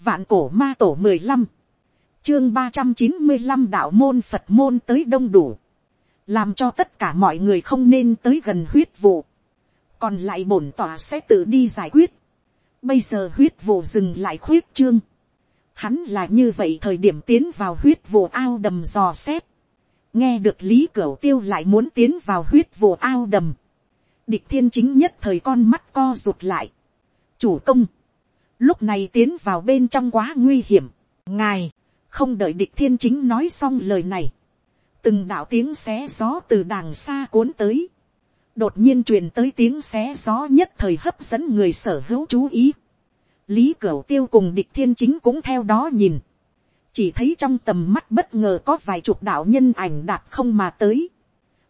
Vạn cổ ma tổ mười lăm chương ba trăm chín mươi 395 đạo môn Phật môn tới đông đủ. Làm cho tất cả mọi người không nên tới gần huyết vụ. Còn lại bổn tòa sẽ tự đi giải quyết. Bây giờ huyết vụ dừng lại khuyết trương. Hắn là như vậy thời điểm tiến vào huyết vụ ao đầm dò xét. Nghe được Lý Cửu Tiêu lại muốn tiến vào huyết vụ ao đầm. Địch thiên chính nhất thời con mắt co rụt lại. Chủ công. Lúc này tiến vào bên trong quá nguy hiểm. Ngài không đợi địch thiên chính nói xong lời này, từng đạo tiếng xé gió từ đàng xa cuốn tới, đột nhiên truyền tới tiếng xé gió nhất thời hấp dẫn người sở hữu chú ý. lý cửu tiêu cùng địch thiên chính cũng theo đó nhìn, chỉ thấy trong tầm mắt bất ngờ có vài chục đạo nhân ảnh đạp không mà tới,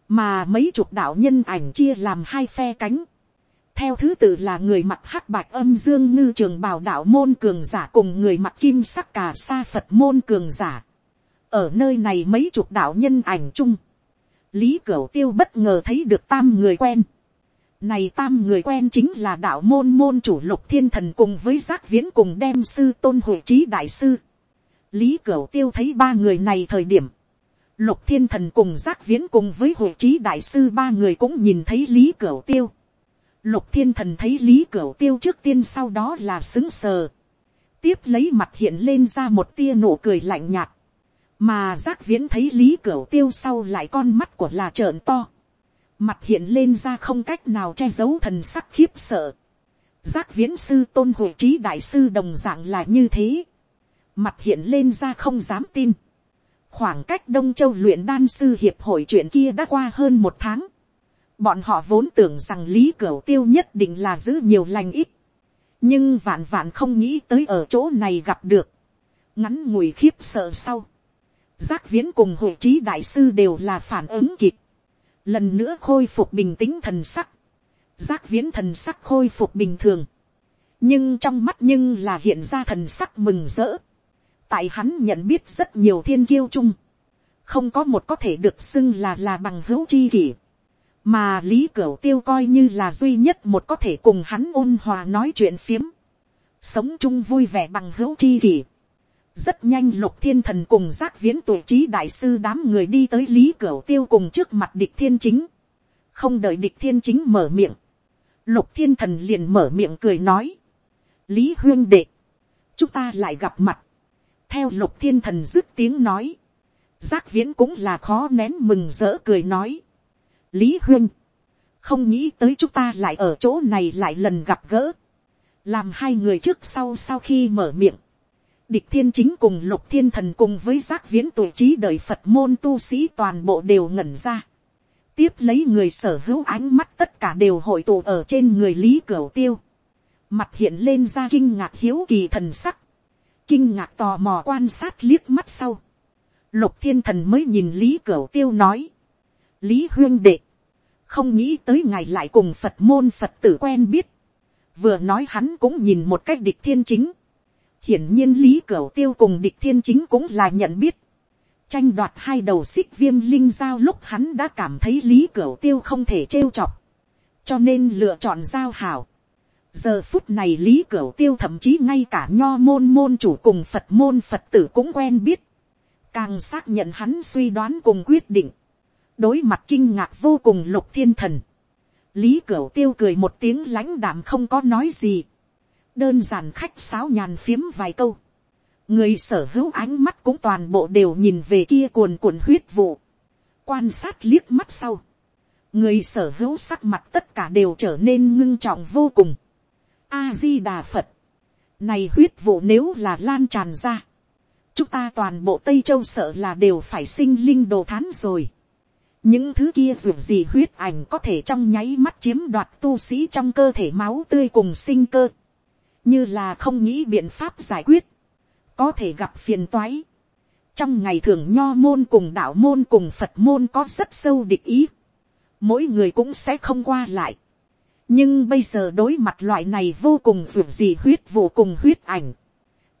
mà mấy chục đạo nhân ảnh chia làm hai phe cánh, theo thứ tự là người mặc hắc bạch âm dương ngư trường bảo đạo môn cường giả cùng người mặc kim sắc cà sa phật môn cường giả. ở nơi này mấy chục đạo nhân ảnh chung, lý cửu tiêu bất ngờ thấy được tam người quen. này tam người quen chính là đạo môn môn chủ lục thiên thần cùng với giác viễn cùng đem sư tôn hội trí đại sư. lý cửu tiêu thấy ba người này thời điểm, lục thiên thần cùng giác viễn cùng với hội trí đại sư ba người cũng nhìn thấy lý cửu tiêu Lục thiên thần thấy lý cửu tiêu trước tiên sau đó là xứng sờ. Tiếp lấy mặt hiện lên ra một tia nụ cười lạnh nhạt. Mà giác viễn thấy lý cửu tiêu sau lại con mắt của là trợn to. Mặt hiện lên ra không cách nào che giấu thần sắc khiếp sợ. Giác viễn sư tôn hội trí đại sư đồng dạng là như thế. Mặt hiện lên ra không dám tin. Khoảng cách Đông Châu luyện đan sư hiệp hội chuyện kia đã qua hơn một tháng Bọn họ vốn tưởng rằng Lý Cửu Tiêu nhất định là giữ nhiều lành ít. Nhưng vạn vạn không nghĩ tới ở chỗ này gặp được. Ngắn ngủi khiếp sợ sau. Giác viễn cùng hội trí đại sư đều là phản ứng kịp. Lần nữa khôi phục bình tĩnh thần sắc. Giác viễn thần sắc khôi phục bình thường. Nhưng trong mắt nhưng là hiện ra thần sắc mừng rỡ. Tại hắn nhận biết rất nhiều thiên kiêu chung. Không có một có thể được xưng là là bằng hữu chi kỷ mà lý cửu tiêu coi như là duy nhất một có thể cùng hắn ôn hòa nói chuyện phiếm, sống chung vui vẻ bằng hữu chi kỷ. rất nhanh lục thiên thần cùng giác viễn tuổi trí đại sư đám người đi tới lý cửu tiêu cùng trước mặt địch thiên chính, không đợi địch thiên chính mở miệng, lục thiên thần liền mở miệng cười nói, lý huyên đệ, chúng ta lại gặp mặt, theo lục thiên thần dứt tiếng nói, giác viễn cũng là khó nén mừng rỡ cười nói, lý huyên, không nghĩ tới chúng ta lại ở chỗ này lại lần gặp gỡ, làm hai người trước sau sau khi mở miệng, địch thiên chính cùng lục thiên thần cùng với giác viễn tuổi trí đời phật môn tu sĩ toàn bộ đều ngẩn ra, tiếp lấy người sở hữu ánh mắt tất cả đều hội tụ ở trên người lý cửu tiêu, mặt hiện lên ra kinh ngạc hiếu kỳ thần sắc, kinh ngạc tò mò quan sát liếc mắt sau, lục thiên thần mới nhìn lý cửu tiêu nói, lý huyên đệ, không nghĩ tới ngài lại cùng phật môn phật tử quen biết, vừa nói hắn cũng nhìn một cách địch thiên chính, hiển nhiên lý cửu tiêu cùng địch thiên chính cũng là nhận biết, tranh đoạt hai đầu xích viêm linh giao lúc hắn đã cảm thấy lý cửu tiêu không thể trêu chọc, cho nên lựa chọn giao hảo. giờ phút này lý cửu tiêu thậm chí ngay cả nho môn môn chủ cùng phật môn phật tử cũng quen biết, càng xác nhận hắn suy đoán cùng quyết định, đối mặt kinh ngạc vô cùng lục thiên thần, lý cửu tiêu cười một tiếng lãnh đạm không có nói gì, đơn giản khách sáo nhàn phiếm vài câu, người sở hữu ánh mắt cũng toàn bộ đều nhìn về kia cuồn cuộn huyết vụ, quan sát liếc mắt sau, người sở hữu sắc mặt tất cả đều trở nên ngưng trọng vô cùng. a di đà phật, này huyết vụ nếu là lan tràn ra, chúng ta toàn bộ tây châu sợ là đều phải sinh linh đồ thán rồi những thứ kia dù gì huyết ảnh có thể trong nháy mắt chiếm đoạt tu sĩ trong cơ thể máu tươi cùng sinh cơ, như là không nghĩ biện pháp giải quyết, có thể gặp phiền toái. trong ngày thường nho môn cùng đạo môn cùng phật môn có rất sâu địch ý, mỗi người cũng sẽ không qua lại. nhưng bây giờ đối mặt loại này vô cùng dù gì huyết vô cùng huyết ảnh,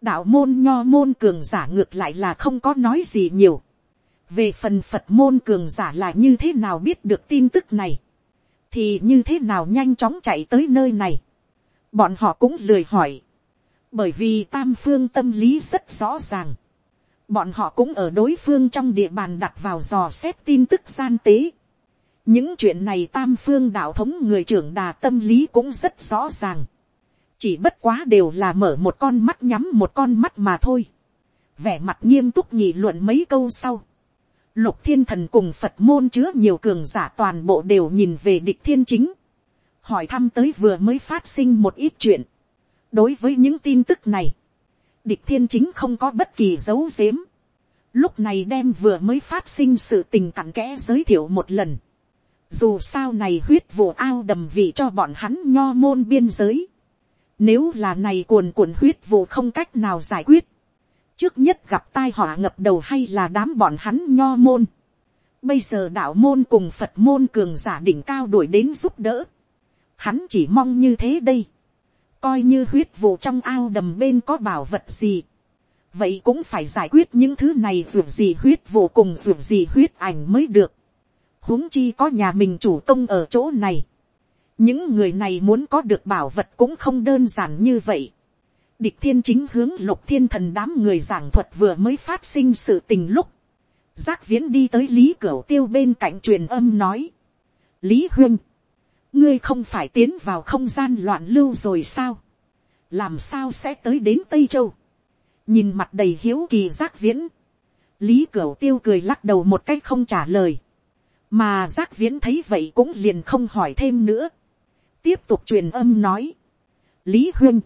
đạo môn nho môn cường giả ngược lại là không có nói gì nhiều về phần phật môn cường giả là như thế nào biết được tin tức này, thì như thế nào nhanh chóng chạy tới nơi này, bọn họ cũng lười hỏi, bởi vì tam phương tâm lý rất rõ ràng, bọn họ cũng ở đối phương trong địa bàn đặt vào dò xét tin tức gian tế. những chuyện này tam phương đạo thống người trưởng đà tâm lý cũng rất rõ ràng, chỉ bất quá đều là mở một con mắt nhắm một con mắt mà thôi, vẻ mặt nghiêm túc nhị luận mấy câu sau, lục thiên thần cùng phật môn chứa nhiều cường giả toàn bộ đều nhìn về địch thiên chính, hỏi thăm tới vừa mới phát sinh một ít chuyện, đối với những tin tức này, địch thiên chính không có bất kỳ dấu dếm. Lúc này đem vừa mới phát sinh sự tình cặn kẽ giới thiệu một lần. Dù sao này huyết vụ ao đầm vị cho bọn hắn nho môn biên giới. Nếu là này cuồn cuộn huyết vụ không cách nào giải quyết. Trước nhất gặp tai họa ngập đầu hay là đám bọn hắn nho môn. Bây giờ đạo môn cùng Phật môn cường giả đỉnh cao đuổi đến giúp đỡ. Hắn chỉ mong như thế đây coi như huyết vụ trong ao đầm bên có bảo vật gì, vậy cũng phải giải quyết những thứ này dù gì huyết vụ cùng dù gì huyết ảnh mới được. huống chi có nhà mình chủ công ở chỗ này. những người này muốn có được bảo vật cũng không đơn giản như vậy địch thiên chính hướng lục thiên thần đám người giảng thuật vừa mới phát sinh sự tình lúc. giác viễn đi tới lý cửu tiêu bên cạnh truyền âm nói. lý huyên, ngươi không phải tiến vào không gian loạn lưu rồi sao, làm sao sẽ tới đến tây châu, nhìn mặt đầy hiếu kỳ giác viễn, lý cửu tiêu cười lắc đầu một cách không trả lời, mà giác viễn thấy vậy cũng liền không hỏi thêm nữa, tiếp tục truyền âm nói, lý huyên,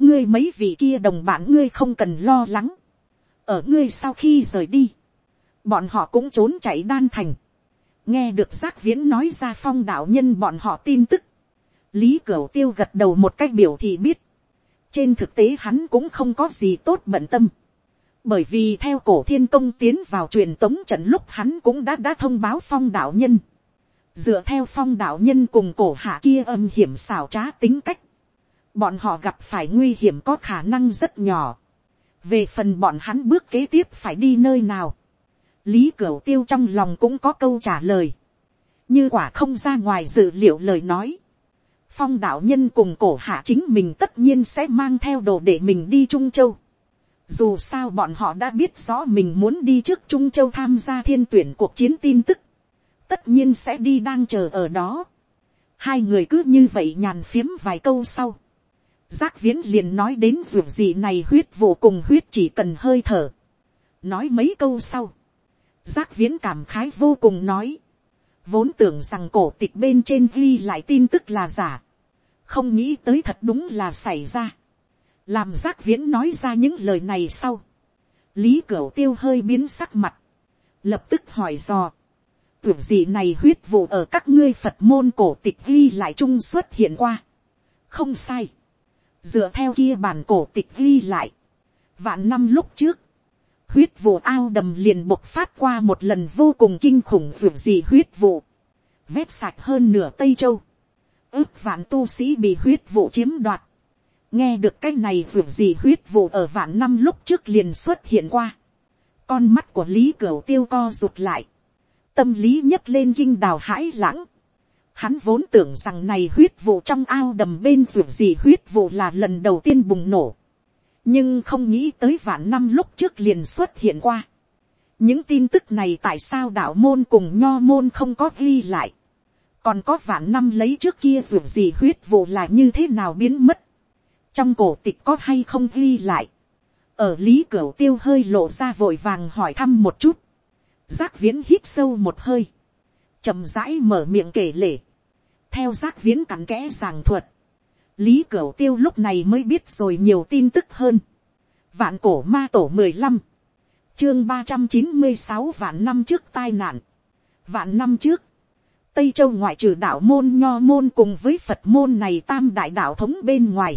ngươi mấy vị kia đồng bạn ngươi không cần lo lắng, ở ngươi sau khi rời đi, bọn họ cũng trốn chạy đan thành, nghe được giác viễn nói ra phong đạo nhân bọn họ tin tức, lý cửu tiêu gật đầu một cách biểu thì biết, trên thực tế hắn cũng không có gì tốt bận tâm, bởi vì theo cổ thiên công tiến vào truyền tống trận lúc hắn cũng đã đã thông báo phong đạo nhân, dựa theo phong đạo nhân cùng cổ hạ kia âm hiểm xảo trá tính cách, bọn họ gặp phải nguy hiểm có khả năng rất nhỏ, về phần bọn hắn bước kế tiếp phải đi nơi nào, lý cửu tiêu trong lòng cũng có câu trả lời, như quả không ra ngoài dự liệu lời nói, phong đạo nhân cùng cổ hạ chính mình tất nhiên sẽ mang theo đồ để mình đi trung châu. dù sao bọn họ đã biết rõ mình muốn đi trước trung châu tham gia thiên tuyển cuộc chiến tin tức, tất nhiên sẽ đi đang chờ ở đó. hai người cứ như vậy nhàn phiếm vài câu sau giác viễn liền nói đến ruột gì này huyết vô cùng huyết chỉ cần hơi thở. nói mấy câu sau Giác viễn cảm khái vô cùng nói. Vốn tưởng rằng cổ tịch bên trên ghi lại tin tức là giả. Không nghĩ tới thật đúng là xảy ra. Làm giác viễn nói ra những lời này sau. Lý Cửu tiêu hơi biến sắc mặt. Lập tức hỏi dò. Tưởng gì này huyết vụ ở các ngươi Phật môn cổ tịch ghi lại chung xuất hiện qua. Không sai. Dựa theo kia bản cổ tịch ghi lại. Vạn năm lúc trước huyết vụ ao đầm liền bộc phát qua một lần vô cùng kinh khủng ruột gì huyết vụ, vét sạch hơn nửa tây châu, ước vạn tu sĩ bị huyết vụ chiếm đoạt, nghe được cái này ruột gì huyết vụ ở vạn năm lúc trước liền xuất hiện qua, con mắt của lý cửu tiêu co rụt lại, tâm lý nhấc lên kinh đào hãi lãng, hắn vốn tưởng rằng này huyết vụ trong ao đầm bên ruột gì huyết vụ là lần đầu tiên bùng nổ, nhưng không nghĩ tới vạn năm lúc trước liền xuất hiện qua. những tin tức này tại sao đạo môn cùng nho môn không có ghi lại. còn có vạn năm lấy trước kia dù gì huyết vụ là như thế nào biến mất. trong cổ tịch có hay không ghi lại. ở lý cửa tiêu hơi lộ ra vội vàng hỏi thăm một chút. giác viễn hít sâu một hơi. chậm rãi mở miệng kể lể theo giác viễn cắn kẽ giảng thuật lý cửu tiêu lúc này mới biết rồi nhiều tin tức hơn. vạn cổ ma tổ mười lăm, chương ba trăm chín mươi sáu vạn năm trước tai nạn. vạn năm trước, tây châu ngoại trừ đạo môn nho môn cùng với phật môn này tam đại đạo thống bên ngoài,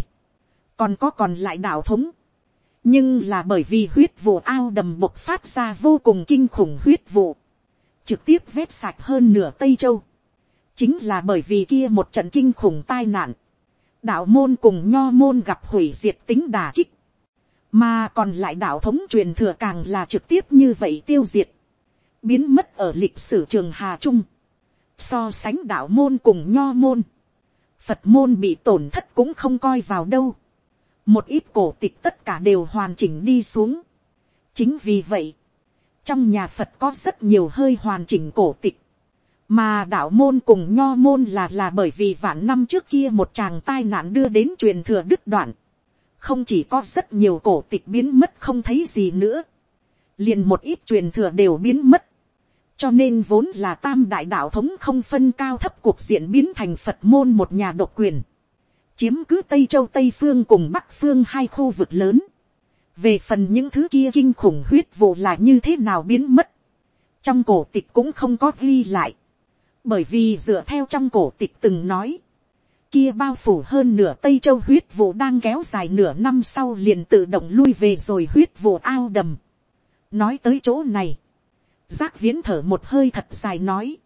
còn có còn lại đạo thống. nhưng là bởi vì huyết vụ ao đầm bộc phát ra vô cùng kinh khủng huyết vụ, trực tiếp vét sạch hơn nửa tây châu chính là bởi vì kia một trận kinh khủng tai nạn, đạo môn cùng nho môn gặp hủy diệt tính đà kích, mà còn lại đạo thống truyền thừa càng là trực tiếp như vậy tiêu diệt, biến mất ở lịch sử trường hà trung, so sánh đạo môn cùng nho môn, phật môn bị tổn thất cũng không coi vào đâu, một ít cổ tịch tất cả đều hoàn chỉnh đi xuống. chính vì vậy, trong nhà phật có rất nhiều hơi hoàn chỉnh cổ tịch, mà đạo môn cùng nho môn là là bởi vì vạn năm trước kia một chàng tai nạn đưa đến truyền thừa đứt đoạn, không chỉ có rất nhiều cổ tịch biến mất không thấy gì nữa, liền một ít truyền thừa đều biến mất, cho nên vốn là tam đại đạo thống không phân cao thấp cuộc diện biến thành phật môn một nhà độc quyền, chiếm cứ tây châu tây phương cùng bắc phương hai khu vực lớn, về phần những thứ kia kinh khủng huyết vụ là như thế nào biến mất, trong cổ tịch cũng không có ghi lại, bởi vì dựa theo trong cổ tịch từng nói, kia bao phủ hơn nửa tây châu huyết vụ đang kéo dài nửa năm sau liền tự động lui về rồi huyết vụ ao đầm. nói tới chỗ này, giác viễn thở một hơi thật dài nói,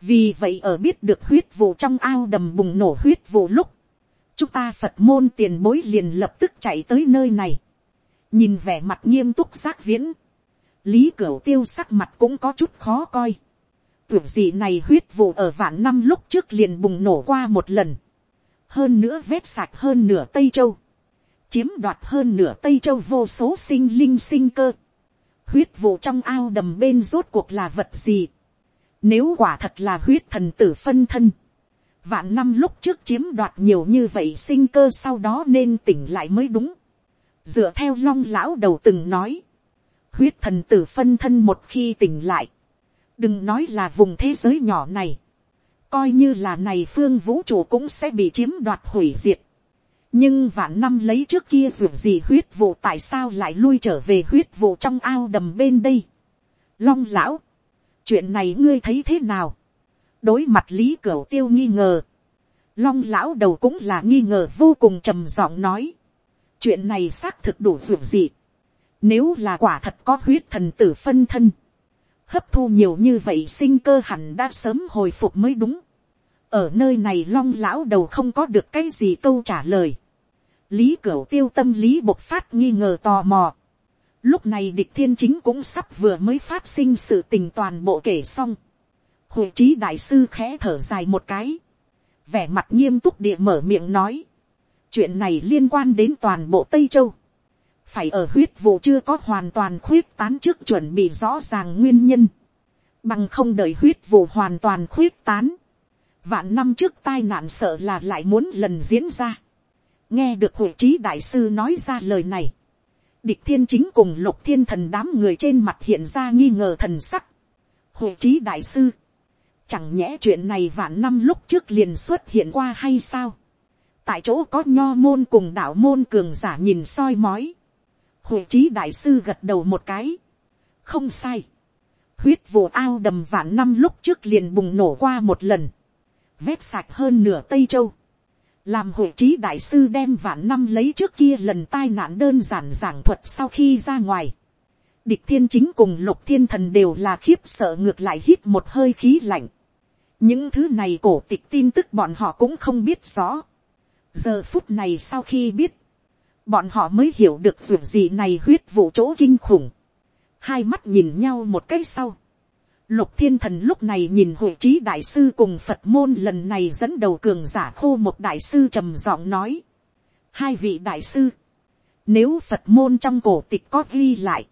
vì vậy ở biết được huyết vụ trong ao đầm bùng nổ huyết vụ lúc, chúng ta phật môn tiền bối liền lập tức chạy tới nơi này, nhìn vẻ mặt nghiêm túc giác viễn, lý cửu tiêu sắc mặt cũng có chút khó coi, tuyệt dị này huyết vụ ở vạn năm lúc trước liền bùng nổ qua một lần, hơn nữa vết sạch hơn nửa tây châu, chiếm đoạt hơn nửa tây châu vô số sinh linh sinh cơ, huyết vụ trong ao đầm bên rốt cuộc là vật gì, nếu quả thật là huyết thần tử phân thân, vạn năm lúc trước chiếm đoạt nhiều như vậy sinh cơ sau đó nên tỉnh lại mới đúng, dựa theo long lão đầu từng nói, huyết thần tử phân thân một khi tỉnh lại, đừng nói là vùng thế giới nhỏ này, coi như là này phương vũ trụ cũng sẽ bị chiếm đoạt hủy diệt. nhưng vạn năm lấy trước kia ruột gì huyết vụ tại sao lại lui trở về huyết vụ trong ao đầm bên đây. long lão, chuyện này ngươi thấy thế nào. đối mặt lý cửu tiêu nghi ngờ. long lão đầu cũng là nghi ngờ vô cùng trầm giọng nói. chuyện này xác thực đủ ruột gì. nếu là quả thật có huyết thần tử phân thân hấp thu nhiều như vậy sinh cơ hẳn đã sớm hồi phục mới đúng. ở nơi này long lão đầu không có được cái gì câu trả lời. lý cửu tiêu tâm lý bộc phát nghi ngờ tò mò. lúc này địch thiên chính cũng sắp vừa mới phát sinh sự tình toàn bộ kể xong. hội trí đại sư khẽ thở dài một cái. vẻ mặt nghiêm túc địa mở miệng nói. chuyện này liên quan đến toàn bộ tây châu phải ở huyết vụ chưa có hoàn toàn khuyết tán trước chuẩn bị rõ ràng nguyên nhân, bằng không đợi huyết vụ hoàn toàn khuyết tán, vạn năm trước tai nạn sợ là lại muốn lần diễn ra, nghe được hội trí đại sư nói ra lời này, địch thiên chính cùng lục thiên thần đám người trên mặt hiện ra nghi ngờ thần sắc, hội trí đại sư, chẳng nhẽ chuyện này vạn năm lúc trước liền xuất hiện qua hay sao, tại chỗ có nho môn cùng đạo môn cường giả nhìn soi mói, Hội trí đại sư gật đầu một cái. Không sai. Huyết vụ ao đầm vạn năm lúc trước liền bùng nổ qua một lần. Vét sạch hơn nửa Tây Châu. Làm hội trí đại sư đem vạn năm lấy trước kia lần tai nạn đơn giản giảng thuật sau khi ra ngoài. Địch thiên chính cùng lục thiên thần đều là khiếp sợ ngược lại hít một hơi khí lạnh. Những thứ này cổ tịch tin tức bọn họ cũng không biết rõ. Giờ phút này sau khi biết bọn họ mới hiểu được ruộng gì này huyết vụ chỗ kinh khủng. hai mắt nhìn nhau một cái sau. lục thiên thần lúc này nhìn hội trí đại sư cùng phật môn lần này dẫn đầu cường giả khô một đại sư trầm giọng nói. hai vị đại sư, nếu phật môn trong cổ tịch có ghi lại,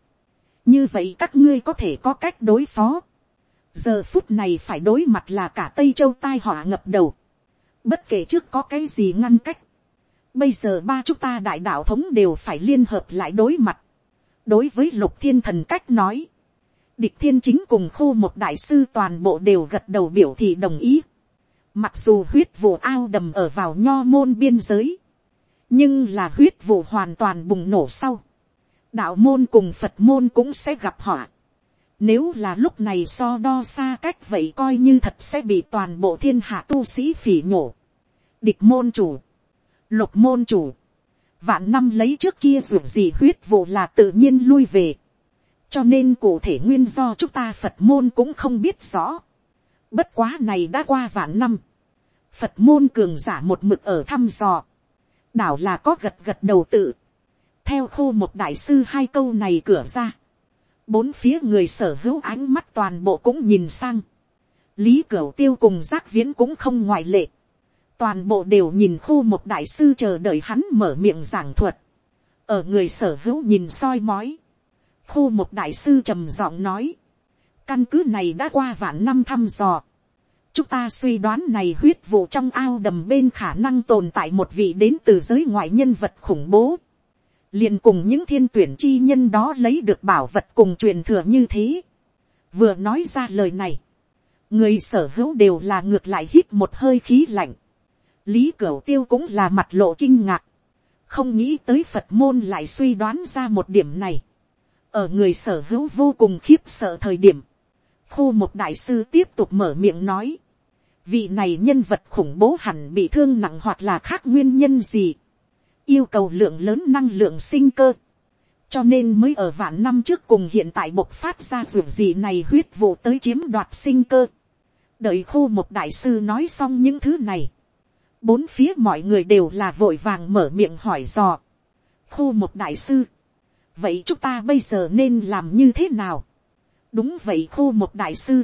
như vậy các ngươi có thể có cách đối phó. giờ phút này phải đối mặt là cả tây châu tai họa ngập đầu. bất kể trước có cái gì ngăn cách, Bây giờ ba chúng ta đại đạo thống đều phải liên hợp lại đối mặt. Đối với lục thiên thần cách nói. Địch thiên chính cùng khu một đại sư toàn bộ đều gật đầu biểu thị đồng ý. Mặc dù huyết vụ ao đầm ở vào nho môn biên giới. Nhưng là huyết vụ hoàn toàn bùng nổ sau. Đạo môn cùng Phật môn cũng sẽ gặp họa. Nếu là lúc này so đo xa cách vậy coi như thật sẽ bị toàn bộ thiên hạ tu sĩ phỉ nhổ. Địch môn chủ lục môn chủ, vạn năm lấy trước kia dù gì huyết vụ là tự nhiên lui về, cho nên cụ thể nguyên do chúng ta phật môn cũng không biết rõ. bất quá này đã qua vạn năm, phật môn cường giả một mực ở thăm dò, đảo là có gật gật đầu tự, theo khô một đại sư hai câu này cửa ra, bốn phía người sở hữu ánh mắt toàn bộ cũng nhìn sang, lý cửu tiêu cùng giác viễn cũng không ngoại lệ, toàn bộ đều nhìn khu một đại sư chờ đợi hắn mở miệng giảng thuật, ở người sở hữu nhìn soi mói, khu một đại sư trầm giọng nói, căn cứ này đã qua vạn năm thăm dò, chúng ta suy đoán này huyết vụ trong ao đầm bên khả năng tồn tại một vị đến từ giới ngoại nhân vật khủng bố, liền cùng những thiên tuyển chi nhân đó lấy được bảo vật cùng truyền thừa như thế, vừa nói ra lời này, người sở hữu đều là ngược lại hít một hơi khí lạnh, lý cửu tiêu cũng là mặt lộ kinh ngạc, không nghĩ tới phật môn lại suy đoán ra một điểm này, ở người sở hữu vô cùng khiếp sợ thời điểm, khu một đại sư tiếp tục mở miệng nói, vị này nhân vật khủng bố hẳn bị thương nặng hoặc là khác nguyên nhân gì, yêu cầu lượng lớn năng lượng sinh cơ, cho nên mới ở vạn năm trước cùng hiện tại bộc phát ra dù gì này huyết vụ tới chiếm đoạt sinh cơ. đợi khu một đại sư nói xong những thứ này, bốn phía mọi người đều là vội vàng mở miệng hỏi dò. khu một đại sư, vậy chúng ta bây giờ nên làm như thế nào. đúng vậy khu một đại sư.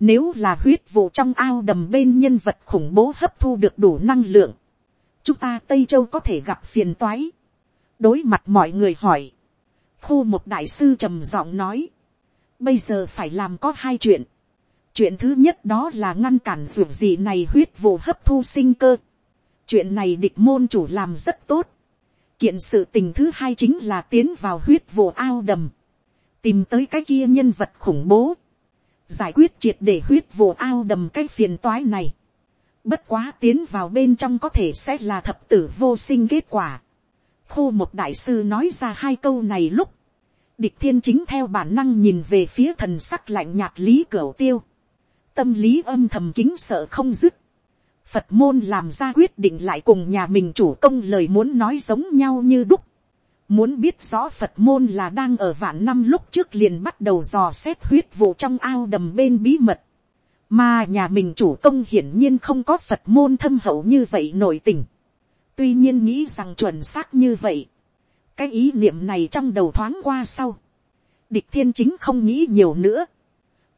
nếu là huyết vụ trong ao đầm bên nhân vật khủng bố hấp thu được đủ năng lượng, chúng ta tây châu có thể gặp phiền toái. đối mặt mọi người hỏi, khu một đại sư trầm giọng nói, bây giờ phải làm có hai chuyện chuyện thứ nhất đó là ngăn cản ruột gì này huyết vụ hấp thu sinh cơ. chuyện này địch môn chủ làm rất tốt. kiện sự tình thứ hai chính là tiến vào huyết vụ ao đầm, tìm tới cái kia nhân vật khủng bố, giải quyết triệt để huyết vụ ao đầm cái phiền toái này. Bất quá tiến vào bên trong có thể sẽ là thập tử vô sinh kết quả. Khu một đại sư nói ra hai câu này lúc. Địch thiên chính theo bản năng nhìn về phía thần sắc lạnh nhạt lý cửu tiêu. Tâm lý âm thầm kính sợ không dứt. Phật môn làm ra quyết định lại cùng nhà mình chủ công lời muốn nói giống nhau như đúc. Muốn biết rõ Phật môn là đang ở vạn năm lúc trước liền bắt đầu dò xét huyết vụ trong ao đầm bên bí mật. Mà nhà mình chủ công hiển nhiên không có Phật môn thâm hậu như vậy nổi tình. Tuy nhiên nghĩ rằng chuẩn xác như vậy. Cái ý niệm này trong đầu thoáng qua sau. Địch thiên chính không nghĩ nhiều nữa.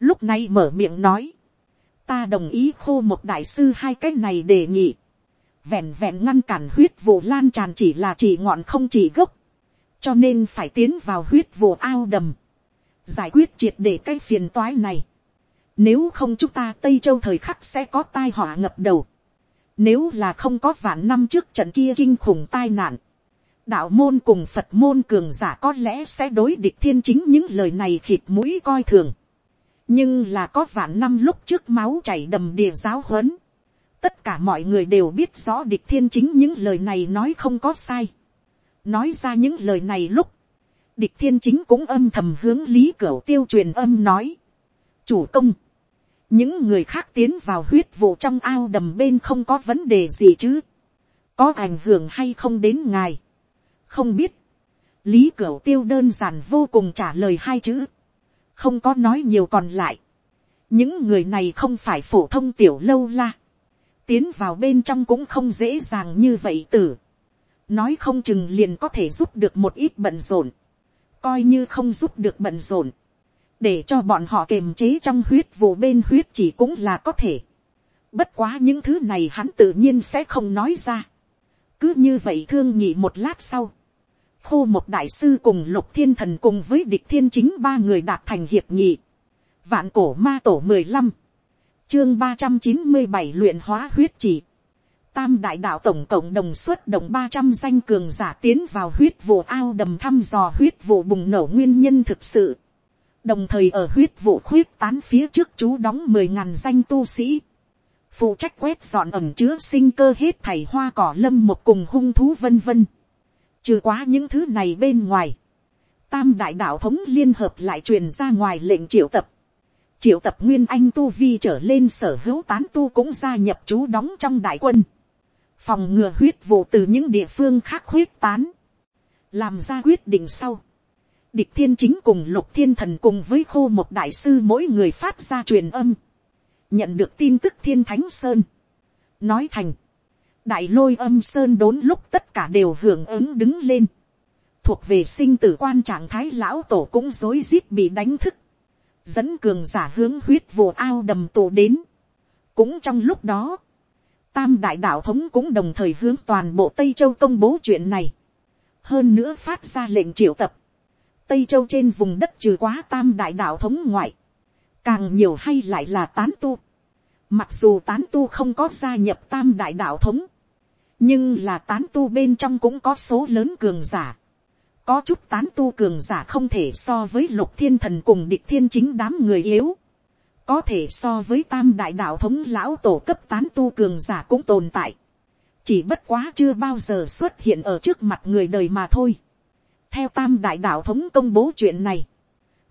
Lúc này mở miệng nói. Ta đồng ý khô một đại sư hai cái này đề nghị. Vẹn vẹn ngăn cản huyết vụ lan tràn chỉ là chỉ ngọn không chỉ gốc. Cho nên phải tiến vào huyết vụ ao đầm. Giải quyết triệt để cái phiền toái này nếu không chúng ta Tây Châu thời khắc sẽ có tai họa ngập đầu. Nếu là không có vạn năm trước trận kia kinh khủng tai nạn. Đạo môn cùng Phật môn cường giả có lẽ sẽ đối địch thiên chính những lời này khịt mũi coi thường. Nhưng là có vạn năm lúc trước máu chảy đầm đìa giáo huấn. Tất cả mọi người đều biết rõ địch thiên chính những lời này nói không có sai. Nói ra những lời này lúc. Địch thiên chính cũng âm thầm hướng lý cửa tiêu truyền âm nói. Chủ công những người khác tiến vào huyết vụ trong ao đầm bên không có vấn đề gì chứ, có ảnh hưởng hay không đến ngài, không biết, lý cửa tiêu đơn giản vô cùng trả lời hai chữ, không có nói nhiều còn lại, những người này không phải phổ thông tiểu lâu la, tiến vào bên trong cũng không dễ dàng như vậy tử, nói không chừng liền có thể giúp được một ít bận rộn, coi như không giúp được bận rộn, để cho bọn họ kềm chế trong huyết vụ bên huyết chỉ cũng là có thể. Bất quá những thứ này hắn tự nhiên sẽ không nói ra. Cứ như vậy thương nhị một lát sau. Khô một đại sư cùng lục thiên thần cùng với địch thiên chính ba người đạt thành hiệp nhị. Vạn cổ ma tổ mười lăm Chương ba trăm chín mươi bảy luyện hóa huyết chỉ. Tam đại đạo tổng cộng đồng suất đồng ba trăm danh cường giả tiến vào huyết vụ ao đầm thăm dò huyết vụ bùng nổ nguyên nhân thực sự đồng thời ở huyết vụ khuyết tán phía trước chú đóng mười ngàn danh tu sĩ, phụ trách quét dọn ẩm chứa sinh cơ hết thảy hoa cỏ lâm một cùng hung thú vân vân. Trừ quá những thứ này bên ngoài, tam đại đạo thống liên hợp lại truyền ra ngoài lệnh triệu tập. Triệu tập nguyên anh tu vi trở lên sở hữu tán tu cũng gia nhập chú đóng trong đại quân. Phòng ngừa huyết vụ từ những địa phương khác huyết tán. Làm ra quyết định sau địch thiên chính cùng lục thiên thần cùng với khô một đại sư mỗi người phát ra truyền âm, nhận được tin tức thiên thánh sơn, nói thành, đại lôi âm sơn đốn lúc tất cả đều hưởng ứng đứng lên, thuộc về sinh tử quan trạng thái lão tổ cũng rối rít bị đánh thức, dẫn cường giả hướng huyết vồ ao đầm tổ đến, cũng trong lúc đó, tam đại đạo thống cũng đồng thời hướng toàn bộ tây châu công bố chuyện này, hơn nữa phát ra lệnh triệu tập, tây châu trên vùng đất trừ quá tam đại đạo thống ngoại, càng nhiều hay lại là tán tu, mặc dù tán tu không có gia nhập tam đại đạo thống, nhưng là tán tu bên trong cũng có số lớn cường giả, có chút tán tu cường giả không thể so với lục thiên thần cùng địch thiên chính đám người yếu, có thể so với tam đại đạo thống lão tổ cấp tán tu cường giả cũng tồn tại, chỉ bất quá chưa bao giờ xuất hiện ở trước mặt người đời mà thôi. theo tam đại đạo thống công bố chuyện này,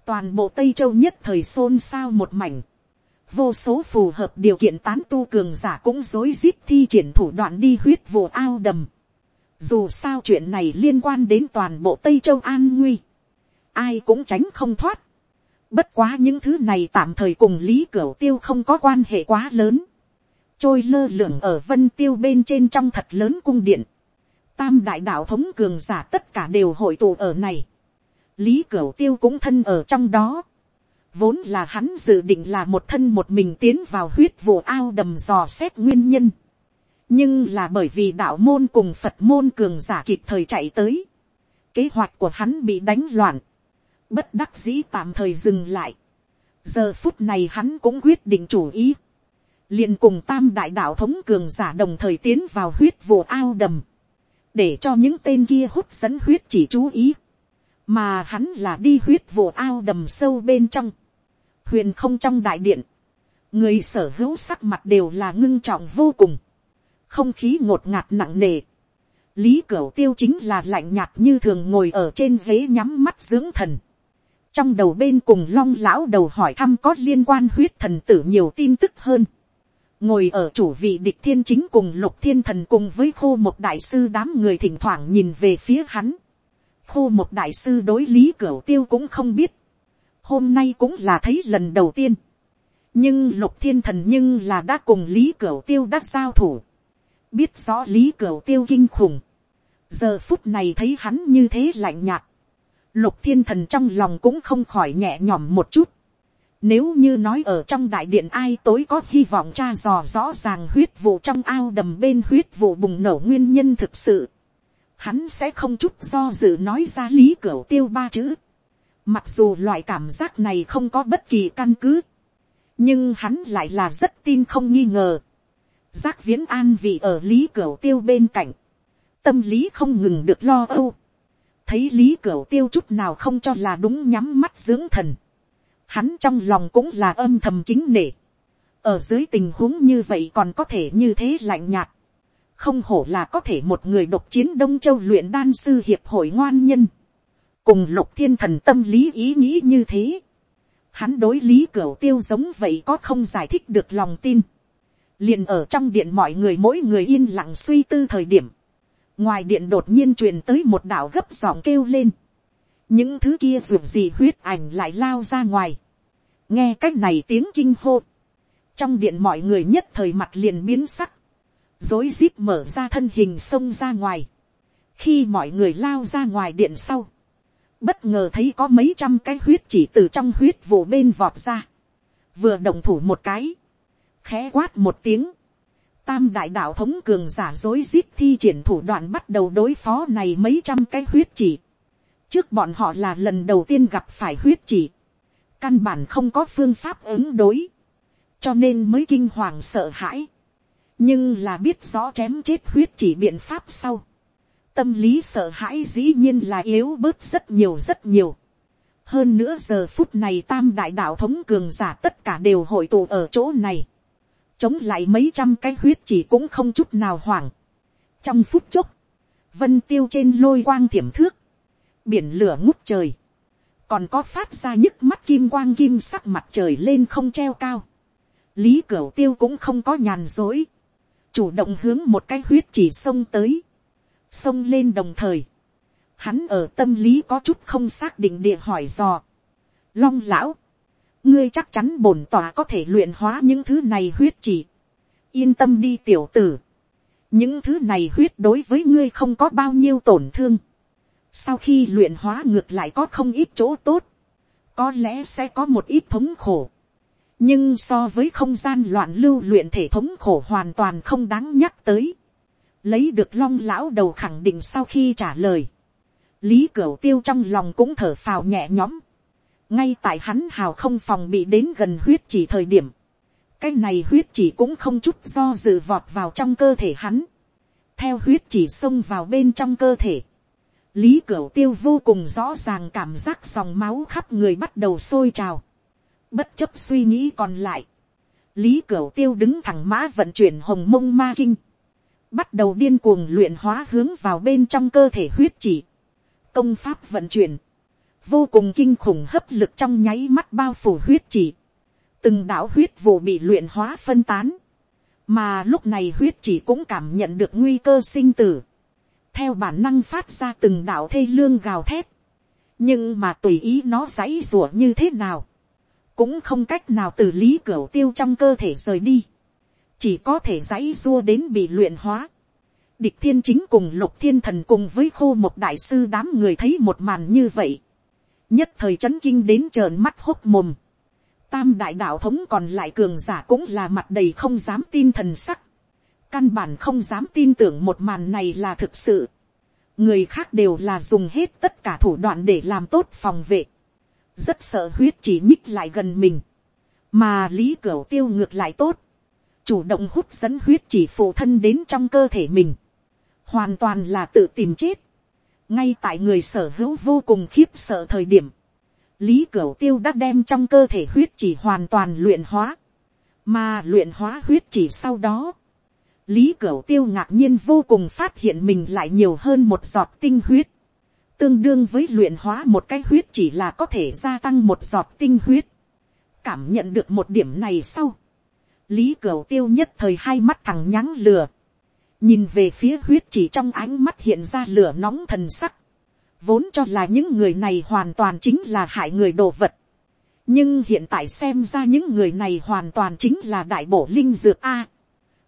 toàn bộ tây châu nhất thời xôn xao một mảnh, vô số phù hợp điều kiện tán tu cường giả cũng dối rít thi triển thủ đoạn đi huyết vụ ao đầm. Dù sao chuyện này liên quan đến toàn bộ Tây Châu An Nguy. Ai cũng tránh không thoát. Bất quá những thứ này tạm thời cùng Lý Cửu Tiêu không có quan hệ quá lớn. Trôi lơ lửng ở vân tiêu bên trên trong thật lớn cung điện. Tam đại đạo thống cường giả tất cả đều hội tụ ở này. Lý Cửu Tiêu cũng thân ở trong đó. Vốn là hắn dự định là một thân một mình tiến vào huyết vụ ao đầm dò xét nguyên nhân. nhưng là bởi vì đạo môn cùng phật môn cường giả kịp thời chạy tới, kế hoạch của hắn bị đánh loạn, bất đắc dĩ tạm thời dừng lại. giờ phút này hắn cũng quyết định chủ ý, liền cùng tam đại đạo thống cường giả đồng thời tiến vào huyết vụ ao đầm, để cho những tên kia hút dẫn huyết chỉ chú ý, mà hắn là đi huyết vụ ao đầm sâu bên trong, huyền không trong đại điện, người sở hữu sắc mặt đều là ngưng trọng vô cùng, không khí ngột ngạt nặng nề. lý cửu tiêu chính là lạnh nhạt như thường ngồi ở trên ghế nhắm mắt dưỡng thần. trong đầu bên cùng long lão đầu hỏi thăm có liên quan huyết thần tử nhiều tin tức hơn. ngồi ở chủ vị địch thiên chính cùng lục thiên thần cùng với khô một đại sư đám người thỉnh thoảng nhìn về phía hắn. khô một đại sư đối lý cửu tiêu cũng không biết hôm nay cũng là thấy lần đầu tiên nhưng lục thiên thần nhưng là đã cùng lý cửu tiêu đã giao thủ biết rõ lý cửu tiêu kinh khủng, giờ phút này thấy hắn như thế lạnh nhạt, lục thiên thần trong lòng cũng không khỏi nhẹ nhõm một chút. Nếu như nói ở trong đại điện ai tối có hy vọng tra dò rõ ràng huyết vụ trong ao đầm bên huyết vụ bùng nổ nguyên nhân thực sự, hắn sẽ không chút do dự nói ra lý cửa tiêu ba chữ. Mặc dù loại cảm giác này không có bất kỳ căn cứ, nhưng hắn lại là rất tin không nghi ngờ. Giác viễn an vị ở lý cửu tiêu bên cạnh, tâm lý không ngừng được lo âu, thấy lý cửu tiêu chút nào không cho là đúng nhắm mắt dưỡng thần, hắn trong lòng cũng là âm thầm kính nể, ở dưới tình huống như vậy còn có thể như thế lạnh nhạt, không hổ là có thể một người độc chiến đông châu luyện đan sư hiệp hội ngoan nhân, cùng lục thiên thần tâm lý ý nghĩ như thế, hắn đối lý cửu tiêu giống vậy có không giải thích được lòng tin, liền ở trong điện mọi người mỗi người yên lặng suy tư thời điểm, ngoài điện đột nhiên truyền tới một đạo gấp giọng kêu lên, những thứ kia ruột gì huyết ảnh lại lao ra ngoài, nghe c á c h này tiếng kinh hô, trong điện mọi người nhất thời mặt liền biến sắc, dối rít mở ra thân hình xông ra ngoài, khi mọi người lao ra ngoài điện sau, bất ngờ thấy có mấy trăm cái huyết chỉ từ trong huyết vụ bên vọt ra, vừa động thủ một cái, khẽ quát một tiếng, tam đại đạo thống cường giả dối giết thi triển thủ đoạn bắt đầu đối phó này mấy trăm cái huyết chỉ. trước bọn họ là lần đầu tiên gặp phải huyết chỉ, căn bản không có phương pháp ứng đối, cho nên mới kinh hoàng sợ hãi, nhưng là biết rõ chém chết huyết chỉ biện pháp sau, tâm lý sợ hãi dĩ nhiên là yếu bớt rất nhiều rất nhiều. hơn nữa giờ phút này tam đại đạo thống cường giả tất cả đều hội tụ ở chỗ này chống lại mấy trăm cái huyết chỉ cũng không chút nào hoảng. trong phút chốc, vân tiêu trên lôi quang thiểm thước, biển lửa ngút trời, còn có phát ra nhức mắt kim quang kim sắc mặt trời lên không treo cao. lý cửu tiêu cũng không có nhàn dối, chủ động hướng một cái huyết chỉ xông tới, xông lên đồng thời, hắn ở tâm lý có chút không xác định địa hỏi dò. Long lão, ngươi chắc chắn bổn tòa có thể luyện hóa những thứ này huyết chỉ. yên tâm đi tiểu tử. những thứ này huyết đối với ngươi không có bao nhiêu tổn thương. sau khi luyện hóa ngược lại có không ít chỗ tốt. có lẽ sẽ có một ít thống khổ. nhưng so với không gian loạn lưu luyện thể thống khổ hoàn toàn không đáng nhắc tới lấy được long lão đầu khẳng định sau khi trả lời. lý cửu tiêu trong lòng cũng thở phào nhẹ nhõm. ngay tại hắn hào không phòng bị đến gần huyết chỉ thời điểm. cái này huyết chỉ cũng không chút do dự vọt vào trong cơ thể hắn. theo huyết chỉ xông vào bên trong cơ thể. lý cửu tiêu vô cùng rõ ràng cảm giác dòng máu khắp người bắt đầu sôi trào Bất chấp suy nghĩ còn lại. Lý Cửu Tiêu đứng thẳng mã vận chuyển hồng mông ma kinh. Bắt đầu điên cuồng luyện hóa hướng vào bên trong cơ thể huyết chỉ. Công pháp vận chuyển. Vô cùng kinh khủng hấp lực trong nháy mắt bao phủ huyết chỉ. Từng đạo huyết vụ bị luyện hóa phân tán. Mà lúc này huyết chỉ cũng cảm nhận được nguy cơ sinh tử. Theo bản năng phát ra từng đạo thê lương gào thét. Nhưng mà tùy ý nó giãy rủa như thế nào cũng không cách nào từ lý cửa tiêu trong cơ thể rời đi, chỉ có thể dãy dua đến bị luyện hóa. Địch thiên chính cùng lục thiên thần cùng với khô một đại sư đám người thấy một màn như vậy, nhất thời c h ấ n kinh đến trợn mắt hốc mồm. Tam đại đạo thống còn lại cường giả cũng là mặt đầy không dám tin thần sắc. Căn bản không dám tin tưởng một màn này là thực sự. Người khác đều là dùng hết tất cả thủ đoạn để làm tốt phòng vệ rất sợ huyết chỉ nhích lại gần mình, mà lý cửu tiêu ngược lại tốt, chủ động hút dẫn huyết chỉ phụ thân đến trong cơ thể mình, hoàn toàn là tự tìm chết, ngay tại người sở hữu vô cùng khiếp sợ thời điểm, lý cửu tiêu đã đem trong cơ thể huyết chỉ hoàn toàn luyện hóa, mà luyện hóa huyết chỉ sau đó, lý cửu tiêu ngạc nhiên vô cùng phát hiện mình lại nhiều hơn một giọt tinh huyết, tương đương với luyện hóa một cái huyết chỉ là có thể gia tăng một giọt tinh huyết. cảm nhận được một điểm này sau, lý cửu tiêu nhất thời hai mắt thằng nhắng lửa, nhìn về phía huyết chỉ trong ánh mắt hiện ra lửa nóng thần sắc, vốn cho là những người này hoàn toàn chính là hại người đồ vật, nhưng hiện tại xem ra những người này hoàn toàn chính là đại bổ linh dược a,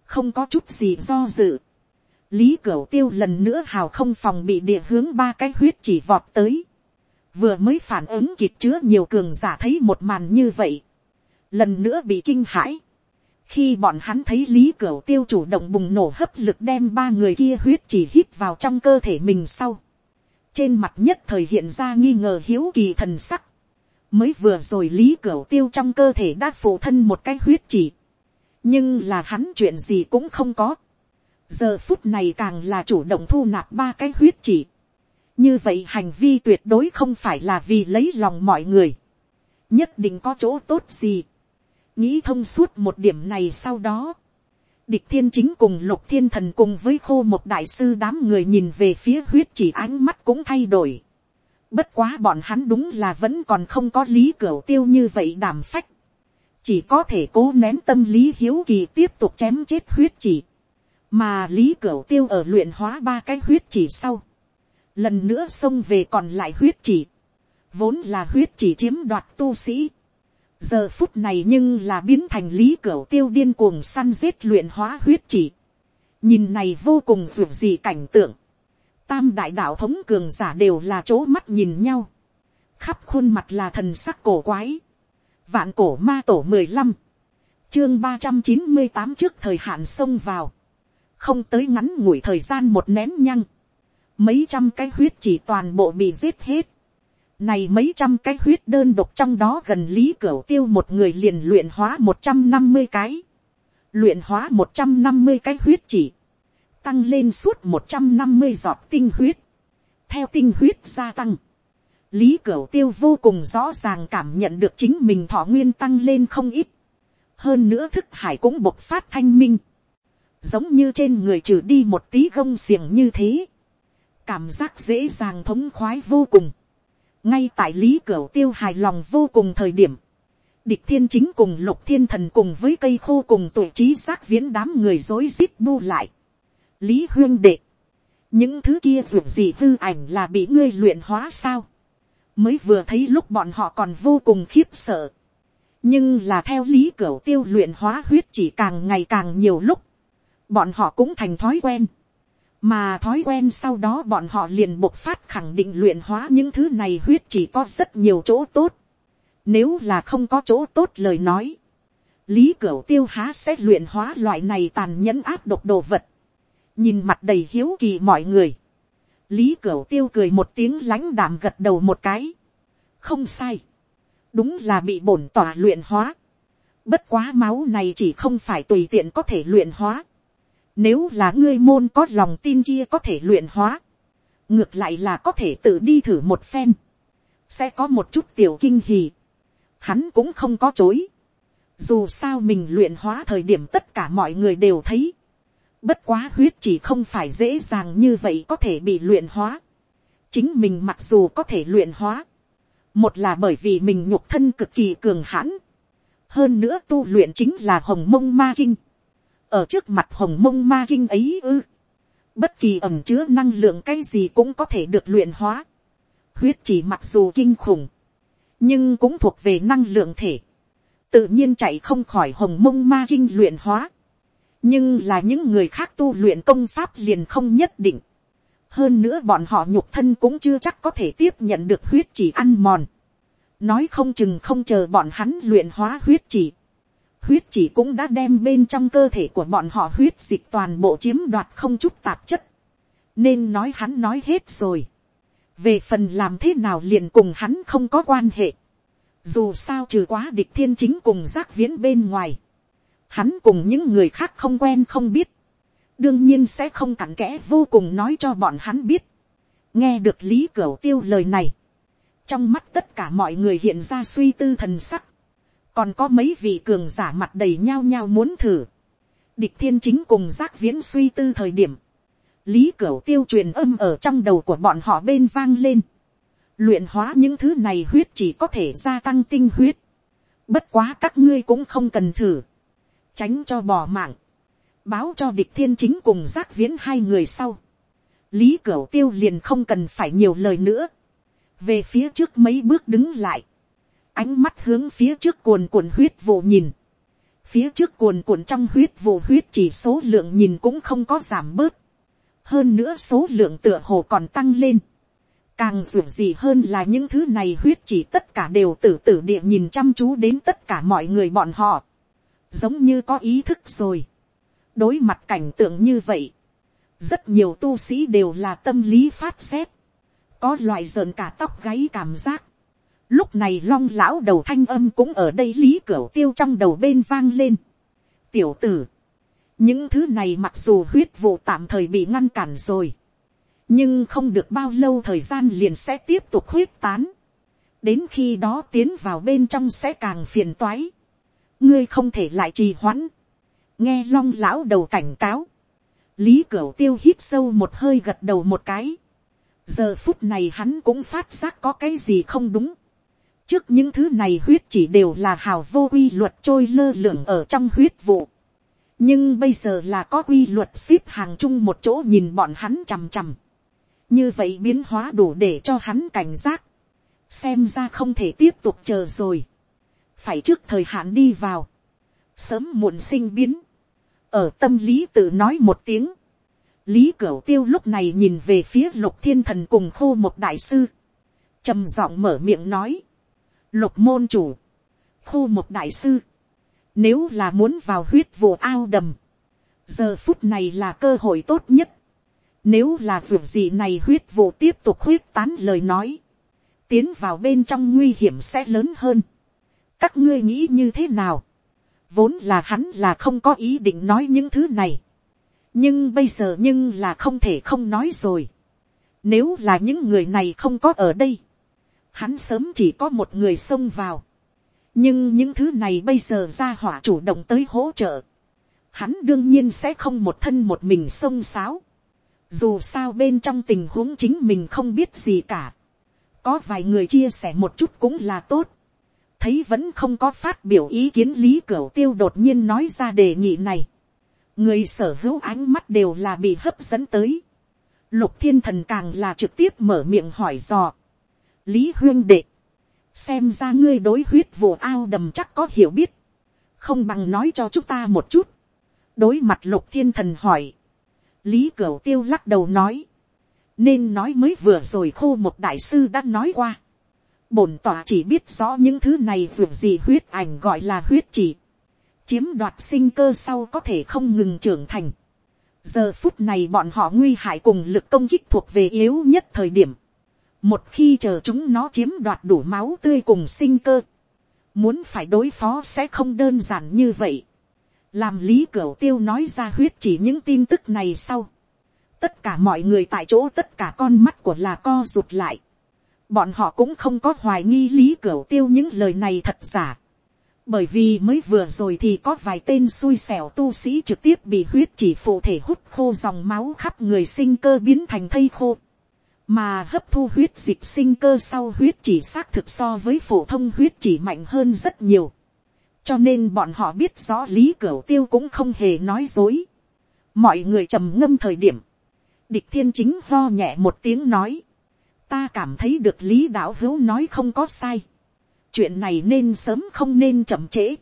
không có chút gì do dự, lý cửu tiêu lần nữa hào không phòng bị địa hướng ba cái huyết chỉ vọt tới. vừa mới phản ứng kịp chứa nhiều cường giả thấy một màn như vậy. lần nữa bị kinh hãi khi bọn hắn thấy lý cửu tiêu chủ động bùng nổ hấp lực đem ba người kia huyết chỉ hít vào trong cơ thể mình sau. trên mặt nhất thời hiện ra nghi ngờ hiếu kỳ thần sắc. mới vừa rồi lý cửu tiêu trong cơ thể đã phụ thân một cái huyết chỉ. nhưng là hắn chuyện gì cũng không có giờ phút này càng là chủ động thu nạp ba cái huyết chỉ. như vậy hành vi tuyệt đối không phải là vì lấy lòng mọi người. nhất định có chỗ tốt gì nghĩ thông suốt một điểm này sau đó. địch thiên chính cùng lục thiên thần cùng với khô một đại sư đám người nhìn về phía huyết chỉ ánh mắt cũng thay đổi. bất quá bọn hắn đúng là vẫn còn không có lý cửa tiêu như vậy đảm phách. chỉ có thể cố nén tâm lý hiếu kỳ tiếp tục chém chết huyết chỉ mà lý cửa tiêu ở luyện hóa ba cái huyết chỉ sau, lần nữa xông về còn lại huyết chỉ, vốn là huyết chỉ chiếm đoạt tu sĩ, giờ phút này nhưng là biến thành lý cửa tiêu điên cuồng săn giết luyện hóa huyết chỉ, nhìn này vô cùng ruột gì cảnh tượng, tam đại đạo thống cường giả đều là chỗ mắt nhìn nhau, khắp khuôn mặt là thần sắc cổ quái, vạn cổ ma tổ mười lăm, chương ba trăm chín mươi tám trước thời hạn xông vào, không tới ngắn ngủi thời gian một nén nhăng, mấy trăm cái huyết chỉ toàn bộ bị giết hết. Này mấy trăm cái huyết đơn độc trong đó gần lý cửa tiêu một người liền luyện hóa một trăm năm mươi cái. Luyện hóa một trăm năm mươi cái huyết chỉ. Tăng lên suốt một trăm năm mươi giọt tinh huyết. Theo tinh huyết gia tăng. Lý Cửu Tiêu vô cùng rõ ràng cảm nhận được chính mình thọ nguyên tăng lên không ít. Hơn nữa thức hải cũng bộc phát thanh minh giống như trên người trừ đi một tí gông xiềng như thế, cảm giác dễ dàng thống khoái vô cùng, ngay tại lý Cửu tiêu hài lòng vô cùng thời điểm, địch thiên chính cùng lục thiên thần cùng với cây khô cùng tuổi trí xác viễn đám người dối rít bu lại, lý huyên đệ, những thứ kia ruột gì hư ảnh là bị ngươi luyện hóa sao, mới vừa thấy lúc bọn họ còn vô cùng khiếp sợ, nhưng là theo lý Cửu tiêu luyện hóa huyết chỉ càng ngày càng nhiều lúc, bọn họ cũng thành thói quen. Mà thói quen sau đó bọn họ liền bộc phát khẳng định luyện hóa những thứ này huyết chỉ có rất nhiều chỗ tốt. Nếu là không có chỗ tốt lời nói. lý cửu tiêu há sẽ luyện hóa loại này tàn nhẫn áp độc đồ vật, nhìn mặt đầy hiếu kỳ mọi người, lý cửu tiêu cười một tiếng lãnh đạm gật đầu một cái, không sai, đúng là bị bổn tỏa luyện hóa, bất quá máu này chỉ không phải tùy tiện có thể luyện hóa, nếu là ngươi môn có lòng tin kia có thể luyện hóa, ngược lại là có thể tự đi thử một phen, sẽ có một chút tiểu kinh hì, hắn cũng không có chối, dù sao mình luyện hóa thời điểm tất cả mọi người đều thấy, bất quá huyết chỉ không phải dễ dàng như vậy có thể bị luyện hóa, chính mình mặc dù có thể luyện hóa, một là bởi vì mình nhục thân cực kỳ cường hãn, hơn nữa tu luyện chính là hồng mông ma kinh, ở trước mặt hồng mông ma kinh ấy ư, bất kỳ ẩm chứa năng lượng cái gì cũng có thể được luyện hóa, huyết chỉ mặc dù kinh khủng, nhưng cũng thuộc về năng lượng thể, tự nhiên chạy không khỏi hồng mông ma kinh luyện hóa, nhưng là những người khác tu luyện công pháp liền không nhất định, hơn nữa bọn họ nhục thân cũng chưa chắc có thể tiếp nhận được huyết chỉ ăn mòn, nói không chừng không chờ bọn hắn luyện hóa huyết chỉ, huyết chỉ cũng đã đem bên trong cơ thể của bọn họ huyết dịch toàn bộ chiếm đoạt không chút tạp chất, nên nói hắn nói hết rồi, về phần làm thế nào liền cùng hắn không có quan hệ, dù sao trừ quá địch thiên chính cùng giác viễn bên ngoài, hắn cùng những người khác không quen không biết, đương nhiên sẽ không cặn kẽ vô cùng nói cho bọn hắn biết. nghe được lý cửu tiêu lời này, trong mắt tất cả mọi người hiện ra suy tư thần sắc, còn có mấy vị cường giả mặt đầy nhao nhao muốn thử, địch thiên chính cùng giác viễn suy tư thời điểm, lý cửu tiêu truyền âm ở trong đầu của bọn họ bên vang lên, luyện hóa những thứ này huyết chỉ có thể gia tăng tinh huyết, bất quá các ngươi cũng không cần thử, tránh cho bỏ mạng, báo cho địch thiên chính cùng giác viễn hai người sau, lý cửu tiêu liền không cần phải nhiều lời nữa, về phía trước mấy bước đứng lại, ánh mắt hướng phía trước cuồn cuộn huyết vụ nhìn, phía trước cuồn cuộn trong huyết vụ huyết chỉ số lượng nhìn cũng không có giảm bớt, hơn nữa số lượng tựa hồ còn tăng lên, càng dù gì hơn là những thứ này huyết chỉ tất cả đều tử tử địa nhìn chăm chú đến tất cả mọi người bọn họ, giống như có ý thức rồi. đối mặt cảnh tượng như vậy, rất nhiều tu sĩ đều là tâm lý phát xét, có loại rợn cả tóc gáy cảm giác lúc này long lão đầu thanh âm cũng ở đây lý cửa tiêu trong đầu bên vang lên. tiểu tử, những thứ này mặc dù huyết vụ tạm thời bị ngăn cản rồi, nhưng không được bao lâu thời gian liền sẽ tiếp tục huyết tán. đến khi đó tiến vào bên trong sẽ càng phiền toái. Ngươi không thể lại trì hoãn, nghe long lão đầu cảnh cáo, lý cửu tiêu hít sâu một hơi gật đầu một cái, giờ phút này hắn cũng phát giác có cái gì không đúng, trước những thứ này huyết chỉ đều là hào vô quy luật trôi lơ lửng ở trong huyết vụ, nhưng bây giờ là có quy luật xếp hàng chung một chỗ nhìn bọn hắn chằm chằm, như vậy biến hóa đủ để cho hắn cảnh giác, xem ra không thể tiếp tục chờ rồi, phải trước thời hạn đi vào, sớm muộn sinh biến, ở tâm lý tự nói một tiếng, lý cửu tiêu lúc này nhìn về phía lục thiên thần cùng khô một đại sư, trầm giọng mở miệng nói, lục môn chủ, khu một đại sư, nếu là muốn vào huyết vụ ao đầm, giờ phút này là cơ hội tốt nhất, nếu là ruột gì này huyết vụ tiếp tục huyết tán lời nói, tiến vào bên trong nguy hiểm sẽ lớn hơn. Các ngươi nghĩ như thế nào, vốn là hắn là không có ý định nói những thứ này, nhưng bây giờ nhưng là không thể không nói rồi, nếu là những người này không có ở đây, hắn sớm chỉ có một người xông vào, nhưng những thứ này bây giờ ra hỏa chủ động tới hỗ trợ, hắn đương nhiên sẽ không một thân một mình xông xáo, dù sao bên trong tình huống chính mình không biết gì cả, có vài người chia sẻ một chút cũng là tốt, thấy vẫn không có phát biểu ý kiến lý cửu tiêu đột nhiên nói ra đề nghị này. người sở hữu ánh mắt đều là bị hấp dẫn tới. lục thiên thần càng là trực tiếp mở miệng hỏi dò lý huyên đệ, xem ra ngươi đối huyết vụ ao đầm chắc có hiểu biết, không bằng nói cho chúng ta một chút. đối mặt lục thiên thần hỏi, lý cửu tiêu lắc đầu nói, nên nói mới vừa rồi khô một đại sư đã nói qua bổn tỏa chỉ biết rõ những thứ này dù gì huyết ảnh gọi là huyết chỉ. chiếm đoạt sinh cơ sau có thể không ngừng trưởng thành. giờ phút này bọn họ nguy hại cùng lực công kích thuộc về yếu nhất thời điểm một khi chờ chúng nó chiếm đoạt đủ máu tươi cùng sinh cơ, muốn phải đối phó sẽ không đơn giản như vậy. làm lý cửu tiêu nói ra huyết chỉ những tin tức này sau. tất cả mọi người tại chỗ tất cả con mắt của là co rụt lại. bọn họ cũng không có hoài nghi lý cửu tiêu những lời này thật giả bởi vì mới vừa rồi thì có vài tên xui xẻo tu sĩ trực tiếp bị huyết chỉ phụ thể hút khô dòng máu khắp người sinh cơ biến thành thây khô, mà hấp thu huyết dịch sinh cơ sau huyết chỉ xác thực so với phổ thông huyết chỉ mạnh hơn rất nhiều, cho nên bọn họ biết rõ lý cửa tiêu cũng không hề nói dối, mọi người trầm ngâm thời điểm, địch thiên chính lo nhẹ một tiếng nói, ta cảm thấy được lý đạo hữu nói không có sai, chuyện này nên sớm không nên chậm trễ.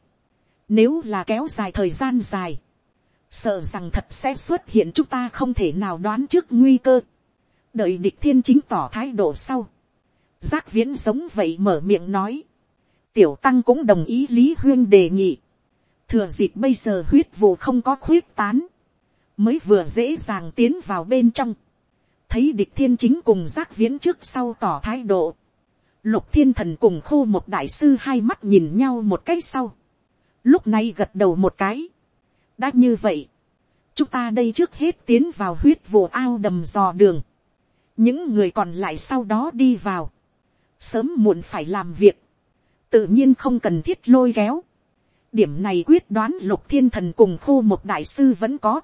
Nếu là kéo dài thời gian dài, sợ rằng thật sẽ xuất hiện chúng ta không thể nào đoán trước nguy cơ đợi địch thiên chính tỏ thái độ sau. giác viễn giống vậy mở miệng nói. tiểu tăng cũng đồng ý lý huyên đề nghị. thừa dịp bây giờ huyết vụ không có khuyết tán, mới vừa dễ dàng tiến vào bên trong. thấy địch thiên chính cùng giác viễn trước sau tỏ thái độ Lục thiên thần cùng khô một đại sư hai mắt nhìn nhau một cái sau. Lúc này gật đầu một cái. Đã như vậy. Chúng ta đây trước hết tiến vào huyết vụ ao đầm dò đường. Những người còn lại sau đó đi vào. Sớm muộn phải làm việc. Tự nhiên không cần thiết lôi kéo. Điểm này quyết đoán lục thiên thần cùng khô một đại sư vẫn có.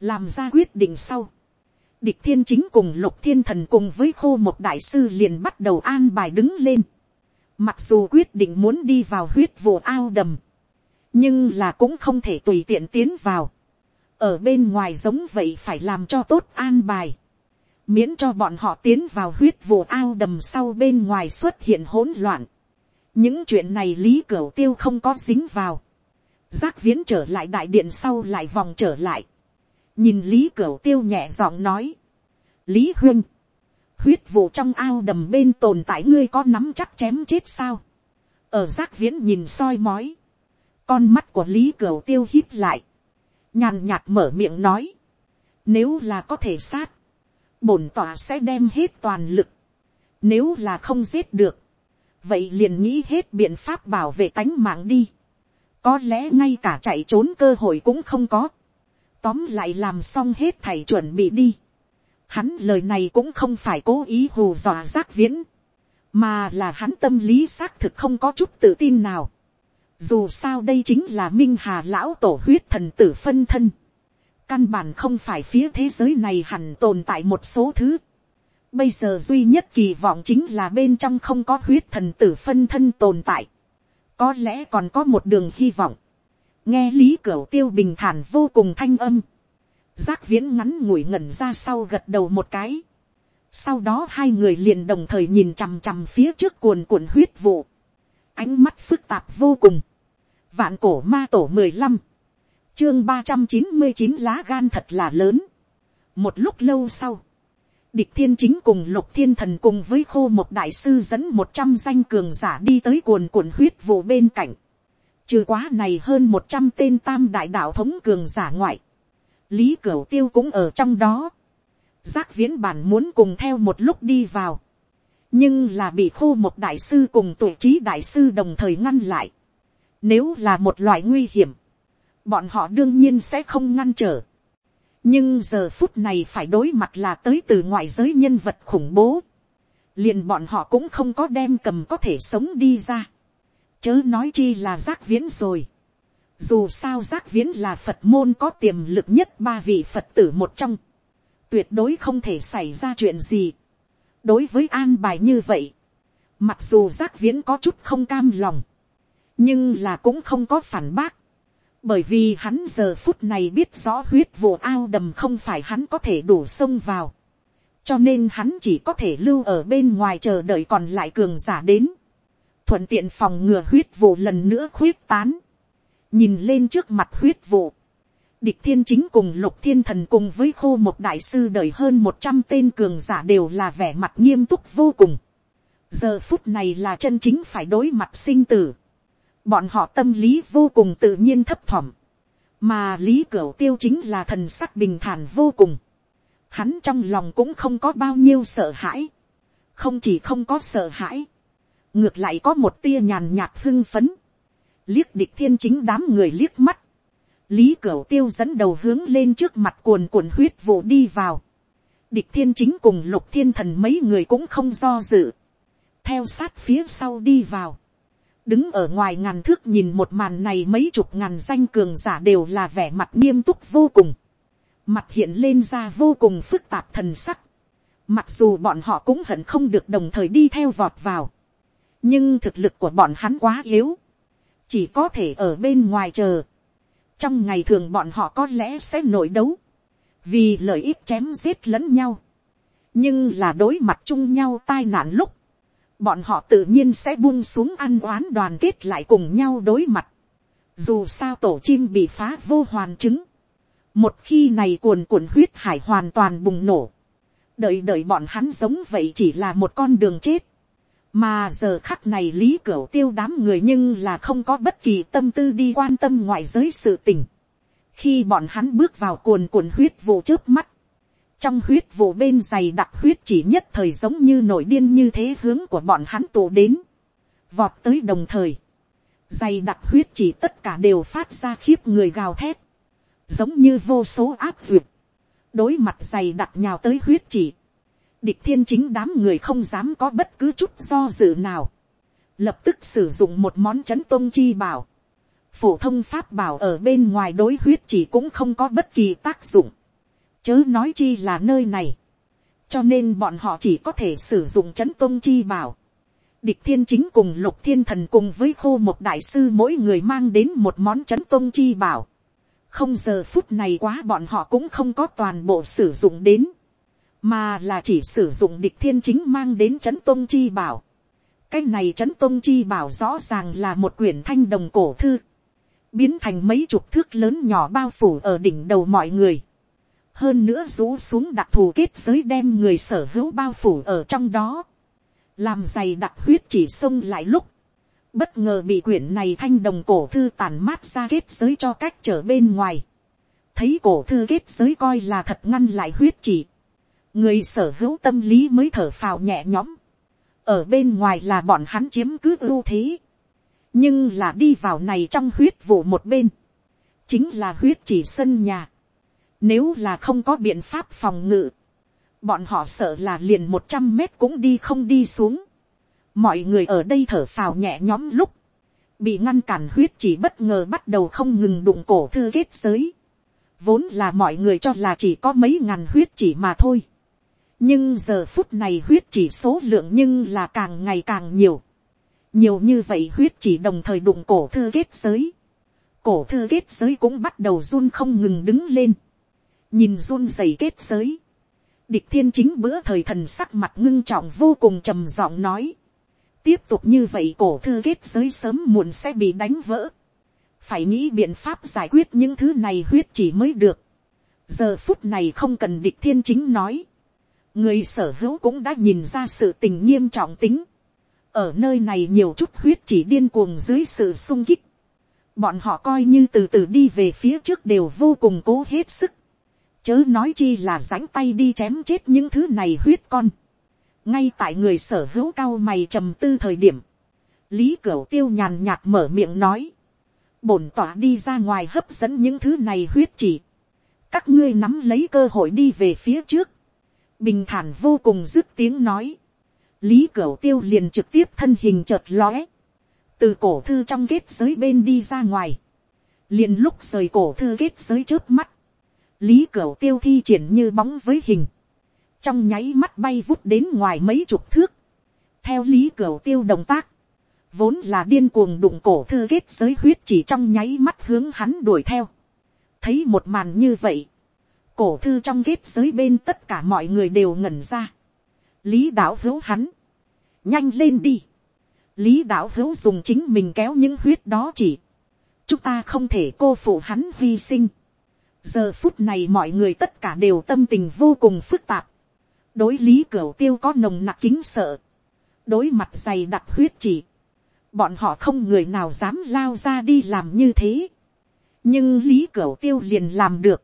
Làm ra quyết định sau địch thiên chính cùng lục thiên thần cùng với khô một đại sư liền bắt đầu an bài đứng lên. Mặc dù quyết định muốn đi vào huyết vụ ao đầm. Nhưng là cũng không thể tùy tiện tiến vào. Ở bên ngoài giống vậy phải làm cho tốt an bài. Miễn cho bọn họ tiến vào huyết vụ ao đầm sau bên ngoài xuất hiện hỗn loạn. Những chuyện này lý cửu tiêu không có dính vào. Giác viễn trở lại đại điện sau lại vòng trở lại. Nhìn lý cửu tiêu nhẹ giọng nói, lý huyên, huyết vụ trong ao đầm bên tồn tại ngươi có nắm chắc chém chết sao, ở giác viễn nhìn soi mói, con mắt của lý cửu tiêu hít lại, nhàn nhạt mở miệng nói, nếu là có thể sát, bổn tỏa sẽ đem hết toàn lực, nếu là không giết được, vậy liền nghĩ hết biện pháp bảo vệ tánh mạng đi, có lẽ ngay cả chạy trốn cơ hội cũng không có, tóm lại làm xong hết thầy chuẩn bị đi. Hắn lời này cũng không phải cố ý hù dọa giác viễn, mà là hắn tâm lý xác thực không có chút tự tin nào. Dù sao đây chính là minh hà lão tổ huyết thần tử phân thân. Căn bản không phải phía thế giới này hẳn tồn tại một số thứ. Bây giờ duy nhất kỳ vọng chính là bên trong không có huyết thần tử phân thân tồn tại. Có lẽ còn có một đường hy vọng. Nghe lý cửu tiêu bình thản vô cùng thanh âm, giác viễn ngắn ngủi ngẩn ra sau gật đầu một cái, sau đó hai người liền đồng thời nhìn chằm chằm phía trước cuồn cuộn huyết vụ, ánh mắt phức tạp vô cùng, vạn cổ ma tổ mười lăm, chương ba trăm chín mươi chín lá gan thật là lớn, một lúc lâu sau, địch thiên chính cùng lục thiên thần cùng với khô một đại sư dẫn một trăm danh cường giả đi tới cuồn cuộn huyết vụ bên cạnh, Trừ quá này hơn một trăm tên tam đại đạo thống cường giả ngoại. Lý Cửu Tiêu cũng ở trong đó. Giác viễn bản muốn cùng theo một lúc đi vào. Nhưng là bị khô một đại sư cùng tuổi trí đại sư đồng thời ngăn lại. Nếu là một loại nguy hiểm. Bọn họ đương nhiên sẽ không ngăn trở. Nhưng giờ phút này phải đối mặt là tới từ ngoại giới nhân vật khủng bố. Liền bọn họ cũng không có đem cầm có thể sống đi ra chớ nói chi là giác viễn rồi. Dù sao giác viễn là Phật môn có tiềm lực nhất ba vị Phật tử một trong. Tuyệt đối không thể xảy ra chuyện gì. Đối với an bài như vậy. Mặc dù giác viễn có chút không cam lòng. Nhưng là cũng không có phản bác. Bởi vì hắn giờ phút này biết rõ huyết vụ ao đầm không phải hắn có thể đổ sông vào. Cho nên hắn chỉ có thể lưu ở bên ngoài chờ đợi còn lại cường giả đến thuận tiện phòng ngừa huyết vụ lần nữa khuyết tán, nhìn lên trước mặt huyết vụ, địch thiên chính cùng lục thiên thần cùng với khô một đại sư đời hơn một trăm tên cường giả đều là vẻ mặt nghiêm túc vô cùng. giờ phút này là chân chính phải đối mặt sinh tử bọn họ tâm lý vô cùng tự nhiên thấp thỏm, mà lý cửu tiêu chính là thần sắc bình thản vô cùng, hắn trong lòng cũng không có bao nhiêu sợ hãi, không chỉ không có sợ hãi, ngược lại có một tia nhàn nhạt hưng phấn, liếc địch thiên chính đám người liếc mắt, lý cửu tiêu dẫn đầu hướng lên trước mặt cuồn cuộn huyết vụ đi vào, địch thiên chính cùng lục thiên thần mấy người cũng không do dự, theo sát phía sau đi vào, đứng ở ngoài ngàn thước nhìn một màn này mấy chục ngàn danh cường giả đều là vẻ mặt nghiêm túc vô cùng, mặt hiện lên ra vô cùng phức tạp thần sắc, mặc dù bọn họ cũng hận không được đồng thời đi theo vọt vào, nhưng thực lực của bọn hắn quá yếu, chỉ có thể ở bên ngoài chờ, trong ngày thường bọn họ có lẽ sẽ nội đấu, vì lợi ích chém giết lẫn nhau, nhưng là đối mặt chung nhau tai nạn lúc, bọn họ tự nhiên sẽ buông xuống ăn oán đoàn kết lại cùng nhau đối mặt. Dù sao tổ chim bị phá vô hoàn chứng. Một khi này cuồn cuộn huyết hải hoàn toàn bùng nổ. Đợi đợi bọn hắn giống vậy chỉ là một con đường chết. Mà giờ khắc này lý cửu tiêu đám người nhưng là không có bất kỳ tâm tư đi quan tâm ngoại giới sự tình. Khi bọn hắn bước vào cuồn cuộn huyết vụ trước mắt trong huyết vụ bên dày đặc huyết chỉ nhất thời giống như nổi điên như thế hướng của bọn hắn tụ đến, vọt tới đồng thời, dày đặc huyết chỉ tất cả đều phát ra khiếp người gào thét, giống như vô số áp duyệt, đối mặt dày đặc nhào tới huyết chỉ, địch thiên chính đám người không dám có bất cứ chút do dự nào, lập tức sử dụng một món chấn tôn chi bảo, phổ thông pháp bảo ở bên ngoài đối huyết chỉ cũng không có bất kỳ tác dụng, chớ nói chi là nơi này, cho nên bọn họ chỉ có thể sử dụng chấn tôn chi bảo. Địch thiên chính cùng lục thiên thần cùng với khô một đại sư mỗi người mang đến một món chấn tôn chi bảo. không giờ phút này quá bọn họ cũng không có toàn bộ sử dụng đến, mà là chỉ sử dụng địch thiên chính mang đến chấn tôn chi bảo. cái này chấn tôn chi bảo rõ ràng là một quyển thanh đồng cổ thư, biến thành mấy chục thước lớn nhỏ bao phủ ở đỉnh đầu mọi người hơn nữa rũ xuống đặc thù kết giới đem người sở hữu bao phủ ở trong đó, làm dày đặc huyết chỉ xông lại lúc, bất ngờ bị quyển này thanh đồng cổ thư tàn mát ra kết giới cho cách trở bên ngoài, thấy cổ thư kết giới coi là thật ngăn lại huyết chỉ, người sở hữu tâm lý mới thở phào nhẹ nhõm, ở bên ngoài là bọn hắn chiếm cứ ưu thế, nhưng là đi vào này trong huyết vụ một bên, chính là huyết chỉ sân nhà, nếu là không có biện pháp phòng ngự, bọn họ sợ là liền một trăm mét cũng đi không đi xuống. Mọi người ở đây thở phào nhẹ nhõm lúc, bị ngăn cản huyết chỉ bất ngờ bắt đầu không ngừng đụng cổ thư kết giới. Vốn là mọi người cho là chỉ có mấy ngàn huyết chỉ mà thôi. Nhưng giờ phút này huyết chỉ số lượng nhưng là càng ngày càng nhiều. Nhiều như vậy huyết chỉ đồng thời đụng cổ thư kết giới. Cổ thư kết giới cũng bắt đầu run không ngừng đứng lên nhìn run rẩy kết giới, địch thiên chính bữa thời thần sắc mặt ngưng trọng vô cùng trầm giọng nói, tiếp tục như vậy cổ thư kết giới sớm muộn sẽ bị đánh vỡ, phải nghĩ biện pháp giải quyết những thứ này huyết chỉ mới được, giờ phút này không cần địch thiên chính nói, người sở hữu cũng đã nhìn ra sự tình nghiêm trọng tính, ở nơi này nhiều chút huyết chỉ điên cuồng dưới sự sung kích, bọn họ coi như từ từ đi về phía trước đều vô cùng cố hết sức, chớ nói chi là rãnh tay đi chém chết những thứ này huyết con. ngay tại người sở hữu cao mày trầm tư thời điểm, lý cửu tiêu nhàn nhạt mở miệng nói, bổn tỏa đi ra ngoài hấp dẫn những thứ này huyết chỉ, các ngươi nắm lấy cơ hội đi về phía trước, bình thản vô cùng dứt tiếng nói, lý cửu tiêu liền trực tiếp thân hình chợt lóe, từ cổ thư trong kết giới bên đi ra ngoài, liền lúc rời cổ thư kết giới trước mắt, lý cửu tiêu thi triển như bóng với hình, trong nháy mắt bay vút đến ngoài mấy chục thước, theo lý cửu tiêu động tác, vốn là điên cuồng đụng cổ thư kết giới huyết chỉ trong nháy mắt hướng hắn đuổi theo, thấy một màn như vậy, cổ thư trong kết giới bên tất cả mọi người đều ngẩn ra, lý đạo hữu hắn, nhanh lên đi, lý đạo hữu dùng chính mình kéo những huyết đó chỉ, chúng ta không thể cô phụ hắn hy sinh, giờ phút này mọi người tất cả đều tâm tình vô cùng phức tạp. đối lý cửu tiêu có nồng nặc kính sợ. đối mặt dày đặc huyết chỉ. bọn họ không người nào dám lao ra đi làm như thế. nhưng lý cửu tiêu liền làm được.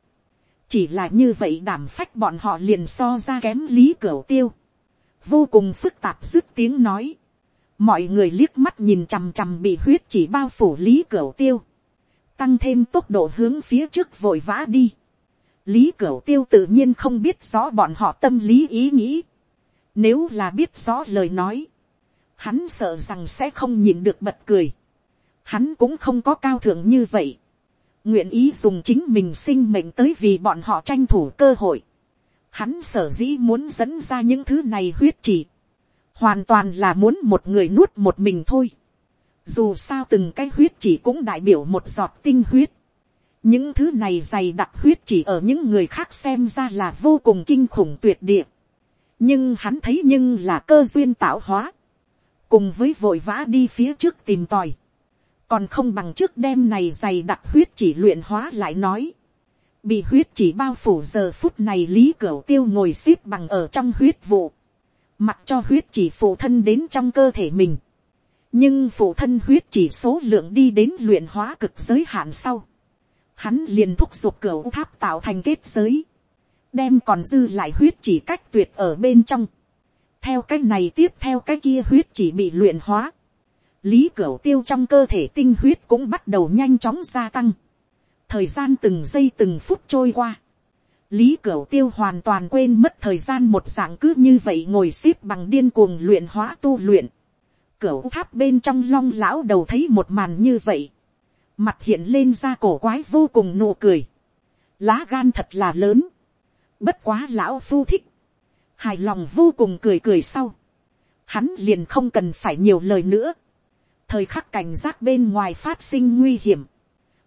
chỉ là như vậy đảm phách bọn họ liền so ra kém lý cửu tiêu. vô cùng phức tạp dứt tiếng nói. mọi người liếc mắt nhìn chằm chằm bị huyết chỉ bao phủ lý cửu tiêu tăng thêm tốc độ hướng phía trước vội vã đi. lý cửu tiêu tự nhiên không biết rõ bọn họ tâm lý ý nghĩ. nếu là biết rõ lời nói, hắn sợ rằng sẽ không nhìn được bật cười. Hắn cũng không có cao thượng như vậy. Nguyện ý dùng chính mình sinh mệnh tới vì bọn họ tranh thủ cơ hội. Hắn sở dĩ muốn dẫn ra những thứ này huyết chỉ. Hoàn toàn là muốn một người nuốt một mình thôi. Dù sao từng cái huyết chỉ cũng đại biểu một giọt tinh huyết. Những thứ này dày đặc huyết chỉ ở những người khác xem ra là vô cùng kinh khủng tuyệt địa. Nhưng hắn thấy nhưng là cơ duyên tạo hóa. Cùng với vội vã đi phía trước tìm tòi, còn không bằng trước đêm này dày đặc huyết chỉ luyện hóa lại nói, bị huyết chỉ bao phủ giờ phút này lý cửu tiêu ngồi x ế p bằng ở trong huyết vụ, mặc cho huyết chỉ phụ thân đến trong cơ thể mình, nhưng phụ thân huyết chỉ số lượng đi đến luyện hóa cực giới hạn sau, hắn liền thúc giục cửa tháp tạo thành kết giới, đem còn dư lại huyết chỉ cách tuyệt ở bên trong, theo cái này tiếp theo cái kia huyết chỉ bị luyện hóa. lý cửa tiêu trong cơ thể tinh huyết cũng bắt đầu nhanh chóng gia tăng. thời gian từng giây từng phút trôi qua. lý cửu tiêu hoàn toàn quên mất thời gian một dạng cứ như vậy ngồi x ế p bằng điên cuồng luyện hóa tu luyện cửu tháp bên trong long lão đầu thấy một màn như vậy. mặt hiện lên ra cổ quái vô cùng nụ cười. lá gan thật là lớn. bất quá lão phu thích hài lòng vô cùng cười cười sau, hắn liền không cần phải nhiều lời nữa, thời khắc cảnh giác bên ngoài phát sinh nguy hiểm,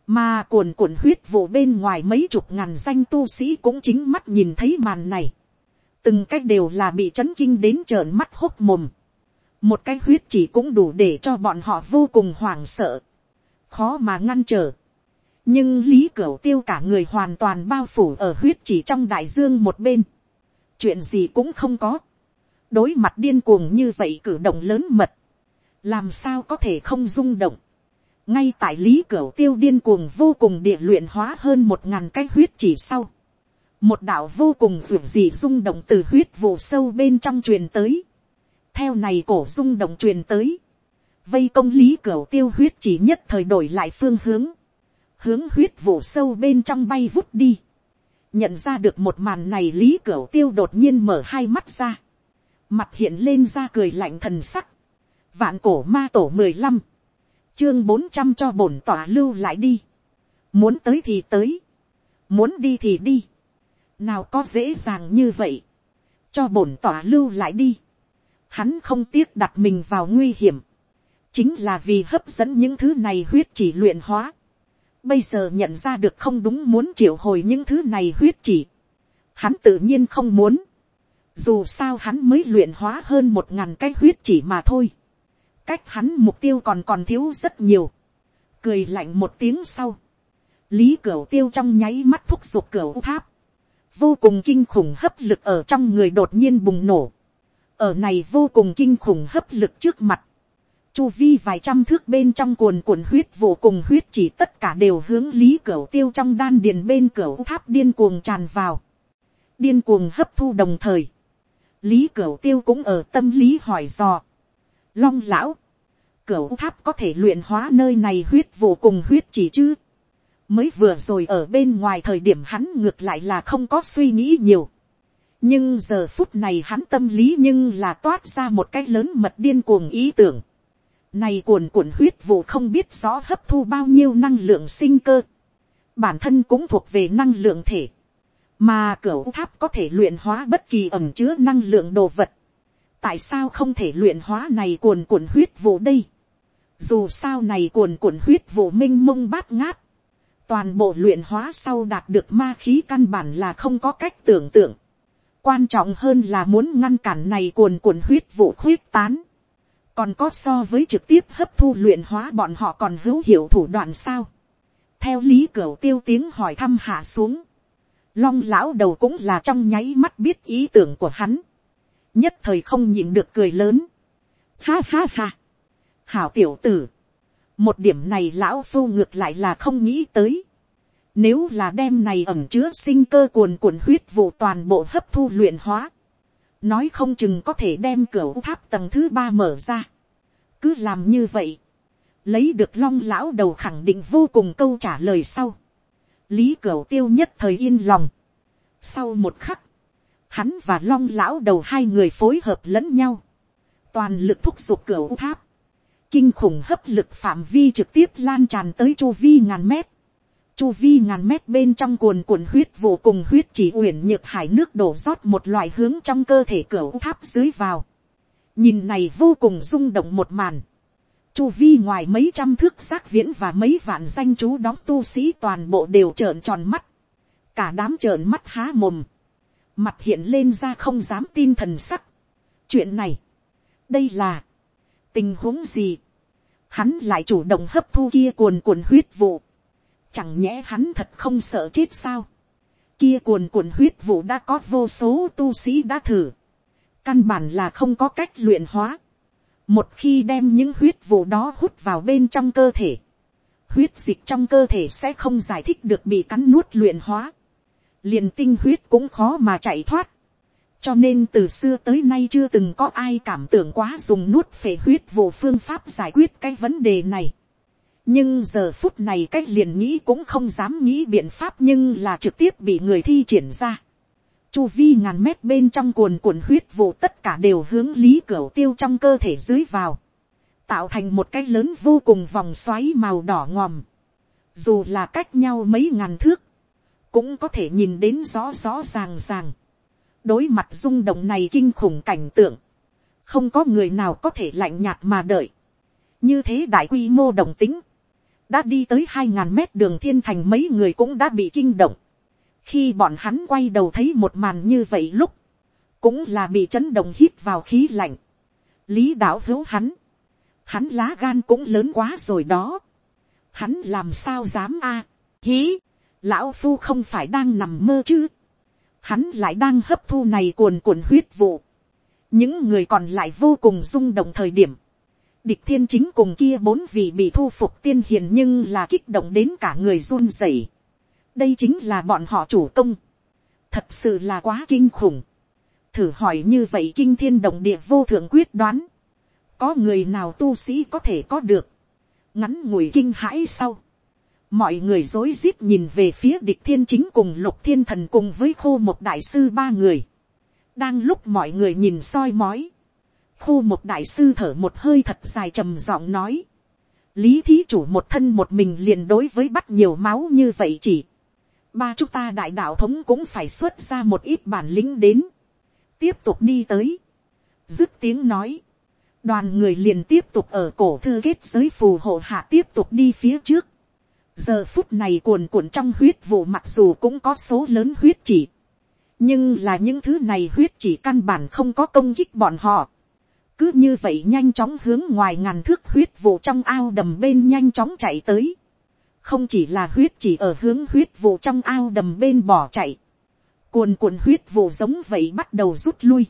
mà cuồn cuộn huyết vụ bên ngoài mấy chục ngàn danh tu sĩ cũng chính mắt nhìn thấy màn này, từng cách đều là bị chấn kinh đến trợn mắt hốt mồm, một cái huyết chỉ cũng đủ để cho bọn họ vô cùng hoảng sợ, khó mà ngăn trở. nhưng lý cửu tiêu cả người hoàn toàn bao phủ ở huyết chỉ trong đại dương một bên, chuyện gì cũng không có, đối mặt điên cuồng như vậy cử động lớn mật, làm sao có thể không rung động, ngay tại lý cửu tiêu điên cuồng vô cùng địa luyện hóa hơn một ngàn cái huyết chỉ sau, một đạo vô cùng ruột gì rung động từ huyết vụ sâu bên trong truyền tới, theo này cổ rung động truyền tới, vây công lý cửa tiêu huyết chỉ nhất thời đổi lại phương hướng, hướng huyết vụ sâu bên trong bay vút đi, nhận ra được một màn này lý cửu tiêu đột nhiên mở hai mắt ra, mặt hiện lên ra cười lạnh thần sắc, vạn cổ ma tổ mười lăm, chương bốn trăm cho bổn tỏa lưu lại đi, muốn tới thì tới, muốn đi thì đi, nào có dễ dàng như vậy, cho bổn tỏa lưu lại đi, hắn không tiếc đặt mình vào nguy hiểm, chính là vì hấp dẫn những thứ này huyết chỉ luyện hóa, Bây giờ nhận ra được không đúng muốn triệu hồi những thứ này huyết chỉ. Hắn tự nhiên không muốn. Dù sao hắn mới luyện hóa hơn một ngàn cái huyết chỉ mà thôi. Cách hắn mục tiêu còn còn thiếu rất nhiều. Cười lạnh một tiếng sau. Lý Cửu tiêu trong nháy mắt thúc giục cửu tháp. Vô cùng kinh khủng hấp lực ở trong người đột nhiên bùng nổ. Ở này vô cùng kinh khủng hấp lực trước mặt chu vi vài trăm thước bên trong cuồn cuộn huyết vô cùng huyết chỉ tất cả đều hướng lý cửa tiêu trong đan điền bên cửa tháp điên cuồng tràn vào. điên cuồng hấp thu đồng thời. lý cửa tiêu cũng ở tâm lý hỏi dò. long lão, cửa tháp có thể luyện hóa nơi này huyết vô cùng huyết chỉ chứ. mới vừa rồi ở bên ngoài thời điểm hắn ngược lại là không có suy nghĩ nhiều nhưng giờ phút này hắn tâm lý nhưng là toát ra một cái lớn mật điên cuồng ý tưởng này cuồn cuộn huyết vụ không biết rõ hấp thu bao nhiêu năng lượng sinh cơ. Bản thân cũng thuộc về năng lượng thể. Mà cửa tháp có thể luyện hóa bất kỳ ẩm chứa năng lượng đồ vật. Tại sao không thể luyện hóa này cuồn cuộn huyết vụ đây? Dù sao này cuồn cuộn huyết vụ minh mông bát ngát. Toàn bộ luyện hóa sau đạt được ma khí căn bản là không có cách tưởng tượng. Quan trọng hơn là muốn ngăn cản này cuồn cuộn huyết vụ khuyết tán còn có so với trực tiếp hấp thu luyện hóa bọn họ còn hữu hiệu thủ đoạn sao. theo lý cửu tiêu tiếng hỏi thăm hạ xuống. long lão đầu cũng là trong nháy mắt biết ý tưởng của hắn. nhất thời không nhịn được cười lớn. ha ha ha. hảo tiểu tử, một điểm này lão phu ngược lại là không nghĩ tới. Nếu là đem này ẩm chứa sinh cơ cuồn cuộn huyết vụ toàn bộ hấp thu luyện hóa. Nói không chừng có thể đem cửa tháp tầng thứ ba mở ra. Cứ làm như vậy. Lấy được long lão đầu khẳng định vô cùng câu trả lời sau. Lý cửa tiêu nhất thời yên lòng. Sau một khắc. Hắn và long lão đầu hai người phối hợp lẫn nhau. Toàn lực thúc giục cửa tháp kinh khủng hấp lực phạm vi trực tiếp lan tràn tới chu vi ngàn mét. Chu vi ngàn mét bên trong cuồn cuộn huyết vô cùng huyết chỉ uyển nhược hải nước đổ rót một loại hướng trong cơ thể cửa tháp dưới vào. Nhìn này vô cùng rung động một màn. Chu vi ngoài mấy trăm thước xác viễn và mấy vạn danh chú đóng tu sĩ toàn bộ đều trợn tròn mắt. Cả đám trợn mắt há mồm. Mặt hiện lên ra không dám tin thần sắc. Chuyện này. Đây là tình huống gì, hắn lại chủ động hấp thu kia cuồn cuộn huyết vụ, chẳng nhẽ hắn thật không sợ chết sao, kia cuồn cuộn huyết vụ đã có vô số tu sĩ đã thử, căn bản là không có cách luyện hóa, một khi đem những huyết vụ đó hút vào bên trong cơ thể, huyết dịch trong cơ thể sẽ không giải thích được bị cắn nuốt luyện hóa, liền tinh huyết cũng khó mà chạy thoát, cho nên từ xưa tới nay chưa từng có ai cảm tưởng quá dùng nuốt phể huyết vụ phương pháp giải quyết cái vấn đề này nhưng giờ phút này cách liền nghĩ cũng không dám nghĩ biện pháp nhưng là trực tiếp bị người thi triển ra. chu vi ngàn mét bên trong cuồn cuộn huyết vụ tất cả đều hướng lý cửa tiêu trong cơ thể dưới vào. tạo thành một cái lớn vô cùng vòng xoáy màu đỏ ngòm. dù là cách nhau mấy ngàn thước, cũng có thể nhìn đến rõ rõ ràng ràng đối mặt rung động này kinh khủng cảnh tượng, không có người nào có thể lạnh nhạt mà đợi. như thế đại quy mô đồng tính, đã đi tới hai ngàn mét đường thiên thành mấy người cũng đã bị kinh động. khi bọn hắn quay đầu thấy một màn như vậy lúc, cũng là bị chấn động hít vào khí lạnh. lý đạo hữu hắn, hắn lá gan cũng lớn quá rồi đó. hắn làm sao dám a, à, hí, lão phu không phải đang nằm mơ chứ hắn lại đang hấp thu này cuồn cuộn huyết vụ. những người còn lại vô cùng rung động thời điểm địch thiên chính cùng kia bốn vị bị thu phục tiên hiền nhưng là kích động đến cả người run rẩy. đây chính là bọn họ chủ công. thật sự là quá kinh khủng. thử hỏi như vậy kinh thiên động địa vô thượng quyết đoán. có người nào tu sĩ có thể có được. ngắn ngủi kinh hãi sau mọi người rối rít nhìn về phía địch thiên chính cùng lục thiên thần cùng với khô một đại sư ba người. đang lúc mọi người nhìn soi mói, khô một đại sư thở một hơi thật dài trầm giọng nói, lý thí chủ một thân một mình liền đối với bắt nhiều máu như vậy chỉ, ba chúng ta đại đạo thống cũng phải xuất ra một ít bản lĩnh đến, tiếp tục đi tới, dứt tiếng nói, đoàn người liền tiếp tục ở cổ thư kết giới phù hộ hạ tiếp tục đi phía trước, giờ phút này cuồn cuộn trong huyết vụ mặc dù cũng có số lớn huyết chỉ, nhưng là những thứ này huyết chỉ căn bản không có công kích bọn họ cứ như vậy nhanh chóng hướng ngoài ngàn thước huyết vụ trong ao đầm bên nhanh chóng chạy tới. không chỉ là huyết chỉ ở hướng huyết vụ trong ao đầm bên bỏ chạy. cuồn cuộn huyết vụ giống vậy bắt đầu rút lui.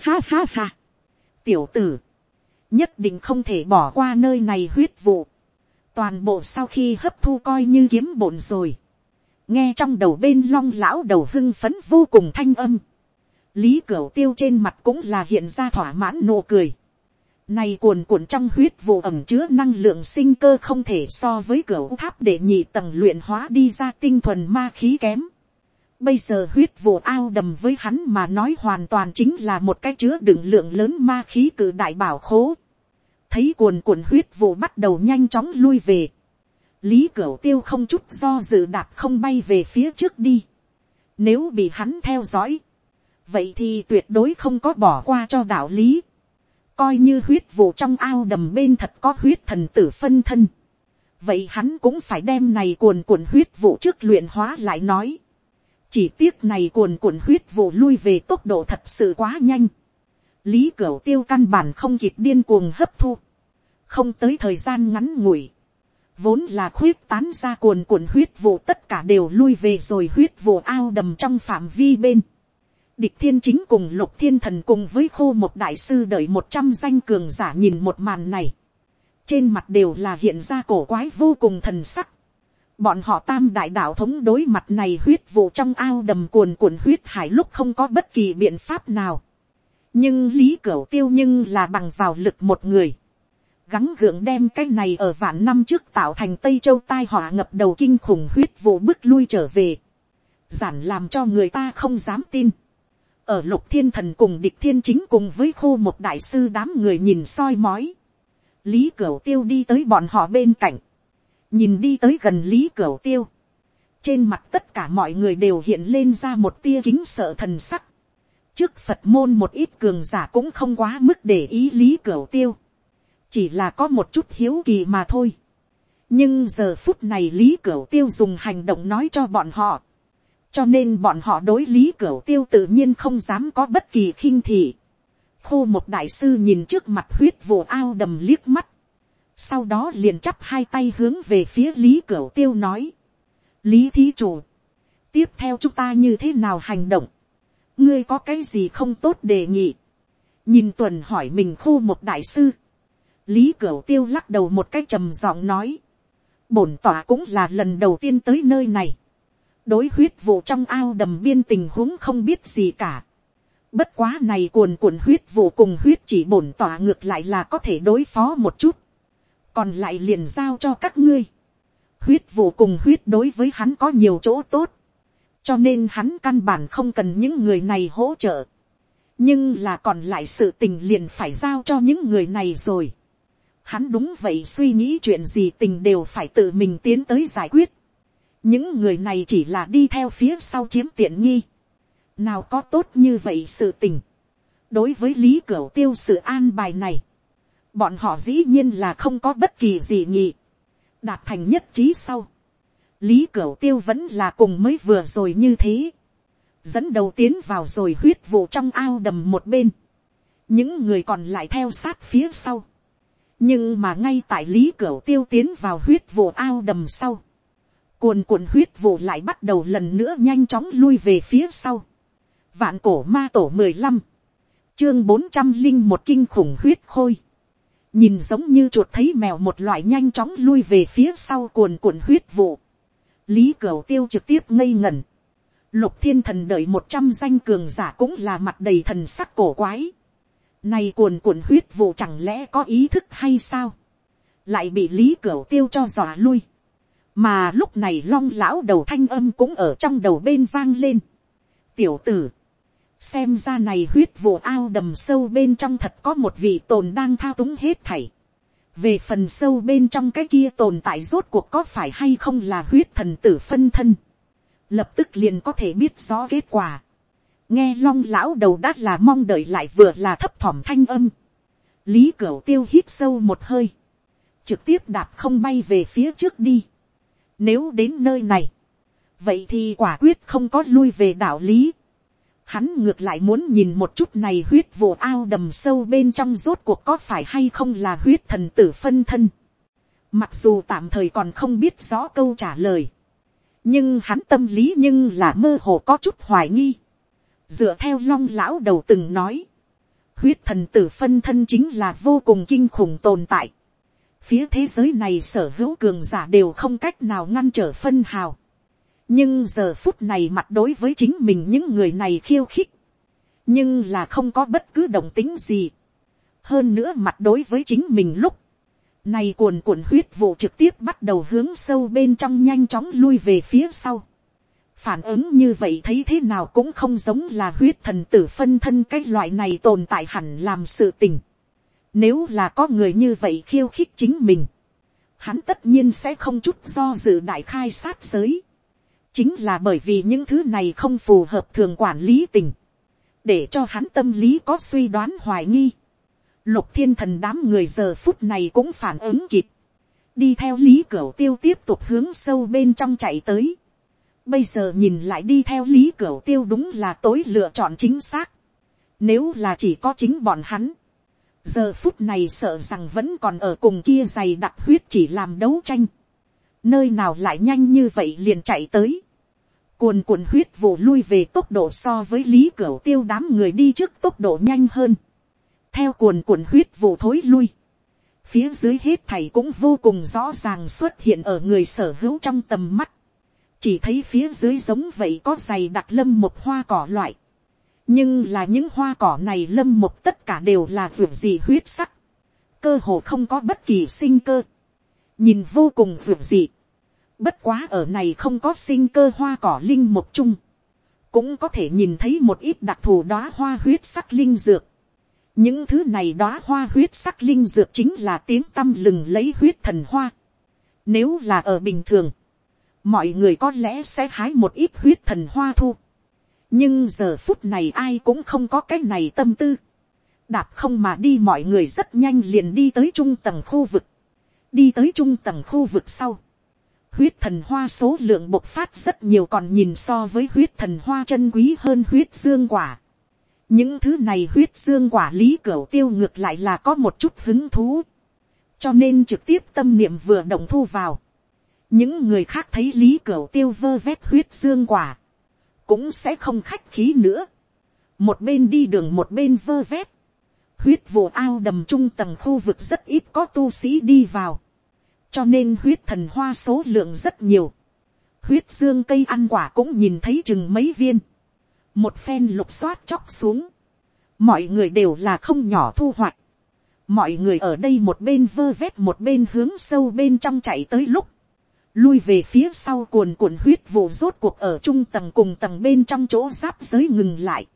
ha ha ha. tiểu tử, nhất định không thể bỏ qua nơi này huyết vụ toàn bộ sau khi hấp thu coi như kiếm bổn rồi, nghe trong đầu bên long lão đầu hưng phấn vô cùng thanh âm, lý cửu tiêu trên mặt cũng là hiện ra thỏa mãn nụ cười, này cuồn cuộn trong huyết vụ ẩm chứa năng lượng sinh cơ không thể so với cửa tháp để nhị tầng luyện hóa đi ra tinh thuần ma khí kém. Bây giờ huyết vụ ao đầm với hắn mà nói hoàn toàn chính là một cái chứa đựng lượng lớn ma khí cử đại bảo khố thấy cuồn cuộn huyết vụ bắt đầu nhanh chóng lui về. lý cửu tiêu không chút do dự đạp không bay về phía trước đi. nếu bị hắn theo dõi, vậy thì tuyệt đối không có bỏ qua cho đạo lý. coi như huyết vụ trong ao đầm bên thật có huyết thần tử phân thân. vậy hắn cũng phải đem này cuồn cuộn huyết vụ trước luyện hóa lại nói. chỉ tiếc này cuồn cuộn huyết vụ lui về tốc độ thật sự quá nhanh lý cửu tiêu căn bản không kịp điên cuồng hấp thu không tới thời gian ngắn ngủi, vốn là khuyết tán ra cuồn cuộn huyết vụ tất cả đều lui về rồi huyết vụ ao đầm trong phạm vi bên. Địch thiên chính cùng lục thiên thần cùng với khô một đại sư đợi một trăm danh cường giả nhìn một màn này. trên mặt đều là hiện ra cổ quái vô cùng thần sắc. Bọn họ tam đại đạo thống đối mặt này huyết vụ trong ao đầm cuồn cuộn huyết hải lúc không có bất kỳ biện pháp nào. Nhưng lý cửu tiêu nhưng là bằng vào lực một người. Gắng gượng đem cái này ở vạn năm trước tạo thành Tây Châu tai họa ngập đầu kinh khủng huyết vụ bước lui trở về. Giản làm cho người ta không dám tin. Ở lục thiên thần cùng địch thiên chính cùng với khô một đại sư đám người nhìn soi mói. Lý Cửu Tiêu đi tới bọn họ bên cạnh. Nhìn đi tới gần Lý Cửu Tiêu. Trên mặt tất cả mọi người đều hiện lên ra một tia kính sợ thần sắc. Trước Phật môn một ít cường giả cũng không quá mức để ý Lý Cửu Tiêu. Chỉ là có một chút hiếu kỳ mà thôi. Nhưng giờ phút này Lý Cửu Tiêu dùng hành động nói cho bọn họ. Cho nên bọn họ đối Lý Cửu Tiêu tự nhiên không dám có bất kỳ khinh thị khô một đại sư nhìn trước mặt huyết vụ ao đầm liếc mắt. Sau đó liền chắp hai tay hướng về phía Lý Cửu Tiêu nói. Lý Thí Chủ. Tiếp theo chúng ta như thế nào hành động? Ngươi có cái gì không tốt đề nghị? Nhìn tuần hỏi mình khô một đại sư. Lý Cửu Tiêu lắc đầu một cái trầm giọng nói. Bổn tỏa cũng là lần đầu tiên tới nơi này. Đối huyết vụ trong ao đầm biên tình huống không biết gì cả Bất quá này cuồn cuộn huyết vụ cùng huyết chỉ bổn tỏa ngược lại là có thể đối phó một chút. Còn lại liền giao cho các ngươi. Huyết vụ cùng huyết đối với hắn có nhiều chỗ tốt. Cho nên hắn căn bản không cần những người này hỗ trợ. Nhưng là còn lại sự tình liền phải giao cho những người này rồi. Hắn đúng vậy suy nghĩ chuyện gì tình đều phải tự mình tiến tới giải quyết. Những người này chỉ là đi theo phía sau chiếm tiện nghi nào có tốt như vậy sự tình. đối với lý cửa tiêu sự an bài này, bọn họ dĩ nhiên là không có bất kỳ gì nhỉ. đạt thành nhất trí sau. lý cửa tiêu vẫn là cùng mới vừa rồi như thế. dẫn đầu tiến vào rồi huyết vụ trong ao đầm một bên. những người còn lại theo sát phía sau. nhưng mà ngay tại lý cửa tiêu tiến vào huyết vụ ao đầm sau cuồn cuộn huyết vụ lại bắt đầu lần nữa nhanh chóng lui về phía sau Vạn cổ ma tổ mười lăm Chương bốn trăm linh một kinh khủng huyết khôi. Nhìn giống như chuột thấy mèo một loại nhanh chóng lui về phía sau cuồn cuộn huyết vụ. Lý Cửu Tiêu trực tiếp ngây ngẩn. Lục thiên thần đợi một trăm danh cường giả cũng là mặt đầy thần sắc cổ quái. Này cuồn cuộn huyết vụ chẳng lẽ có ý thức hay sao? Lại bị Lý Cửu Tiêu cho dọa lui. Mà lúc này long lão đầu thanh âm cũng ở trong đầu bên vang lên. Tiểu tử, xem ra này huyết vụ ao đầm sâu bên trong thật có một vị tồn đang thao túng hết thảy. về phần sâu bên trong cái kia tồn tại rốt cuộc có phải hay không là huyết thần tử phân thân. lập tức liền có thể biết rõ kết quả. nghe long lão đầu đát là mong đợi lại vừa là thấp thỏm thanh âm. lý cửu tiêu hít sâu một hơi. trực tiếp đạp không bay về phía trước đi nếu đến nơi này, vậy thì quả quyết không có lui về đạo lý hắn ngược lại muốn nhìn một chút này huyết vụ ao đầm sâu bên trong rốt cuộc có phải hay không là huyết thần tử phân thân. Mặc dù tạm thời còn không biết rõ câu trả lời. Nhưng hắn tâm lý nhưng là mơ hồ có chút hoài nghi. Dựa theo long lão đầu từng nói. Huyết thần tử phân thân chính là vô cùng kinh khủng tồn tại. Phía thế giới này sở hữu cường giả đều không cách nào ngăn trở phân hào nhưng giờ phút này mặt đối với chính mình những người này khiêu khích, nhưng là không có bất cứ động tính gì. hơn nữa mặt đối với chính mình lúc, này cuồn cuộn huyết vụ trực tiếp bắt đầu hướng sâu bên trong nhanh chóng lui về phía sau. phản ứng như vậy thấy thế nào cũng không giống là huyết thần tử phân thân cái loại này tồn tại hẳn làm sự tình nếu là có người như vậy khiêu khích chính mình, hắn tất nhiên sẽ không chút do dự đại khai sát giới chính là bởi vì những thứ này không phù hợp thường quản lý tình, để cho hắn tâm lý có suy đoán hoài nghi. Lục thiên thần đám người giờ phút này cũng phản ứng kịp, đi theo lý cửu tiêu tiếp tục hướng sâu bên trong chạy tới. Bây giờ nhìn lại đi theo lý cửu tiêu đúng là tối lựa chọn chính xác. Nếu là chỉ có chính bọn hắn, giờ phút này sợ rằng vẫn còn ở cùng kia dày đặc huyết chỉ làm đấu tranh. Nơi nào lại nhanh như vậy liền chạy tới cuồn cuộn huyết vụ lui về tốc độ so với lý cửa tiêu đám người đi trước tốc độ nhanh hơn. theo cuồn cuộn huyết vụ thối lui, phía dưới hết thảy cũng vô cùng rõ ràng xuất hiện ở người sở hữu trong tầm mắt, chỉ thấy phía dưới giống vậy có giày đặc lâm một hoa cỏ loại, nhưng là những hoa cỏ này lâm mục tất cả đều là ruột gì huyết sắc, cơ hồ không có bất kỳ sinh cơ, nhìn vô cùng ruột gì, bất quá ở này không có sinh cơ hoa cỏ linh mục chung, cũng có thể nhìn thấy một ít đặc thù đóa hoa huyết sắc linh dược, những thứ này đóa hoa huyết sắc linh dược chính là tiếng tâm lừng lấy huyết thần hoa. Nếu là ở bình thường, mọi người có lẽ sẽ hái một ít huyết thần hoa thu nhưng giờ phút này ai cũng không có cái này tâm tư. đạp không mà đi mọi người rất nhanh liền đi tới trung tầng khu vực. đi tới trung tầng khu vực sau. huyết thần hoa số lượng bộc phát rất nhiều còn nhìn so với huyết thần hoa chân quý hơn huyết dương quả những thứ này huyết dương quả lý cửa tiêu ngược lại là có một chút hứng thú, cho nên trực tiếp tâm niệm vừa động thu vào. những người khác thấy lý cửa tiêu vơ vét huyết dương quả, cũng sẽ không khách khí nữa. một bên đi đường một bên vơ vét, huyết vụ ao đầm trung tầng khu vực rất ít có tu sĩ đi vào, cho nên huyết thần hoa số lượng rất nhiều. huyết dương cây ăn quả cũng nhìn thấy chừng mấy viên. Một phen lục xoát chóc xuống, mọi người đều là không nhỏ thu hoạch, mọi người ở đây một bên vơ vét một bên hướng sâu bên trong chạy tới lúc, lui về phía sau cuồn cuộn huyết vụ rốt cuộc ở trung tầng cùng tầng bên trong chỗ giáp giới ngừng lại,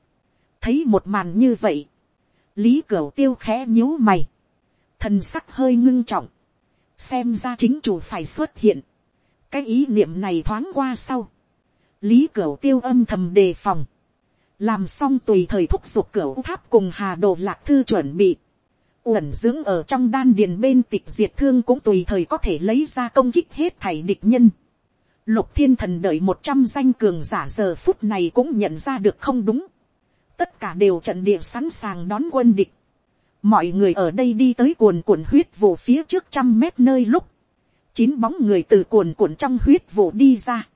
thấy một màn như vậy, lý cửu tiêu khẽ nhíu mày, thần sắc hơi ngưng trọng, xem ra chính chủ phải xuất hiện, cái ý niệm này thoáng qua sau, lý cửu tiêu âm thầm đề phòng, làm xong tùy thời thúc giục cửu tháp cùng hà đồ lạc thư chuẩn bị, uẩn dưỡng ở trong đan điền bên tịch diệt thương cũng tùy thời có thể lấy ra công kích hết thảy địch nhân. Lục thiên thần đợi một trăm danh cường giả giờ phút này cũng nhận ra được không đúng. Tất cả đều trận địa sẵn sàng đón quân địch. Mọi người ở đây đi tới cuồn cuộn huyết vụ phía trước trăm mét nơi lúc. Chín bóng người từ cuồn cuộn trong huyết vụ đi ra.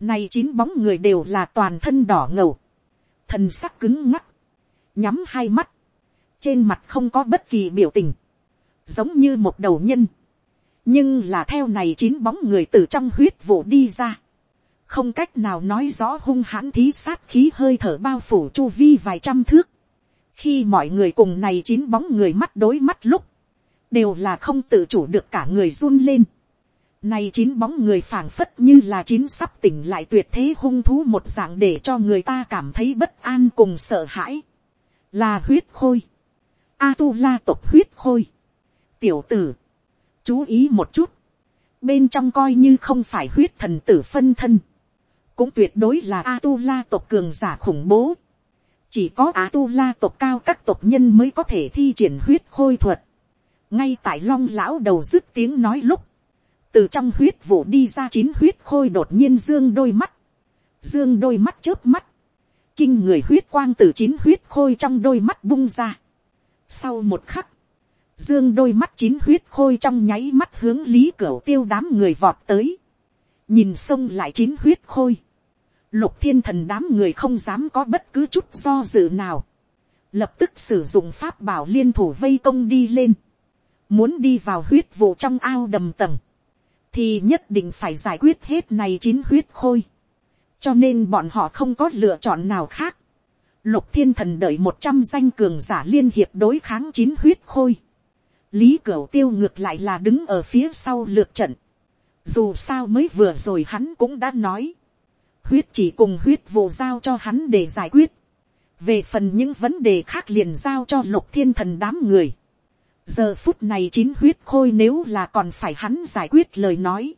Này chín bóng người đều là toàn thân đỏ ngầu thần sắc cứng ngắc, nhắm hai mắt, trên mặt không có bất kỳ biểu tình, giống như một đầu nhân, nhưng là theo này chín bóng người từ trong huyết vụ đi ra, không cách nào nói rõ hung hãn thí sát khí hơi thở bao phủ chu vi vài trăm thước, khi mọi người cùng này chín bóng người mắt đối mắt lúc, đều là không tự chủ được cả người run lên, này chín bóng người phảng phất như là chín sắp tỉnh lại tuyệt thế hung thú một dạng để cho người ta cảm thấy bất an cùng sợ hãi. Là huyết khôi. A-tu-la tộc huyết khôi. Tiểu tử. Chú ý một chút. Bên trong coi như không phải huyết thần tử phân thân. Cũng tuyệt đối là A-tu-la tộc cường giả khủng bố. Chỉ có A-tu-la tộc cao các tộc nhân mới có thể thi triển huyết khôi thuật. Ngay tại long lão đầu dứt tiếng nói lúc từ trong huyết vụ đi ra chín huyết khôi đột nhiên dương đôi mắt, dương đôi mắt chớp mắt, kinh người huyết quang từ chín huyết khôi trong đôi mắt bung ra. Sau một khắc, dương đôi mắt chín huyết khôi trong nháy mắt hướng lý cửu tiêu đám người vọt tới, nhìn sông lại chín huyết khôi, lục thiên thần đám người không dám có bất cứ chút do dự nào, lập tức sử dụng pháp bảo liên thủ vây công đi lên, muốn đi vào huyết vụ trong ao đầm tầng, thì nhất định phải giải quyết hết này chín huyết khôi. cho nên bọn họ không có lựa chọn nào khác lục thiên thần đợi một trăm danh cường giả liên hiệp đối kháng chín huyết khôi. lý cửu tiêu ngược lại là đứng ở phía sau lượt trận. dù sao mới vừa rồi hắn cũng đã nói. huyết chỉ cùng huyết vụ giao cho hắn để giải quyết. về phần những vấn đề khác liền giao cho lục thiên thần đám người giờ phút này chín huyết khôi nếu là còn phải hắn giải quyết lời nói.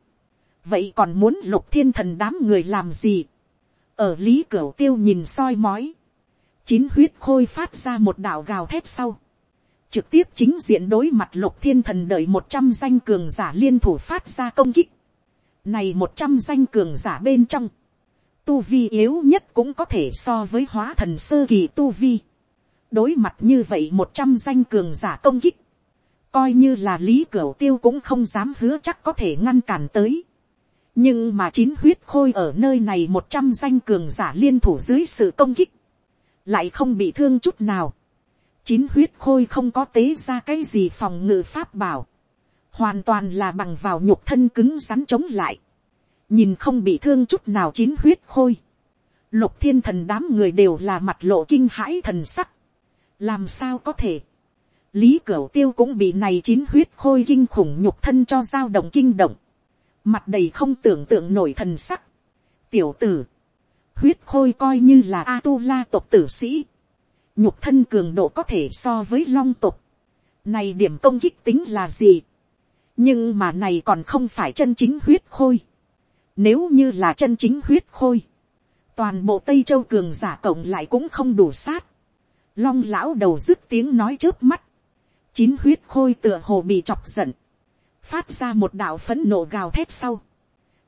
vậy còn muốn lục thiên thần đám người làm gì. ở lý cửu tiêu nhìn soi mói chín huyết khôi phát ra một đạo gào thép sau. trực tiếp chính diện đối mặt lục thiên thần đợi một trăm danh cường giả liên thủ phát ra công kích. này một trăm danh cường giả bên trong. tu vi yếu nhất cũng có thể so với hóa thần sơ kỳ tu vi. đối mặt như vậy một trăm danh cường giả công kích coi như là lý cửu tiêu cũng không dám hứa chắc có thể ngăn cản tới. nhưng mà chín huyết khôi ở nơi này một trăm danh cường giả liên thủ dưới sự công kích, lại không bị thương chút nào. chín huyết khôi không có tế ra cái gì phòng ngự pháp bảo, hoàn toàn là bằng vào nhục thân cứng rắn chống lại, nhìn không bị thương chút nào chín huyết khôi, lục thiên thần đám người đều là mặt lộ kinh hãi thần sắc, làm sao có thể, lý cửu tiêu cũng bị này chín huyết khôi kinh khủng nhục thân cho dao động kinh động, mặt đầy không tưởng tượng nổi thần sắc, tiểu tử, huyết khôi coi như là a tu la tộc tử sĩ, nhục thân cường độ có thể so với long tộc, này điểm công kích tính là gì, nhưng mà này còn không phải chân chính huyết khôi, nếu như là chân chính huyết khôi, toàn bộ tây châu cường giả cộng lại cũng không đủ sát, long lão đầu dứt tiếng nói trước mắt, chín huyết khôi tựa hồ bị chọc giận, phát ra một đạo phấn nộ gào thét sau,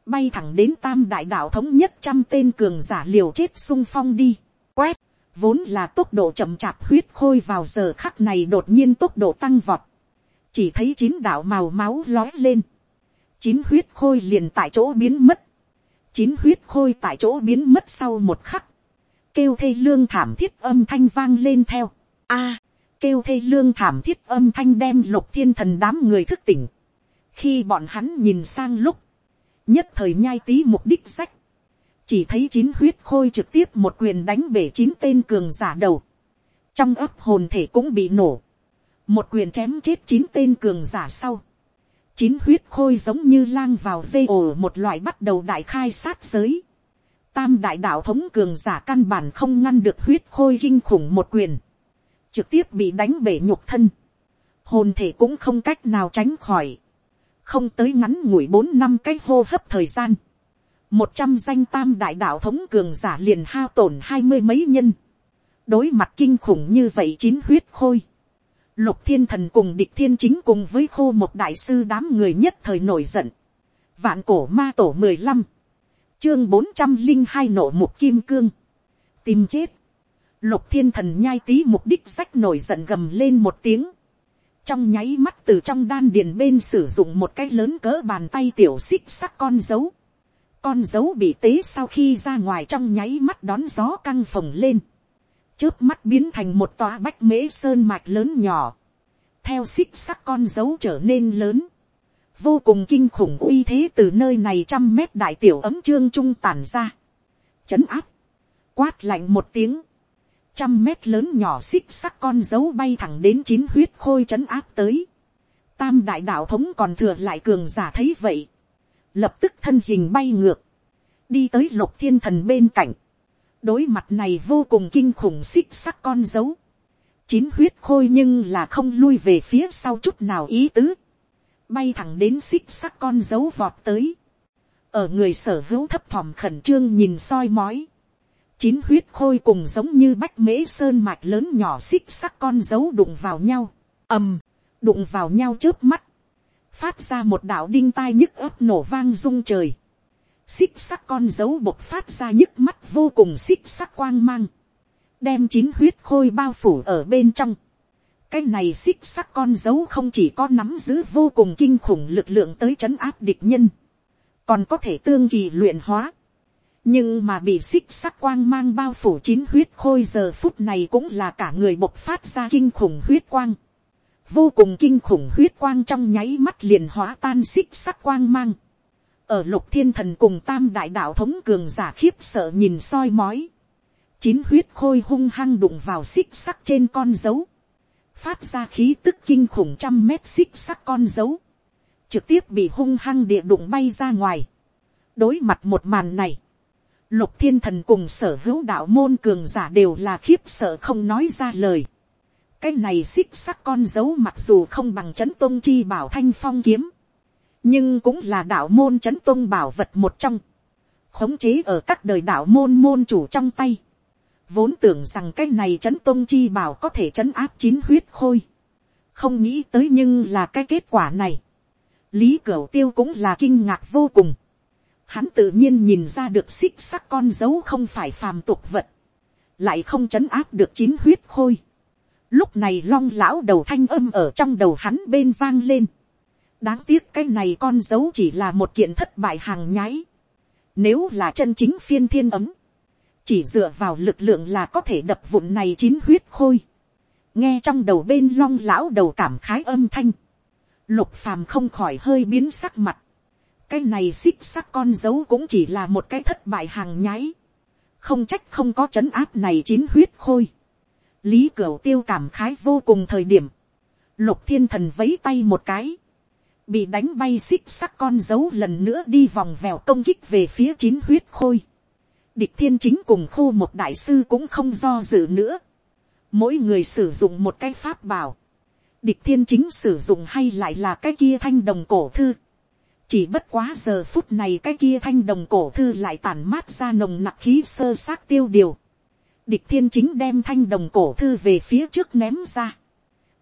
bay thẳng đến tam đại đạo thống nhất trăm tên cường giả liều chết sung phong đi, quét, vốn là tốc độ chậm chạp huyết khôi vào giờ khắc này đột nhiên tốc độ tăng vọt, chỉ thấy chín đạo màu máu lói lên, chín huyết khôi liền tại chỗ biến mất, chín huyết khôi tại chỗ biến mất sau một khắc, kêu thê lương thảm thiết âm thanh vang lên theo, a, kêu thê lương thảm thiết âm thanh đem lục thiên thần đám người thức tỉnh, khi bọn hắn nhìn sang lúc, nhất thời nhai tí mục đích sách, chỉ thấy chín huyết khôi trực tiếp một quyền đánh bể chín tên cường giả đầu, trong ấp hồn thể cũng bị nổ, một quyền chém chết chín tên cường giả sau, chín huyết khôi giống như lang vào dây ổ một loại bắt đầu đại khai sát giới, tam đại đạo thống cường giả căn bản không ngăn được huyết khôi kinh khủng một quyền, trực tiếp bị đánh bể nhục thân, hồn thể cũng không cách nào tránh khỏi, không tới ngắn ngủi bốn năm cái hô hấp thời gian, một trăm danh tam đại đạo thống cường giả liền hao tổn hai mươi mấy nhân, đối mặt kinh khủng như vậy chín huyết khôi, lục thiên thần cùng địch thiên chính cùng với khô một đại sư đám người nhất thời nổi giận, vạn cổ ma tổ mười lăm, chương bốn trăm linh hai nổ mục kim cương, tìm chết, lục thiên thần nhai tí mục đích sách nổi giận gầm lên một tiếng, trong nháy mắt từ trong đan điền bên sử dụng một cái lớn cỡ bàn tay tiểu xích sắc con dấu. Con dấu bị tế sau khi ra ngoài trong nháy mắt đón gió căng phồng lên. Trước mắt biến thành một tòa bách mễ sơn mạch lớn nhỏ. Theo xích sắc con dấu trở nên lớn. Vô cùng kinh khủng uy thế từ nơi này trăm mét đại tiểu ấm trương trung tản ra. Chấn áp. Quát lạnh một tiếng trăm mét lớn nhỏ xích sắc con dấu bay thẳng đến chín huyết khôi trấn áp tới. Tam đại đạo thống còn thừa lại cường giả thấy vậy. Lập tức thân hình bay ngược. Đi tới lục thiên thần bên cạnh. Đối mặt này vô cùng kinh khủng xích sắc con dấu. Chín huyết khôi nhưng là không lui về phía sau chút nào ý tứ. Bay thẳng đến xích sắc con dấu vọt tới. Ở người sở hữu thấp thỏm khẩn trương nhìn soi mói chín huyết khôi cùng giống như bách mễ sơn mạch lớn nhỏ xích sắc con dấu đụng vào nhau, ầm, đụng vào nhau trước mắt, phát ra một đạo đinh tai nhức ấp nổ vang rung trời, xích sắc con dấu bộc phát ra nhức mắt vô cùng xích sắc quang mang, đem chín huyết khôi bao phủ ở bên trong. cái này xích sắc con dấu không chỉ có nắm giữ vô cùng kinh khủng lực lượng tới c áp địch nhân, còn có thể tương kỳ luyện hóa, nhưng mà bị xích sắc quang mang bao phủ chín huyết khôi giờ phút này cũng là cả người bộc phát ra kinh khủng huyết quang. vô cùng kinh khủng huyết quang trong nháy mắt liền hóa tan xích sắc quang mang. ở lục thiên thần cùng tam đại đạo thống cường giả khiếp sợ nhìn soi mói. chín huyết khôi hung hăng đụng vào xích sắc trên con dấu. phát ra khí tức kinh khủng trăm mét xích sắc con dấu. trực tiếp bị hung hăng địa đụng bay ra ngoài. đối mặt một màn này lục thiên thần cùng sở hữu đạo môn cường giả đều là khiếp sợ không nói ra lời. cái này xích sắc con dấu mặc dù không bằng c h ấ n tôn chi bảo thanh phong kiếm, nhưng cũng là đạo môn c h ấ n tôn bảo vật một trong, khống chế ở các đời đạo môn môn chủ trong tay, vốn tưởng rằng cái này c h ấ n tôn chi bảo có thể c h ấ n áp chín huyết khôi, không nghĩ tới nhưng là cái kết quả này, lý cửu tiêu cũng là kinh ngạc vô cùng, Hắn tự nhiên nhìn ra được xích sắc con dấu không phải phàm tục vật. Lại không chấn áp được chín huyết khôi. Lúc này long lão đầu thanh âm ở trong đầu hắn bên vang lên. Đáng tiếc cái này con dấu chỉ là một kiện thất bại hàng nhái. Nếu là chân chính phiên thiên ấm. Chỉ dựa vào lực lượng là có thể đập vụn này chín huyết khôi. nghe trong đầu bên long lão đầu cảm khái âm thanh, lục phàm không khỏi hơi biến sắc mặt, cái này xích sắc con dấu cũng chỉ là một cái thất bại hàng nháy, không trách không có c h ấ n áp này chín huyết khôi, lý cửu tiêu cảm khái vô cùng thời điểm, lục thiên thần vấy tay một cái, bị đánh bay xích sắc con dấu lần nữa đi vòng vèo công kích về phía chín huyết khôi, địch thiên chính cùng khô một đại sư cũng không do dự nữa, mỗi người sử dụng một cái pháp bảo, địch thiên chính sử dụng hay lại là cái kia thanh đồng cổ thư, chỉ bất quá giờ phút này cái kia thanh đồng cổ thư lại tản mát ra nồng nặc khí sơ sát tiêu điều. địch thiên chính đem thanh đồng cổ thư về phía trước ném ra.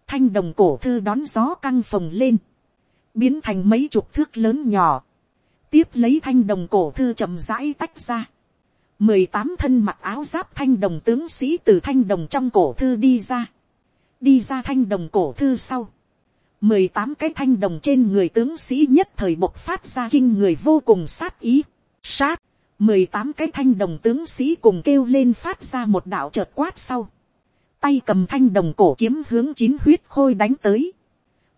thanh đồng cổ thư đón gió căng phồng lên, biến thành mấy chục thước lớn nhỏ. tiếp lấy thanh đồng cổ thư chậm rãi tách ra. mười tám thân mặc áo giáp thanh đồng tướng sĩ từ thanh đồng trong cổ thư đi ra. đi ra thanh đồng cổ thư sau mười tám cái thanh đồng trên người tướng sĩ nhất thời bộc phát ra kinh người vô cùng sát ý. Sát, mười tám cái thanh đồng tướng sĩ cùng kêu lên phát ra một đạo chợt quát sau. Tay cầm thanh đồng cổ kiếm hướng chín huyết khôi đánh tới.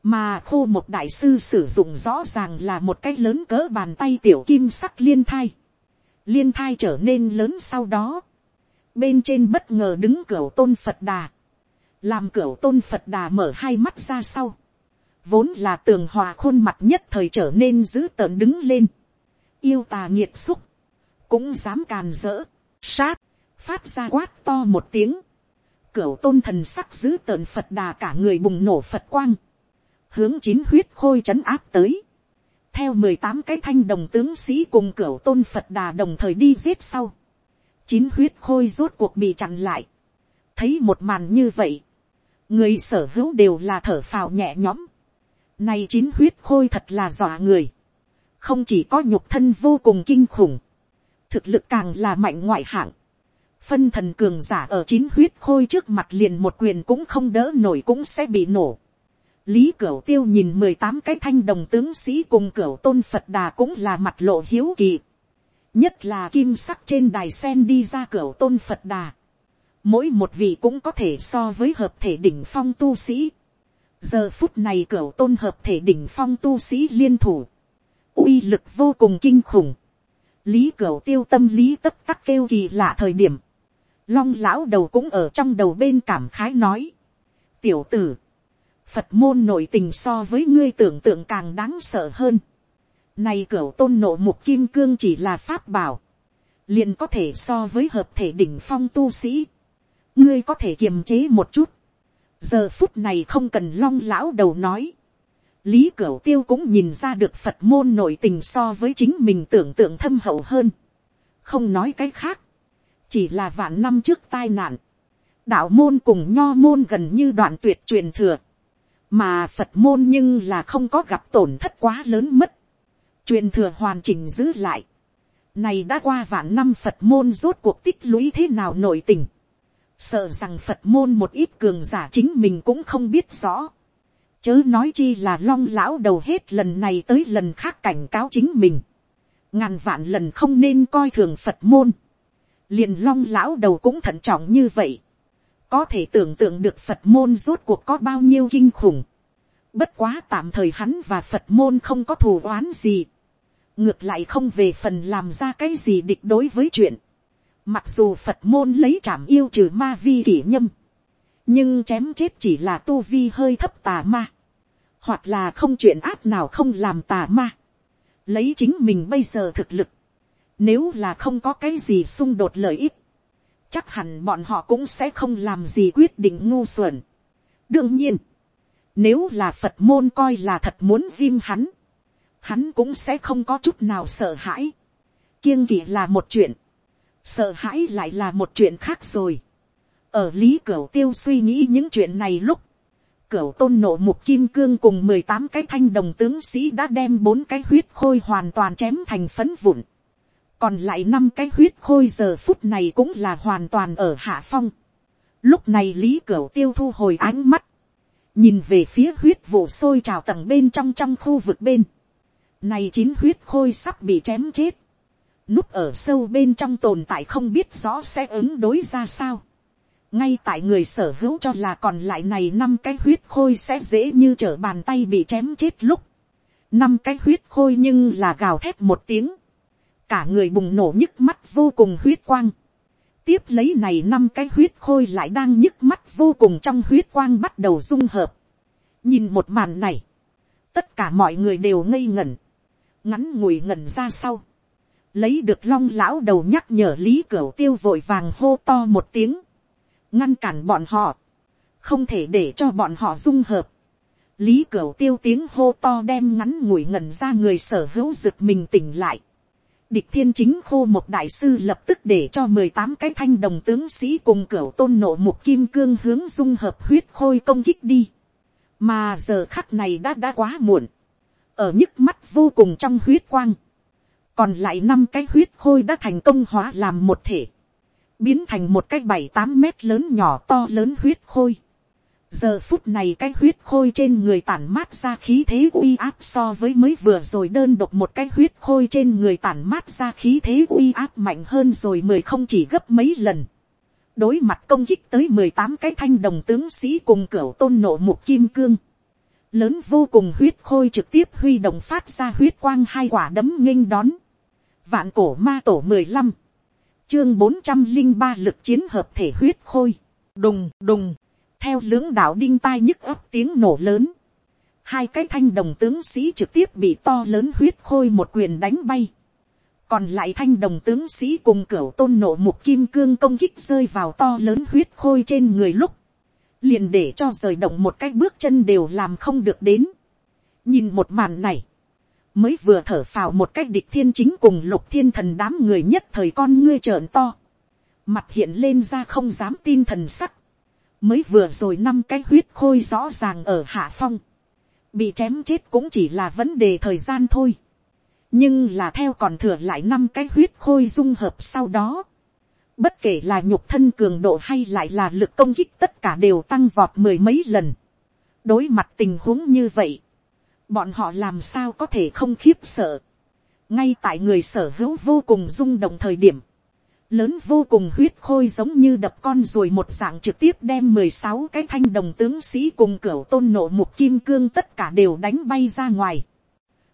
Mà khô một đại sư sử dụng rõ ràng là một cái lớn cỡ bàn tay tiểu kim sắc liên thai. Liên thai trở nên lớn sau đó. Bên trên bất ngờ đứng cửa tôn Phật đà. Làm cửa tôn Phật đà mở hai mắt ra sau vốn là tường hòa khuôn mặt nhất thời trở nên dữ tợn đứng lên, yêu tà nghiệt xúc, cũng dám càn rỡ, sát, phát ra quát to một tiếng, cửu tôn thần sắc dữ tợn phật đà cả người bùng nổ phật quang, hướng chín huyết khôi c h ấ n áp tới, theo mười tám cái thanh đồng tướng sĩ cùng cửu tôn phật đà đồng thời đi giết sau, chín huyết khôi rốt cuộc bị chặn lại, thấy một màn như vậy, người sở hữu đều là thở phào nhẹ nhõm, này chín huyết khôi thật là dọa người. Không chỉ có nhục thân vô cùng kinh khủng. Thực lực càng là mạnh ngoại hạng. Phân thần cường giả ở chín huyết khôi trước mặt liền một quyền cũng không đỡ nổi cũng sẽ bị nổ. Lý Cửu Tiêu nhìn mười tám cái thanh đồng tướng sĩ cùng Cửu Tôn Phật Đà cũng là mặt lộ hiếu kỳ. Nhất là kim sắc trên đài sen đi ra Cửu Tôn Phật Đà. Mỗi một vị cũng có thể so với hợp thể đỉnh phong tu sĩ giờ phút này cửa tôn hợp thể đỉnh phong tu sĩ liên thủ, uy lực vô cùng kinh khủng, lý cửa tiêu tâm lý tất tắc kêu kỳ lạ thời điểm, long lão đầu cũng ở trong đầu bên cảm khái nói, tiểu tử, phật môn nội tình so với ngươi tưởng tượng càng đáng sợ hơn, này cửa tôn nộ mục kim cương chỉ là pháp bảo, liền có thể so với hợp thể đỉnh phong tu sĩ, ngươi có thể kiềm chế một chút, giờ phút này không cần long lão đầu nói. lý cửu tiêu cũng nhìn ra được phật môn nội tình so với chính mình tưởng tượng thâm hậu hơn. không nói cái khác. chỉ là vạn năm trước tai nạn. đạo môn cùng nho môn gần như đoạn tuyệt truyền thừa. mà phật môn nhưng là không có gặp tổn thất quá lớn mất. truyền thừa hoàn chỉnh giữ lại. này đã qua vạn năm phật môn rốt cuộc tích lũy thế nào nội tình sợ rằng phật môn một ít cường giả chính mình cũng không biết rõ. chớ nói chi là long lão đầu hết lần này tới lần khác cảnh cáo chính mình. ngàn vạn lần không nên coi thường phật môn. liền long lão đầu cũng thận trọng như vậy. có thể tưởng tượng được phật môn rốt cuộc có bao nhiêu kinh khủng. bất quá tạm thời hắn và phật môn không có thù oán gì. ngược lại không về phần làm ra cái gì địch đối với chuyện Mặc dù Phật môn lấy trảm yêu trừ ma vi kỷ nhâm. Nhưng chém chết chỉ là tu vi hơi thấp tà ma. Hoặc là không chuyện áp nào không làm tà ma. Lấy chính mình bây giờ thực lực. Nếu là không có cái gì xung đột lợi ích. Chắc hẳn bọn họ cũng sẽ không làm gì quyết định ngu xuẩn. Đương nhiên. Nếu là Phật môn coi là thật muốn diêm hắn. Hắn cũng sẽ không có chút nào sợ hãi. Kiêng kỵ là một chuyện sợ hãi lại là một chuyện khác rồi. ở lý cửu tiêu suy nghĩ những chuyện này lúc, cửu tôn nộ mục kim cương cùng mười tám cái thanh đồng tướng sĩ đã đem bốn cái huyết khôi hoàn toàn chém thành phấn vụn. còn lại năm cái huyết khôi giờ phút này cũng là hoàn toàn ở hạ phong. lúc này lý cửu tiêu thu hồi ánh mắt, nhìn về phía huyết vụ sôi trào tầng bên trong trong khu vực bên. này chín huyết khôi sắp bị chém chết núp ở sâu bên trong tồn tại không biết rõ sẽ ứng đối ra sao. ngay tại người sở hữu cho là còn lại này năm cái huyết khôi sẽ dễ như trở bàn tay bị chém chết lúc, năm cái huyết khôi nhưng là gào thét một tiếng, cả người bùng nổ nhức mắt vô cùng huyết quang, tiếp lấy này năm cái huyết khôi lại đang nhức mắt vô cùng trong huyết quang bắt đầu dung hợp, nhìn một màn này, tất cả mọi người đều ngây ngẩn, ngắn ngủi ngẩn ra sau, lấy được long lão đầu nhắc nhở lý cửu tiêu vội vàng hô to một tiếng, ngăn cản bọn họ, không thể để cho bọn họ dung hợp. lý cửu tiêu tiếng hô to đem ngắn ngủi ngẩn ra người sở hữu rực mình tỉnh lại. địch thiên chính khô một đại sư lập tức để cho mười tám cái thanh đồng tướng sĩ cùng cửu tôn nộ một kim cương hướng dung hợp huyết khôi công kích đi. mà giờ khắc này đã đã quá muộn. ở nhức mắt vô cùng trong huyết quang còn lại năm cái huyết khôi đã thành công hóa làm một thể, biến thành một cái bảy tám mét lớn nhỏ to lớn huyết khôi. giờ phút này cái huyết khôi trên người tản mát ra khí thế uy áp so với mới vừa rồi đơn độc một cái huyết khôi trên người tản mát ra khí thế uy áp mạnh hơn rồi mười không chỉ gấp mấy lần. đối mặt công kích tới mười tám cái thanh đồng tướng sĩ cùng cửa tôn nộ mục kim cương. lớn vô cùng huyết khôi trực tiếp huy động phát ra huyết quang hai quả đấm nghênh đón vạn cổ ma tổ mười lăm chương bốn trăm linh ba lực chiến hợp thể huyết khôi, đùng đùng, theo lưỡng đạo đinh tai nhức ấp tiếng nổ lớn, hai cái thanh đồng tướng sĩ trực tiếp bị to lớn huyết khôi một quyền đánh bay, còn lại thanh đồng tướng sĩ cùng cửa tôn nộ một kim cương công kích rơi vào to lớn huyết khôi trên người lúc, liền để cho rời động một cái bước chân đều làm không được đến. nhìn một màn này, mới vừa thở phào một cách địch thiên chính cùng lục thiên thần đám người nhất thời con ngươi trợn to, mặt hiện lên ra không dám tin thần sắc, mới vừa rồi năm cái huyết khôi rõ ràng ở hạ phong, bị chém chết cũng chỉ là vấn đề thời gian thôi, nhưng là theo còn thừa lại năm cái huyết khôi dung hợp sau đó, bất kể là nhục thân cường độ hay lại là lực công kích tất cả đều tăng vọt mười mấy lần, đối mặt tình huống như vậy, bọn họ làm sao có thể không khiếp sợ. ngay tại người sở hữu vô cùng rung động thời điểm, lớn vô cùng huyết khôi giống như đập con ruồi một dạng trực tiếp đem mười sáu cái thanh đồng tướng sĩ cùng cửa tôn nộ mục kim cương tất cả đều đánh bay ra ngoài.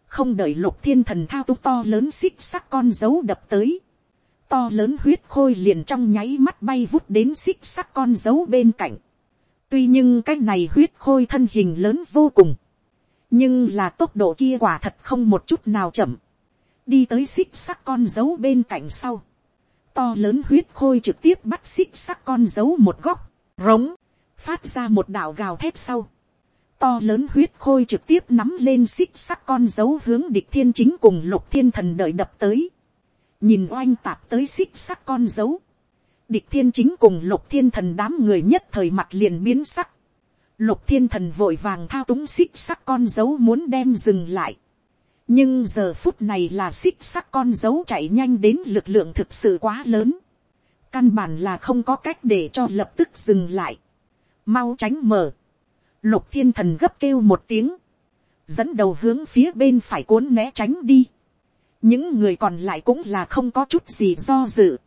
không đợi lục thiên thần thao túng to lớn xích sắc con dấu đập tới. to lớn huyết khôi liền trong nháy mắt bay vút đến xích sắc con dấu bên cạnh. tuy nhưng cái này huyết khôi thân hình lớn vô cùng nhưng là tốc độ kia quả thật không một chút nào chậm, đi tới xích sắc con dấu bên cạnh sau, to lớn huyết khôi trực tiếp bắt xích sắc con dấu một góc, rống, phát ra một đạo gào thét sau, to lớn huyết khôi trực tiếp nắm lên xích sắc con dấu hướng địch thiên chính cùng lục thiên thần đợi đập tới, nhìn oanh tạp tới xích sắc con dấu, địch thiên chính cùng lục thiên thần đám người nhất thời mặt liền biến sắc, Lục thiên thần vội vàng thao túng xích sắc con dấu muốn đem dừng lại. Nhưng giờ phút này là xích sắc con dấu chạy nhanh đến lực lượng thực sự quá lớn. Căn bản là không có cách để cho lập tức dừng lại. Mau tránh mở. Lục thiên thần gấp kêu một tiếng. Dẫn đầu hướng phía bên phải cuốn né tránh đi. Những người còn lại cũng là không có chút gì do dự.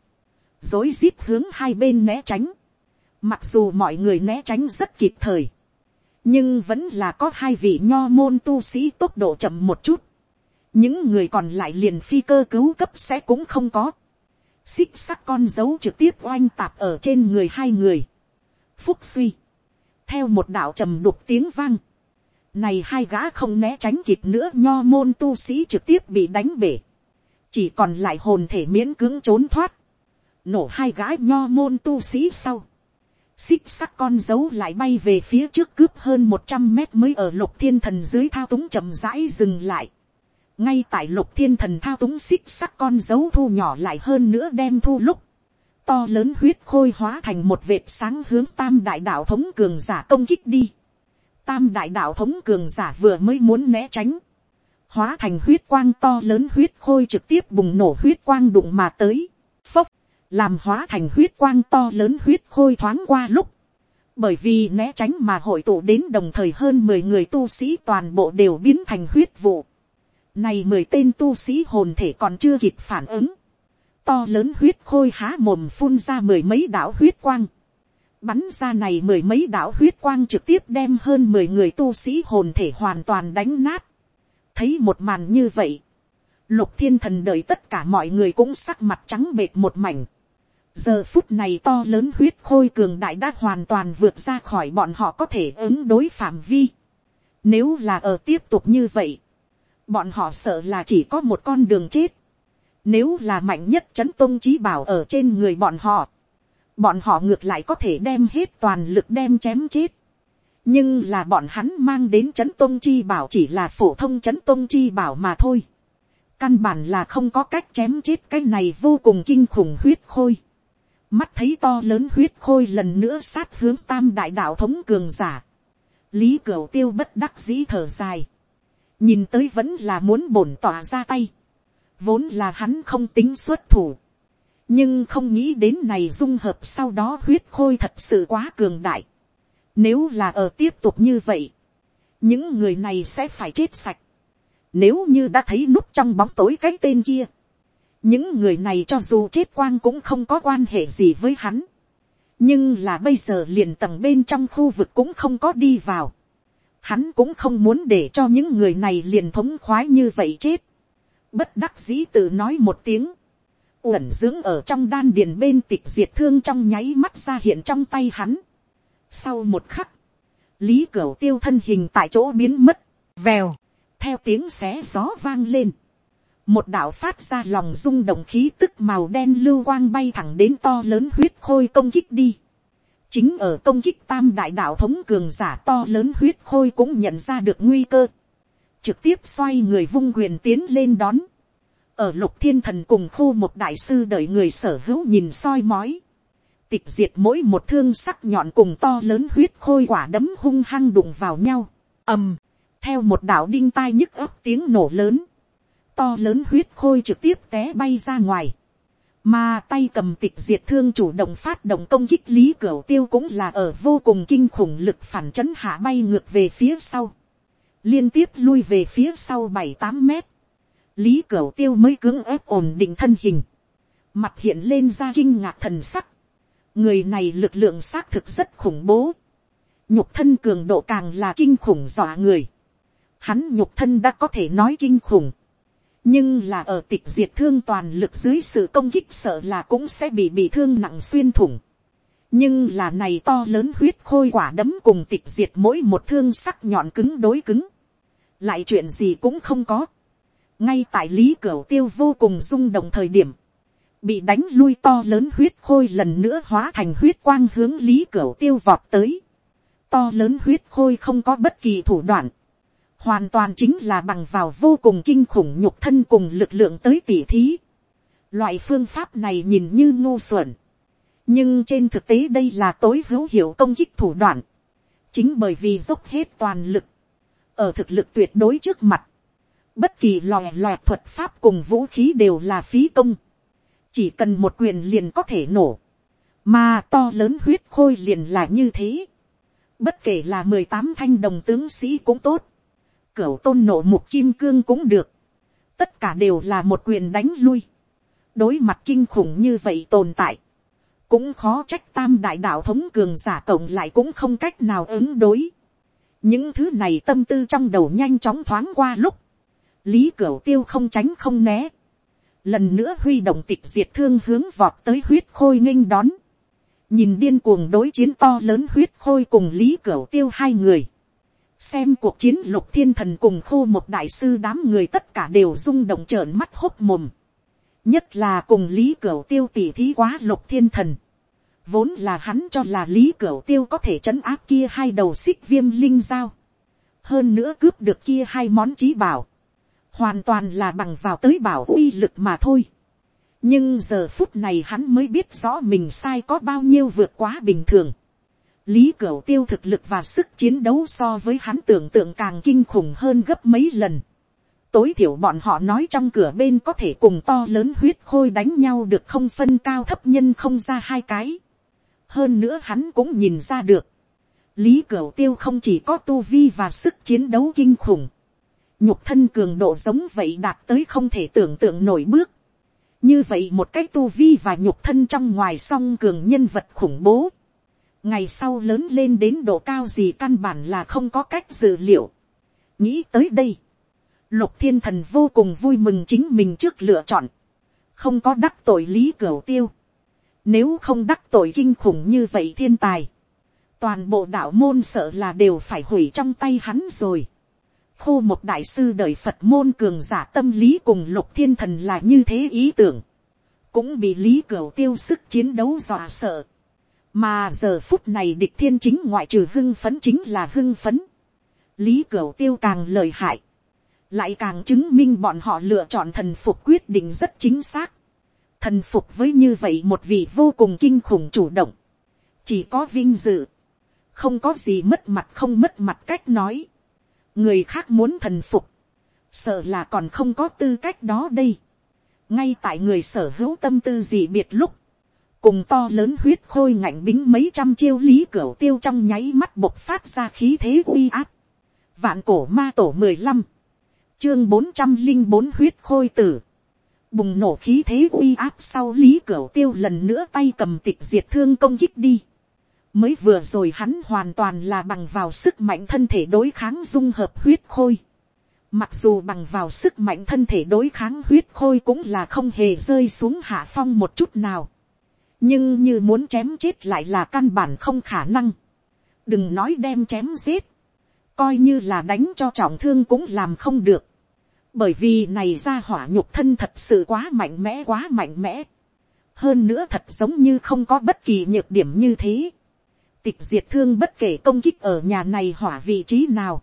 Dối rít hướng hai bên né tránh. Mặc dù mọi người né tránh rất kịp thời nhưng vẫn là có hai vị nho môn tu sĩ tốc độ chậm một chút, những người còn lại liền phi cơ cứu cấp sẽ cũng không có, xích sắc con dấu trực tiếp oanh tạp ở trên người hai người, phúc suy, theo một đạo trầm đục tiếng vang, này hai gã không né tránh kịp nữa nho môn tu sĩ trực tiếp bị đánh bể, chỉ còn lại hồn thể miễn cưỡng trốn thoát, nổ hai gã nho môn tu sĩ sau, xích sắc con dấu lại bay về phía trước cướp hơn một trăm mét mới ở lục thiên thần dưới thao túng chậm rãi dừng lại. ngay tại lục thiên thần thao túng xích sắc con dấu thu nhỏ lại hơn nữa đem thu lúc. to lớn huyết khôi hóa thành một vệt sáng hướng tam đại đạo thống cường giả công kích đi. tam đại đạo thống cường giả vừa mới muốn né tránh. hóa thành huyết quang to lớn huyết khôi trực tiếp bùng nổ huyết quang đụng mà tới làm hóa thành huyết quang to lớn huyết khôi thoáng qua lúc, bởi vì né tránh mà hội tụ đến đồng thời hơn mười người tu sĩ toàn bộ đều biến thành huyết vụ. Này mười tên tu sĩ hồn thể còn chưa kịp phản ứng. To lớn huyết khôi há mồm phun ra mười mấy đạo huyết quang. bắn ra này mười mấy đạo huyết quang trực tiếp đem hơn mười người tu sĩ hồn thể hoàn toàn đánh nát. thấy một màn như vậy, lục thiên thần đợi tất cả mọi người cũng sắc mặt trắng bệt một mảnh giờ phút này to lớn huyết khôi cường đại đã hoàn toàn vượt ra khỏi bọn họ có thể ứng đối phạm vi. nếu là ở tiếp tục như vậy, bọn họ sợ là chỉ có một con đường chết. nếu là mạnh nhất chấn tôn trí bảo ở trên người bọn họ, bọn họ ngược lại có thể đem hết toàn lực đem chém chết. nhưng là bọn hắn mang đến c h ấ n tôn chi bảo chỉ là phổ thông c h ấ n tôn chi bảo mà thôi. căn bản là không có cách chém chết cái này vô cùng kinh khủng huyết khôi mắt thấy to lớn huyết khôi lần nữa sát hướng tam đại đạo thống cường giả. lý cửu tiêu bất đắc dĩ thở dài. nhìn tới vẫn là muốn bổn tỏa ra tay. vốn là hắn không tính xuất thủ nhưng không nghĩ đến này dung hợp sau đó huyết khôi thật sự quá cường đại. Nếu là ở tiếp tục như vậy, những người này sẽ phải chết sạch. Nếu như đã thấy nút trong bóng tối cái tên kia, những người này cho dù chết quang cũng không có quan hệ gì với hắn. nhưng là bây giờ liền tầng bên trong khu vực cũng không có đi vào. Hắn cũng không muốn để cho những người này liền thống khoái như vậy chết. Bất đắc dĩ tự nói một tiếng uẩn dưỡng ở trong đan điền bên tịch diệt thương trong nháy mắt ra hiện trong tay hắn. Sau một khắc, lý cửu tiêu thân hình tại chỗ biến mất, vèo, theo tiếng xé gió vang lên. Một đạo phát ra lòng rung động khí tức màu đen lưu quang bay thẳng đến to lớn huyết khôi công kích đi. Chính ở công kích tam đại đạo thống cường giả to lớn huyết khôi cũng nhận ra được nguy cơ. Trực tiếp xoay người vung quyền tiến lên đón. Ở lục thiên thần cùng khu một đại sư đợi người sở hữu nhìn soi mói, tịch diệt mỗi một thương sắc nhọn cùng to lớn huyết khôi quả đấm hung hăng đụng vào nhau, ầm, theo một đạo đinh tai nhức ấp tiếng nổ lớn, to lớn huyết khôi trực tiếp té bay ra ngoài, mà tay cầm tịch diệt thương chủ động phát động công kích lý cửa tiêu cũng là ở vô cùng kinh khủng lực phản chấn hạ bay ngược về phía sau, liên tiếp lui về phía sau bảy tám mét, lý cửu tiêu mới cưỡng ép ổn định thân hình, mặt hiện lên ra kinh ngạc thần sắc, người này lực lượng xác thực rất khủng bố, nhục thân cường độ càng là kinh khủng dọa người, hắn nhục thân đã có thể nói kinh khủng, nhưng là ở tịch diệt thương toàn lực dưới sự công kích sợ là cũng sẽ bị bị thương nặng xuyên thủng, nhưng là này to lớn huyết khôi quả đấm cùng tịch diệt mỗi một thương sắc nhọn cứng đối cứng, lại chuyện gì cũng không có, ngay tại lý cửa tiêu vô cùng rung động thời điểm, bị đánh lui to lớn huyết khôi lần nữa hóa thành huyết quang hướng lý cửa tiêu vọt tới. To lớn huyết khôi không có bất kỳ thủ đoạn, hoàn toàn chính là bằng vào vô cùng kinh khủng nhục thân cùng lực lượng tới tỉ thí. Loại phương pháp này nhìn như ngu xuẩn, nhưng trên thực tế đây là tối hữu hiệu công kích thủ đoạn. chính bởi vì dốc hết toàn lực, ở thực lực tuyệt đối trước mặt, Bất kỳ lòe loại thuật pháp cùng vũ khí đều là phí công. Chỉ cần một quyền liền có thể nổ. Mà to lớn huyết khôi liền là như thế. Bất kể là mười tám thanh đồng tướng sĩ cũng tốt. Cửu tôn nộ một kim cương cũng được. Tất cả đều là một quyền đánh lui. Đối mặt kinh khủng như vậy tồn tại. Cũng khó trách tam đại đạo thống cường giả cộng lại cũng không cách nào ứng đối. Những thứ này tâm tư trong đầu nhanh chóng thoáng qua lúc lý cửu tiêu không tránh không né, lần nữa huy động tịch diệt thương hướng vọt tới huyết khôi nghênh đón, nhìn điên cuồng đối chiến to lớn huyết khôi cùng lý cửu tiêu hai người, xem cuộc chiến lục thiên thần cùng khô một đại sư đám người tất cả đều rung động trợn mắt hốc mồm, nhất là cùng lý cửu tiêu tỉ thí quá lục thiên thần, vốn là hắn cho là lý cửu tiêu có thể trấn áp kia hai đầu xích viêm linh dao, hơn nữa cướp được kia hai món trí bảo, hoàn toàn là bằng vào tới bảo uy lực mà thôi. nhưng giờ phút này hắn mới biết rõ mình sai có bao nhiêu vượt quá bình thường lý cửu tiêu thực lực và sức chiến đấu so với hắn tưởng tượng càng kinh khủng hơn gấp mấy lần. tối thiểu bọn họ nói trong cửa bên có thể cùng to lớn huyết khôi đánh nhau được không phân cao thấp nhân không ra hai cái. hơn nữa hắn cũng nhìn ra được. lý cửu tiêu không chỉ có tu vi và sức chiến đấu kinh khủng nhục thân cường độ giống vậy đạt tới không thể tưởng tượng nổi bước. Như vậy một cách tu vi và nhục thân trong ngoài song cường nhân vật khủng bố ngày sau lớn lên đến độ cao gì căn bản là không có cách dự liệu. nghĩ tới đây, lục thiên thần vô cùng vui mừng chính mình trước lựa chọn, không có đắc tội lý cửu tiêu, nếu không đắc tội kinh khủng như vậy thiên tài, toàn bộ đạo môn sợ là đều phải hủy trong tay hắn rồi. Khô một đại sư đời Phật môn cường giả tâm lý cùng lục thiên thần là như thế ý tưởng. Cũng bị lý cửu tiêu sức chiến đấu dọa sợ. Mà giờ phút này địch thiên chính ngoại trừ hưng phấn chính là hưng phấn. Lý cửu tiêu càng lời hại. Lại càng chứng minh bọn họ lựa chọn thần phục quyết định rất chính xác. Thần phục với như vậy một vị vô cùng kinh khủng chủ động. Chỉ có vinh dự không có gì mất mặt không mất mặt cách nói, người khác muốn thần phục, sợ là còn không có tư cách đó đây, ngay tại người sở hữu tâm tư gì biệt lúc, cùng to lớn huyết khôi ngạnh bính mấy trăm chiêu lý cửa tiêu trong nháy mắt bộc phát ra khí thế uy áp, vạn cổ ma tổ mười lăm, chương bốn trăm linh bốn huyết khôi tử, bùng nổ khí thế uy áp sau lý cửa tiêu lần nữa tay cầm tịch diệt thương công kích đi mới vừa rồi hắn hoàn toàn là bằng vào sức mạnh thân thể đối kháng dung hợp huyết khôi. Mặc dù bằng vào sức mạnh thân thể đối kháng huyết khôi cũng là không hề rơi xuống hạ phong một chút nào. Nhưng như muốn chém chết lại là căn bản không khả năng. Đừng nói đem chém giết. Coi như là đánh cho trọng thương cũng làm không được. Bởi vì này ra hỏa nhục thân thật sự quá mạnh mẽ quá mạnh mẽ. Hơn nữa thật giống như không có bất kỳ nhược điểm như thế tịch diệt thương bất kể công kích ở nhà này hỏa vị trí nào,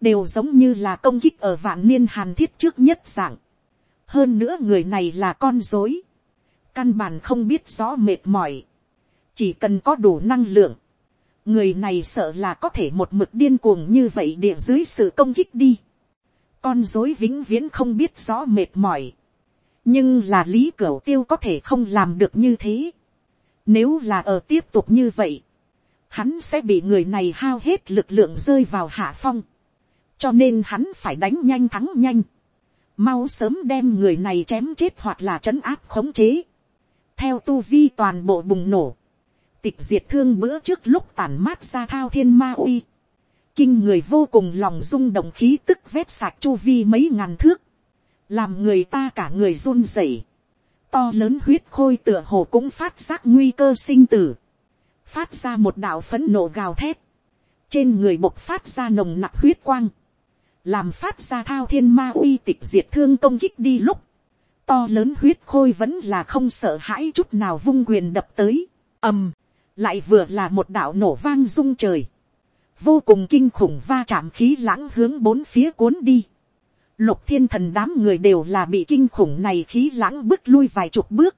đều giống như là công kích ở vạn niên hàn thiết trước nhất dạng. hơn nữa người này là con dối, căn bản không biết rõ mệt mỏi, chỉ cần có đủ năng lượng, người này sợ là có thể một mực điên cuồng như vậy địa dưới sự công kích đi. con dối vĩnh viễn không biết rõ mệt mỏi, nhưng là lý cửu tiêu có thể không làm được như thế. Nếu là ở tiếp tục như vậy, hắn sẽ bị người này hao hết lực lượng rơi vào hạ phong, cho nên hắn phải đánh nhanh thắng nhanh, mau sớm đem người này chém chết hoặc là trấn áp khống chế, theo tu vi toàn bộ bùng nổ, tịch diệt thương bữa trước lúc tàn mát ra thao thiên ma uy, kinh người vô cùng lòng rung động khí tức vét sạc chu vi mấy ngàn thước, làm người ta cả người run rẩy, to lớn huyết khôi tựa hồ cũng phát giác nguy cơ sinh tử, phát ra một đạo phấn nộ gào thét, trên người bộc phát ra nồng nặc huyết quang, làm phát ra thao thiên ma uy tịch diệt thương công kích đi lúc, to lớn huyết khôi vẫn là không sợ hãi chút nào vung quyền đập tới, ầm, lại vừa là một đạo nổ vang rung trời, vô cùng kinh khủng va chạm khí lãng hướng bốn phía cuốn đi, lục thiên thần đám người đều là bị kinh khủng này khí lãng bước lui vài chục bước,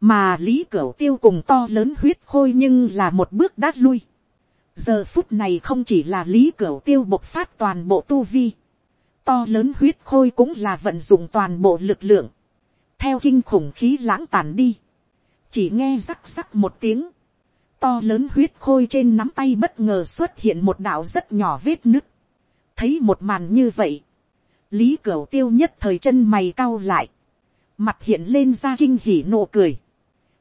mà lý cửu tiêu cùng to lớn huyết khôi nhưng là một bước đát lui. giờ phút này không chỉ là lý cửu tiêu bộc phát toàn bộ tu vi, to lớn huyết khôi cũng là vận dụng toàn bộ lực lượng, theo kinh khủng khí lãng tàn đi, chỉ nghe rắc rắc một tiếng, to lớn huyết khôi trên nắm tay bất ngờ xuất hiện một đạo rất nhỏ vết nứt, thấy một màn như vậy, lý cửu tiêu nhất thời chân mày cau lại, mặt hiện lên ra kinh hỉ nụ cười,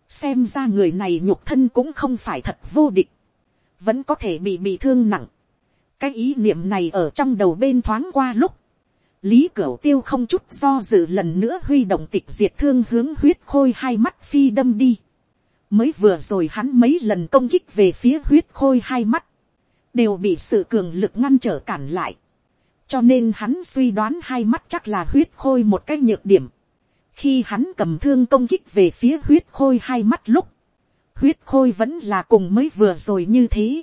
xem ra người này nhục thân cũng không phải thật vô địch, vẫn có thể bị bị thương nặng. cái ý niệm này ở trong đầu bên thoáng qua lúc, lý cửu tiêu không chút do dự lần nữa huy động tịch diệt thương hướng huyết khôi hai mắt phi đâm đi. mới vừa rồi hắn mấy lần công kích về phía huyết khôi hai mắt, đều bị sự cường lực ngăn trở cản lại. cho nên hắn suy đoán hai mắt chắc là huyết khôi một cái nhược điểm khi hắn cầm thương công kích về phía huyết khôi hai mắt lúc, huyết khôi vẫn là cùng mới vừa rồi như thế,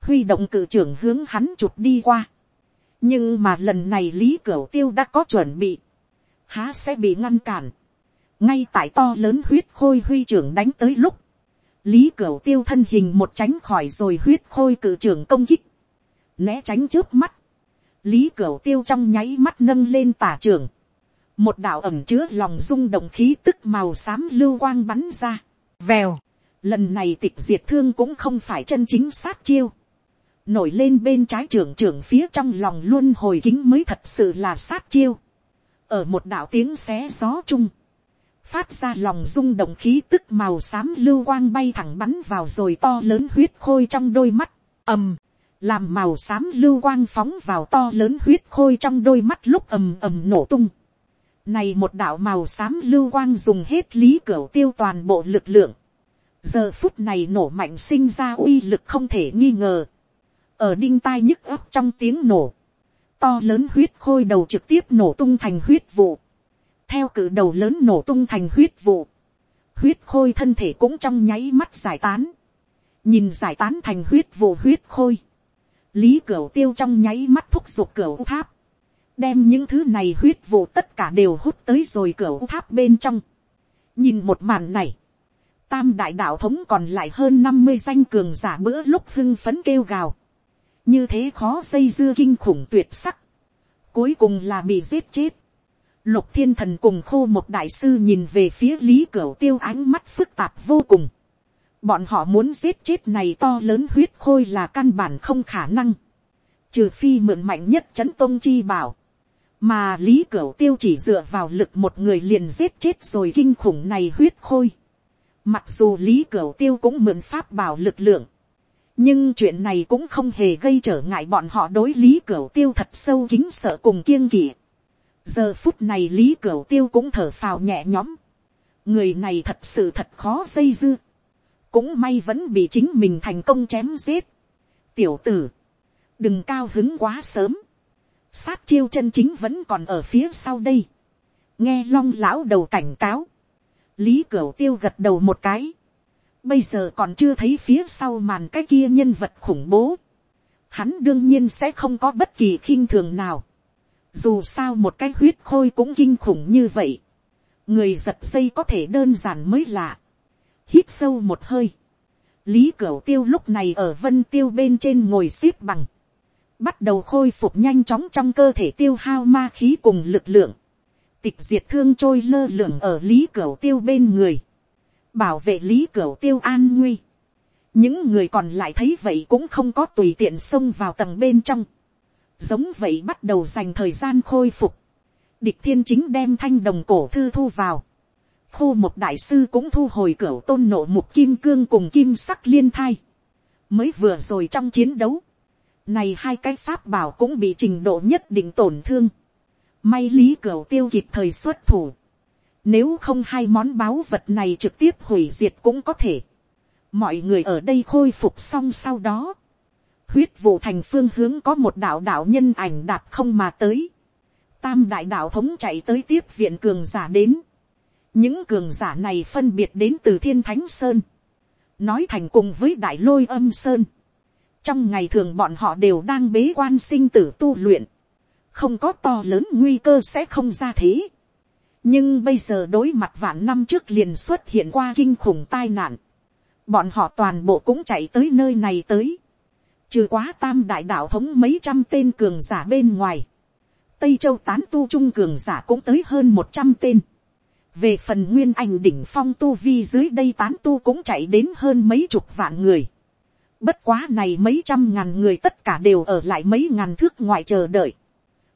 huy động cự trưởng hướng hắn chụp đi qua, nhưng mà lần này lý cửu tiêu đã có chuẩn bị, há sẽ bị ngăn cản, ngay tại to lớn huyết khôi huy trưởng đánh tới lúc, lý cửu tiêu thân hình một tránh khỏi rồi huyết khôi cự trưởng công kích, né tránh trước mắt, lý cửu tiêu trong nháy mắt nâng lên tả trưởng, một đạo ẩm chứa lòng rung động khí tức màu xám lưu quang bắn ra, vèo, lần này tịch diệt thương cũng không phải chân chính sát chiêu, nổi lên bên trái trưởng trưởng phía trong lòng luôn hồi kính mới thật sự là sát chiêu, ở một đạo tiếng xé gió chung, phát ra lòng rung động khí tức màu xám lưu quang bay thẳng bắn vào rồi to lớn huyết khôi trong đôi mắt, ầm, làm màu xám lưu quang phóng vào to lớn huyết khôi trong đôi mắt lúc ầm ầm nổ tung. Này một đạo màu xám lưu quang dùng hết lý cửa tiêu toàn bộ lực lượng. Giờ phút này nổ mạnh sinh ra uy lực không thể nghi ngờ. Ở đinh tai nhức ấp trong tiếng nổ. To lớn huyết khôi đầu trực tiếp nổ tung thành huyết vụ. Theo cử đầu lớn nổ tung thành huyết vụ. Huyết khôi thân thể cũng trong nháy mắt giải tán. Nhìn giải tán thành huyết vụ huyết khôi lý cửa tiêu trong nháy mắt thúc giục cửa tháp, đem những thứ này huyết vụ tất cả đều hút tới rồi cửa tháp bên trong. nhìn một màn này, tam đại đạo thống còn lại hơn năm mươi danh cường giả bữa lúc hưng phấn kêu gào, như thế khó dây dưa kinh khủng tuyệt sắc, cuối cùng là bị giết chết. Lục thiên thần cùng khô một đại sư nhìn về phía lý cửu tiêu ánh mắt phức tạp vô cùng bọn họ muốn giết chết này to lớn huyết khôi là căn bản không khả năng, trừ phi mượn mạnh nhất chấn tông chi bảo, mà lý cửu tiêu chỉ dựa vào lực một người liền giết chết rồi kinh khủng này huyết khôi. Mặc dù lý cửu tiêu cũng mượn pháp bảo lực lượng, nhưng chuyện này cũng không hề gây trở ngại bọn họ đối lý cửu tiêu thật sâu kính sợ cùng kiêng kỵ. giờ phút này lý cửu tiêu cũng thở phào nhẹ nhõm. người này thật sự thật khó dây dưa cũng may vẫn bị chính mình thành công chém giết. tiểu tử, đừng cao hứng quá sớm, sát chiêu chân chính vẫn còn ở phía sau đây. nghe long lão đầu cảnh cáo, lý cửu tiêu gật đầu một cái, bây giờ còn chưa thấy phía sau màn cái kia nhân vật khủng bố, hắn đương nhiên sẽ không có bất kỳ khinh thường nào, dù sao một cái huyết khôi cũng kinh khủng như vậy, người giật dây có thể đơn giản mới lạ. Hít sâu một hơi, lý cửu tiêu lúc này ở vân tiêu bên trên ngồi xếp bằng, bắt đầu khôi phục nhanh chóng trong cơ thể tiêu hao ma khí cùng lực lượng, tịch diệt thương trôi lơ lửng ở lý cửu tiêu bên người, bảo vệ lý cửa tiêu an nguy. những người còn lại thấy vậy cũng không có tùy tiện xông vào tầng bên trong, giống vậy bắt đầu dành thời gian khôi phục, địch thiên chính đem thanh đồng cổ thư thu vào, khô một đại sư cũng thu hồi cửa tôn nộ mục kim cương cùng kim sắc liên thai. mới vừa rồi trong chiến đấu, này hai cái pháp bảo cũng bị trình độ nhất định tổn thương. may lý cửa tiêu kịp thời xuất thủ nếu không hai món báu vật này trực tiếp hủy diệt cũng có thể. mọi người ở đây khôi phục xong sau đó. huyết vụ thành phương hướng có một đạo đạo nhân ảnh đạp không mà tới. tam đại đạo thống chạy tới tiếp viện cường giả đến những cường giả này phân biệt đến từ thiên thánh sơn, nói thành cùng với đại lôi âm sơn. trong ngày thường bọn họ đều đang bế quan sinh tử tu luyện, không có to lớn nguy cơ sẽ không ra thế nhưng bây giờ đối mặt vạn năm trước liền xuất hiện qua kinh khủng tai nạn, bọn họ toàn bộ cũng chạy tới nơi này tới, trừ quá tam đại đạo thống mấy trăm tên cường giả bên ngoài, tây châu tán tu trung cường giả cũng tới hơn một trăm tên, về phần nguyên anh đỉnh phong tu vi dưới đây tán tu cũng chạy đến hơn mấy chục vạn người. Bất quá này mấy trăm ngàn người tất cả đều ở lại mấy ngàn thước ngoài chờ đợi.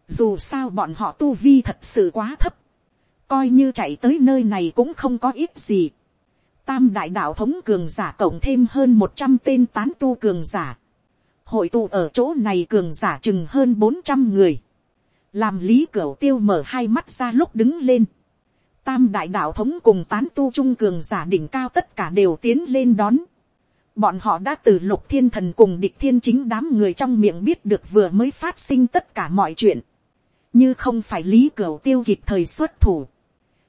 Dù sao bọn họ tu vi thật sự quá thấp. Coi như chạy tới nơi này cũng không có ít gì. Tam đại đạo thống cường giả cộng thêm hơn một trăm tên tán tu cường giả. Hội tụ ở chỗ này cường giả chừng hơn bốn trăm người. Làm lý cửu tiêu mở hai mắt ra lúc đứng lên tam đại đạo thống cùng tán tu trung cường giả đỉnh cao tất cả đều tiến lên đón. Bọn họ đã từ lục thiên thần cùng địch thiên chính đám người trong miệng biết được vừa mới phát sinh tất cả mọi chuyện. Như không phải lý cửu tiêu kịp thời xuất thủ.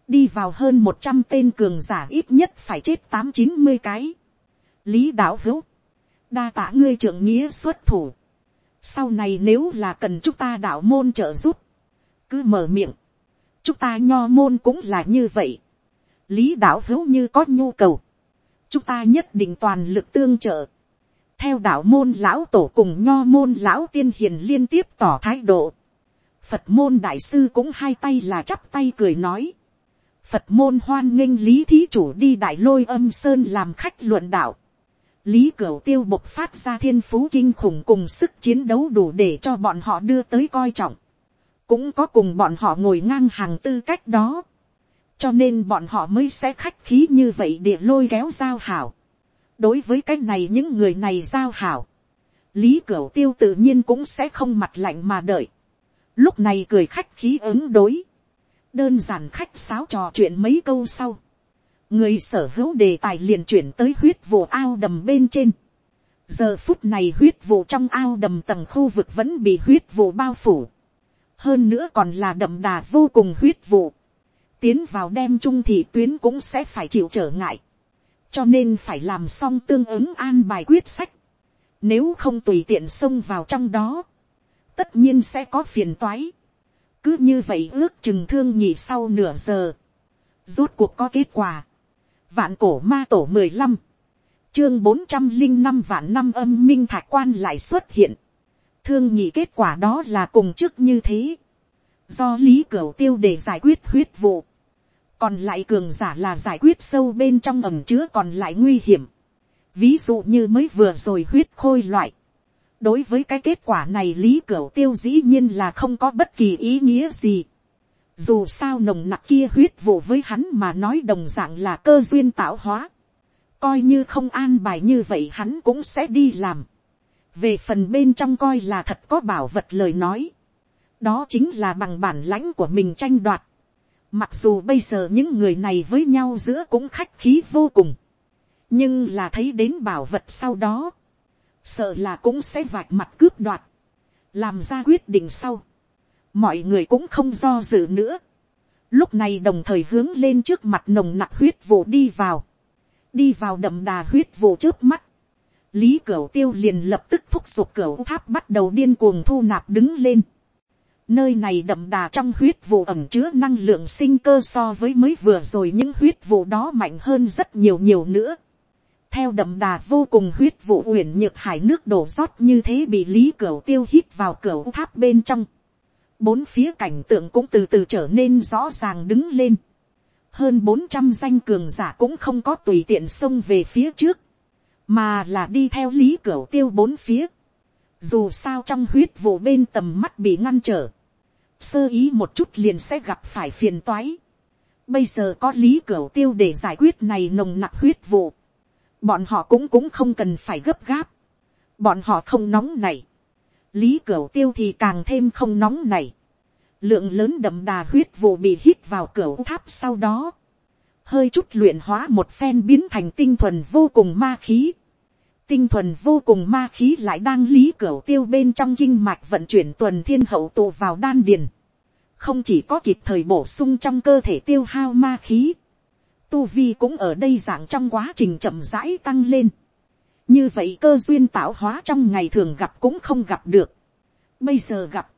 Đi vào hơn một trăm tên cường giả ít nhất phải chết tám chín mươi cái. Lý đạo hữu. Đa tả ngươi trưởng nghĩa xuất thủ. Sau này nếu là cần chúng ta đạo môn trợ giúp. Cứ mở miệng chúng ta nho môn cũng là như vậy. lý đạo hữu như có nhu cầu, chúng ta nhất định toàn lực tương trợ. theo đạo môn lão tổ cùng nho môn lão tiên hiền liên tiếp tỏ thái độ. phật môn đại sư cũng hai tay là chắp tay cười nói phật môn hoan nghênh lý thí chủ đi đại lôi âm sơn làm khách luận đạo. Lý Cửu Tiêu bộc phát ra thiên phú kinh khủng cùng sức chiến đấu đủ để cho bọn họ đưa tới coi trọng cũng có cùng bọn họ ngồi ngang hàng tư cách đó. cho nên bọn họ mới sẽ khách khí như vậy địa lôi kéo giao hảo. đối với cái này những người này giao hảo, lý cửu tiêu tự nhiên cũng sẽ không mặt lạnh mà đợi. lúc này cười khách khí ứng đối, đơn giản khách sáo trò chuyện mấy câu sau, người sở hữu đề tài liền chuyển tới huyết vụ ao đầm bên trên. giờ phút này huyết vụ trong ao đầm tầng khu vực vẫn bị huyết vụ bao phủ. hơn nữa còn là đậm đà vô cùng huyết vụ. tiến vào đem trung thị tuyến cũng sẽ phải chịu trở ngại. cho nên phải làm xong tương ứng an bài quyết sách. nếu không tùy tiện xông vào trong đó, tất nhiên sẽ có phiền toái cứ như vậy ước chừng thương nhị sau nửa giờ. rốt cuộc có kết quả Vạn cổ ma tổ mười lăm Chương bốn trăm linh năm vạn năm âm minh thạch quan lại xuất hiện. Thương nhị kết quả đó là cùng trước như thế. Do lý cửu tiêu để giải quyết huyết vụ. Còn lại cường giả là giải quyết sâu bên trong ẩm chứa còn lại nguy hiểm. Ví dụ như mới vừa rồi huyết khôi loại. Đối với cái kết quả này lý cửu tiêu dĩ nhiên là không có bất kỳ ý nghĩa gì dù sao nồng nặc kia huyết vụ với hắn mà nói đồng dạng là cơ duyên tạo hóa. Coi như không an bài như vậy hắn cũng sẽ đi làm. Về phần bên trong coi là thật có bảo vật lời nói. Đó chính là bằng bản lãnh của mình tranh đoạt. Mặc dù bây giờ những người này với nhau giữa cũng khách khí vô cùng. Nhưng là thấy đến bảo vật sau đó. Sợ là cũng sẽ vạch mặt cướp đoạt. Làm ra quyết định sau mọi người cũng không do dự nữa. lúc này đồng thời hướng lên trước mặt nồng nặc huyết vụ đi vào, đi vào đậm đà huyết vụ trước mắt. lý cửu tiêu liền lập tức thúc giục cửu tháp bắt đầu điên cuồng thu nạp đứng lên. nơi này đậm đà trong huyết vụ ẩm chứa năng lượng sinh cơ so với mới vừa rồi những huyết vụ đó mạnh hơn rất nhiều nhiều nữa theo đậm đà vô cùng huyết vụ uyển nhược hải nước đổ rót như thế bị lý cửu tiêu hít vào cửa tháp bên trong bốn phía cảnh tượng cũng từ từ trở nên rõ ràng đứng lên. hơn bốn trăm danh cường giả cũng không có tùy tiện xông về phía trước, mà là đi theo lý cửa tiêu bốn phía. dù sao trong huyết vụ bên tầm mắt bị ngăn trở, sơ ý một chút liền sẽ gặp phải phiền toái. bây giờ có lý cửa tiêu để giải quyết này nồng nặc huyết vụ, bọn họ cũng cũng không cần phải gấp gáp, bọn họ không nóng này lý cẩu tiêu thì càng thêm không nóng này. lượng lớn đậm đà huyết vụ bị hít vào cửu tháp sau đó. hơi chút luyện hóa một phen biến thành tinh thuần vô cùng ma khí. tinh thuần vô cùng ma khí lại đang lý cẩu tiêu bên trong kinh mạch vận chuyển tuần thiên hậu tụ vào đan điền. không chỉ có kịp thời bổ sung trong cơ thể tiêu hao ma khí tu vi cũng ở đây dạng trong quá trình chậm rãi tăng lên như vậy cơ duyên tạo hóa trong ngày thường gặp cũng không gặp được. bây giờ gặp,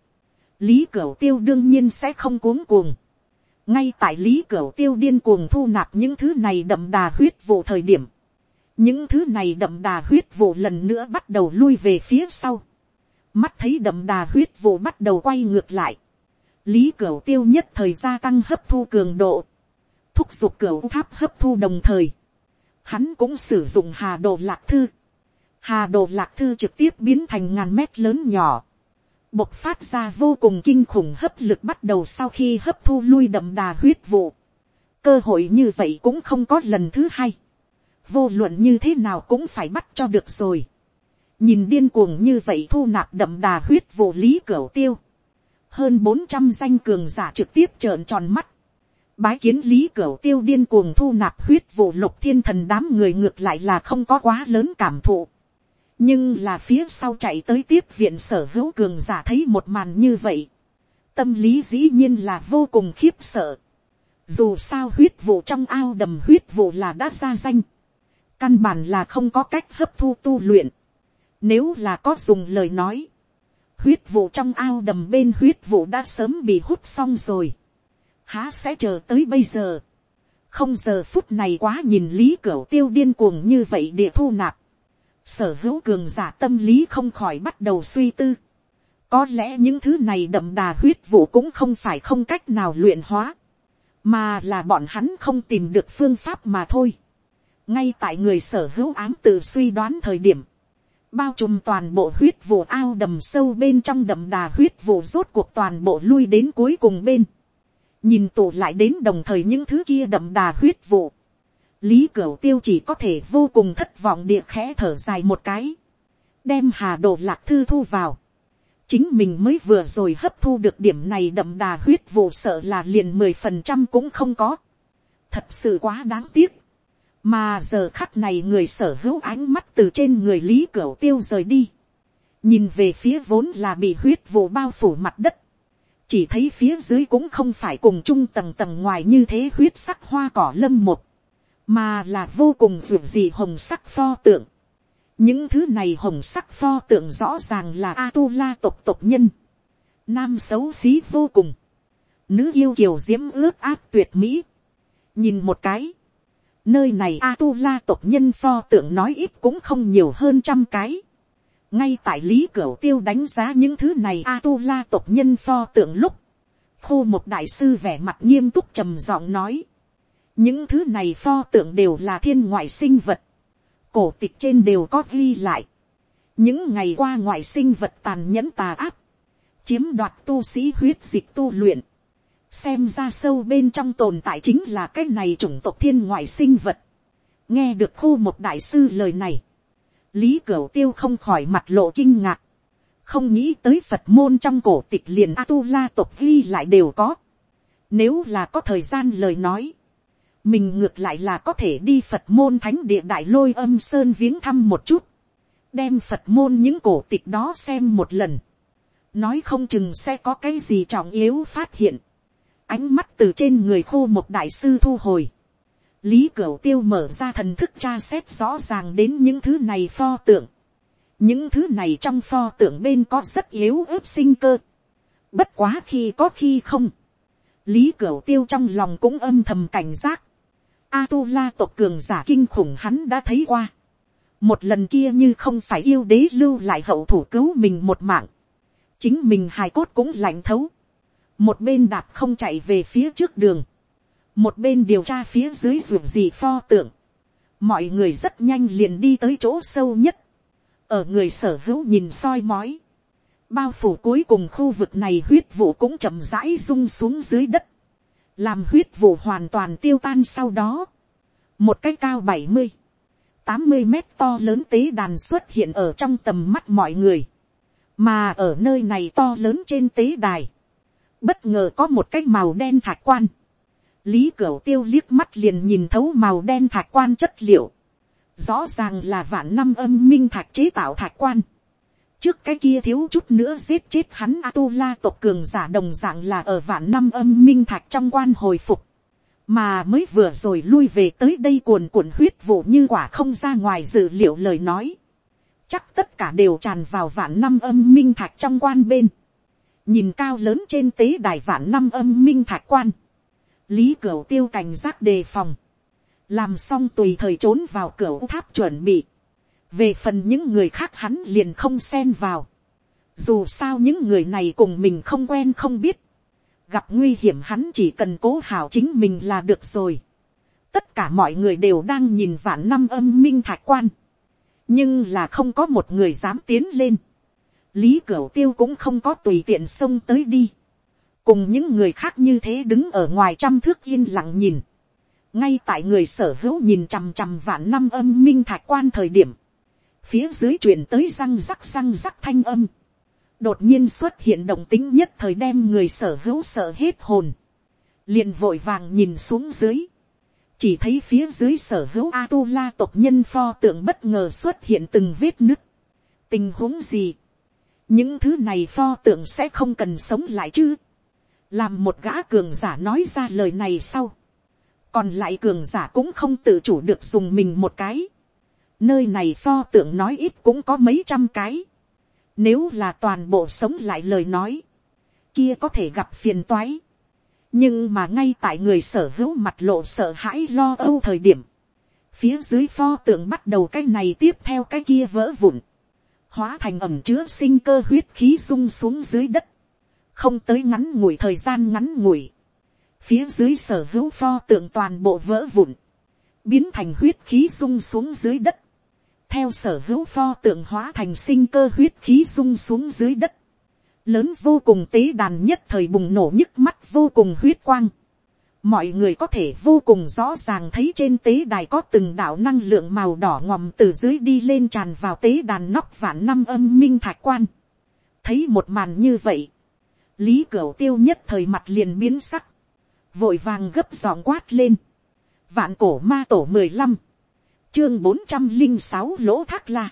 lý cửu tiêu đương nhiên sẽ không cuống cuồng. ngay tại lý cửu tiêu điên cuồng thu nạp những thứ này đậm đà huyết vụ thời điểm. những thứ này đậm đà huyết vụ lần nữa bắt đầu lui về phía sau. mắt thấy đậm đà huyết vụ bắt đầu quay ngược lại. lý cửu tiêu nhất thời gia tăng hấp thu cường độ thúc giục cửa tháp hấp thu đồng thời. hắn cũng sử dụng hà đồ lạc thư Hà đồ lạc thư trực tiếp biến thành ngàn mét lớn nhỏ. Bộc phát ra vô cùng kinh khủng hấp lực bắt đầu sau khi hấp thu lui đậm đà huyết vụ. Cơ hội như vậy cũng không có lần thứ hai. Vô luận như thế nào cũng phải bắt cho được rồi. Nhìn điên cuồng như vậy thu nạp đậm đà huyết vụ lý cửa tiêu. Hơn bốn trăm danh cường giả trực tiếp trợn tròn mắt bái kiến lý cửu tiêu điên cuồng thu nạp huyết vụ lục thiên thần đám người ngược lại là không có quá lớn cảm thụ nhưng là phía sau chạy tới tiếp viện sở hữu cường giả thấy một màn như vậy, tâm lý dĩ nhiên là vô cùng khiếp sợ. Dù sao huyết vụ trong ao đầm huyết vụ là đã ra danh, căn bản là không có cách hấp thu tu luyện. Nếu là có dùng lời nói, huyết vụ trong ao đầm bên huyết vụ đã sớm bị hút xong rồi. Há sẽ chờ tới bây giờ. Không giờ phút này quá nhìn lý cửa tiêu điên cuồng như vậy địa thu nạp sở hữu cường giả tâm lý không khỏi bắt đầu suy tư. có lẽ những thứ này đậm đà huyết vụ cũng không phải không cách nào luyện hóa, mà là bọn hắn không tìm được phương pháp mà thôi. ngay tại người sở hữu ám tự suy đoán thời điểm, bao trùm toàn bộ huyết vụ ao đầm sâu bên trong đậm đà huyết vụ rốt cuộc toàn bộ lui đến cuối cùng bên nhìn tụ lại đến đồng thời những thứ kia đậm đà huyết vụ, lý cửu tiêu chỉ có thể vô cùng thất vọng địa khẽ thở dài một cái, đem hà đồ lạc thư thu vào, chính mình mới vừa rồi hấp thu được điểm này đậm đà huyết vụ sợ là liền mười phần trăm cũng không có, thật sự quá đáng tiếc, mà giờ khắc này người sở hữu ánh mắt từ trên người lý cửu tiêu rời đi, nhìn về phía vốn là bị huyết vụ bao phủ mặt đất, chỉ thấy phía dưới cũng không phải cùng chung tầng tầng ngoài như thế huyết sắc hoa cỏ lâm một, mà là vô cùng ruột gì hồng sắc pho tượng. những thứ này hồng sắc pho tượng rõ ràng là Atula tộc tộc nhân, nam xấu xí vô cùng, nữ yêu kiều diễm ướt áp tuyệt mỹ, nhìn một cái, nơi này Atula tộc nhân pho tượng nói ít cũng không nhiều hơn trăm cái, ngay tại lý cửu tiêu đánh giá những thứ này a tu la tộc nhân pho tượng lúc, khô một đại sư vẻ mặt nghiêm túc trầm giọng nói, những thứ này pho tượng đều là thiên ngoại sinh vật, cổ tịch trên đều có ghi lại, những ngày qua ngoại sinh vật tàn nhẫn tà áp, chiếm đoạt tu sĩ huyết dịch tu luyện, xem ra sâu bên trong tồn tại chính là cái này chủng tộc thiên ngoại sinh vật, nghe được khu một đại sư lời này, lý cửu tiêu không khỏi mặt lộ kinh ngạc, không nghĩ tới phật môn trong cổ tịch liền a tu la tộc ghi lại đều có. Nếu là có thời gian lời nói, mình ngược lại là có thể đi phật môn thánh địa đại lôi âm sơn viếng thăm một chút, đem phật môn những cổ tịch đó xem một lần, nói không chừng sẽ có cái gì trọng yếu phát hiện, ánh mắt từ trên người khô một đại sư thu hồi, lý cửu tiêu mở ra thần thức tra xét rõ ràng đến những thứ này pho tượng. những thứ này trong pho tượng bên có rất yếu ớt sinh cơ. bất quá khi có khi không. lý cửu tiêu trong lòng cũng âm thầm cảnh giác. a tu la tộc cường giả kinh khủng hắn đã thấy qua. một lần kia như không phải yêu đế lưu lại hậu thủ cứu mình một mạng. chính mình hài cốt cũng lạnh thấu. một bên đạp không chạy về phía trước đường một bên điều tra phía dưới ruộng gì pho tượng, mọi người rất nhanh liền đi tới chỗ sâu nhất, ở người sở hữu nhìn soi mói, bao phủ cuối cùng khu vực này huyết vụ cũng chậm rãi rung xuống dưới đất, làm huyết vụ hoàn toàn tiêu tan sau đó, một cái cao bảy mươi, tám mươi mét to lớn tế đàn xuất hiện ở trong tầm mắt mọi người, mà ở nơi này to lớn trên tế đài, bất ngờ có một cái màu đen thạch quan, Lý Cửu Tiêu liếc mắt liền nhìn thấu màu đen thạch quan chất liệu. Rõ ràng là vạn năm âm minh thạch chế tạo thạch quan. Trước cái kia thiếu chút nữa giết chết hắn A-tu-la tộc cường giả đồng dạng là ở vạn năm âm minh thạch trong quan hồi phục. Mà mới vừa rồi lui về tới đây cuồn cuộn huyết vụ như quả không ra ngoài dự liệu lời nói. Chắc tất cả đều tràn vào vạn năm âm minh thạch trong quan bên. Nhìn cao lớn trên tế đài vạn năm âm minh thạch quan lý cửu tiêu cảnh giác đề phòng, làm xong tùy thời trốn vào cửa tháp chuẩn bị, về phần những người khác hắn liền không xen vào, dù sao những người này cùng mình không quen không biết, gặp nguy hiểm hắn chỉ cần cố hảo chính mình là được rồi, tất cả mọi người đều đang nhìn vạn năm âm minh thạch quan, nhưng là không có một người dám tiến lên, lý cửu tiêu cũng không có tùy tiện xông tới đi, cùng những người khác như thế đứng ở ngoài trăm thước yên lặng nhìn, ngay tại người sở hữu nhìn chằm chằm vạn năm âm minh thạch quan thời điểm, phía dưới chuyển tới răng rắc răng rắc thanh âm, đột nhiên xuất hiện động tính nhất thời đem người sở hữu sợ hết hồn, liền vội vàng nhìn xuống dưới, chỉ thấy phía dưới sở hữu a tu la tộc nhân pho tượng bất ngờ xuất hiện từng vết nứt, tình huống gì, những thứ này pho tượng sẽ không cần sống lại chứ, làm một gã cường giả nói ra lời này sau, còn lại cường giả cũng không tự chủ được dùng mình một cái, nơi này pho tượng nói ít cũng có mấy trăm cái, nếu là toàn bộ sống lại lời nói, kia có thể gặp phiền toái, nhưng mà ngay tại người sở hữu mặt lộ sợ hãi lo âu thời điểm, phía dưới pho tượng bắt đầu cái này tiếp theo cái kia vỡ vụn, hóa thành ẩm chứa sinh cơ huyết khí rung xuống dưới đất, không tới ngắn ngủi thời gian ngắn ngủi, phía dưới sở hữu pho tượng toàn bộ vỡ vụn, biến thành huyết khí rung xuống dưới đất, theo sở hữu pho tượng hóa thành sinh cơ huyết khí rung xuống dưới đất, lớn vô cùng tế đàn nhất thời bùng nổ nhức mắt vô cùng huyết quang. mọi người có thể vô cùng rõ ràng thấy trên tế đài có từng đạo năng lượng màu đỏ ngòm từ dưới đi lên tràn vào tế đàn nóc vạn năm âm minh thạch quan. thấy một màn như vậy, lý cửu tiêu nhất thời mặt liền biến sắc, vội vàng gấp giọng quát lên, vạn cổ ma tổ mười lăm, chương bốn trăm linh sáu lỗ thác la,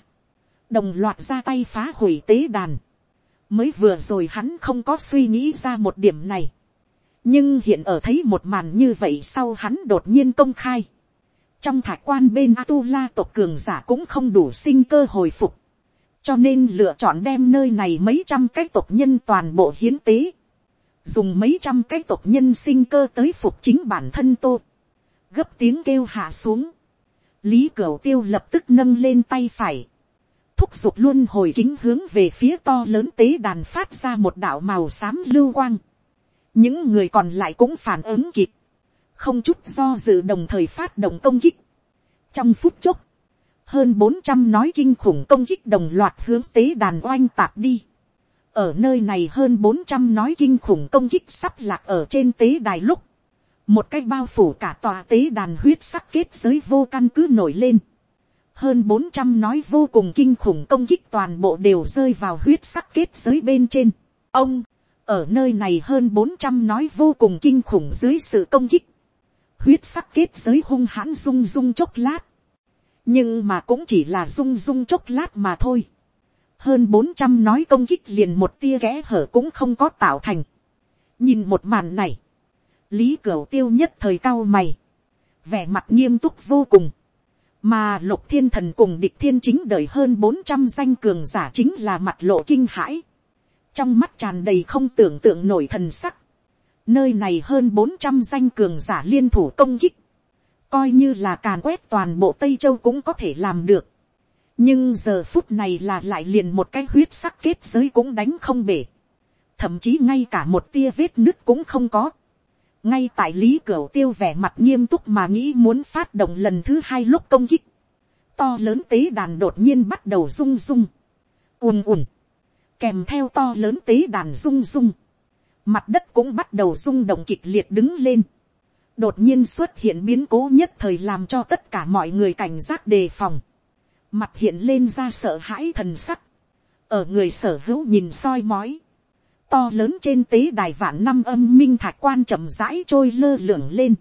đồng loạt ra tay phá hủy tế đàn, mới vừa rồi hắn không có suy nghĩ ra một điểm này, nhưng hiện ở thấy một màn như vậy sau hắn đột nhiên công khai, trong thạch quan bên tu la tộc cường giả cũng không đủ sinh cơ hồi phục, cho nên lựa chọn đem nơi này mấy trăm cái tộc nhân toàn bộ hiến tế, dùng mấy trăm cái tộc nhân sinh cơ tới phục chính bản thân tô, gấp tiếng kêu hạ xuống, lý cửu tiêu lập tức nâng lên tay phải, thúc giục luôn hồi kính hướng về phía to lớn tế đàn phát ra một đạo màu xám lưu quang. những người còn lại cũng phản ứng kịp, không chút do dự đồng thời phát động công kích. trong phút chốc, hơn bốn trăm nói kinh khủng công kích đồng loạt hướng tế đàn oanh tạp đi. ở nơi này hơn bốn trăm nói kinh khủng công kích sắp lạc ở trên tế đài lúc, một cái bao phủ cả tòa tế đàn huyết sắc kết giới vô căn cứ nổi lên hơn bốn trăm nói vô cùng kinh khủng công kích toàn bộ đều rơi vào huyết sắc kết giới bên trên. ông, ở nơi này hơn bốn trăm nói vô cùng kinh khủng dưới sự công kích. huyết sắc kết giới hung hãn rung rung chốc lát nhưng mà cũng chỉ là rung rung chốc lát mà thôi. hơn bốn trăm nói công kích liền một tia ghé hở cũng không có tạo thành. nhìn một màn này, lý cửu tiêu nhất thời cao mày, vẻ mặt nghiêm túc vô cùng. Mà lục thiên thần cùng địch thiên chính đợi hơn bốn trăm danh cường giả chính là mặt lộ kinh hãi, trong mắt tràn đầy không tưởng tượng nổi thần sắc, nơi này hơn bốn trăm danh cường giả liên thủ công kích, coi như là càn quét toàn bộ tây châu cũng có thể làm được, nhưng giờ phút này là lại liền một cái huyết sắc kết giới cũng đánh không bể, thậm chí ngay cả một tia vết nứt cũng không có, ngay tại lý cửu tiêu vẻ mặt nghiêm túc mà nghĩ muốn phát động lần thứ hai lúc công kích, to lớn tế đàn đột nhiên bắt đầu rung rung, ùm ùm, kèm theo to lớn tế đàn rung rung, mặt đất cũng bắt đầu rung động kịch liệt đứng lên, đột nhiên xuất hiện biến cố nhất thời làm cho tất cả mọi người cảnh giác đề phòng, mặt hiện lên ra sợ hãi thần sắc, ở người sở hữu nhìn soi mói, to lớn trên tế đài vạn năm âm minh thạch quan chậm rãi trôi lơ lửng lên.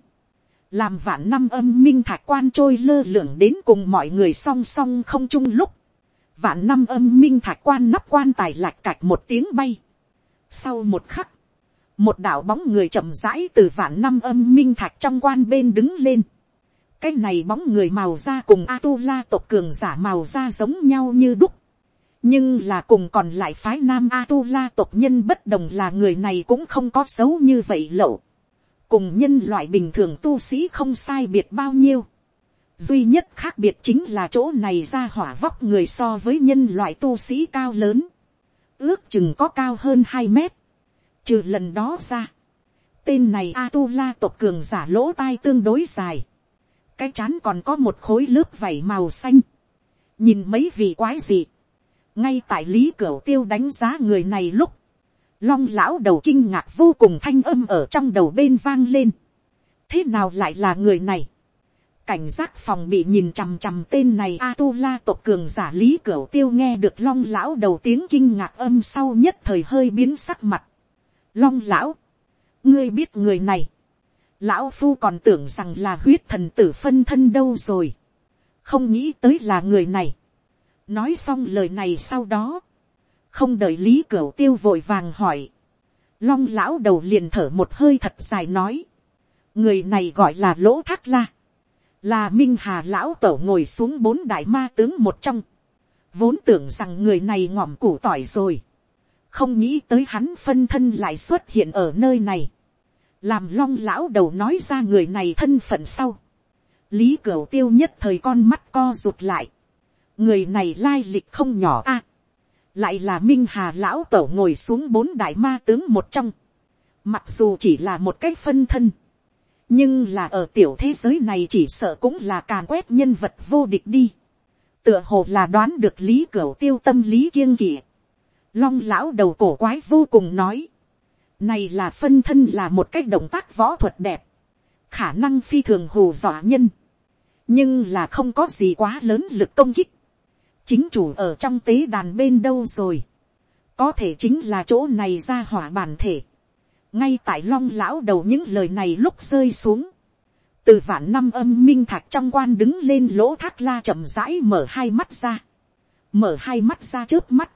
Làm vạn năm âm minh thạch quan trôi lơ lửng đến cùng mọi người song song không chung lúc. Vạn năm âm minh thạch quan nắp quan tài lạch cạch một tiếng bay. Sau một khắc, một đảo bóng người chậm rãi từ vạn năm âm minh thạch trong quan bên đứng lên. Cái này bóng người màu da cùng A-tu-la tộc cường giả màu da giống nhau như đúc. Nhưng là cùng còn lại phái nam a tu la tộc nhân bất đồng là người này cũng không có xấu như vậy lậu. Cùng nhân loại bình thường tu sĩ không sai biệt bao nhiêu. Duy nhất khác biệt chính là chỗ này ra hỏa vóc người so với nhân loại tu sĩ cao lớn. Ước chừng có cao hơn hai mét trừ lần đó ra tên này a tu la tộc cường giả lỗ tai tương đối dài cái chán còn có một khối lớp vảy màu xanh nhìn mấy vị quái gì ngay tại lý cửu tiêu đánh giá người này lúc, long lão đầu kinh ngạc vô cùng thanh âm ở trong đầu bên vang lên. thế nào lại là người này. cảnh giác phòng bị nhìn chằm chằm tên này a tu la tộc cường giả lý cửu tiêu nghe được long lão đầu tiếng kinh ngạc âm sau nhất thời hơi biến sắc mặt long lão, ngươi biết người này. lão phu còn tưởng rằng là huyết thần tử phân thân đâu rồi. không nghĩ tới là người này. Nói xong lời này sau đó, không đợi lý cửa tiêu vội vàng hỏi, long lão đầu liền thở một hơi thật dài nói, người này gọi là lỗ thác la, là minh hà lão tẩu ngồi xuống bốn đại ma tướng một trong, vốn tưởng rằng người này ngòm củ tỏi rồi, không nghĩ tới hắn phân thân lại xuất hiện ở nơi này, làm long lão đầu nói ra người này thân phận sau, lý cửu tiêu nhất thời con mắt co rụt lại, người này lai lịch không nhỏ a, lại là minh hà lão tẩu ngồi xuống bốn đại ma tướng một trong, mặc dù chỉ là một cái phân thân, nhưng là ở tiểu thế giới này chỉ sợ cũng là càn quét nhân vật vô địch đi, tựa hồ là đoán được lý cửu tiêu tâm lý kiêng kỵ, long lão đầu cổ quái vô cùng nói, này là phân thân là một cách động tác võ thuật đẹp, khả năng phi thường hù dọa nhân, nhưng là không có gì quá lớn lực công kích, chính chủ ở trong tế đàn bên đâu rồi, có thể chính là chỗ này ra hỏa bản thể, ngay tại long lão đầu những lời này lúc rơi xuống, từ vạn năm âm minh thạch trong quan đứng lên lỗ thác la chậm rãi mở hai mắt ra, mở hai mắt ra trước mắt,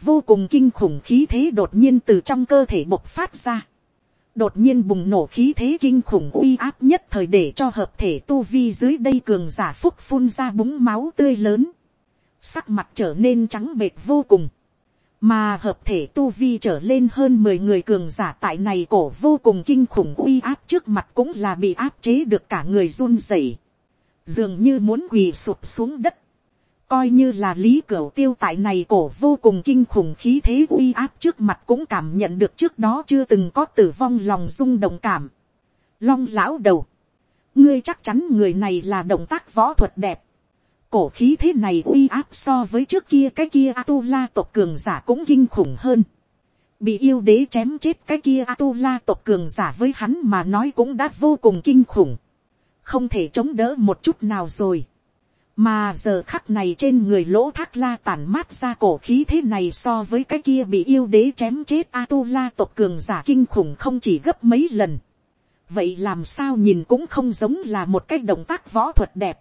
vô cùng kinh khủng khí thế đột nhiên từ trong cơ thể bộc phát ra, đột nhiên bùng nổ khí thế kinh khủng uy áp nhất thời để cho hợp thể tu vi dưới đây cường giả phúc phun ra búng máu tươi lớn, sắc mặt trở nên trắng bệt vô cùng, mà hợp thể tu vi trở lên hơn mười người cường giả tại này cổ vô cùng kinh khủng uy áp trước mặt cũng là bị áp chế được cả người run rẩy, dường như muốn quỳ sụp xuống đất, coi như là lý cửa tiêu tại này cổ vô cùng kinh khủng khí thế uy áp trước mặt cũng cảm nhận được trước đó chưa từng có tử vong lòng rung động cảm. Long lão đầu, ngươi chắc chắn người này là động tác võ thuật đẹp, cổ khí thế này uy áp so với trước kia cái kia Atula tộc cường giả cũng kinh khủng hơn. Bị yêu đế chém chết cái kia Atula tộc cường giả với hắn mà nói cũng đã vô cùng kinh khủng. Không thể chống đỡ một chút nào rồi. Mà giờ khắc này trên người lỗ thác la tản mát ra cổ khí thế này so với cái kia bị yêu đế chém chết Atula tộc cường giả kinh khủng không chỉ gấp mấy lần. Vậy làm sao nhìn cũng không giống là một cái động tác võ thuật đẹp.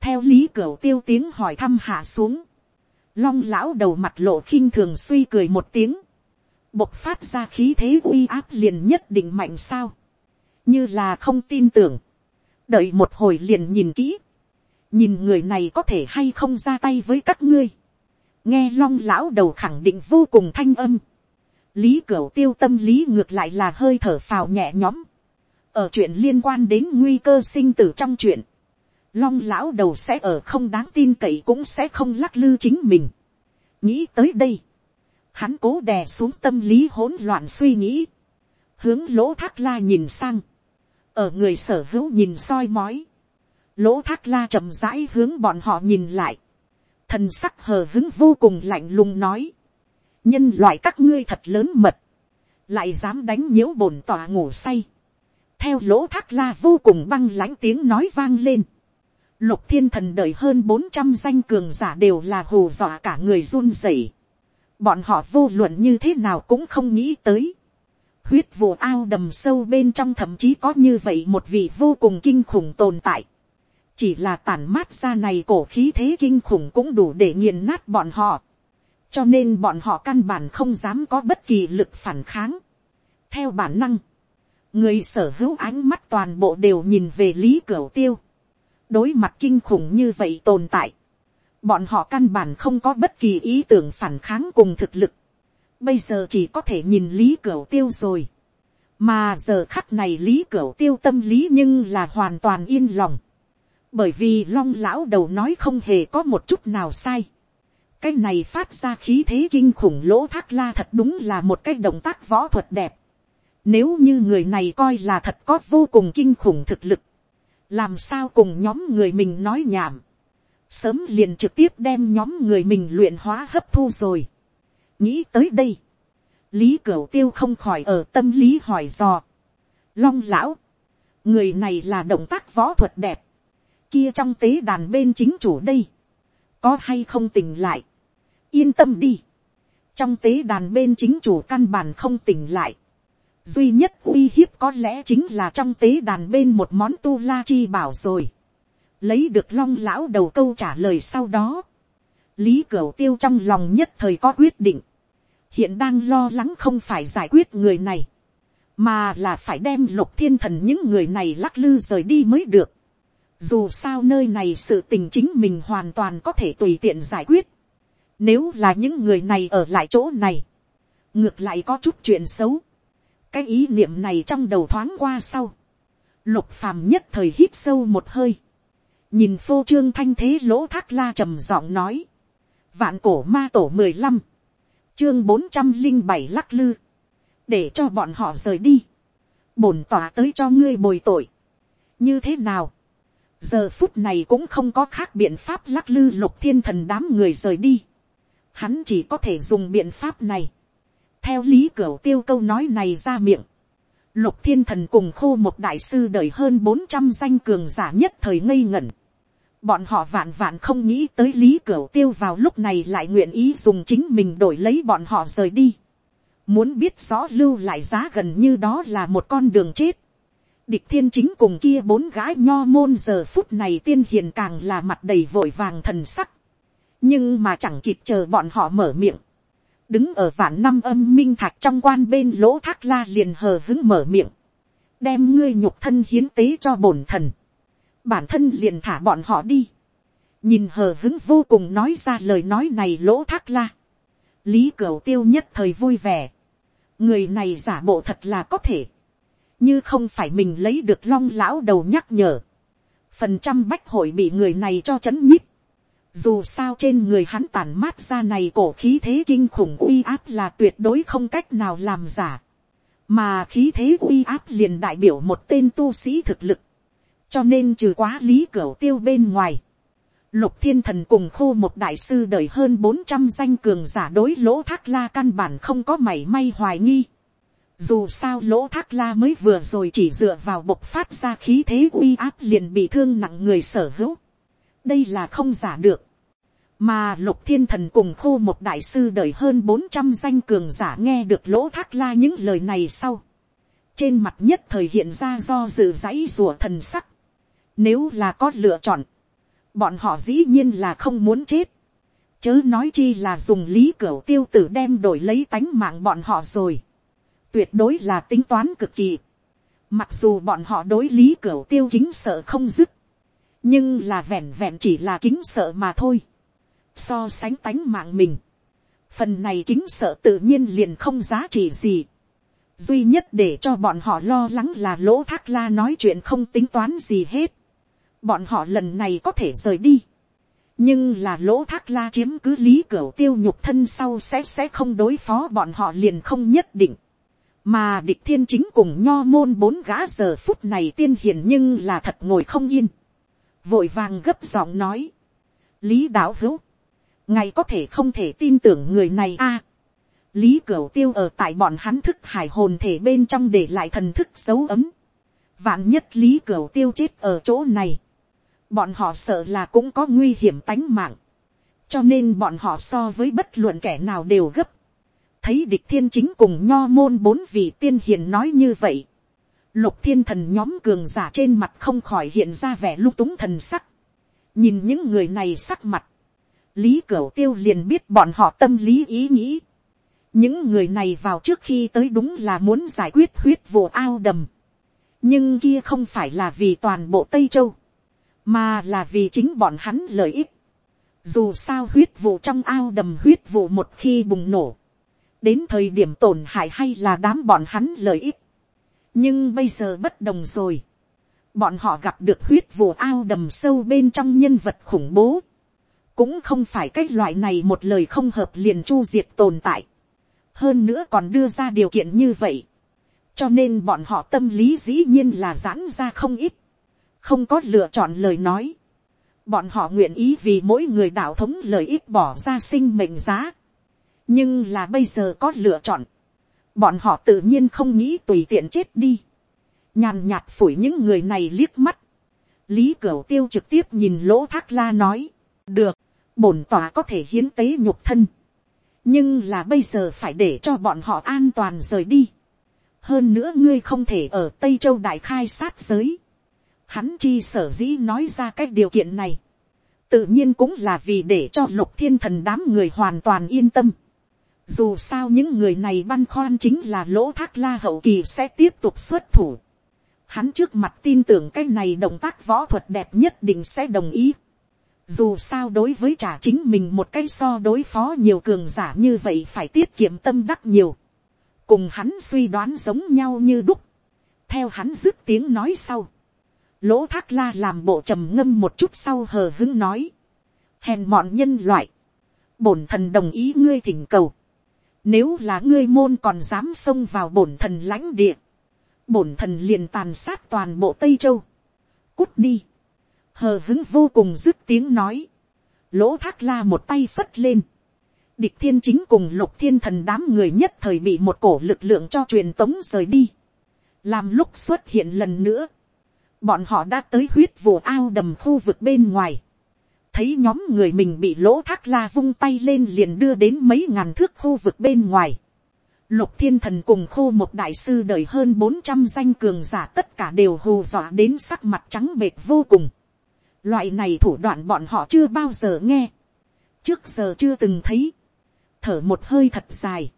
Theo lý cửu tiêu tiếng hỏi thăm hạ xuống, long lão đầu mặt lộ khinh thường suy cười một tiếng, bộc phát ra khí thế uy áp liền nhất định mạnh sao, như là không tin tưởng, đợi một hồi liền nhìn kỹ, nhìn người này có thể hay không ra tay với các ngươi, nghe long lão đầu khẳng định vô cùng thanh âm, lý cửu tiêu tâm lý ngược lại là hơi thở phào nhẹ nhõm, ở chuyện liên quan đến nguy cơ sinh tử trong chuyện, long lão đầu sẽ ở không đáng tin cậy cũng sẽ không lắc lư chính mình. nghĩ tới đây, hắn cố đè xuống tâm lý hỗn loạn suy nghĩ, hướng lỗ thác la nhìn sang, ở người sở hữu nhìn soi mói, lỗ thác la chậm rãi hướng bọn họ nhìn lại, thần sắc hờ hứng vô cùng lạnh lùng nói, nhân loại các ngươi thật lớn mật, lại dám đánh nhiễu bổn tòa ngủ say, theo lỗ thác la vô cùng băng lãnh tiếng nói vang lên, Lục thiên thần đợi hơn bốn trăm danh cường giả đều là hù dọa cả người run rẩy. Bọn họ vô luận như thế nào cũng không nghĩ tới. Huyết vụ ao đầm sâu bên trong thậm chí có như vậy một vị vô cùng kinh khủng tồn tại. Chỉ là tản mát ra này cổ khí thế kinh khủng cũng đủ để nghiền nát bọn họ. Cho nên bọn họ căn bản không dám có bất kỳ lực phản kháng. Theo bản năng, người sở hữu ánh mắt toàn bộ đều nhìn về Lý Cửu Tiêu đối mặt kinh khủng như vậy tồn tại, bọn họ căn bản không có bất kỳ ý tưởng phản kháng cùng thực lực, bây giờ chỉ có thể nhìn lý cửu tiêu rồi, mà giờ khắc này lý cửu tiêu tâm lý nhưng là hoàn toàn yên lòng, bởi vì long lão đầu nói không hề có một chút nào sai, cái này phát ra khí thế kinh khủng lỗ thác la thật đúng là một cái động tác võ thuật đẹp, nếu như người này coi là thật có vô cùng kinh khủng thực lực, làm sao cùng nhóm người mình nói nhảm, sớm liền trực tiếp đem nhóm người mình luyện hóa hấp thu rồi. nghĩ tới đây, lý cửu tiêu không khỏi ở tâm lý hỏi dò. long lão, người này là động tác võ thuật đẹp, kia trong tế đàn bên chính chủ đây, có hay không tỉnh lại, yên tâm đi, trong tế đàn bên chính chủ căn bản không tỉnh lại, duy nhất uy hiếp có lẽ chính là trong tế đàn bên một món tu la chi bảo rồi. lấy được long lão đầu câu trả lời sau đó. lý cửu tiêu trong lòng nhất thời có quyết định. hiện đang lo lắng không phải giải quyết người này, mà là phải đem lục thiên thần những người này lắc lư rời đi mới được dù sao nơi này sự tình chính mình hoàn toàn có thể tùy tiện giải quyết. nếu là những người này ở lại chỗ này, ngược lại có chút chuyện xấu. Cái ý niệm này trong đầu thoáng qua sau, lục phàm nhất thời hít sâu một hơi, nhìn phô trương thanh thế lỗ thác la trầm giọng nói, vạn cổ ma tổ mười lăm, chương bốn trăm linh bảy lắc lư, để cho bọn họ rời đi, bổn tỏa tới cho ngươi bồi tội, như thế nào, giờ phút này cũng không có khác biện pháp lắc lư lục thiên thần đám người rời đi, hắn chỉ có thể dùng biện pháp này. theo lý cửa tiêu câu nói này ra miệng, lục thiên thần cùng khô một đại sư đời hơn bốn trăm danh cường giả nhất thời ngây ngẩn. bọn họ vạn vạn không nghĩ tới lý cửa tiêu vào lúc này lại nguyện ý dùng chính mình đổi lấy bọn họ rời đi. muốn biết rõ lưu lại giá gần như đó là một con đường chết địch thiên chính cùng kia bốn gái nho môn giờ phút này tiên hiền càng là mặt đầy vội vàng thần sắc. Nhưng mà chẳng kịp chờ bọn họ mở miệng, đứng ở vạn năm âm minh thạch trong quan bên lỗ thác la liền hờ hứng mở miệng, đem ngươi nhục thân hiến tế cho bổn thần, bản thân liền thả bọn họ đi, nhìn hờ hứng vô cùng nói ra lời nói này lỗ thác la, lý cửu tiêu nhất thời vui vẻ, người này giả bộ thật là có thể, như không phải mình lấy được long lão đầu nhắc nhở, phần trăm bách hội bị người này cho c h ấ n nhích, dù sao trên người hắn tàn mát ra này cổ khí thế kinh khủng uy áp là tuyệt đối không cách nào làm giả. Mà khí thế uy áp liền đại biểu một tên tu sĩ thực lực. Cho nên trừ quá lý cửa tiêu bên ngoài. Lục thiên thần cùng khô một đại sư đời hơn bốn trăm danh cường giả đối lỗ thác la căn bản không có mảy may hoài nghi. Dù sao lỗ thác la mới vừa rồi chỉ dựa vào bộc phát ra khí thế uy áp liền bị thương nặng người sở hữu đây là không giả được. mà lục thiên thần cùng khô một đại sư đời hơn bốn trăm danh cường giả nghe được lỗ thác la những lời này sau. trên mặt nhất thời hiện ra do dự dãy rùa thần sắc. nếu là có lựa chọn, bọn họ dĩ nhiên là không muốn chết. chớ nói chi là dùng lý cửa tiêu tử đem đổi lấy tánh mạng bọn họ rồi tuyệt đối là tính toán cực kỳ. mặc dù bọn họ đối lý cửa tiêu kính sợ không dứt nhưng là vẹn vẹn chỉ là kính sợ mà thôi, so sánh tánh mạng mình, phần này kính sợ tự nhiên liền không giá trị gì, duy nhất để cho bọn họ lo lắng là lỗ thác la nói chuyện không tính toán gì hết, bọn họ lần này có thể rời đi, nhưng là lỗ thác la chiếm cứ lý cửa tiêu nhục thân sau sẽ sẽ không đối phó bọn họ liền không nhất định, mà địch thiên chính cùng nho môn bốn gã giờ phút này tiên hiền nhưng là thật ngồi không yên, vội vàng gấp giọng nói, lý đạo hữu, ngài có thể không thể tin tưởng người này a. lý cửu tiêu ở tại bọn hắn thức hải hồn thể bên trong để lại thần thức dấu ấm. vạn nhất lý cửu tiêu chết ở chỗ này. bọn họ sợ là cũng có nguy hiểm tánh mạng. cho nên bọn họ so với bất luận kẻ nào đều gấp thấy địch thiên chính cùng nho môn bốn vị tiên hiền nói như vậy lục thiên thần nhóm cường giả trên mặt không khỏi hiện ra vẻ lung túng thần sắc. nhìn những người này sắc mặt, lý cửu tiêu liền biết bọn họ tâm lý ý nghĩ. những người này vào trước khi tới đúng là muốn giải quyết huyết vụ ao đầm. nhưng kia không phải là vì toàn bộ tây châu, mà là vì chính bọn hắn lợi ích. dù sao huyết vụ trong ao đầm huyết vụ một khi bùng nổ, đến thời điểm tổn hại hay là đám bọn hắn lợi ích nhưng bây giờ bất đồng rồi. bọn họ gặp được huyết vụ ao đầm sâu bên trong nhân vật khủng bố. cũng không phải cái loại này một lời không hợp liền chu diệt tồn tại. hơn nữa còn đưa ra điều kiện như vậy. cho nên bọn họ tâm lý dĩ nhiên là giãn ra không ít. không có lựa chọn lời nói. bọn họ nguyện ý vì mỗi người đạo thống lợi ích bỏ ra sinh mệnh giá nhưng là bây giờ có lựa chọn. Bọn họ tự nhiên không nghĩ tùy tiện chết đi, nhàn nhạt phủi những người này liếc mắt, lý cửu tiêu trực tiếp nhìn lỗ thác la nói, được, bổn tòa có thể hiến tế nhục thân, nhưng là bây giờ phải để cho bọn họ an toàn rời đi, hơn nữa ngươi không thể ở tây châu đại khai sát giới, hắn chi sở dĩ nói ra cái điều kiện này, tự nhiên cũng là vì để cho lục thiên thần đám người hoàn toàn yên tâm. Dù sao những người này băn khoăn chính là lỗ thác la hậu kỳ sẽ tiếp tục xuất thủ. Hắn trước mặt tin tưởng cái này động tác võ thuật đẹp nhất định sẽ đồng ý. Dù sao đối với trả chính mình một cái so đối phó nhiều cường giả như vậy phải tiết kiệm tâm đắc nhiều. Cùng hắn suy đoán giống nhau như đúc. Theo hắn dứt tiếng nói sau. Lỗ thác la làm bộ trầm ngâm một chút sau hờ hứng nói. Hèn mọn nhân loại. Bổn thần đồng ý ngươi thỉnh cầu nếu là ngươi môn còn dám xông vào bổn thần lãnh địa. Bổn thần liền tàn sát toàn bộ Tây Châu. Cút đi. Hờ hứng vô cùng dứt tiếng nói. Lỗ thác la một tay phất lên. địch thiên chính cùng lục thiên thần đám người nhất thời bị một cổ lực lượng cho truyền tống rời đi. làm lúc xuất hiện lần nữa, bọn họ đã tới huyết vụ ao đầm khu vực bên ngoài thấy nhóm người mình bị lỗ thác la vung tay lên liền đưa đến mấy ngàn thước khu vực bên ngoài. lục thiên thần cùng khô một đại sư đời hơn bốn trăm danh cường giả tất cả đều hù dọa đến sắc mặt trắng bệt vô cùng. loại này thủ đoạn bọn họ chưa bao giờ nghe. trước giờ chưa từng thấy thở một hơi thật dài.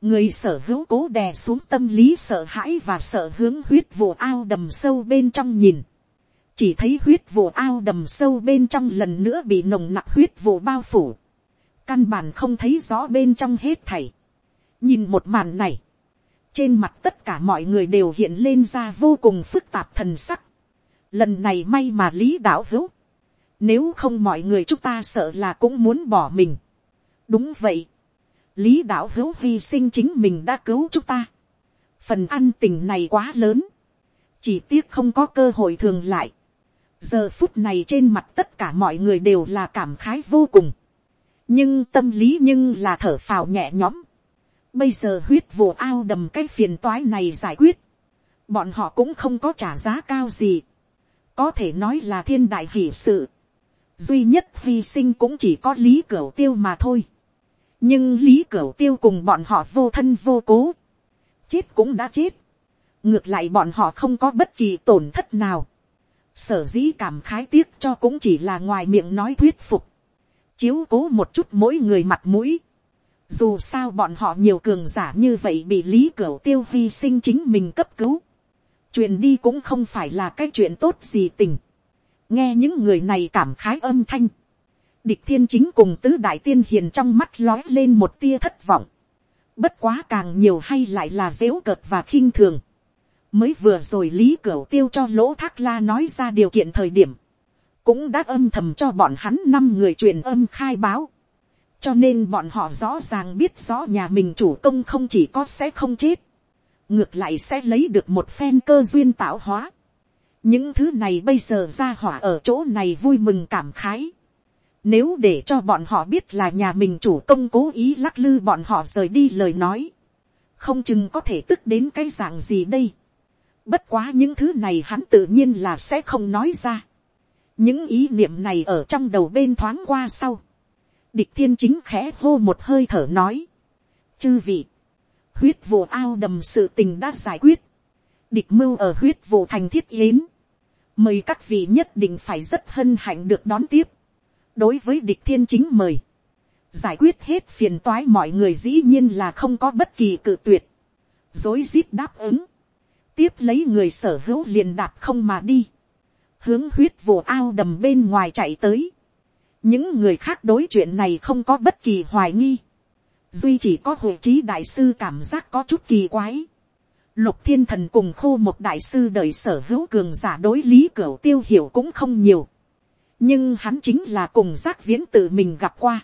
người sở hữu cố đè xuống tâm lý sợ hãi và sợ hướng huyết vụ ao đầm sâu bên trong nhìn chỉ thấy huyết vụ ao đầm sâu bên trong lần nữa bị nồng nặc huyết vụ bao phủ. căn bản không thấy rõ bên trong hết thảy. nhìn một màn này, trên mặt tất cả mọi người đều hiện lên ra vô cùng phức tạp thần sắc. lần này may mà lý đạo hữu. nếu không mọi người chúng ta sợ là cũng muốn bỏ mình đúng vậy. lý đạo hữu hy sinh chính mình đã cứu chúng ta. phần ăn tình này quá lớn. chỉ tiếc không có cơ hội thường lại giờ phút này trên mặt tất cả mọi người đều là cảm khái vô cùng. nhưng tâm lý nhưng là thở phào nhẹ nhõm. bây giờ huyết vụ ao đầm cái phiền toái này giải quyết. bọn họ cũng không có trả giá cao gì. có thể nói là thiên đại hỷ sự duy nhất hy sinh cũng chỉ có lý cửu tiêu mà thôi nhưng lý cửu tiêu cùng bọn họ vô thân vô cố, chết cũng đã chết, ngược lại bọn họ không có bất kỳ tổn thất nào, sở dĩ cảm khái tiếc cho cũng chỉ là ngoài miệng nói thuyết phục, chiếu cố một chút mỗi người mặt mũi, dù sao bọn họ nhiều cường giả như vậy bị lý cửa tiêu hy sinh chính mình cấp cứu, truyền đi cũng không phải là cái chuyện tốt gì tình, nghe những người này cảm khái âm thanh, địch thiên chính cùng tứ đại tiên hiền trong mắt lói lên một tia thất vọng. Bất quá càng nhiều hay lại là dễu cợt và khinh thường. Mới vừa rồi lý cửu tiêu cho lỗ thác la nói ra điều kiện thời điểm. Cũng đã âm thầm cho bọn hắn năm người truyền âm khai báo. Cho nên bọn họ rõ ràng biết rõ nhà mình chủ công không chỉ có sẽ không chết. Ngược lại sẽ lấy được một phen cơ duyên tạo hóa. Những thứ này bây giờ ra hỏa ở chỗ này vui mừng cảm khái nếu để cho bọn họ biết là nhà mình chủ công cố ý lắc lư bọn họ rời đi lời nói. Không chừng có thể tức đến cái dạng gì đây. Bất quá những thứ này hắn tự nhiên là sẽ không nói ra. Những ý niệm này ở trong đầu bên thoáng qua sau. Địch thiên chính khẽ hô một hơi thở nói. Chư vị. Huyết vụ ao đầm sự tình đã giải quyết. Địch mưu ở huyết vụ thành thiết yến. Mời các vị nhất định phải rất hân hạnh được đón tiếp đối với địch thiên chính mời, giải quyết hết phiền toái mọi người dĩ nhiên là không có bất kỳ cự tuyệt, dối rít đáp ứng, tiếp lấy người sở hữu liền đạp không mà đi, hướng huyết vụ ao đầm bên ngoài chạy tới, những người khác đối chuyện này không có bất kỳ hoài nghi, duy chỉ có hội trí đại sư cảm giác có chút kỳ quái, lục thiên thần cùng khô một đại sư đời sở hữu cường giả đối lý cửa tiêu hiểu cũng không nhiều, nhưng hắn chính là cùng giác viễn tự mình gặp qua.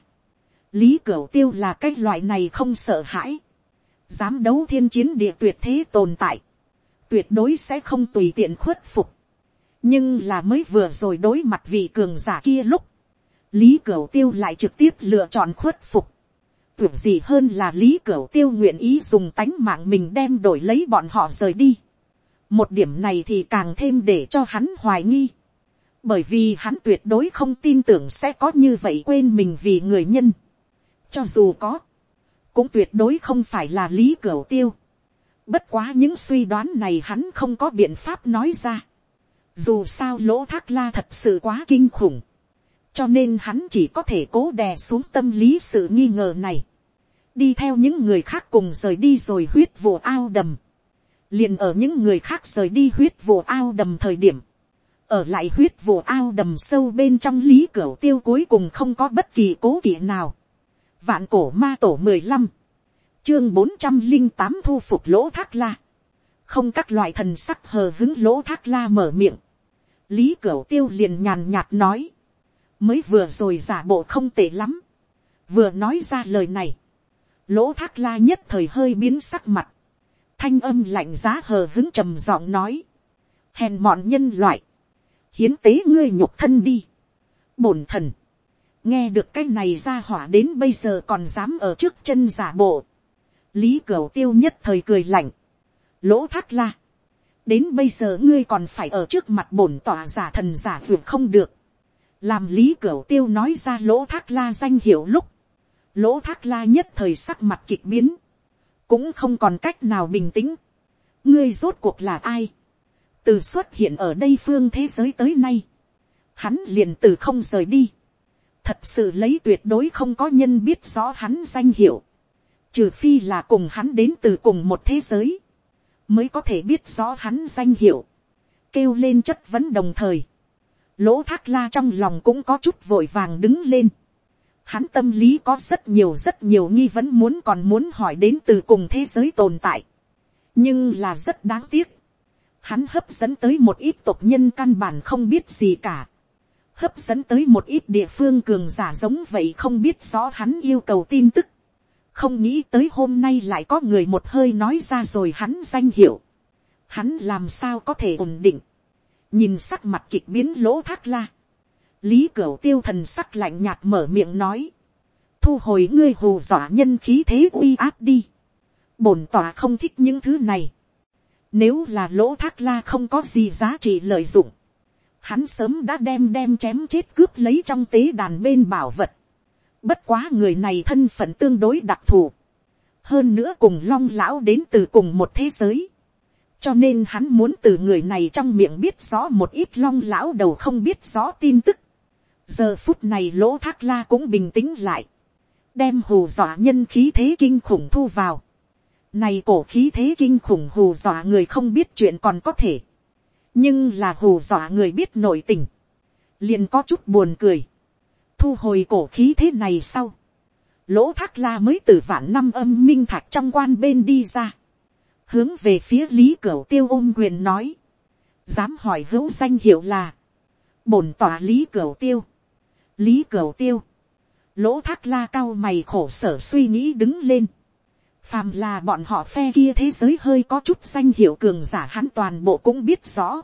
lý cửa tiêu là cái loại này không sợ hãi, dám đấu thiên chiến địa tuyệt thế tồn tại, tuyệt đối sẽ không tùy tiện khuất phục. nhưng là mới vừa rồi đối mặt vị cường giả kia lúc, lý cửu tiêu lại trực tiếp lựa chọn khuất phục. tuyệt gì hơn là lý cửu tiêu nguyện ý dùng tánh mạng mình đem đổi lấy bọn họ rời đi. một điểm này thì càng thêm để cho hắn hoài nghi bởi vì hắn tuyệt đối không tin tưởng sẽ có như vậy quên mình vì người nhân. cho dù có, cũng tuyệt đối không phải là lý cửu tiêu bất quá những suy đoán này hắn không có biện pháp nói ra. dù sao lỗ thác la thật sự quá kinh khủng. cho nên hắn chỉ có thể cố đè xuống tâm lý sự nghi ngờ này. đi theo những người khác cùng rời đi rồi huyết vụ ao đầm. liền ở những người khác rời đi huyết vụ ao đầm thời điểm ở lại huyết vụ ao đầm sâu bên trong lý cửa tiêu cuối cùng không có bất kỳ cố kỵ nào. vạn cổ ma tổ mười lăm, chương bốn trăm linh tám thu phục lỗ thác la. không các loại thần sắc hờ hứng lỗ thác la mở miệng. lý cửa tiêu liền nhàn nhạt nói. mới vừa rồi giả bộ không tệ lắm. vừa nói ra lời này. lỗ thác la nhất thời hơi biến sắc mặt. thanh âm lạnh giá hờ hứng trầm giọng nói. hèn mọn nhân loại hiến tế ngươi nhục thân đi. bổn thần, nghe được cái này ra hỏa đến bây giờ còn dám ở trước chân giả bộ lý cửu tiêu nhất thời cười lạnh. lỗ thác la. đến bây giờ ngươi còn phải ở trước mặt bổn tỏa giả thần giả vượt không được. làm lý cửu tiêu nói ra lỗ thác la danh hiệu lúc. lỗ thác la nhất thời sắc mặt kịch biến. cũng không còn cách nào bình tĩnh. ngươi rốt cuộc là ai. từ xuất hiện ở đây phương thế giới tới nay. hắn liền từ không rời đi thật sự lấy tuyệt đối không có nhân biết rõ hắn danh hiệu, trừ phi là cùng hắn đến từ cùng một thế giới, mới có thể biết rõ hắn danh hiệu, kêu lên chất vấn đồng thời, lỗ thác la trong lòng cũng có chút vội vàng đứng lên, hắn tâm lý có rất nhiều rất nhiều nghi vấn muốn còn muốn hỏi đến từ cùng thế giới tồn tại, nhưng là rất đáng tiếc, hắn hấp dẫn tới một ít tộc nhân căn bản không biết gì cả, hấp dẫn tới một ít địa phương cường giả giống vậy không biết rõ hắn yêu cầu tin tức không nghĩ tới hôm nay lại có người một hơi nói ra rồi hắn danh hiệu. hắn làm sao có thể ổn định. nhìn sắc mặt kịch biến lỗ thác la. lý cửu tiêu thần sắc lạnh nhạt mở miệng nói. thu hồi ngươi hù dọa nhân khí thế uy áp đi. bổn tòa không thích những thứ này. nếu là lỗ thác la không có gì giá trị lợi dụng hắn sớm đã đem đem chém chết cướp lấy trong tế đàn bên bảo vật. Bất quá người này thân phận tương đối đặc thù. Hơn nữa cùng long lão đến từ cùng một thế giới. Cho nên hắn muốn từ người này trong miệng biết rõ một ít long lão đầu không biết rõ tin tức. Giờ phút này lỗ thác la cũng bình tĩnh lại. Đem hù dọa nhân khí thế kinh khủng thu vào. Này cổ khí thế kinh khủng hù dọa người không biết chuyện còn có thể nhưng là hù dọa người biết nội tình, liền có chút buồn cười, thu hồi cổ khí thế này sau, lỗ thác la mới từ vạn năm âm minh thạch trong quan bên đi ra, hướng về phía lý cửu tiêu ôm quyền nói, dám hỏi hữu danh hiệu là, bổn tỏa lý cửu tiêu, lý cửu tiêu, lỗ thác la cao mày khổ sở suy nghĩ đứng lên, phàm là bọn họ phe kia thế giới hơi có chút danh hiệu cường giả hắn toàn bộ cũng biết rõ.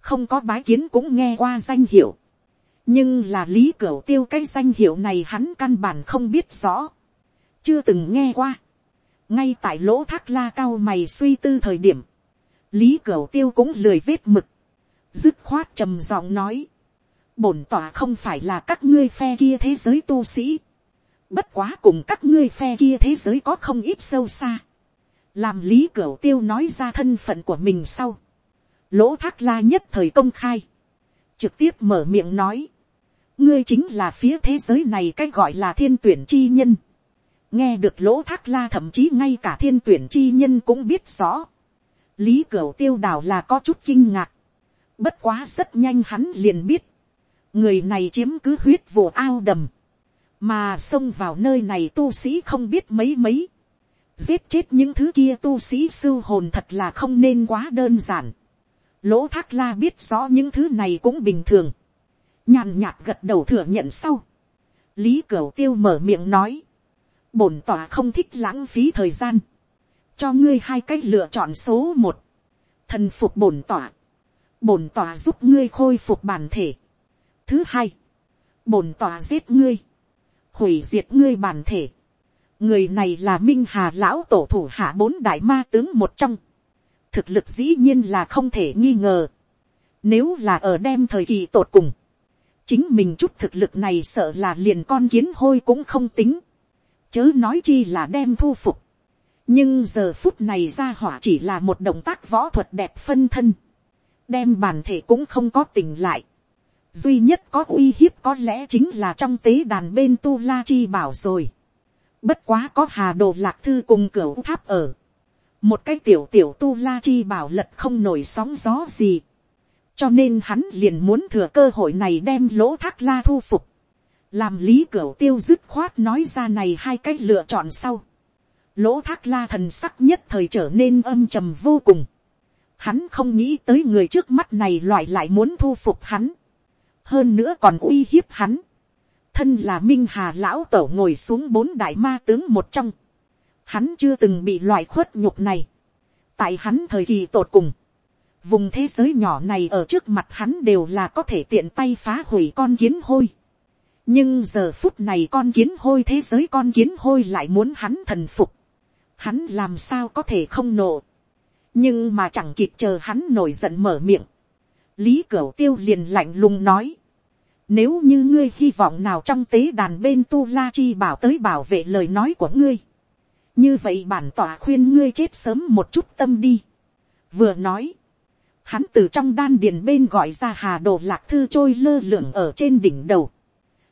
không có bái kiến cũng nghe qua danh hiệu nhưng là lý cửu tiêu cái danh hiệu này hắn căn bản không biết rõ. chưa từng nghe qua. ngay tại lỗ thác la cao mày suy tư thời điểm, lý cửu tiêu cũng lười vết mực. dứt khoát trầm giọng nói. bổn tỏa không phải là các ngươi phe kia thế giới tu sĩ Bất quá cùng các ngươi phe kia thế giới có không ít sâu xa. Làm lý cửu tiêu nói ra thân phận của mình sau. Lỗ thác la nhất thời công khai. Trực tiếp mở miệng nói. Ngươi chính là phía thế giới này cách gọi là thiên tuyển chi nhân. Nghe được lỗ thác la thậm chí ngay cả thiên tuyển chi nhân cũng biết rõ. Lý cửu tiêu đảo là có chút kinh ngạc. Bất quá rất nhanh hắn liền biết. Người này chiếm cứ huyết vồ ao đầm mà xông vào nơi này tu sĩ không biết mấy mấy, giết chết những thứ kia tu sĩ sưu hồn thật là không nên quá đơn giản. Lỗ thác la biết rõ những thứ này cũng bình thường, nhàn nhạt gật đầu thừa nhận sau. lý cửu tiêu mở miệng nói, bổn tỏa không thích lãng phí thời gian, cho ngươi hai cách lựa chọn số một, thần phục bổn tỏa, bổn tỏa giúp ngươi khôi phục bản thể. thứ hai, bổn tỏa giết ngươi, hủy diệt ngươi bản thể. người này là minh hà lão tổ thủ hạ bốn đại ma tướng một trong. thực lực dĩ nhiên là không thể nghi ngờ. nếu là ở đem thời kỳ tột cùng, chính mình chút thực lực này sợ là liền con kiến hôi cũng không tính. chớ nói chi là đem thu phục. nhưng giờ phút này ra hỏa chỉ là một động tác võ thuật đẹp phân thân. đem bản thể cũng không có tình lại duy nhất có uy hiếp có lẽ chính là trong tế đàn bên tu la chi bảo rồi. bất quá có hà đồ lạc thư cùng cửa tháp ở. một cái tiểu tiểu tu la chi bảo lật không nổi sóng gió gì cho nên hắn liền muốn thừa cơ hội này đem lỗ thác la thu phục. làm lý cửa tiêu dứt khoát nói ra này hai cái lựa chọn sau. lỗ thác la thần sắc nhất thời trở nên âm trầm vô cùng. hắn không nghĩ tới người trước mắt này loại lại muốn thu phục hắn hơn nữa còn uy hiếp hắn. thân là minh hà lão tổ ngồi xuống bốn đại ma tướng một trong. hắn chưa từng bị loại khuất nhục này. tại hắn thời kỳ tột cùng, vùng thế giới nhỏ này ở trước mặt hắn đều là có thể tiện tay phá hủy con kiến hôi. nhưng giờ phút này con kiến hôi thế giới con kiến hôi lại muốn hắn thần phục, hắn làm sao có thể không nộ, nhưng mà chẳng kịp chờ hắn nổi giận mở miệng, lý cửu tiêu liền lạnh lùng nói, nếu như ngươi hy vọng nào trong tế đàn bên tu la chi bảo tới bảo vệ lời nói của ngươi, như vậy bản tỏa khuyên ngươi chết sớm một chút tâm đi. vừa nói, hắn từ trong đan điền bên gọi ra hà đồ lạc thư trôi lơ lửng ở trên đỉnh đầu,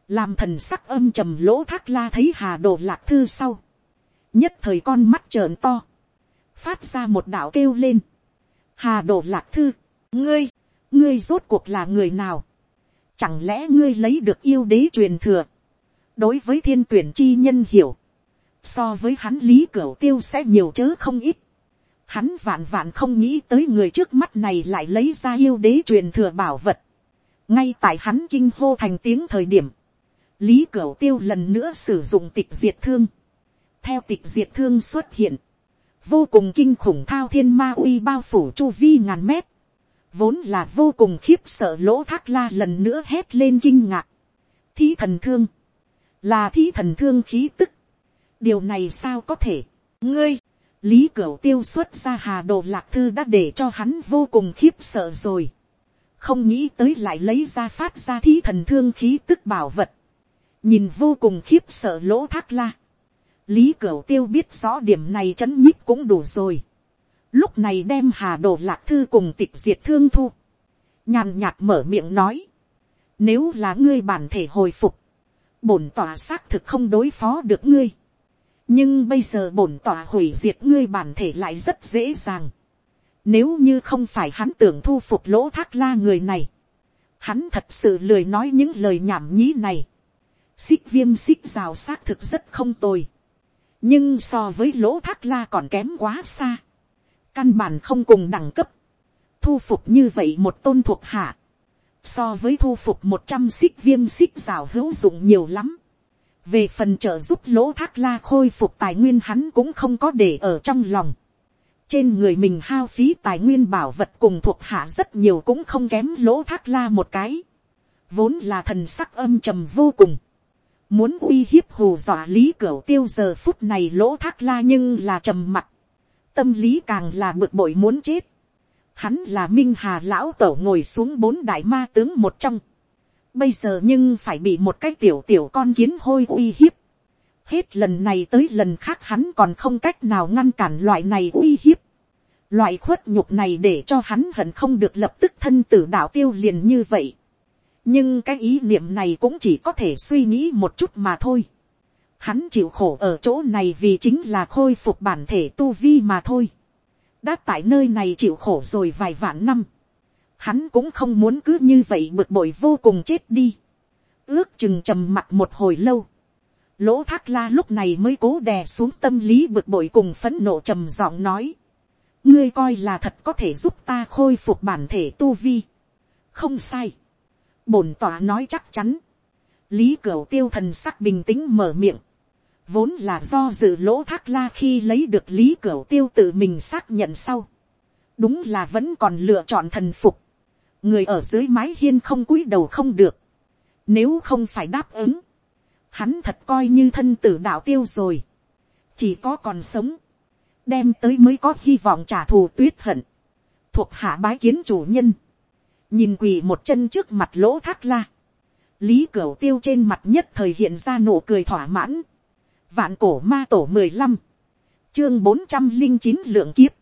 làm thần sắc âm trầm lỗ thác la thấy hà đồ lạc thư sau, nhất thời con mắt trợn to, phát ra một đạo kêu lên, hà đồ lạc thư, ngươi, ngươi rốt cuộc là người nào, chẳng lẽ ngươi lấy được yêu đế truyền thừa, đối với thiên tuyển chi nhân hiểu, so với hắn lý cửu tiêu sẽ nhiều chớ không ít, hắn vạn vạn không nghĩ tới người trước mắt này lại lấy ra yêu đế truyền thừa bảo vật, ngay tại hắn kinh hô thành tiếng thời điểm, lý cửu tiêu lần nữa sử dụng tịch diệt thương, theo tịch diệt thương xuất hiện, vô cùng kinh khủng thao thiên ma uy bao phủ chu vi ngàn mét, vốn là vô cùng khiếp sợ lỗ thác la lần nữa hét lên kinh ngạc. Thí thần thương, là thí thần thương khí tức. điều này sao có thể, ngươi, lý cửu tiêu xuất ra hà đồ lạc thư đã để cho hắn vô cùng khiếp sợ rồi. không nghĩ tới lại lấy ra phát ra thí thần thương khí tức bảo vật. nhìn vô cùng khiếp sợ lỗ thác la. lý cửu tiêu biết rõ điểm này chấn nhích cũng đủ rồi lúc này đem hà đồ lạc thư cùng tịch diệt thương thu, nhàn nhạt mở miệng nói, nếu là ngươi bản thể hồi phục, bổn tỏa xác thực không đối phó được ngươi, nhưng bây giờ bổn tỏa hủy diệt ngươi bản thể lại rất dễ dàng, nếu như không phải hắn tưởng thu phục lỗ thác la người này, hắn thật sự lười nói những lời nhảm nhí này, xích viêm xích rào xác thực rất không tồi, nhưng so với lỗ thác la còn kém quá xa, căn bản không cùng đẳng cấp, thu phục như vậy một tôn thuộc hạ, so với thu phục một trăm xích viêm xích rào hữu dụng nhiều lắm về phần trợ giúp lỗ thác la khôi phục tài nguyên hắn cũng không có để ở trong lòng. trên người mình hao phí tài nguyên bảo vật cùng thuộc hạ rất nhiều cũng không kém lỗ thác la một cái. vốn là thần sắc âm trầm vô cùng. muốn uy hiếp hù dọa lý cửa tiêu giờ phút này lỗ thác la nhưng là trầm mặt tâm lý càng là bực bội muốn chết. Hắn là minh hà lão tổ ngồi xuống bốn đại ma tướng một trong. Bây giờ nhưng phải bị một cái tiểu tiểu con kiến hôi uy hiếp. Hết lần này tới lần khác hắn còn không cách nào ngăn cản loại này uy hiếp. Loại khuất nhục này để cho hắn hận không được lập tức thân tử đạo tiêu liền như vậy. Nhưng cái ý niệm này cũng chỉ có thể suy nghĩ một chút mà thôi Hắn chịu khổ ở chỗ này vì chính là khôi phục bản thể tu vi mà thôi. Đã tại nơi này chịu khổ rồi vài vạn năm. Hắn cũng không muốn cứ như vậy bực bội vô cùng chết đi. Ước chừng trầm mặt một hồi lâu. Lỗ thác la lúc này mới cố đè xuống tâm lý bực bội cùng phấn nộ trầm giọng nói. Ngươi coi là thật có thể giúp ta khôi phục bản thể tu vi. Không sai. Bổn tỏa nói chắc chắn. Lý Cửu tiêu thần sắc bình tĩnh mở miệng vốn là do dự lỗ thác la khi lấy được lý cửu tiêu tự mình xác nhận sau, đúng là vẫn còn lựa chọn thần phục, người ở dưới mái hiên không cúi đầu không được, nếu không phải đáp ứng, hắn thật coi như thân tử đạo tiêu rồi, chỉ có còn sống, đem tới mới có hy vọng trả thù tuyết hận, thuộc hạ bái kiến chủ nhân, nhìn quỳ một chân trước mặt lỗ thác la, lý cửu tiêu trên mặt nhất thời hiện ra nụ cười thỏa mãn, Vạn cổ ma tổ mười lăm. Chương bốn trăm linh chín lượng kiếp.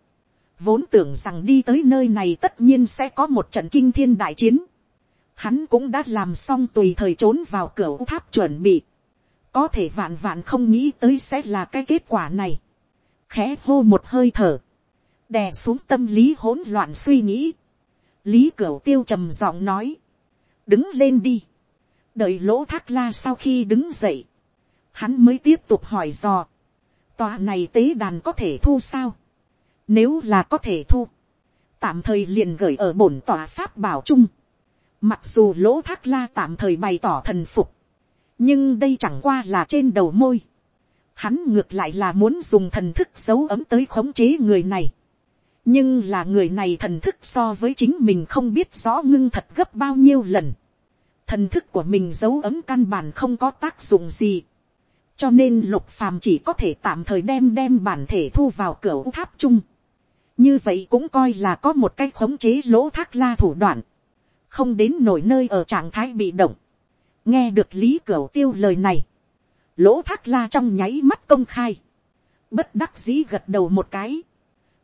Vốn tưởng rằng đi tới nơi này tất nhiên sẽ có một trận kinh thiên đại chiến. Hắn cũng đã làm xong tùy thời trốn vào cửa tháp chuẩn bị. Có thể vạn vạn không nghĩ tới sẽ là cái kết quả này. Khẽ hô một hơi thở. Đè xuống tâm lý hỗn loạn suy nghĩ. Lý cửa tiêu trầm giọng nói. Đứng lên đi. Đợi lỗ thác la sau khi đứng dậy hắn mới tiếp tục hỏi dò, tòa này tế đàn có thể thu sao, nếu là có thể thu, tạm thời liền gửi ở bổn tòa pháp bảo chung, mặc dù lỗ thác la tạm thời bày tỏ thần phục, nhưng đây chẳng qua là trên đầu môi, hắn ngược lại là muốn dùng thần thức xấu ấm tới khống chế người này, nhưng là người này thần thức so với chính mình không biết rõ ngưng thật gấp bao nhiêu lần, thần thức của mình dấu ấm căn bản không có tác dụng gì, cho nên lục phàm chỉ có thể tạm thời đem đem bản thể thu vào cửa tháp chung, như vậy cũng coi là có một cái khống chế lỗ thác la thủ đoạn, không đến nổi nơi ở trạng thái bị động, nghe được lý cửu tiêu lời này, lỗ thác la trong nháy mắt công khai, bất đắc dĩ gật đầu một cái,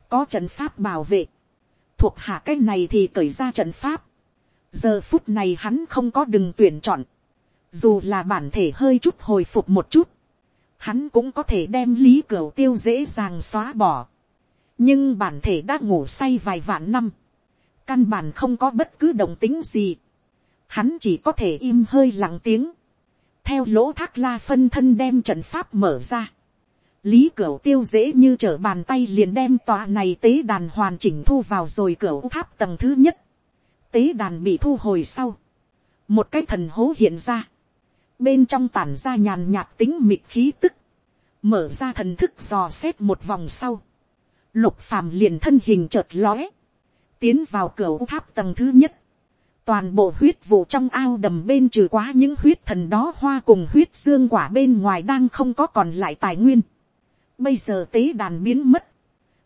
có trận pháp bảo vệ, thuộc hạ cái này thì cởi ra trận pháp, giờ phút này hắn không có đừng tuyển chọn, dù là bản thể hơi chút hồi phục một chút, hắn cũng có thể đem lý cửu tiêu dễ dàng xóa bỏ, nhưng bản thể đã ngủ say vài vạn năm, căn bản không có bất cứ động tính gì, hắn chỉ có thể im hơi lặng tiếng, theo lỗ thác la phân thân đem trận pháp mở ra, lý cửa tiêu dễ như trở bàn tay liền đem tòa này tế đàn hoàn chỉnh thu vào rồi cửa tháp tầng thứ nhất, tế đàn bị thu hồi sau, một cái thần hố hiện ra, bên trong tản ra nhàn nhạt tính mịt khí tức, mở ra thần thức dò xét một vòng sau, lục phàm liền thân hình chợt lóe, tiến vào cửa tháp tầng thứ nhất, toàn bộ huyết vụ trong ao đầm bên trừ quá những huyết thần đó hoa cùng huyết dương quả bên ngoài đang không có còn lại tài nguyên. Bây giờ tế đàn biến mất,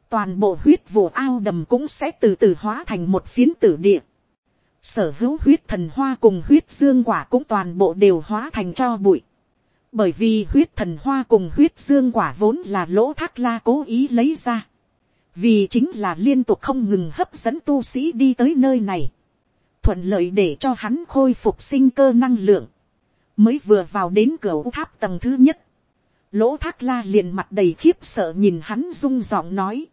toàn bộ huyết vụ ao đầm cũng sẽ từ từ hóa thành một phiến tử địa. Sở hữu huyết thần hoa cùng huyết dương quả cũng toàn bộ đều hóa thành cho bụi. Bởi vì huyết thần hoa cùng huyết dương quả vốn là lỗ thác la cố ý lấy ra vì chính là liên tục không ngừng hấp dẫn tu sĩ đi tới nơi này, thuận lợi để cho hắn khôi phục sinh cơ năng lượng, mới vừa vào đến cửa tháp tầng thứ nhất, lỗ thác la liền mặt đầy khiếp sợ nhìn hắn rung giọng nói,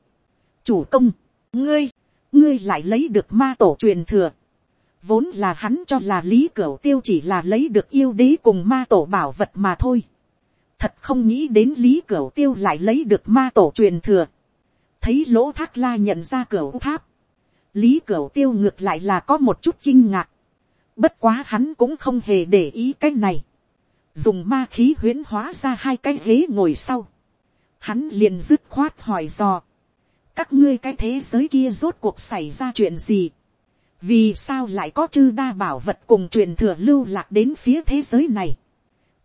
chủ công, ngươi, ngươi lại lấy được ma tổ truyền thừa, vốn là hắn cho là lý cửu tiêu chỉ là lấy được yêu đế cùng ma tổ bảo vật mà thôi, thật không nghĩ đến lý cửu tiêu lại lấy được ma tổ truyền thừa, thấy lỗ thác la nhận ra cửa tháp, lý cửa tiêu ngược lại là có một chút kinh ngạc, bất quá hắn cũng không hề để ý cái này, dùng ma khí huyễn hóa ra hai cái ghế ngồi sau, hắn liền dứt khoát hỏi dò, các ngươi cái thế giới kia rốt cuộc xảy ra chuyện gì, vì sao lại có chư đa bảo vật cùng truyền thừa lưu lạc đến phía thế giới này,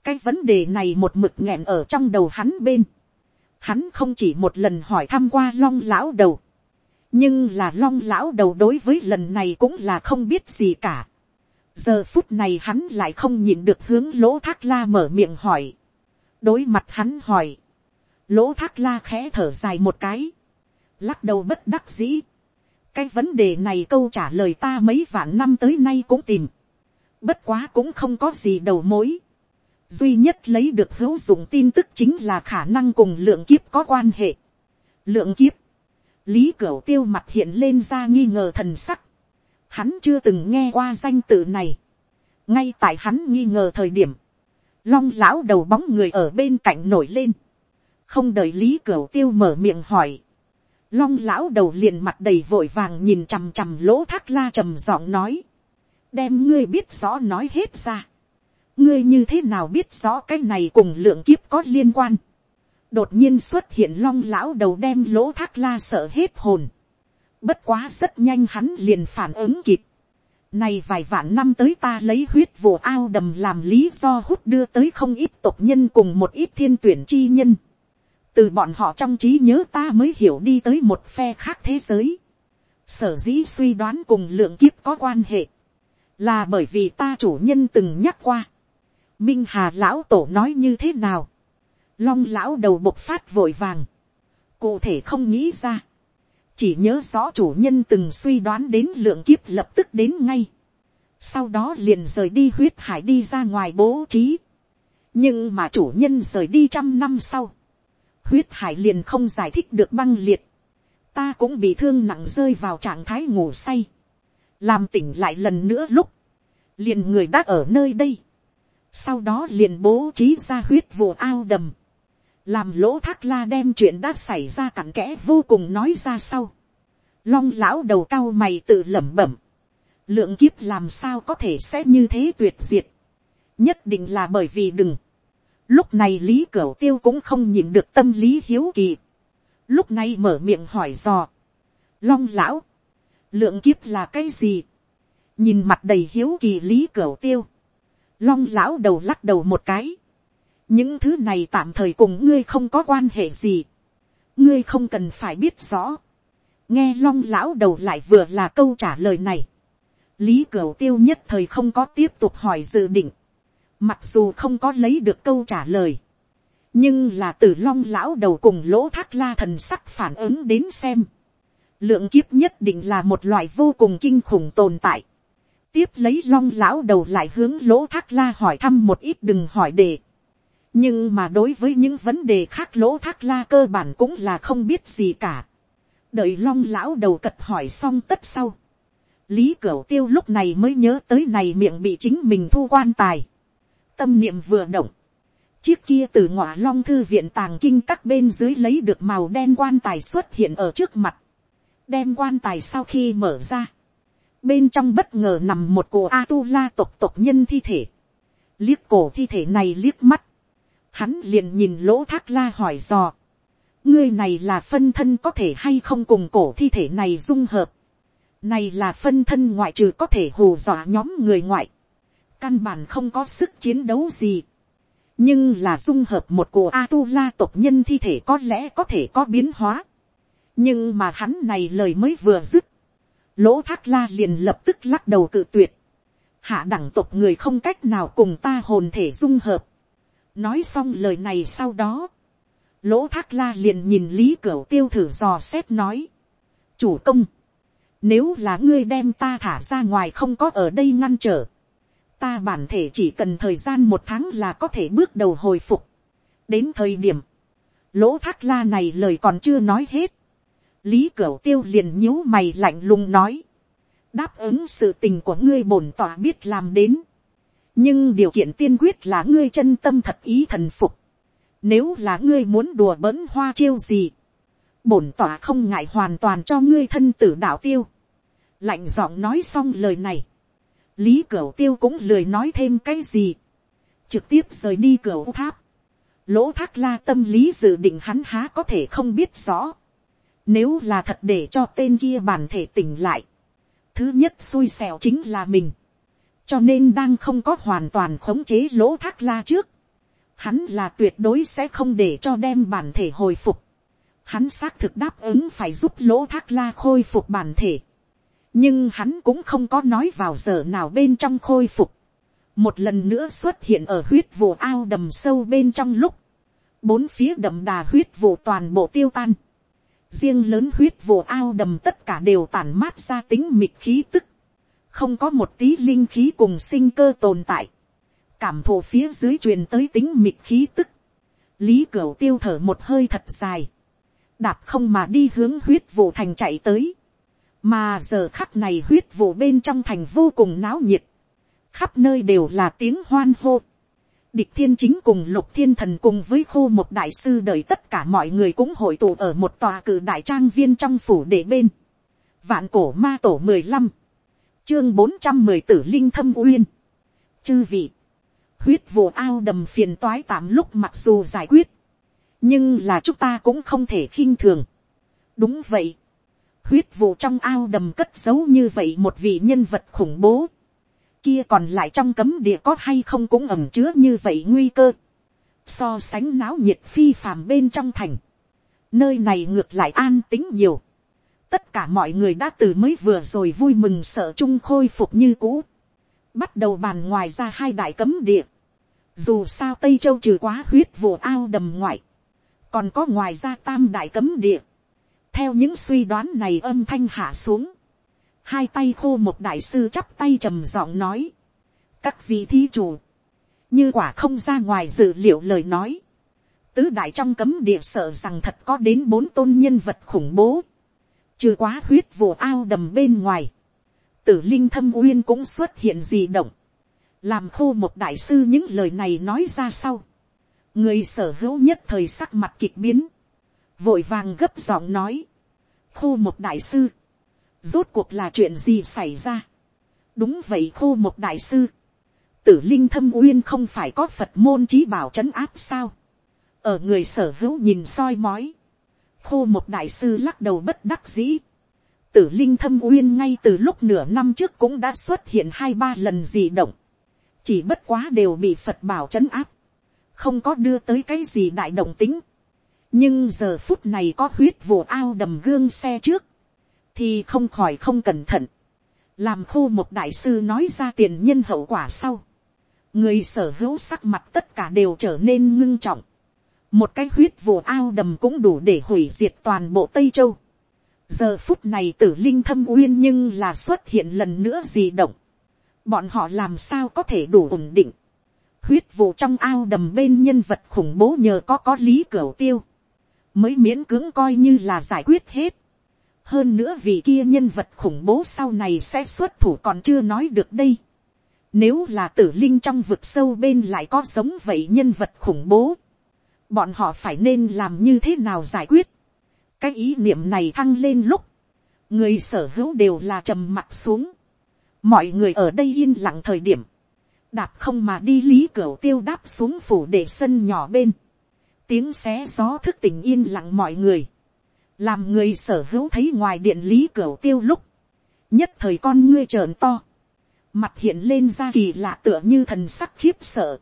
cái vấn đề này một mực nghẹn ở trong đầu hắn bên, hắn không chỉ một lần hỏi thăm qua long lão đầu, nhưng là long lão đầu đối với lần này cũng là không biết gì cả. giờ phút này hắn lại không nhìn được hướng lỗ thác la mở miệng hỏi. đối mặt hắn hỏi, lỗ thác la khẽ thở dài một cái, lắc đầu bất đắc dĩ. cái vấn đề này câu trả lời ta mấy vạn năm tới nay cũng tìm, bất quá cũng không có gì đầu mối duy nhất lấy được hữu dụng tin tức chính là khả năng cùng lượng kiếp có quan hệ. lượng kiếp, lý cửu tiêu mặt hiện lên ra nghi ngờ thần sắc. hắn chưa từng nghe qua danh tự này. ngay tại hắn nghi ngờ thời điểm, long lão đầu bóng người ở bên cạnh nổi lên. không đợi lý cửu tiêu mở miệng hỏi. long lão đầu liền mặt đầy vội vàng nhìn chằm chằm lỗ thác la trầm giọng nói. đem ngươi biết rõ nói hết ra ngươi như thế nào biết rõ cái này cùng lượng kiếp có liên quan. đột nhiên xuất hiện long lão đầu đem lỗ thác la sợ hết hồn. bất quá rất nhanh hắn liền phản ứng kịp. này vài vạn năm tới ta lấy huyết vụ ao đầm làm lý do hút đưa tới không ít tộc nhân cùng một ít thiên tuyển chi nhân. từ bọn họ trong trí nhớ ta mới hiểu đi tới một phe khác thế giới. sở dĩ suy đoán cùng lượng kiếp có quan hệ. là bởi vì ta chủ nhân từng nhắc qua minh hà lão tổ nói như thế nào, long lão đầu bộc phát vội vàng, cụ thể không nghĩ ra, chỉ nhớ rõ chủ nhân từng suy đoán đến lượng kiếp lập tức đến ngay, sau đó liền rời đi huyết hải đi ra ngoài bố trí, nhưng mà chủ nhân rời đi trăm năm sau, huyết hải liền không giải thích được băng liệt, ta cũng bị thương nặng rơi vào trạng thái ngủ say, làm tỉnh lại lần nữa lúc, liền người đã ở nơi đây, sau đó liền bố trí ra huyết vụ ao đầm, làm lỗ thác la đem chuyện đã xảy ra cặn kẽ vô cùng nói ra sau. long lão đầu cao mày tự lẩm bẩm, lượng kiếp làm sao có thể sẽ như thế tuyệt diệt, nhất định là bởi vì đừng. lúc này lý cửu tiêu cũng không nhìn được tâm lý hiếu kỳ, lúc này mở miệng hỏi dò, long lão, lượng kiếp là cái gì, nhìn mặt đầy hiếu kỳ lý cửu tiêu, long lão đầu lắc đầu một cái, những thứ này tạm thời cùng ngươi không có quan hệ gì, ngươi không cần phải biết rõ, nghe long lão đầu lại vừa là câu trả lời này, lý cửu tiêu nhất thời không có tiếp tục hỏi dự định, mặc dù không có lấy được câu trả lời, nhưng là từ long lão đầu cùng lỗ thác la thần sắc phản ứng đến xem, lượng kiếp nhất định là một loại vô cùng kinh khủng tồn tại tiếp lấy long lão đầu lại hướng lỗ thác la hỏi thăm một ít đừng hỏi đề. nhưng mà đối với những vấn đề khác lỗ thác la cơ bản cũng là không biết gì cả. đợi long lão đầu cật hỏi xong tất sau. lý cửu tiêu lúc này mới nhớ tới này miệng bị chính mình thu quan tài. tâm niệm vừa động. chiếc kia từ ngọa long thư viện tàng kinh các bên dưới lấy được màu đen quan tài xuất hiện ở trước mặt đem quan tài sau khi mở ra, bên trong bất ngờ nằm một cổ a tu la tộc tộc nhân thi thể, liếc cổ thi thể này liếc mắt, hắn liền nhìn lỗ thác la hỏi dò, ngươi này là phân thân có thể hay không cùng cổ thi thể này dung hợp, này là phân thân ngoại trừ có thể hù dọa nhóm người ngoại, căn bản không có sức chiến đấu gì, nhưng là dung hợp một cổ a tu la tộc nhân thi thể có lẽ có thể có biến hóa, nhưng mà hắn này lời mới vừa dứt, lỗ thác la liền lập tức lắc đầu cự tuyệt, hạ đẳng tộc người không cách nào cùng ta hồn thể dung hợp, nói xong lời này sau đó, lỗ thác la liền nhìn lý cửu tiêu thử dò xét nói, chủ công, nếu là ngươi đem ta thả ra ngoài không có ở đây ngăn trở, ta bản thể chỉ cần thời gian một tháng là có thể bước đầu hồi phục. đến thời điểm, lỗ thác la này lời còn chưa nói hết, lý cửu tiêu liền nhíu mày lạnh lùng nói, đáp ứng sự tình của ngươi bổn tỏa biết làm đến, nhưng điều kiện tiên quyết là ngươi chân tâm thật ý thần phục, nếu là ngươi muốn đùa bỡn hoa chiêu gì, bổn tỏa không ngại hoàn toàn cho ngươi thân tử đạo tiêu, lạnh giọng nói xong lời này, lý cửu tiêu cũng lười nói thêm cái gì, trực tiếp rời đi cửa tháp, lỗ thác la tâm lý dự định hắn há có thể không biết rõ, nếu là thật để cho tên kia bản thể tỉnh lại. Thứ nhất xui xẻo chính là mình. Cho nên đang không có hoàn toàn khống chế lỗ thác la trước. Hắn là tuyệt đối sẽ không để cho đem bản thể hồi phục. Hắn xác thực đáp ứng phải giúp lỗ thác la khôi phục bản thể. Nhưng hắn cũng không có nói vào giờ nào bên trong khôi phục. Một lần nữa xuất hiện ở huyết vụ ao đầm sâu bên trong lúc. Bốn phía đậm đà huyết vụ toàn bộ tiêu tan riêng lớn huyết vụ ao đầm tất cả đều tản mát ra tính mịt khí tức, không có một tí linh khí cùng sinh cơ tồn tại, cảm thụ phía dưới truyền tới tính mịt khí tức, lý cửu tiêu thở một hơi thật dài, đạp không mà đi hướng huyết vụ thành chạy tới, mà giờ khắc này huyết vụ bên trong thành vô cùng náo nhiệt, khắp nơi đều là tiếng hoan hô, địch thiên chính cùng lục thiên thần cùng với khu một đại sư đợi tất cả mọi người cũng hội tụ ở một tòa cử đại trang viên trong phủ để bên. Vạn cổ ma tổ mười lăm chương bốn trăm mười tử linh thâm uyên. Chư vị, huyết vụ ao đầm phiền toái tạm lúc mặc dù giải quyết, nhưng là chúng ta cũng không thể khinh thường. đúng vậy, huyết vụ trong ao đầm cất giấu như vậy một vị nhân vật khủng bố kia còn lại trong cấm địa có hay không cũng ẩm chứa như vậy nguy cơ. So sánh náo nhiệt phi phàm bên trong thành. Nơi này ngược lại an tính nhiều. Tất cả mọi người đã từ mới vừa rồi vui mừng sợ chung khôi phục như cũ. Bắt đầu bàn ngoài ra hai đại cấm địa. Dù sao Tây Châu trừ quá huyết vụ ao đầm ngoại. Còn có ngoài ra tam đại cấm địa. Theo những suy đoán này âm thanh hạ xuống hai tay khô một đại sư chắp tay trầm giọng nói, các vị thí chủ, như quả không ra ngoài dự liệu lời nói, tứ đại trong cấm địa sợ rằng thật có đến bốn tôn nhân vật khủng bố, trừ quá huyết vồ ao đầm bên ngoài, tử linh thâm uyên cũng xuất hiện gì động, làm khô một đại sư những lời này nói ra sau, người sở hữu nhất thời sắc mặt kịch biến, vội vàng gấp giọng nói, khô một đại sư, rốt cuộc là chuyện gì xảy ra. đúng vậy khô một đại sư. tử linh thâm uyên không phải có phật môn trí bảo c h ấ n áp sao. ở người sở hữu nhìn soi mói. khô một đại sư lắc đầu bất đắc dĩ. tử linh thâm uyên ngay từ lúc nửa năm trước cũng đã xuất hiện hai ba lần gì động. chỉ bất quá đều bị phật bảo trấn áp, không có đưa tới cái gì đại động tính, nhưng giờ phút này có huyết vụ ao đầm gương xe trước, thì không khỏi không cẩn thận, làm khu một đại sư nói ra tiền nhân hậu quả sau, người sở hữu sắc mặt tất cả đều trở nên ngưng trọng, một cái huyết vồ ao đầm cũng đủ để hủy diệt toàn bộ tây châu. giờ phút này tử linh thâm uyên nhưng là xuất hiện lần nữa gì động, bọn họ làm sao có thể đủ ổn định, huyết vụ trong ao đầm bên nhân vật khủng bố nhờ có có lý cửa tiêu, mới miễn cưỡng coi như là giải quyết hết hơn nữa vì kia nhân vật khủng bố sau này sẽ xuất thủ còn chưa nói được đây. nếu là tử linh trong vực sâu bên lại có giống vậy nhân vật khủng bố, bọn họ phải nên làm như thế nào giải quyết. cái ý niệm này thăng lên lúc, người sở hữu đều là trầm mặt xuống. mọi người ở đây yên lặng thời điểm, đạp không mà đi lý cửa tiêu đáp xuống phủ để sân nhỏ bên. tiếng xé gió thức tỉnh yên lặng mọi người làm người sở hữu thấy ngoài điện lý cửa tiêu lúc, nhất thời con ngươi trợn to, mặt hiện lên ra kỳ lạ tựa như thần sắc khiếp sợ,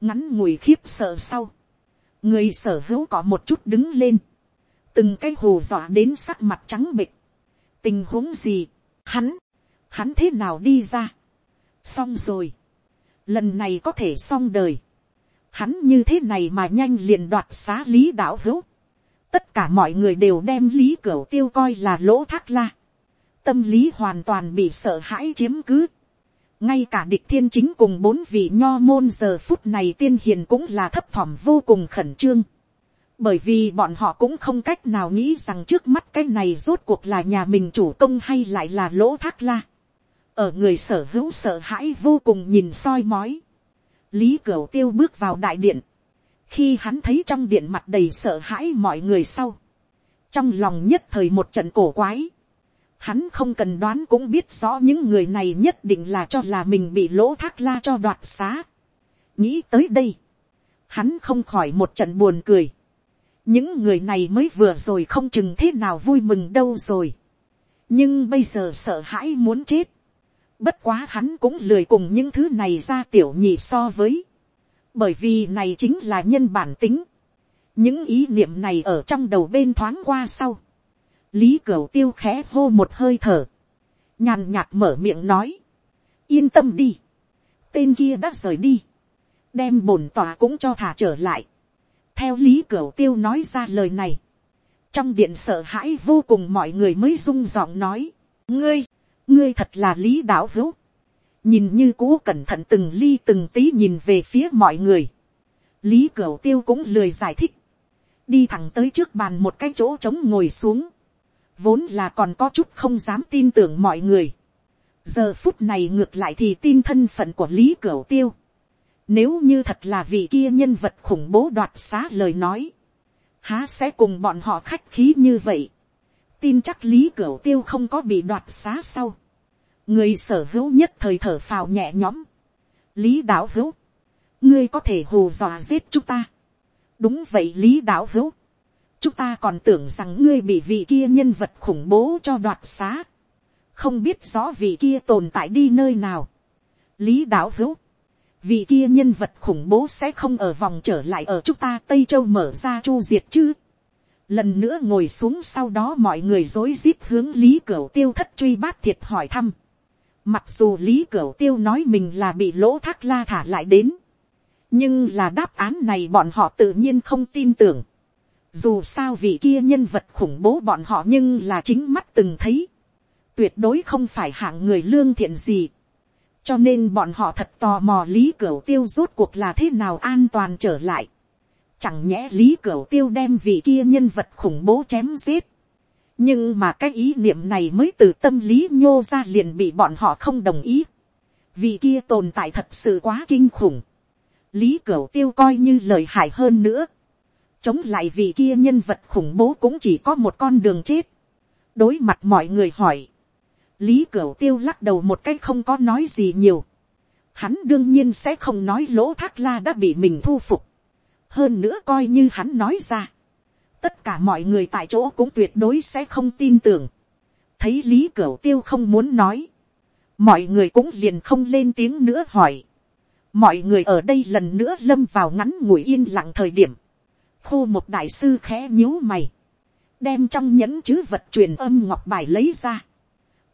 ngắn ngủi khiếp sợ sau, người sở hữu có một chút đứng lên, từng cái hồ dọa đến sắc mặt trắng bịch, tình huống gì, hắn, hắn thế nào đi ra, xong rồi, lần này có thể xong đời, hắn như thế này mà nhanh liền đoạt xá lý đạo hữu, tất cả mọi người đều đem lý cửu tiêu coi là lỗ thác la, tâm lý hoàn toàn bị sợ hãi chiếm cứ, ngay cả địch thiên chính cùng bốn vị nho môn giờ phút này tiên hiền cũng là thấp thỏm vô cùng khẩn trương. bởi vì bọn họ cũng không cách nào nghĩ rằng trước mắt cái này rốt cuộc là nhà mình chủ công hay lại là lỗ thác la. ở người sở hữu sợ hãi vô cùng nhìn soi mói. lý cửu tiêu bước vào đại điện khi hắn thấy trong điện mặt đầy sợ hãi mọi người sau. trong lòng nhất thời một trận cổ quái Hắn không cần đoán cũng biết rõ những người này nhất định là cho là mình bị lỗ thác la cho đoạt xá. Nghĩ tới đây. Hắn không khỏi một trận buồn cười. Những người này mới vừa rồi không chừng thế nào vui mừng đâu rồi. Nhưng bây giờ sợ hãi muốn chết. Bất quá hắn cũng lười cùng những thứ này ra tiểu nhị so với. Bởi vì này chính là nhân bản tính. Những ý niệm này ở trong đầu bên thoáng qua sau. Lý cửu tiêu khẽ hô một hơi thở, nhàn nhạt mở miệng nói, yên tâm đi, tên kia đã rời đi, đem bổn tòa cũng cho thả trở lại, theo lý cửu tiêu nói ra lời này, trong điện sợ hãi vô cùng mọi người mới rung giọng nói, ngươi, ngươi thật là lý đạo hữu, nhìn như cũ cẩn thận từng ly từng tí nhìn về phía mọi người, lý cửu tiêu cũng lười giải thích, đi thẳng tới trước bàn một cái chỗ trống ngồi xuống, vốn là còn có chút không dám tin tưởng mọi người. giờ phút này ngược lại thì tin thân phận của lý cửu tiêu. nếu như thật là vị kia nhân vật khủng bố đoạt xá lời nói, há sẽ cùng bọn họ khách khí như vậy. tin chắc lý cửu tiêu không có bị đoạt xá sau người sở hữu nhất thời thở phào nhẹ nhõm. lý đạo hữu, ngươi có thể hù dọa giết chúng ta. đúng vậy lý đạo hữu chúng ta còn tưởng rằng ngươi bị vị kia nhân vật khủng bố cho đoạt xá, không biết rõ vị kia tồn tại đi nơi nào. lý đạo hữu, vị kia nhân vật khủng bố sẽ không ở vòng trở lại ở chúng ta tây châu mở ra chu diệt chứ. lần nữa ngồi xuống sau đó mọi người dối rít hướng lý cửu tiêu thất truy bát thiệt hỏi thăm mặc dù lý cửu tiêu nói mình là bị lỗ thác la thả lại đến, nhưng là đáp án này bọn họ tự nhiên không tin tưởng dù sao vị kia nhân vật khủng bố bọn họ nhưng là chính mắt từng thấy. Tuyệt đối không phải hạng người lương thiện gì. Cho nên bọn họ thật tò mò lý cửu tiêu rốt cuộc là thế nào an toàn trở lại. Chẳng nhẽ lý cửu tiêu đem vị kia nhân vật khủng bố chém giết. Nhưng mà cái ý niệm này mới từ tâm lý nhô ra liền bị bọn họ không đồng ý. vì kia tồn tại thật sự quá kinh khủng. Lý cửu tiêu coi như lời hại hơn nữa chống lại vì kia nhân vật khủng bố cũng chỉ có một con đường chết. đối mặt mọi người hỏi, lý cửu tiêu lắc đầu một cái không có nói gì nhiều. hắn đương nhiên sẽ không nói lỗ thác la đã bị mình thu phục. hơn nữa coi như hắn nói ra tất cả mọi người tại chỗ cũng tuyệt đối sẽ không tin tưởng. thấy lý cửu tiêu không muốn nói. mọi người cũng liền không lên tiếng nữa hỏi. mọi người ở đây lần nữa lâm vào ngắn ngủi yên lặng thời điểm, khu một đại sư khẽ nhíu mày, đem trong nhẫn chữ vật truyền âm ngọc bài lấy ra,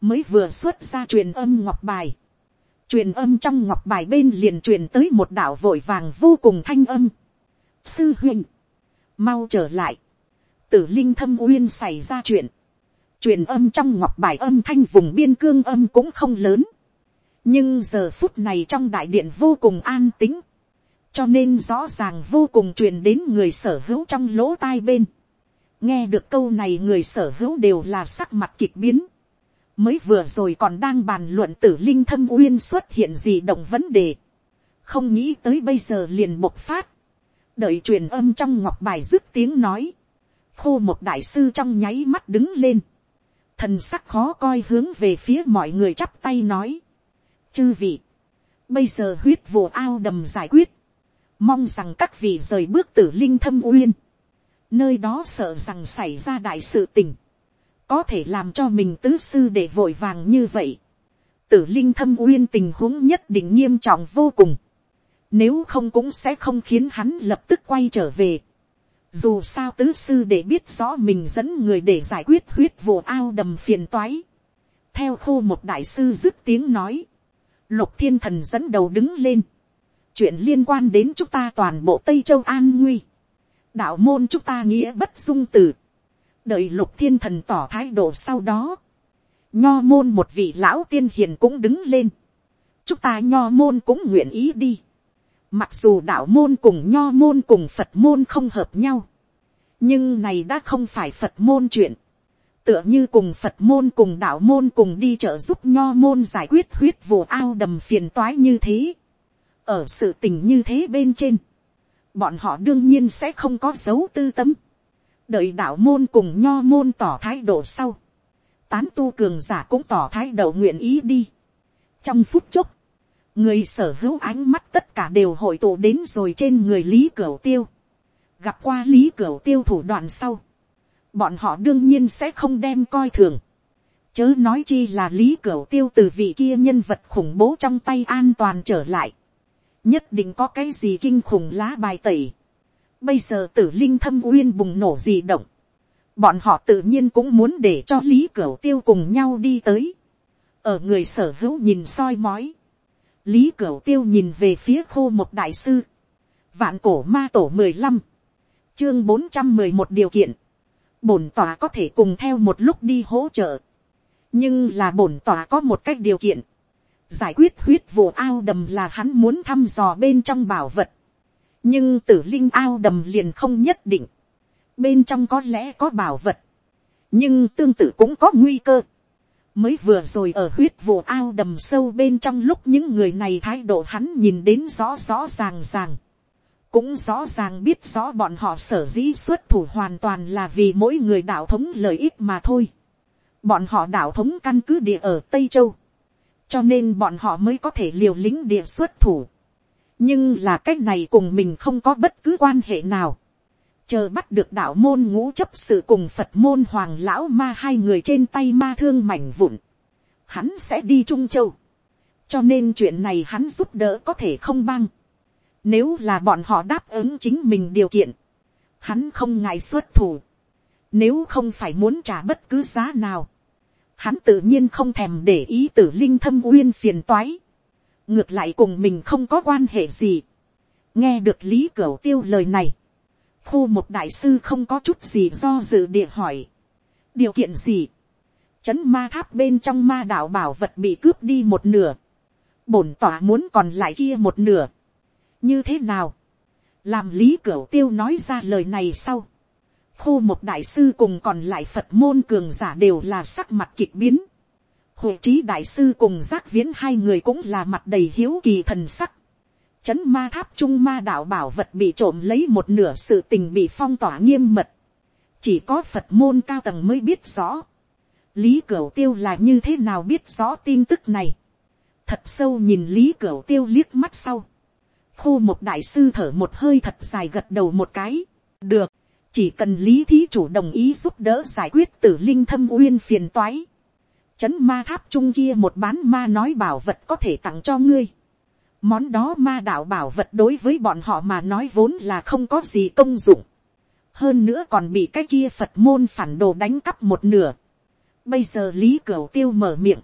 mới vừa xuất ra truyền âm ngọc bài, truyền âm trong ngọc bài bên liền truyền tới một đạo vội vàng vô cùng thanh âm. sư huynh, mau trở lại, tử linh thâm uyên xảy ra chuyện, truyền âm trong ngọc bài âm thanh vùng biên cương âm cũng không lớn, nhưng giờ phút này trong đại điện vô cùng an tính, cho nên rõ ràng vô cùng truyền đến người sở hữu trong lỗ tai bên. nghe được câu này người sở hữu đều là sắc mặt kịch biến. mới vừa rồi còn đang bàn luận tử linh thâm uyên xuất hiện gì động vấn đề. không nghĩ tới bây giờ liền bộc phát. đợi truyền âm trong ngọc bài dứt tiếng nói khô một đại sư trong nháy mắt đứng lên. thần sắc khó coi hướng về phía mọi người chắp tay nói chư vị, bây giờ huyết vụ ao đầm giải quyết, mong rằng các vị rời bước tử linh thâm uyên, nơi đó sợ rằng xảy ra đại sự tình, có thể làm cho mình tứ sư để vội vàng như vậy. Tử linh thâm uyên tình huống nhất định nghiêm trọng vô cùng, nếu không cũng sẽ không khiến hắn lập tức quay trở về. Dù sao tứ sư để biết rõ mình dẫn người để giải quyết huyết vụ ao đầm phiền toái. Theo khô một đại sư dứt tiếng nói. Lục thiên thần dẫn đầu đứng lên, chuyện liên quan đến chúng ta toàn bộ tây châu an nguy, đạo môn chúng ta nghĩa bất dung từ, đợi lục thiên thần tỏ thái độ sau đó, nho môn một vị lão tiên hiền cũng đứng lên, chúng ta nho môn cũng nguyện ý đi, mặc dù đạo môn cùng nho môn cùng phật môn không hợp nhau, nhưng này đã không phải phật môn chuyện, tựa như cùng phật môn cùng đạo môn cùng đi trợ giúp nho môn giải quyết huyết vụ ao đầm phiền toái như thế. ở sự tình như thế bên trên, bọn họ đương nhiên sẽ không có dấu tư tâm. đợi đạo môn cùng nho môn tỏ thái độ sau. tán tu cường giả cũng tỏ thái độ nguyện ý đi. trong phút chốc, người sở hữu ánh mắt tất cả đều hội tụ đến rồi trên người lý cửu tiêu. gặp qua lý cửu tiêu thủ đoạn sau, bọn họ đương nhiên sẽ không đem coi thường. Chớ nói chi là lý cửu tiêu từ vị kia nhân vật khủng bố trong tay an toàn trở lại. Nhất định có cái gì kinh khủng lá bài tẩy. Bây giờ tử linh thâm uyên bùng nổ gì động. Bọn họ tự nhiên cũng muốn để cho lý cửu tiêu cùng nhau đi tới. Ở người sở hữu nhìn soi mói. Lý cửu tiêu nhìn về phía khô một đại sư. Vạn cổ ma tổ mười lăm Chương bốn trăm mười một điều kiện bổn tòa có thể cùng theo một lúc đi hỗ trợ. nhưng là bổn tòa có một cách điều kiện. giải quyết huyết vụ ao đầm là hắn muốn thăm dò bên trong bảo vật. nhưng tử linh ao đầm liền không nhất định. bên trong có lẽ có bảo vật. nhưng tương tự cũng có nguy cơ mới vừa rồi ở huyết vụ ao đầm sâu bên trong lúc những người này thái độ hắn nhìn đến rõ rõ ràng ràng cũng rõ ràng biết rõ bọn họ sở dĩ xuất thủ hoàn toàn là vì mỗi người đạo thống lợi ích mà thôi. Bọn họ đạo thống căn cứ địa ở Tây Châu. Cho nên bọn họ mới có thể liều lĩnh địa xuất thủ. Nhưng là cách này cùng mình không có bất cứ quan hệ nào. Chờ bắt được đạo môn ngũ chấp sự cùng Phật môn hoàng lão ma hai người trên tay ma thương mảnh vụn. Hắn sẽ đi Trung Châu. Cho nên chuyện này hắn giúp đỡ có thể không băng nếu là bọn họ đáp ứng chính mình điều kiện, hắn không ngại xuất thủ. Nếu không phải muốn trả bất cứ giá nào, hắn tự nhiên không thèm để ý tử linh thâm uyên phiền toái. Ngược lại cùng mình không có quan hệ gì. Nghe được lý cửu tiêu lời này. Khu một đại sư không có chút gì do dự địa hỏi. Điều kiện gì? Chấn ma tháp bên trong ma đạo bảo vật bị cướp đi một nửa. Bổn tỏa muốn còn lại kia một nửa như thế nào, làm lý cửu tiêu nói ra lời này sau, khu một đại sư cùng còn lại phật môn cường giả đều là sắc mặt kịch biến, hội trí đại sư cùng giác viễn hai người cũng là mặt đầy hiếu kỳ thần sắc, chấn ma tháp trung ma đạo bảo vật bị trộm lấy một nửa sự tình bị phong tỏa nghiêm mật, chỉ có phật môn cao tầng mới biết rõ, lý cửu tiêu là như thế nào biết rõ tin tức này, thật sâu nhìn lý cửu tiêu liếc mắt sau, Khu một đại sư thở một hơi thật dài gật đầu một cái. Được. Chỉ cần lý thí chủ đồng ý giúp đỡ giải quyết tử linh thâm uyên phiền toái. Chấn ma tháp trung kia một bán ma nói bảo vật có thể tặng cho ngươi. Món đó ma đạo bảo vật đối với bọn họ mà nói vốn là không có gì công dụng. Hơn nữa còn bị cái kia Phật môn phản đồ đánh cắp một nửa. Bây giờ Lý Cửu Tiêu mở miệng.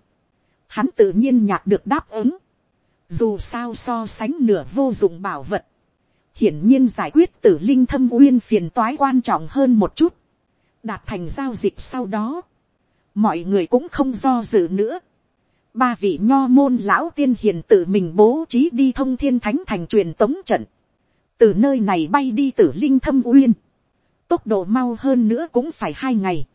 Hắn tự nhiên nhạt được đáp ứng. Dù sao so sánh nửa vô dụng bảo vật. Hiển nhiên giải quyết tử linh thâm uyên phiền toái quan trọng hơn một chút. Đạt thành giao dịch sau đó. Mọi người cũng không do dự nữa ba vị nho môn lão tiên hiền tự mình bố trí đi thông thiên thánh thành truyền tống trận, từ nơi này bay đi tử linh thâm uyên, tốc độ mau hơn nữa cũng phải hai ngày,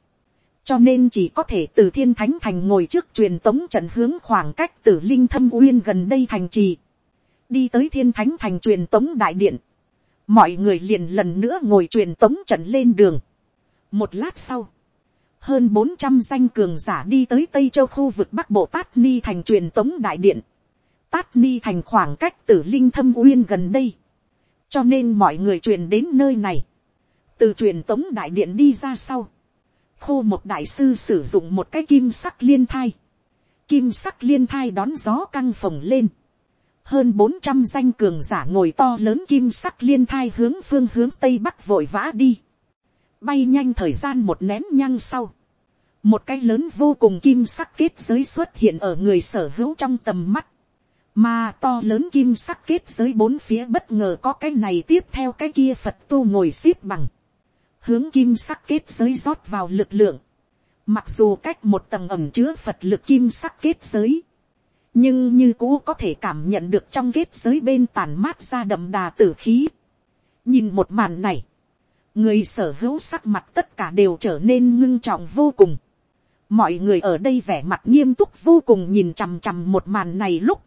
cho nên chỉ có thể từ thiên thánh thành ngồi trước truyền tống trận hướng khoảng cách tử linh thâm uyên gần đây thành trì, đi tới thiên thánh thành truyền tống đại điện, mọi người liền lần nữa ngồi truyền tống trận lên đường. một lát sau, hơn bốn trăm danh cường giả đi tới tây châu khu vực bắc bộ tát ni thành truyền tống đại điện. tát ni thành khoảng cách tử linh thâm uyên gần đây. cho nên mọi người truyền đến nơi này. từ truyền tống đại điện đi ra sau. khô một đại sư sử dụng một cái kim sắc liên thai. kim sắc liên thai đón gió căng phồng lên. hơn bốn trăm danh cường giả ngồi to lớn kim sắc liên thai hướng phương hướng tây bắc vội vã đi bay nhanh thời gian một nén nhăng sau, một cái lớn vô cùng kim sắc kết giới xuất hiện ở người sở hữu trong tầm mắt, mà to lớn kim sắc kết giới bốn phía bất ngờ có cái này tiếp theo cái kia phật tu ngồi x ế p bằng, hướng kim sắc kết giới rót vào lực lượng, mặc dù cách một tầng ẩm chứa phật lực kim sắc kết giới, nhưng như cũ có thể cảm nhận được trong kết giới bên tàn mát ra đậm đà tử khí. nhìn một màn này, người sở hữu sắc mặt tất cả đều trở nên ngưng trọng vô cùng. mọi người ở đây vẻ mặt nghiêm túc vô cùng nhìn chằm chằm một màn này lúc,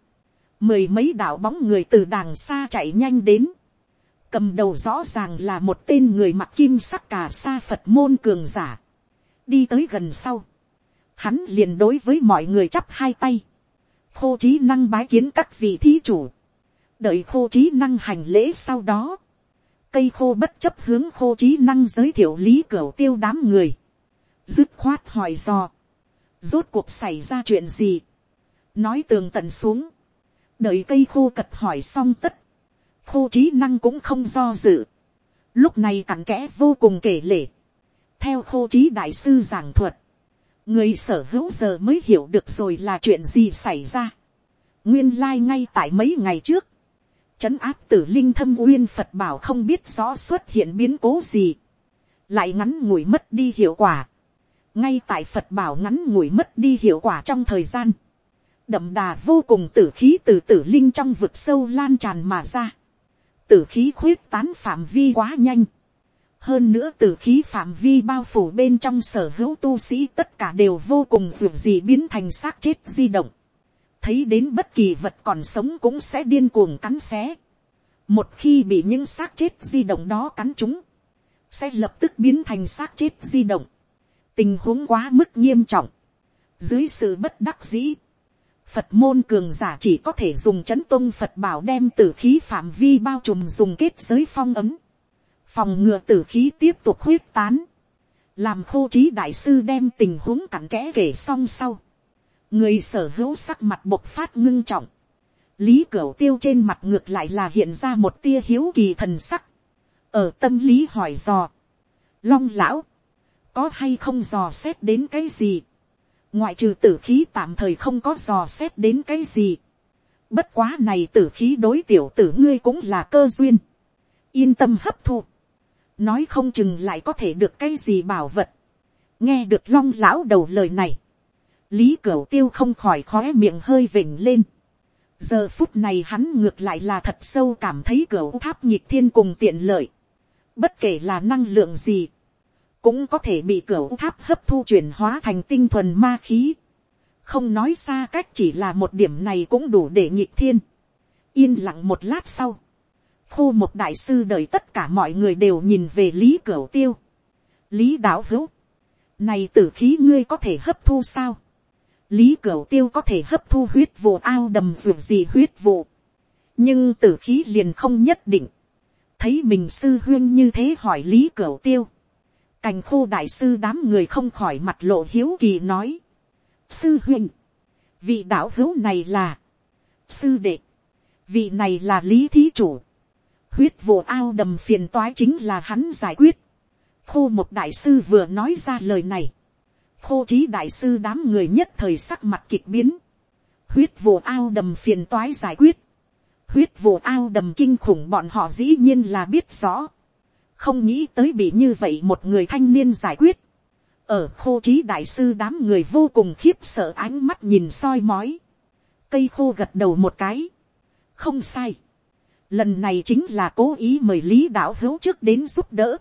mười mấy đạo bóng người từ đàng xa chạy nhanh đến, cầm đầu rõ ràng là một tên người mặc kim sắc cả sa phật môn cường giả, đi tới gần sau, hắn liền đối với mọi người chắp hai tay, khô trí năng bái kiến các vị thí chủ, đợi khô trí năng hành lễ sau đó, cây khô bất chấp hướng khô trí năng giới thiệu lý cửa tiêu đám người. dứt khoát hỏi dò. rốt cuộc xảy ra chuyện gì. nói tường tận xuống. đợi cây khô cật hỏi xong tất. khô trí năng cũng không do dự. lúc này cặn kẽ vô cùng kể lể. theo khô trí đại sư giảng thuật. người sở hữu giờ mới hiểu được rồi là chuyện gì xảy ra. nguyên lai ngay tại mấy ngày trước trấn áp tử linh thâm uyên phật bảo không biết rõ xuất hiện biến cố gì, lại ngắn ngủi mất đi hiệu quả, ngay tại phật bảo ngắn ngủi mất đi hiệu quả trong thời gian, đậm đà vô cùng tử khí từ tử linh trong vực sâu lan tràn mà ra, tử khí khuyết tán phạm vi quá nhanh, hơn nữa tử khí phạm vi bao phủ bên trong sở hữu tu sĩ tất cả đều vô cùng ruột gì biến thành xác chết di động thấy đến bất kỳ vật còn sống cũng sẽ điên cuồng cắn xé. một khi bị những xác chết di động đó cắn chúng, sẽ lập tức biến thành xác chết di động. tình huống quá mức nghiêm trọng. dưới sự bất đắc dĩ, phật môn cường giả chỉ có thể dùng chấn tôn phật bảo đem tử khí phạm vi bao trùm dùng kết giới phong ấm, phòng ngừa tử khí tiếp tục huyết tán, làm khô trí đại sư đem tình huống cặn kẽ kể xong sau người sở hữu sắc mặt bộc phát ngưng trọng, lý cửu tiêu trên mặt ngược lại là hiện ra một tia hiếu kỳ thần sắc, ở tâm lý hỏi dò, long lão, có hay không dò xét đến cái gì, ngoại trừ tử khí tạm thời không có dò xét đến cái gì, bất quá này tử khí đối tiểu tử ngươi cũng là cơ duyên, yên tâm hấp thụ, nói không chừng lại có thể được cái gì bảo vật, nghe được long lão đầu lời này, lý cửu tiêu không khỏi khóe miệng hơi vỉnh lên. giờ phút này hắn ngược lại là thật sâu cảm thấy cửu tháp nhịp thiên cùng tiện lợi. bất kể là năng lượng gì, cũng có thể bị cửu tháp hấp thu chuyển hóa thành tinh thuần ma khí. không nói xa cách chỉ là một điểm này cũng đủ để nhịp thiên. yên lặng một lát sau, khu một đại sư đợi tất cả mọi người đều nhìn về lý cửu tiêu. lý đạo hữu, này tử khí ngươi có thể hấp thu sao lý cửu tiêu có thể hấp thu huyết vụ ao đầm ruộng gì huyết vụ, nhưng tử khí liền không nhất định, thấy mình sư huyên như thế hỏi lý cửu tiêu, cành khô đại sư đám người không khỏi mặt lộ hiếu kỳ nói, sư huyên, vị đạo hữu này là, sư đệ, vị này là lý thí chủ, huyết vụ ao đầm phiền toái chính là hắn giải quyết, khô một đại sư vừa nói ra lời này, khô trí đại sư đám người nhất thời sắc mặt kịch biến, huyết vụ ao đầm phiền toái giải quyết, huyết vụ ao đầm kinh khủng bọn họ dĩ nhiên là biết rõ, không nghĩ tới bị như vậy một người thanh niên giải quyết, ở khô trí đại sư đám người vô cùng khiếp sợ ánh mắt nhìn soi mói, cây khô gật đầu một cái, không sai, lần này chính là cố ý mời lý đạo hữu trước đến giúp đỡ,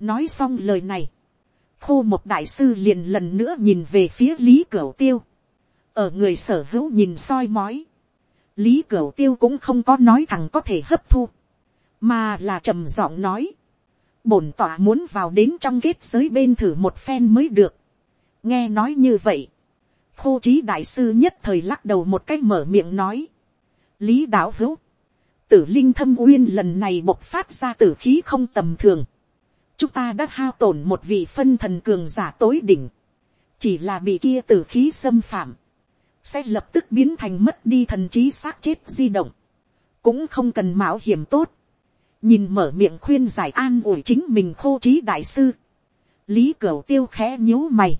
nói xong lời này, khô một đại sư liền lần nữa nhìn về phía lý cửu tiêu, ở người sở hữu nhìn soi mói, lý cửu tiêu cũng không có nói thằng có thể hấp thu, mà là trầm giọng nói, bổn tỏa muốn vào đến trong kết giới bên thử một phen mới được. nghe nói như vậy, khô trí đại sư nhất thời lắc đầu một cách mở miệng nói, lý đạo hữu, tử linh thâm uyên lần này bộc phát ra tử khí không tầm thường, chúng ta đã hao tổn một vị phân thần cường giả tối đỉnh, chỉ là bị kia tử khí xâm phạm, sẽ lập tức biến thành mất đi thần trí xác chết di động, cũng không cần mạo hiểm tốt, nhìn mở miệng khuyên giải an ủi chính mình khô trí đại sư, lý cửu tiêu khẽ nhíu mày,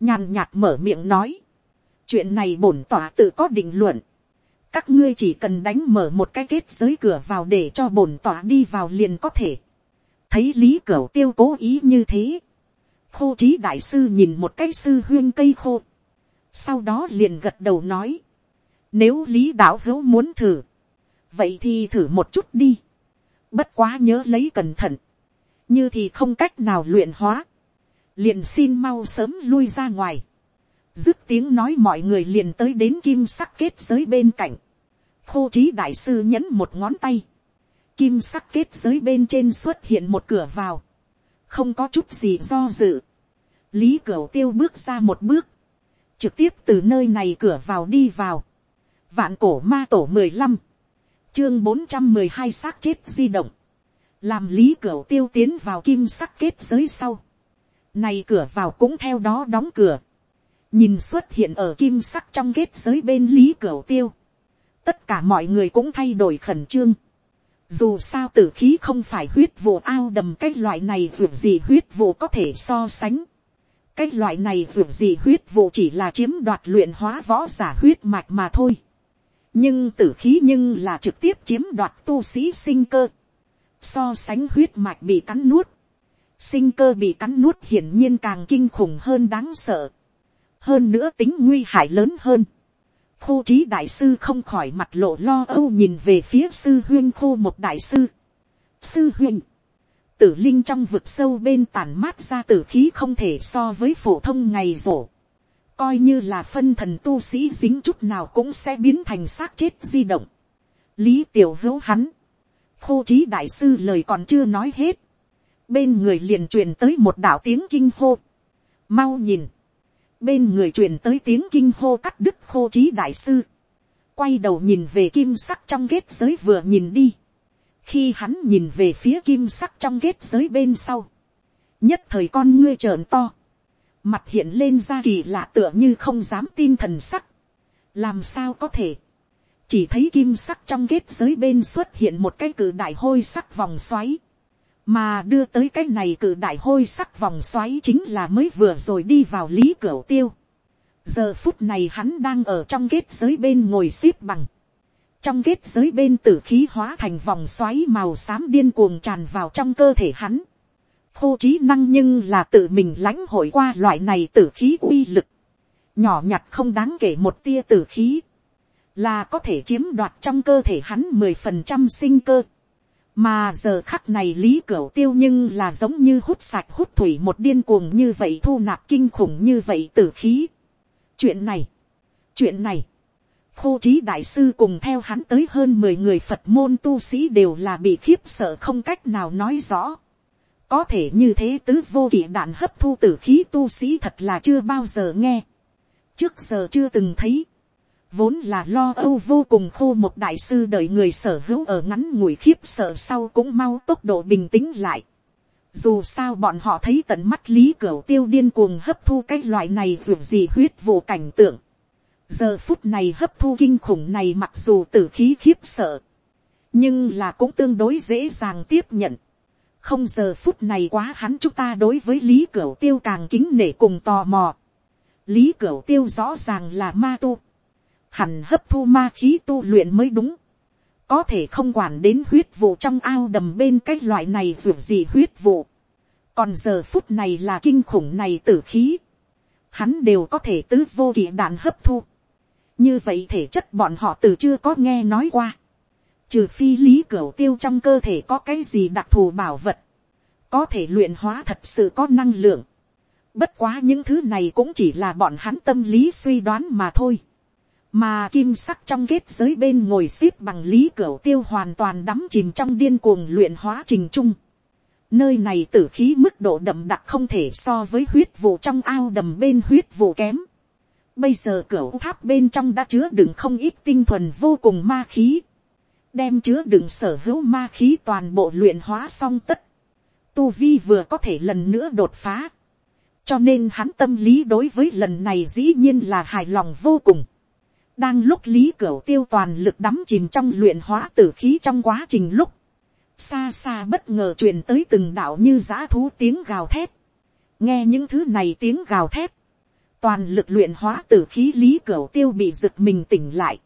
nhàn nhạt mở miệng nói, chuyện này bổn tỏa tự có định luận, các ngươi chỉ cần đánh mở một cái kết giới cửa vào để cho bổn tỏa đi vào liền có thể, thấy lý cửu tiêu cố ý như thế, khô trí đại sư nhìn một cái sư huyên cây khô, sau đó liền gật đầu nói, nếu lý đạo hữu muốn thử, vậy thì thử một chút đi, bất quá nhớ lấy cẩn thận, như thì không cách nào luyện hóa, liền xin mau sớm lui ra ngoài, dứt tiếng nói mọi người liền tới đến kim sắc kết giới bên cạnh, khô trí đại sư nhấn một ngón tay, kim sắc kết giới bên trên xuất hiện một cửa vào, không có chút gì do dự, lý Cửu tiêu bước ra một bước, trực tiếp từ nơi này cửa vào đi vào, vạn cổ ma tổ mười lăm, chương bốn trăm mười hai xác chết di động, làm lý Cửu tiêu tiến vào kim sắc kết giới sau, này cửa vào cũng theo đó đóng cửa, nhìn xuất hiện ở kim sắc trong kết giới bên lý Cửu tiêu, tất cả mọi người cũng thay đổi khẩn trương, dù sao tử khí không phải huyết vụ ao đầm cái loại này ruột gì huyết vụ có thể so sánh, cái loại này ruột gì huyết vụ chỉ là chiếm đoạt luyện hóa võ giả huyết mạch mà thôi nhưng tử khí nhưng là trực tiếp chiếm đoạt tu sĩ sinh cơ. So sánh huyết mạch bị cắn nuốt, sinh cơ bị cắn nuốt hiển nhiên càng kinh khủng hơn đáng sợ. Hơn nữa tính nguy hại lớn hơn. Khô trí đại sư không khỏi mặt lộ lo âu nhìn về phía sư huyên khô một đại sư. Sư huyên. Tử linh trong vực sâu bên tàn mát ra tử khí không thể so với phổ thông ngày rổ coi như là phân thần tu sĩ dính chút nào cũng sẽ biến thành xác chết di động. lý tiểu hữu hắn, khô trí đại sư lời còn chưa nói hết, bên người liền truyền tới một đạo tiếng kinh hô, mau nhìn, bên người truyền tới tiếng kinh hô cắt đức khô trí đại sư, quay đầu nhìn về kim sắc trong kết giới vừa nhìn đi, khi hắn nhìn về phía kim sắc trong kết giới bên sau, nhất thời con ngươi trợn to, mặt hiện lên ra kỳ lạ tựa như không dám tin thần sắc. làm sao có thể, chỉ thấy kim sắc trong kết giới bên xuất hiện một cái cử đại hôi sắc vòng xoáy, mà đưa tới cái này cử đại hôi sắc vòng xoáy chính là mới vừa rồi đi vào lý cửa tiêu. giờ phút này hắn đang ở trong kết giới bên ngồi xếp bằng, trong kết giới bên tử khí hóa thành vòng xoáy màu xám điên cuồng tràn vào trong cơ thể hắn. Khô trí năng nhưng là tự mình lãnh hội qua loại này tử khí uy lực, nhỏ nhặt không đáng kể một tia tử khí, là có thể chiếm đoạt trong cơ thể hắn mười phần trăm sinh cơ, mà giờ khắc này lý cửu tiêu nhưng là giống như hút sạch hút thủy một điên cuồng như vậy thu nạp kinh khủng như vậy tử khí. chuyện này, chuyện này, khô trí đại sư cùng theo hắn tới hơn mười người phật môn tu sĩ đều là bị khiếp sợ không cách nào nói rõ có thể như thế tứ vô kỵ đạn hấp thu tử khí tu sĩ thật là chưa bao giờ nghe. trước giờ chưa từng thấy vốn là lo âu vô cùng khô một đại sư đợi người sở hữu ở ngắn ngủi khiếp sợ sau cũng mau tốc độ bình tĩnh lại. dù sao bọn họ thấy tận mắt lý cửa tiêu điên cuồng hấp thu cái loại này ruột gì huyết vụ cảnh tượng. giờ phút này hấp thu kinh khủng này mặc dù tử khí khiếp sợ, nhưng là cũng tương đối dễ dàng tiếp nhận. không giờ phút này quá hắn chúng ta đối với lý cửu tiêu càng kính nể cùng tò mò. lý cửu tiêu rõ ràng là ma tu hẳn hấp thu ma khí tu luyện mới đúng. có thể không quản đến huyết vụ trong ao đầm bên cái loại này ruột gì huyết vụ. còn giờ phút này là kinh khủng này tử khí. hắn đều có thể tứ vô kỵ đạn hấp thu. như vậy thể chất bọn họ từ chưa có nghe nói qua trừ phi lý cửu tiêu trong cơ thể có cái gì đặc thù bảo vật, có thể luyện hóa thật sự có năng lượng. Bất quá những thứ này cũng chỉ là bọn hắn tâm lý suy đoán mà thôi. Mà kim sắc trong kết giới bên ngồi xếp bằng lý cửa tiêu hoàn toàn đắm chìm trong điên cuồng luyện hóa trình chung. Nơi này tử khí mức độ đậm đặc không thể so với huyết vụ trong ao đầm bên huyết vụ kém. Bây giờ cửa tháp bên trong đã chứa đựng không ít tinh thuần vô cùng ma khí đem chứa đựng sở hữu ma khí toàn bộ luyện hóa xong tất. Tu Vi vừa có thể lần nữa đột phá. Cho nên hắn tâm lý đối với lần này dĩ nhiên là hài lòng vô cùng. Đang lúc Lý Cửu Tiêu toàn lực đắm chìm trong luyện hóa tử khí trong quá trình lúc. Xa xa bất ngờ truyền tới từng đạo như giã thú tiếng gào thét. Nghe những thứ này tiếng gào thét. Toàn lực luyện hóa tử khí Lý Cửu Tiêu bị giựt mình tỉnh lại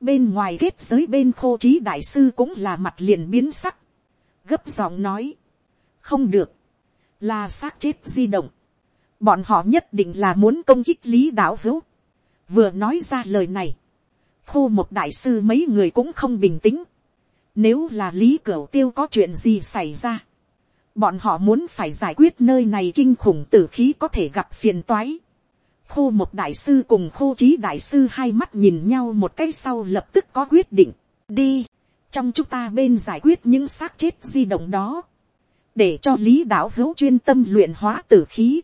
bên ngoài kết giới bên khô trí đại sư cũng là mặt liền biến sắc, gấp giọng nói, không được, là xác chết di động, bọn họ nhất định là muốn công kích lý đạo hữu, vừa nói ra lời này, khu một đại sư mấy người cũng không bình tĩnh, nếu là lý cửu tiêu có chuyện gì xảy ra, bọn họ muốn phải giải quyết nơi này kinh khủng tử khí có thể gặp phiền toái. Khu một đại sư cùng khu trí đại sư hai mắt nhìn nhau một cái sau lập tức có quyết định, đi, trong chúng ta bên giải quyết những xác chết di động đó, để cho lý đạo hữu chuyên tâm luyện hóa tử khí.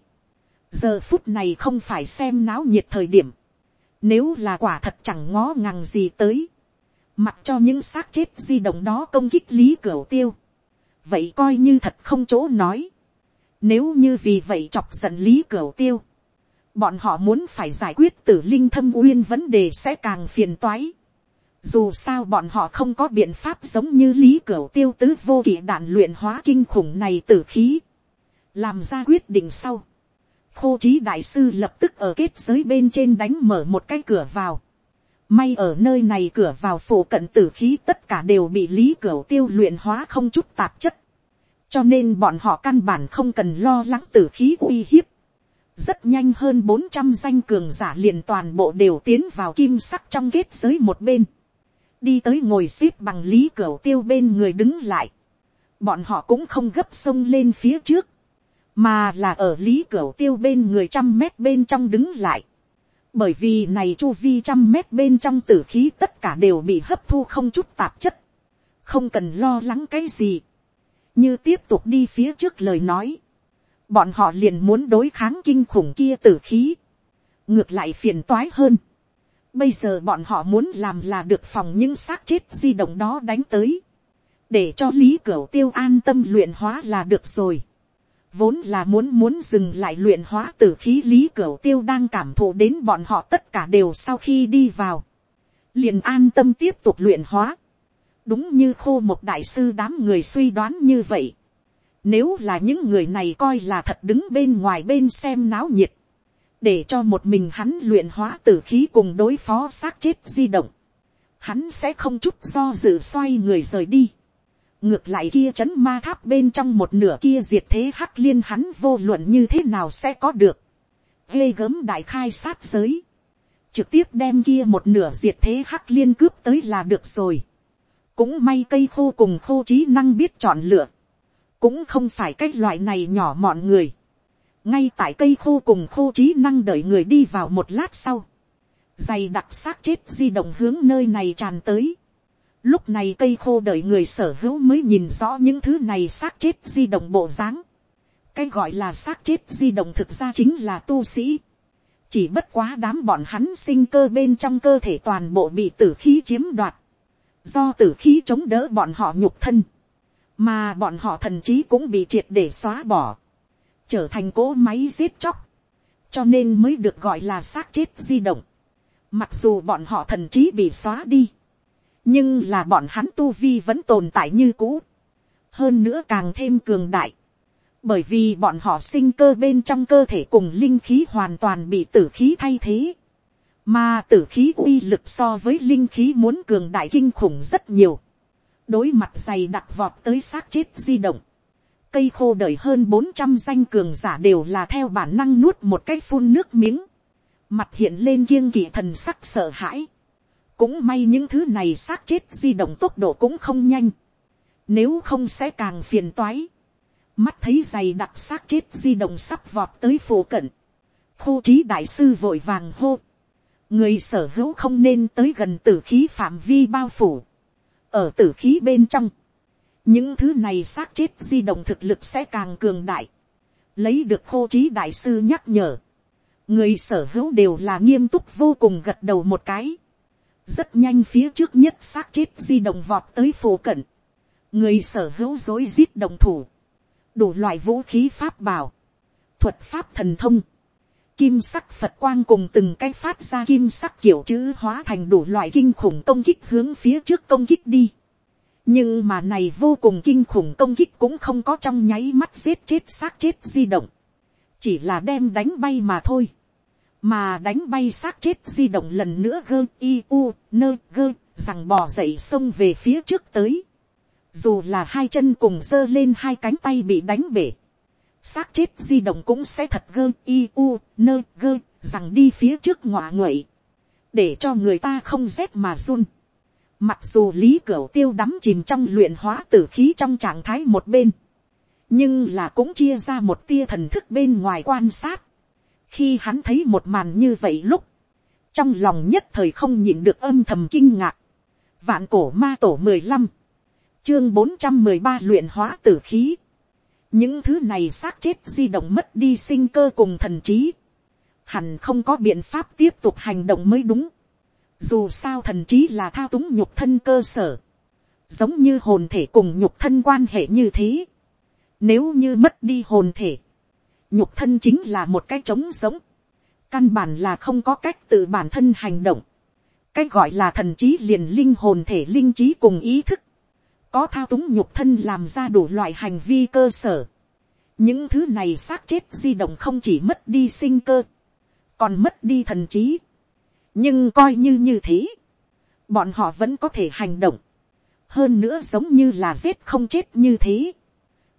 giờ phút này không phải xem náo nhiệt thời điểm, nếu là quả thật chẳng ngó ngàng gì tới, mặc cho những xác chết di động đó công kích lý cửa tiêu, vậy coi như thật không chỗ nói, nếu như vì vậy chọc giận lý cửa tiêu, bọn họ muốn phải giải quyết tử linh thâm uyên vấn đề sẽ càng phiền toái. Dù sao bọn họ không có biện pháp giống như lý cửu tiêu tứ vô kỷ đạn luyện hóa kinh khủng này tử khí. Làm ra quyết định sau. Khô trí đại sư lập tức ở kết giới bên trên đánh mở một cái cửa vào. May ở nơi này cửa vào phổ cận tử khí tất cả đều bị lý cửa tiêu luyện hóa không chút tạp chất. Cho nên bọn họ căn bản không cần lo lắng tử khí uy hiếp rất nhanh hơn bốn trăm danh cường giả liền toàn bộ đều tiến vào kim sắc trong kết giới một bên, đi tới ngồi xếp bằng lý cửa tiêu bên người đứng lại, bọn họ cũng không gấp sông lên phía trước, mà là ở lý cửa tiêu bên người trăm mét bên trong đứng lại, bởi vì này chu vi trăm mét bên trong tử khí tất cả đều bị hấp thu không chút tạp chất, không cần lo lắng cái gì, như tiếp tục đi phía trước lời nói, bọn họ liền muốn đối kháng kinh khủng kia tử khí, ngược lại phiền toái hơn. Bây giờ bọn họ muốn làm là được phòng những xác chết di động đó đánh tới, để cho lý cửu tiêu an tâm luyện hóa là được rồi. Vốn là muốn muốn dừng lại luyện hóa tử khí lý cửa tiêu đang cảm thụ đến bọn họ tất cả đều sau khi đi vào. Liền an tâm tiếp tục luyện hóa. Đúng như khô một đại sư đám người suy đoán như vậy nếu là những người này coi là thật đứng bên ngoài bên xem náo nhiệt. Để cho một mình hắn luyện hóa tử khí cùng đối phó xác chết di động. Hắn sẽ không chút do dự xoay người rời đi. Ngược lại kia chấn ma tháp bên trong một nửa kia diệt thế hắc liên hắn vô luận như thế nào sẽ có được. Ghê gớm đại khai sát giới. Trực tiếp đem kia một nửa diệt thế hắc liên cướp tới là được rồi. Cũng may cây khô cùng khô trí năng biết chọn lựa cũng không phải cái loại này nhỏ mọn người. ngay tại cây khô cùng khô trí năng đợi người đi vào một lát sau. dày đặc xác chết di động hướng nơi này tràn tới lúc này cây khô đợi người sở hữu mới nhìn rõ những thứ này xác chết di động bộ dáng. cái gọi là xác chết di động thực ra chính là tu sĩ. chỉ bất quá đám bọn hắn sinh cơ bên trong cơ thể toàn bộ bị tử khí chiếm đoạt. do tử khí chống đỡ bọn họ nhục thân mà bọn họ thần trí cũng bị triệt để xóa bỏ, trở thành cỗ máy giết chóc, cho nên mới được gọi là xác chết di động. Mặc dù bọn họ thần trí bị xóa đi. Nhưng là bọn hắn tu vi vẫn tồn tại như cũ. Hơn nữa càng thêm cường đại. Bởi vì bọn họ sinh cơ bên trong cơ thể cùng linh khí hoàn toàn bị tử khí thay thế. Mà tử khí uy lực so với linh khí muốn cường đại kinh khủng rất nhiều. Đối mặt dày đặc vọt tới xác chết di động. Cây khô đời hơn bốn trăm danh cường giả đều là theo bản năng nuốt một cái phun nước miếng. Mặt hiện lên kiêng kỵ thần sắc sợ hãi. Cũng may những thứ này xác chết di động tốc độ cũng không nhanh. Nếu không sẽ càng phiền toái. Mắt thấy dày đặc xác chết di động sắp vọt tới phổ cận. Khô trí đại sư vội vàng hô người sở hữu không nên tới gần tử khí phạm vi bao phủ. ở tử khí bên trong, những thứ này xác chết di động thực lực sẽ càng cường đại. lấy được khô trí đại sư nhắc nhở. người sở hữu đều là nghiêm túc vô cùng gật đầu một cái rất nhanh phía trước nhất xác chết di động vọt tới phổ cận. người sở hữu dối giết đồng thủ. đủ loại vũ khí pháp bảo. thuật pháp thần thông kim sắc Phật quang cùng từng cái phát ra kim sắc kiểu chữ hóa thành đủ loại kinh khủng công kích hướng phía trước công kích đi. Nhưng mà này vô cùng kinh khủng công kích cũng không có trong nháy mắt giết chết xác chết di động. Chỉ là đem đánh bay mà thôi. Mà đánh bay xác chết di động lần nữa gơ i u nơ gơ, rằng bò dậy xông về phía trước tới. Dù là hai chân cùng giơ lên hai cánh tay bị đánh bể, xác chết di động cũng sẽ thật gơ i u nơ gơ, rằng đi phía trước ngọa nguậy, để cho người ta không rét mà run mặc dù lý cửu tiêu đắm chìm trong luyện hóa tử khí trong trạng thái một bên, nhưng là cũng chia ra một tia thần thức bên ngoài quan sát khi hắn thấy một màn như vậy lúc trong lòng nhất thời không nhịn được âm thầm kinh ngạc vạn cổ ma tổ mười lăm chương bốn trăm mười ba luyện hóa tử khí những thứ này xác chết di động mất đi sinh cơ cùng thần trí, hẳn không có biện pháp tiếp tục hành động mới đúng. Dù sao thần trí là thao túng nhục thân cơ sở, giống như hồn thể cùng nhục thân quan hệ như thế. Nếu như mất đi hồn thể, nhục thân chính là một cái trống sống, căn bản là không có cách tự bản thân hành động. Cái gọi là thần trí liền linh hồn thể linh trí cùng ý thức có thao túng nhục thân làm ra đủ loại hành vi cơ sở. những thứ này xác chết di động không chỉ mất đi sinh cơ, còn mất đi thần trí. nhưng coi như như thế, bọn họ vẫn có thể hành động, hơn nữa giống như là giết không chết như thế,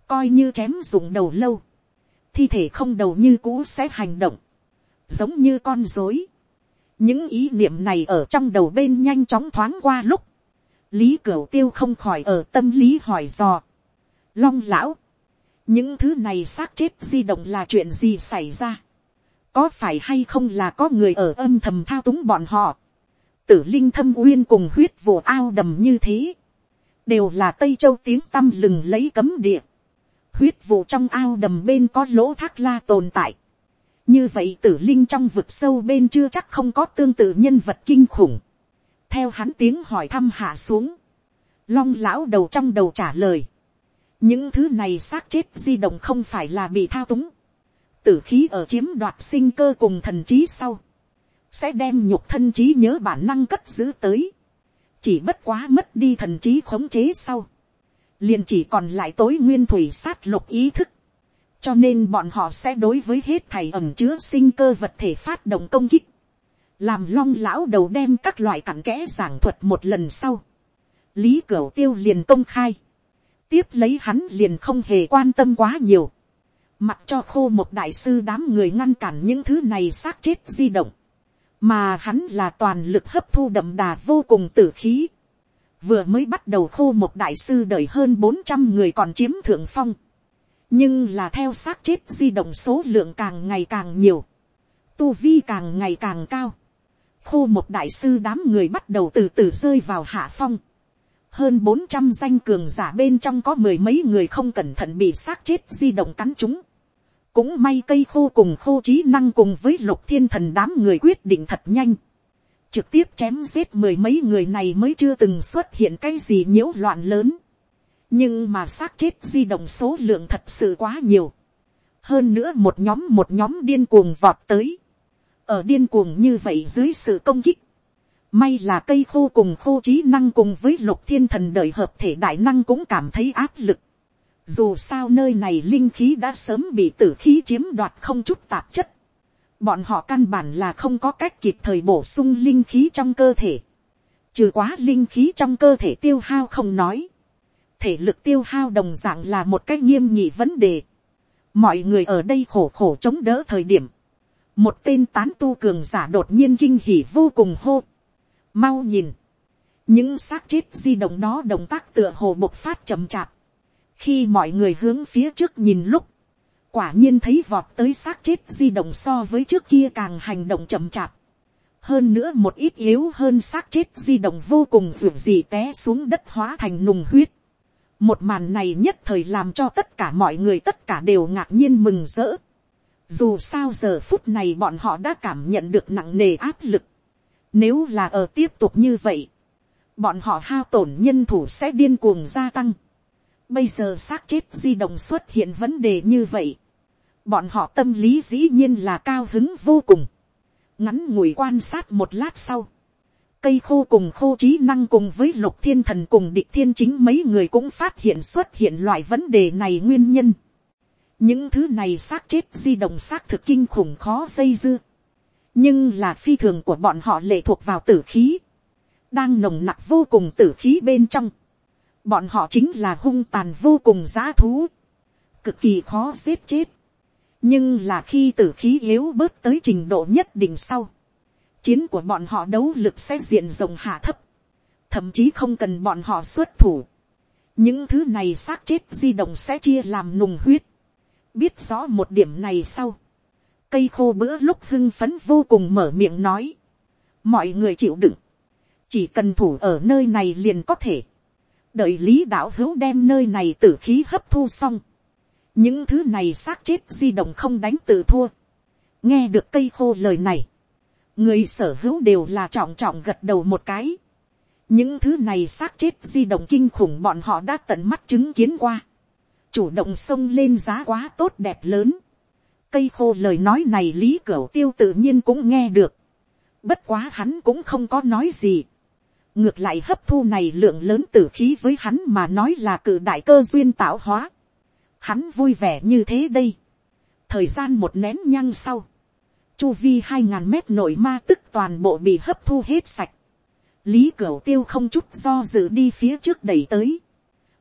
coi như chém dùng đầu lâu, thi thể không đầu như cũ sẽ hành động, giống như con dối. những ý niệm này ở trong đầu bên nhanh chóng thoáng qua lúc, lý cửu tiêu không khỏi ở tâm lý hỏi dò. long lão, những thứ này xác chết di động là chuyện gì xảy ra. có phải hay không là có người ở âm thầm thao túng bọn họ. tử linh thâm uyên cùng huyết vồ ao đầm như thế. đều là tây châu tiếng tăm lừng lấy cấm địa huyết vụ trong ao đầm bên có lỗ thác la tồn tại. như vậy tử linh trong vực sâu bên chưa chắc không có tương tự nhân vật kinh khủng. Theo hắn tiếng hỏi thăm hạ xuống, long lão đầu trong đầu trả lời, những thứ này xác chết di động không phải là bị thao túng, tử khí ở chiếm đoạt sinh cơ cùng thần trí sau, sẽ đem nhục thân trí nhớ bản năng cất giữ tới, chỉ bất quá mất đi thần trí khống chế sau, liền chỉ còn lại tối nguyên thủy sát lục ý thức, cho nên bọn họ sẽ đối với hết thầy ẩm chứa sinh cơ vật thể phát động công kích, làm long lão đầu đem các loại cặn kẽ giảng thuật một lần sau, lý cửu tiêu liền công khai, tiếp lấy hắn liền không hề quan tâm quá nhiều, mặc cho khô một đại sư đám người ngăn cản những thứ này xác chết di động, mà hắn là toàn lực hấp thu đậm đà vô cùng tử khí, vừa mới bắt đầu khô một đại sư đợi hơn bốn trăm người còn chiếm thượng phong, nhưng là theo xác chết di động số lượng càng ngày càng nhiều, tu vi càng ngày càng cao, khô một đại sư đám người bắt đầu từ từ rơi vào hạ phong. hơn bốn trăm danh cường giả bên trong có mười mấy người không cẩn thận bị xác chết di động cắn chúng. cũng may cây khô cùng khô trí năng cùng với lục thiên thần đám người quyết định thật nhanh trực tiếp chém giết mười mấy người này mới chưa từng xuất hiện cái gì nhiễu loạn lớn. nhưng mà xác chết di động số lượng thật sự quá nhiều. hơn nữa một nhóm một nhóm điên cuồng vọt tới ở điên cuồng như vậy dưới sự công kích, May là cây khô cùng khô trí năng cùng với lục thiên thần đời hợp thể đại năng cũng cảm thấy áp lực. Dù sao nơi này linh khí đã sớm bị tử khí chiếm đoạt không chút tạp chất. Bọn họ căn bản là không có cách kịp thời bổ sung linh khí trong cơ thể. Trừ quá linh khí trong cơ thể tiêu hao không nói. Thể lực tiêu hao đồng dạng là một cách nghiêm nhị vấn đề. Mọi người ở đây khổ khổ chống đỡ thời điểm. Một tên tán tu cường giả đột nhiên kinh hỉ vô cùng hô. Mau nhìn. Những xác chết di động đó động tác tựa hồ bộc phát chậm chạp. Khi mọi người hướng phía trước nhìn lúc. Quả nhiên thấy vọt tới xác chết di động so với trước kia càng hành động chậm chạp. Hơn nữa một ít yếu hơn xác chết di động vô cùng dù gì té xuống đất hóa thành nùng huyết. Một màn này nhất thời làm cho tất cả mọi người tất cả đều ngạc nhiên mừng rỡ. Dù sao giờ phút này bọn họ đã cảm nhận được nặng nề áp lực. Nếu là ở tiếp tục như vậy, bọn họ hao tổn nhân thủ sẽ điên cuồng gia tăng. Bây giờ xác chết di động xuất hiện vấn đề như vậy. Bọn họ tâm lý dĩ nhiên là cao hứng vô cùng. Ngắn ngủi quan sát một lát sau. Cây khô cùng khô trí năng cùng với lục thiên thần cùng địch thiên chính mấy người cũng phát hiện xuất hiện loại vấn đề này nguyên nhân. Những thứ này xác chết di động xác thực kinh khủng khó dây dưa nhưng là phi thường của bọn họ lệ thuộc vào tử khí, đang nồng nặc vô cùng tử khí bên trong, bọn họ chính là hung tàn vô cùng g thú, cực kỳ khó giết chết, nhưng là khi tử khí yếu bớt tới trình độ nhất định sau, chiến của bọn họ đấu lực sẽ diện rộng hạ thấp, thậm chí không cần bọn họ xuất thủ, những thứ này xác chết di động sẽ chia làm nùng huyết, biết rõ một điểm này sau, cây khô bữa lúc hưng phấn vô cùng mở miệng nói. mọi người chịu đựng. chỉ cần thủ ở nơi này liền có thể. đợi lý đạo hữu đem nơi này tử khí hấp thu xong những thứ này xác chết di động không đánh tự thua. nghe được cây khô lời này. người sở hữu đều là trọng trọng gật đầu một cái. những thứ này xác chết di động kinh khủng bọn họ đã tận mắt chứng kiến qua. chủ động xông lên giá quá tốt đẹp lớn cây khô lời nói này lý cửu tiêu tự nhiên cũng nghe được. Bất quá hắn cũng không có nói gì. Ngược lại hấp thu này lượng lớn tử khí với hắn mà nói là cử đại cơ duyên tạo hóa. Hắn vui vẻ như thế đây. Thời gian một nén nhăng sau. Chu vi hai ngàn mét nội ma tức toàn bộ bị hấp thu hết sạch. Lý Cửu Tiêu không chút do dự đi phía trước đẩy tới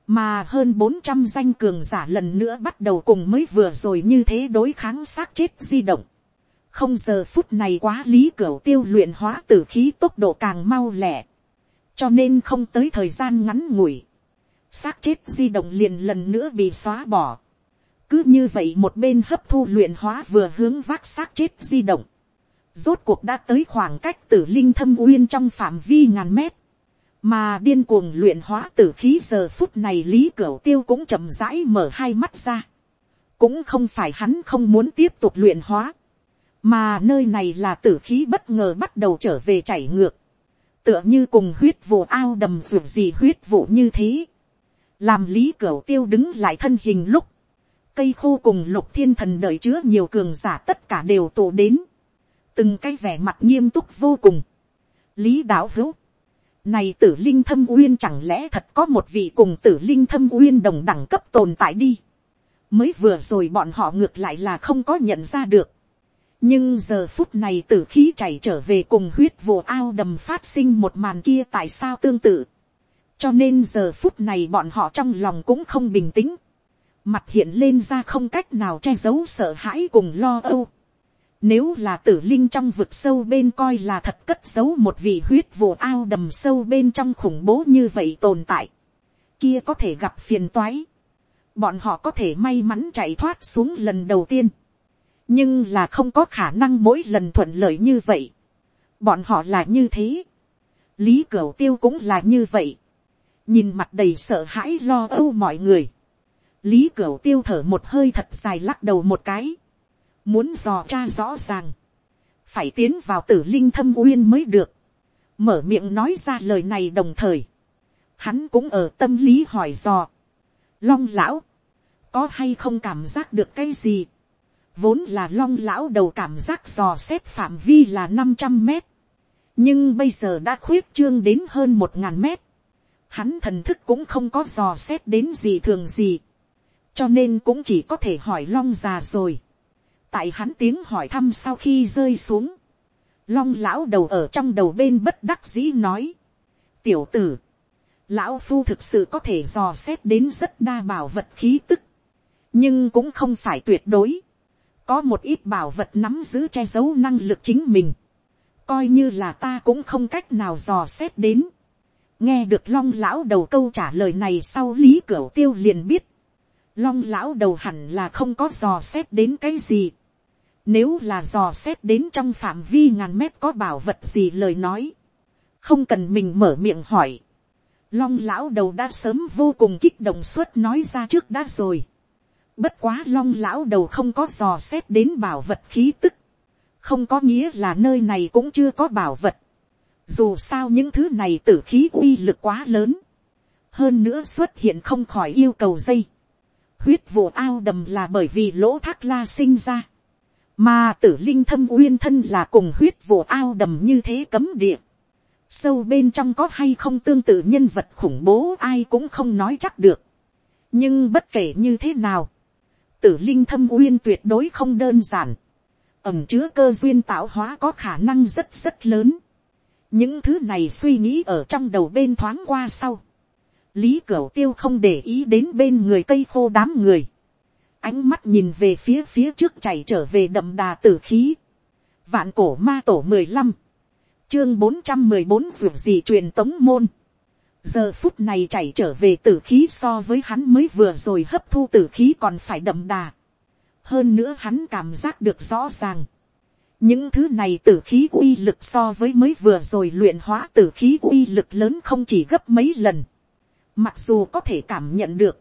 mà hơn bốn trăm danh cường giả lần nữa bắt đầu cùng mới vừa rồi như thế đối kháng xác chết di động. không giờ phút này quá lý cửu tiêu luyện hóa tử khí tốc độ càng mau lẹ, cho nên không tới thời gian ngắn ngủi, xác chết di động liền lần nữa bị xóa bỏ. cứ như vậy một bên hấp thu luyện hóa vừa hướng vác xác chết di động, rốt cuộc đã tới khoảng cách tử linh thâm uyên trong phạm vi ngàn mét. Mà điên cuồng luyện hóa tử khí giờ phút này lý cửu tiêu cũng chậm rãi mở hai mắt ra. cũng không phải hắn không muốn tiếp tục luyện hóa, mà nơi này là tử khí bất ngờ bắt đầu trở về chảy ngược, tựa như cùng huyết vụ ao đầm ruột gì huyết vụ như thế, làm lý cửa tiêu đứng lại thân hình lúc, cây khô cùng lục thiên thần đợi chứa nhiều cường giả tất cả đều tụ đến, từng cái vẻ mặt nghiêm túc vô cùng, lý đạo hữu, này tử linh thâm uyên chẳng lẽ thật có một vị cùng tử linh thâm uyên đồng đẳng cấp tồn tại đi. Mới vừa rồi bọn họ ngược lại là không có nhận ra được. Nhưng giờ phút này tử khí chảy trở về cùng huyết vồ ao đầm phát sinh một màn kia tại sao tương tự. Cho nên giờ phút này bọn họ trong lòng cũng không bình tĩnh. Mặt hiện lên ra không cách nào che giấu sợ hãi cùng lo âu nếu là tử linh trong vực sâu bên coi là thật cất giấu một vị huyết vồ ao đầm sâu bên trong khủng bố như vậy tồn tại. Kia có thể gặp phiền toái. Bọn họ có thể may mắn chạy thoát xuống lần đầu tiên. Nhưng là không có khả năng mỗi lần thuận lợi như vậy. Bọn họ là như thế. Lý Cửu Tiêu cũng là như vậy. Nhìn mặt đầy sợ hãi lo âu mọi người. Lý Cửu Tiêu thở một hơi thật dài lắc đầu một cái. Muốn dò cha rõ ràng, phải tiến vào tử linh thâm uyên mới được, mở miệng nói ra lời này đồng thời, hắn cũng ở tâm lý hỏi dò, long lão, có hay không cảm giác được cái gì, vốn là long lão đầu cảm giác dò xét phạm vi là năm trăm mét, nhưng bây giờ đã khuyết trương đến hơn một ngàn mét, hắn thần thức cũng không có dò xét đến gì thường gì, cho nên cũng chỉ có thể hỏi long già rồi. tại hắn tiếng hỏi thăm sau khi rơi xuống, long lão đầu ở trong đầu bên bất đắc dĩ nói, tiểu tử, lão phu thực sự có thể dò xét đến rất đa bảo vật khí tức, nhưng cũng không phải tuyệt đối, có một ít bảo vật nắm giữ che giấu năng lực chính mình, coi như là ta cũng không cách nào dò xét đến nghe được long lão đầu câu trả lời này sau lý cửu tiêu liền biết, long lão đầu hẳn là không có dò xét đến cái gì. nếu là dò xét đến trong phạm vi ngàn mét có bảo vật gì lời nói, không cần mình mở miệng hỏi. long lão đầu đã sớm vô cùng kích động suốt nói ra trước đã rồi. bất quá long lão đầu không có dò xét đến bảo vật khí tức không có nghĩa là nơi này cũng chưa có bảo vật. Dù sao những thứ này tử khí uy lực quá lớn. Hơn nữa xuất hiện không khỏi yêu cầu dây. Huyết vụ ao đầm là bởi vì lỗ thác la sinh ra. Mà tử linh thâm uyên thân là cùng huyết vụ ao đầm như thế cấm địa. Sâu bên trong có hay không tương tự nhân vật khủng bố ai cũng không nói chắc được. Nhưng bất kể như thế nào. Tử linh thâm uyên tuyệt đối không đơn giản ẩm chứa cơ duyên tạo hóa có khả năng rất rất lớn những thứ này suy nghĩ ở trong đầu bên thoáng qua sau. lý cửu tiêu không để ý đến bên người cây khô đám người. ánh mắt nhìn về phía phía trước chảy trở về đậm đà tử khí. vạn cổ ma tổ mười lăm, chương bốn trăm mười bốn ruột gì truyền tống môn. giờ phút này chảy trở về tử khí so với hắn mới vừa rồi hấp thu tử khí còn phải đậm đà hơn nữa hắn cảm giác được rõ ràng những thứ này tử khí uy lực so với mới vừa rồi luyện hóa tử khí uy lực lớn không chỉ gấp mấy lần. mặc dù có thể cảm nhận được,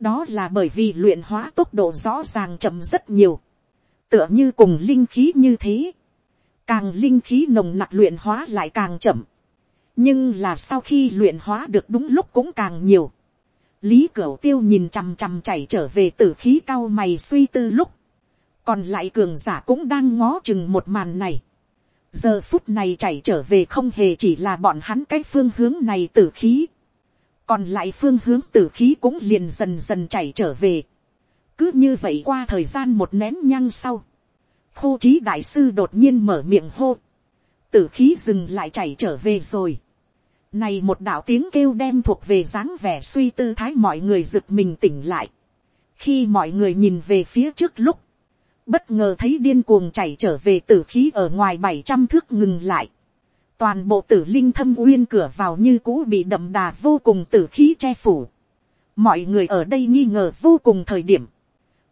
đó là bởi vì luyện hóa tốc độ rõ ràng chậm rất nhiều, tựa như cùng linh khí như thế. càng linh khí nồng nặc luyện hóa lại càng chậm, nhưng là sau khi luyện hóa được đúng lúc cũng càng nhiều lý cửu tiêu nhìn chằm chằm chảy trở về tử khí cao mày suy tư lúc, còn lại cường giả cũng đang ngó chừng một màn này. giờ phút này chảy trở về không hề chỉ là bọn hắn cái phương hướng này tử khí, còn lại phương hướng tử khí cũng liền dần dần chảy trở về. cứ như vậy qua thời gian một nén nhăng sau, khô trí đại sư đột nhiên mở miệng hô, tử khí dừng lại chảy trở về rồi này một đạo tiếng kêu đem thuộc về dáng vẻ suy tư thái mọi người rực mình tỉnh lại. Khi mọi người nhìn về phía trước lúc, bất ngờ thấy điên cuồng chảy trở về tử khí ở ngoài bảy trăm thước ngừng lại. Toàn bộ tử linh thâm uyên cửa vào như cũ bị đậm đà vô cùng tử khí che phủ. Mọi người ở đây nghi ngờ vô cùng thời điểm.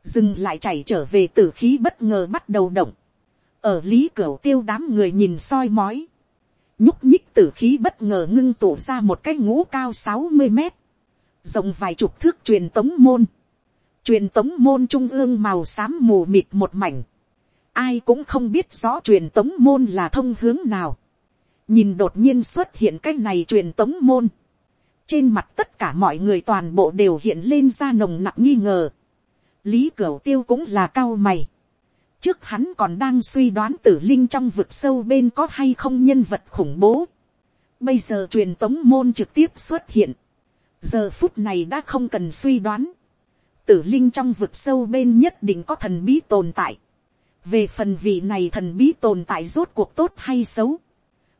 Dừng lại chảy trở về tử khí bất ngờ bắt đầu động. Ở lý cửa tiêu đám người nhìn soi mói nhúc nhích tử khí bất ngờ ngưng tụ ra một cái ngũ cao sáu mươi mét, rộng vài chục thước truyền tống môn, truyền tống môn trung ương màu xám mù mịt một mảnh, ai cũng không biết rõ truyền tống môn là thông hướng nào, nhìn đột nhiên xuất hiện cái này truyền tống môn, trên mặt tất cả mọi người toàn bộ đều hiện lên ra nồng nặng nghi ngờ, lý cửu tiêu cũng là cao mày, trước hắn còn đang suy đoán tử linh trong vực sâu bên có hay không nhân vật khủng bố. Bây giờ truyền tống môn trực tiếp xuất hiện. Giờ phút này đã không cần suy đoán. Tử linh trong vực sâu bên nhất định có thần bí tồn tại. Về phần vị này thần bí tồn tại rốt cuộc tốt hay xấu.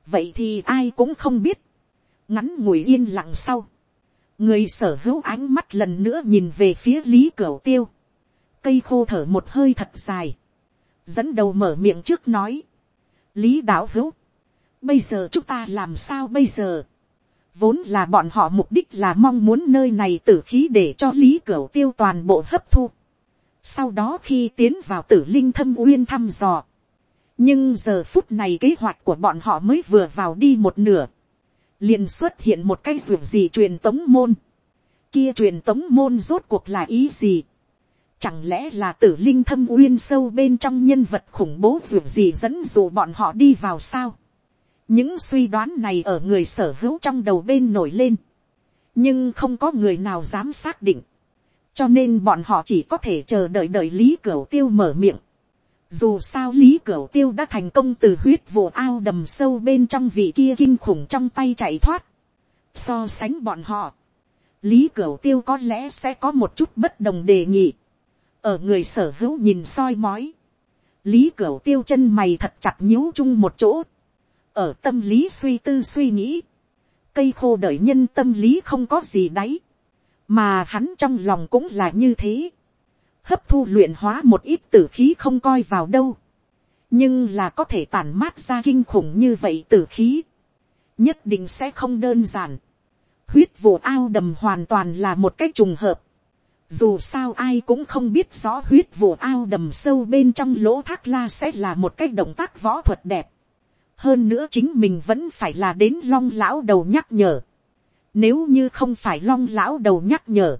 Vậy thì ai cũng không biết. Ngắn ngủi yên lặng sau. Người sở hữu ánh mắt lần nữa nhìn về phía lý cửu tiêu. Cây khô thở một hơi thật dài dẫn đầu mở miệng trước nói, lý đạo hữu, bây giờ chúng ta làm sao bây giờ, vốn là bọn họ mục đích là mong muốn nơi này tử khí để cho lý cửu tiêu toàn bộ hấp thu, sau đó khi tiến vào tử linh thâm uyên thăm dò, nhưng giờ phút này kế hoạch của bọn họ mới vừa vào đi một nửa, liền xuất hiện một cái ruột gì truyền tống môn, kia truyền tống môn rốt cuộc là ý gì, Chẳng lẽ là tử linh thâm uyên sâu bên trong nhân vật khủng bố ruột gì dẫn dụ bọn họ đi vào sao? Những suy đoán này ở người sở hữu trong đầu bên nổi lên. Nhưng không có người nào dám xác định. Cho nên bọn họ chỉ có thể chờ đợi đợi lý cửu tiêu mở miệng. Dù sao lý cửu tiêu đã thành công từ huyết vụ ao đầm sâu bên trong vị kia kinh khủng trong tay chạy thoát. So sánh bọn họ. Lý cửu tiêu có lẽ sẽ có một chút bất đồng đề nghị. Ở người sở hữu nhìn soi mói. Lý cửu tiêu chân mày thật chặt nhíu chung một chỗ. Ở tâm lý suy tư suy nghĩ. Cây khô đợi nhân tâm lý không có gì đáy. Mà hắn trong lòng cũng là như thế hấp thu luyện hóa một ít tử khí không coi vào đâu, nhưng là có thể tản mát ra kinh khủng như vậy tử khí, nhất định sẽ không đơn giản. huyết vụ ao đầm hoàn toàn là một cách trùng hợp, dù sao ai cũng không biết rõ huyết vụ ao đầm sâu bên trong lỗ thác la sẽ là một cách động tác võ thuật đẹp hơn nữa chính mình vẫn phải là đến long lão đầu nhắc nhở. nếu như không phải long lão đầu nhắc nhở,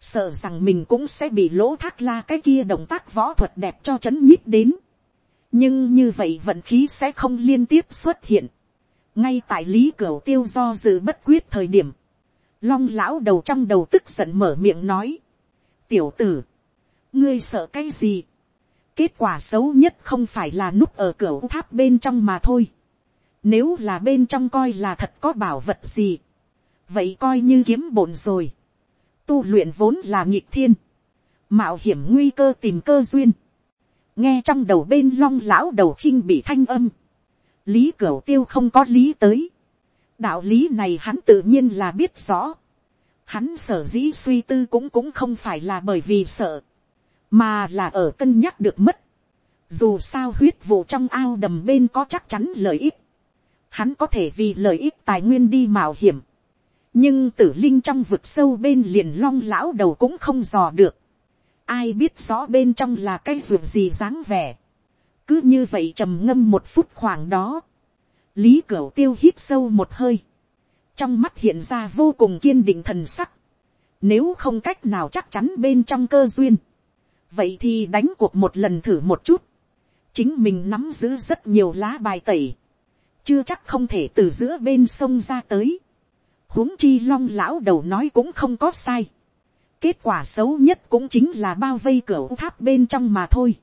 sợ rằng mình cũng sẽ bị lỗ thác la cái kia động tác võ thuật đẹp cho c h ấ n đến. nhưng như vậy vận khí sẽ không liên tiếp xuất hiện. ngay tại lý cửa tiêu do dự bất quyết thời điểm, long lão đầu trong đầu tức giận mở miệng nói, tiểu tử, ngươi sợ cái gì, kết quả xấu nhất không phải là núp ở cửa tháp bên trong mà thôi. Nếu là bên trong coi là thật có bảo vật gì, vậy coi như kiếm bổn rồi. Tu luyện vốn là nghịch thiên, mạo hiểm nguy cơ tìm cơ duyên, nghe trong đầu bên long lão đầu khinh bị thanh âm, lý cửu tiêu không có lý tới, đạo lý này hắn tự nhiên là biết rõ, hắn sở dĩ suy tư cũng cũng không phải là bởi vì sợ, mà là ở cân nhắc được mất, dù sao huyết vụ trong ao đầm bên có chắc chắn lợi ích, hắn có thể vì lợi ích tài nguyên đi mạo hiểm, nhưng tử linh trong vực sâu bên liền long lão đầu cũng không dò được. ai biết rõ bên trong là cái ruột gì dáng vẻ. cứ như vậy trầm ngâm một phút khoảng đó. lý cửu tiêu hít sâu một hơi. trong mắt hiện ra vô cùng kiên định thần sắc. nếu không cách nào chắc chắn bên trong cơ duyên vậy thì đánh cuộc một lần thử một chút. chính mình nắm giữ rất nhiều lá bài tẩy. chưa chắc không thể từ giữa bên sông ra tới huống chi long lão đầu nói cũng không có sai. kết quả xấu nhất cũng chính là bao vây cửa tháp bên trong mà thôi.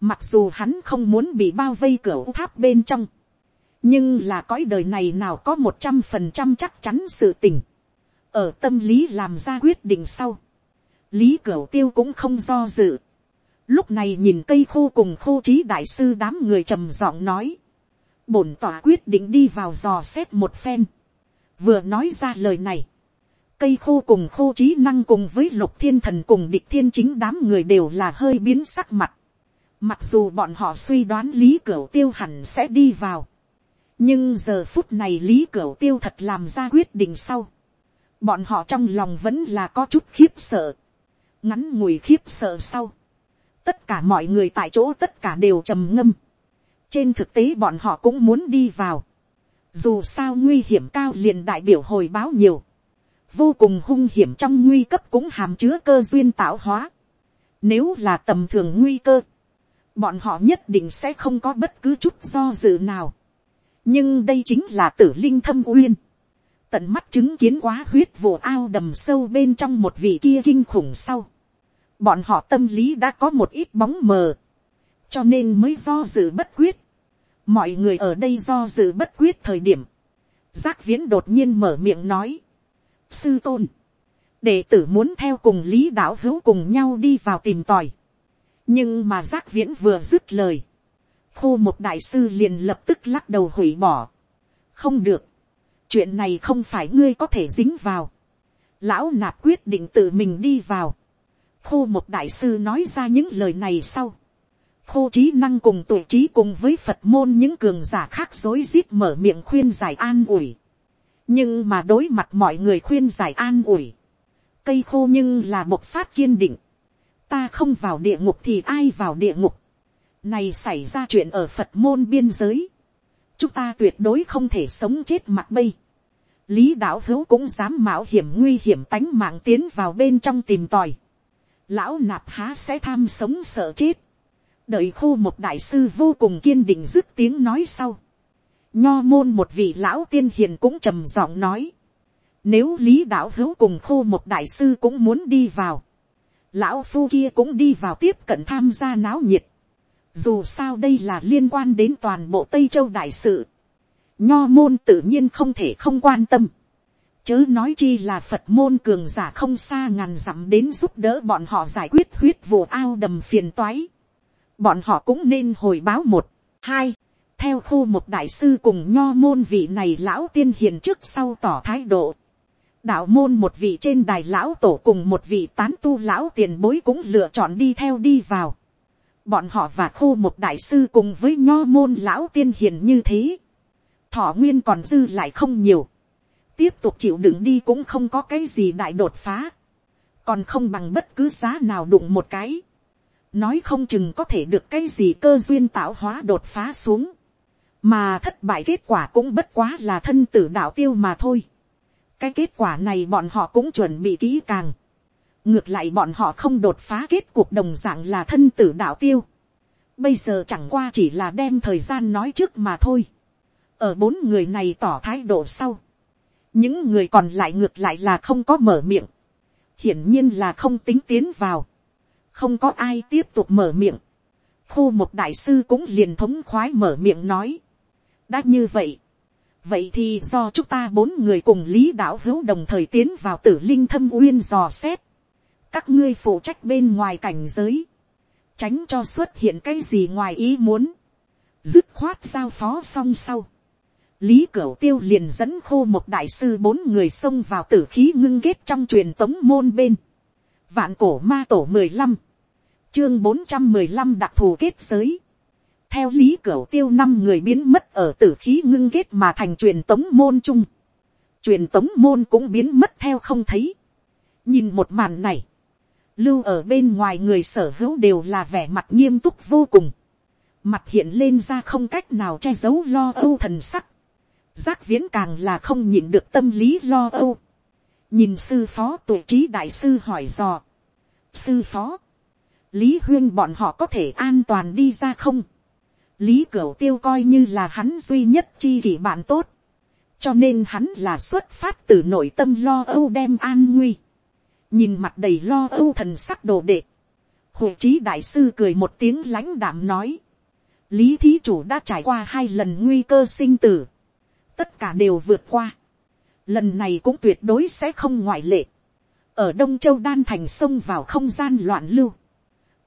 mặc dù hắn không muốn bị bao vây cửa tháp bên trong. nhưng là cõi đời này nào có một trăm phần trăm chắc chắn sự tình. ở tâm lý làm ra quyết định sau lý cửu tiêu cũng không do dự. lúc này nhìn cây khô cùng khô trí đại sư đám người trầm giọng nói. bổn tỏa quyết định đi vào dò xét một phen vừa nói ra lời này, cây khô cùng khô trí năng cùng với lục thiên thần cùng địch thiên chính đám người đều là hơi biến sắc mặt. Mặc dù bọn họ suy đoán lý cửu tiêu hẳn sẽ đi vào. nhưng giờ phút này lý cửu tiêu thật làm ra quyết định sau. bọn họ trong lòng vẫn là có chút khiếp sợ ngắn ngủi khiếp sợ sau. tất cả mọi người tại chỗ tất cả đều trầm ngâm. trên thực tế bọn họ cũng muốn đi vào dù sao nguy hiểm cao liền đại biểu hồi báo nhiều, vô cùng hung hiểm trong nguy cấp cũng hàm chứa cơ duyên tạo hóa. Nếu là tầm thường nguy cơ, bọn họ nhất định sẽ không có bất cứ chút do dự nào. nhưng đây chính là tử linh thâm uyên tận mắt chứng kiến quá huyết vụ ao đầm sâu bên trong một vị kia kinh khủng sau. bọn họ tâm lý đã có một ít bóng mờ, cho nên mới do dự bất quyết. Mọi người ở đây do dự bất quyết thời điểm, giác viễn đột nhiên mở miệng nói, sư tôn, đệ tử muốn theo cùng lý đạo hữu cùng nhau đi vào tìm tòi, nhưng mà giác viễn vừa dứt lời, khô một đại sư liền lập tức lắc đầu hủy bỏ, không được, chuyện này không phải ngươi có thể dính vào, lão nạp quyết định tự mình đi vào, khô một đại sư nói ra những lời này sau, khô trí năng cùng tuổi trí cùng với phật môn những cường giả khác dối rít mở miệng khuyên giải an ủi. nhưng mà đối mặt mọi người khuyên giải an ủi. cây khô nhưng là một phát kiên định. ta không vào địa ngục thì ai vào địa ngục. này xảy ra chuyện ở phật môn biên giới chúng ta tuyệt đối không thể sống chết mặt bây. lý đạo hữu cũng dám mạo hiểm nguy hiểm tánh mạng tiến vào bên trong tìm tòi. lão nạp há sẽ tham sống sợ chết đợi khô một đại sư vô cùng kiên định dứt tiếng nói sau. nho môn một vị lão tiên hiền cũng trầm giọng nói. nếu lý đạo hữu cùng khô một đại sư cũng muốn đi vào. lão phu kia cũng đi vào tiếp cận tham gia náo nhiệt. Dù sao đây là liên quan đến toàn bộ Tây Châu Đại sự. Nho môn tự nhiên không thể không quan tâm. Chớ nói chi là Phật môn cường giả không xa ngàn dặm đến giúp đỡ bọn họ giải quyết huyết vụ ao đầm phiền toái. Bọn họ cũng nên hồi báo một, hai, theo khu một đại sư cùng nho môn vị này lão tiên hiền trước sau tỏ thái độ. đạo môn một vị trên đài lão tổ cùng một vị tán tu lão tiền bối cũng lựa chọn đi theo đi vào bọn họ và khu một đại sư cùng với nho môn lão tiên hiền như thế. thọ nguyên còn dư lại không nhiều. tiếp tục chịu đựng đi cũng không có cái gì đại đột phá. còn không bằng bất cứ giá nào đụng một cái. nói không chừng có thể được cái gì cơ duyên tạo hóa đột phá xuống mà thất bại kết quả cũng bất quá là thân tử đạo tiêu mà thôi. cái kết quả này bọn họ cũng chuẩn bị kỹ càng ngược lại bọn họ không đột phá kết cuộc đồng dạng là thân tử đạo tiêu. bây giờ chẳng qua chỉ là đem thời gian nói trước mà thôi. ở bốn người này tỏ thái độ sau. những người còn lại ngược lại là không có mở miệng. hiển nhiên là không tính tiến vào. không có ai tiếp tục mở miệng khu một đại sư cũng liền thống khoái mở miệng nói đã như vậy, vậy thì do chúng ta bốn người cùng lý đạo hữu đồng thời tiến vào tử linh thâm uyên dò xét, các ngươi phụ trách bên ngoài cảnh giới, tránh cho xuất hiện cái gì ngoài ý muốn, dứt khoát giao phó xong sau, lý cửu tiêu liền dẫn khô một đại sư bốn người xông vào tử khí ngưng ghét trong truyền tống môn bên, vạn cổ ma tổ mười lăm, chương bốn trăm mười lăm đặc thù kết giới, theo lý cửu tiêu năm người biến mất ở tử khí ngưng ghét mà thành truyền tống môn chung. truyền tống môn cũng biến mất theo không thấy. nhìn một màn này, lưu ở bên ngoài người sở hữu đều là vẻ mặt nghiêm túc vô cùng. mặt hiện lên ra không cách nào che giấu lo âu thần sắc. giác viễn càng là không nhịn được tâm lý lo âu. nhìn sư phó tuổi trí đại sư hỏi dò. sư phó, lý huyên bọn họ có thể an toàn đi ra không lý cửu tiêu coi như là hắn duy nhất chi kỷ bạn tốt, cho nên hắn là xuất phát từ nội tâm lo âu đem an nguy, nhìn mặt đầy lo âu thần sắc đồ đệ, hội trí đại sư cười một tiếng lãnh đạm nói, lý thí chủ đã trải qua hai lần nguy cơ sinh tử, tất cả đều vượt qua, lần này cũng tuyệt đối sẽ không ngoại lệ, ở đông châu đan thành sông vào không gian loạn lưu,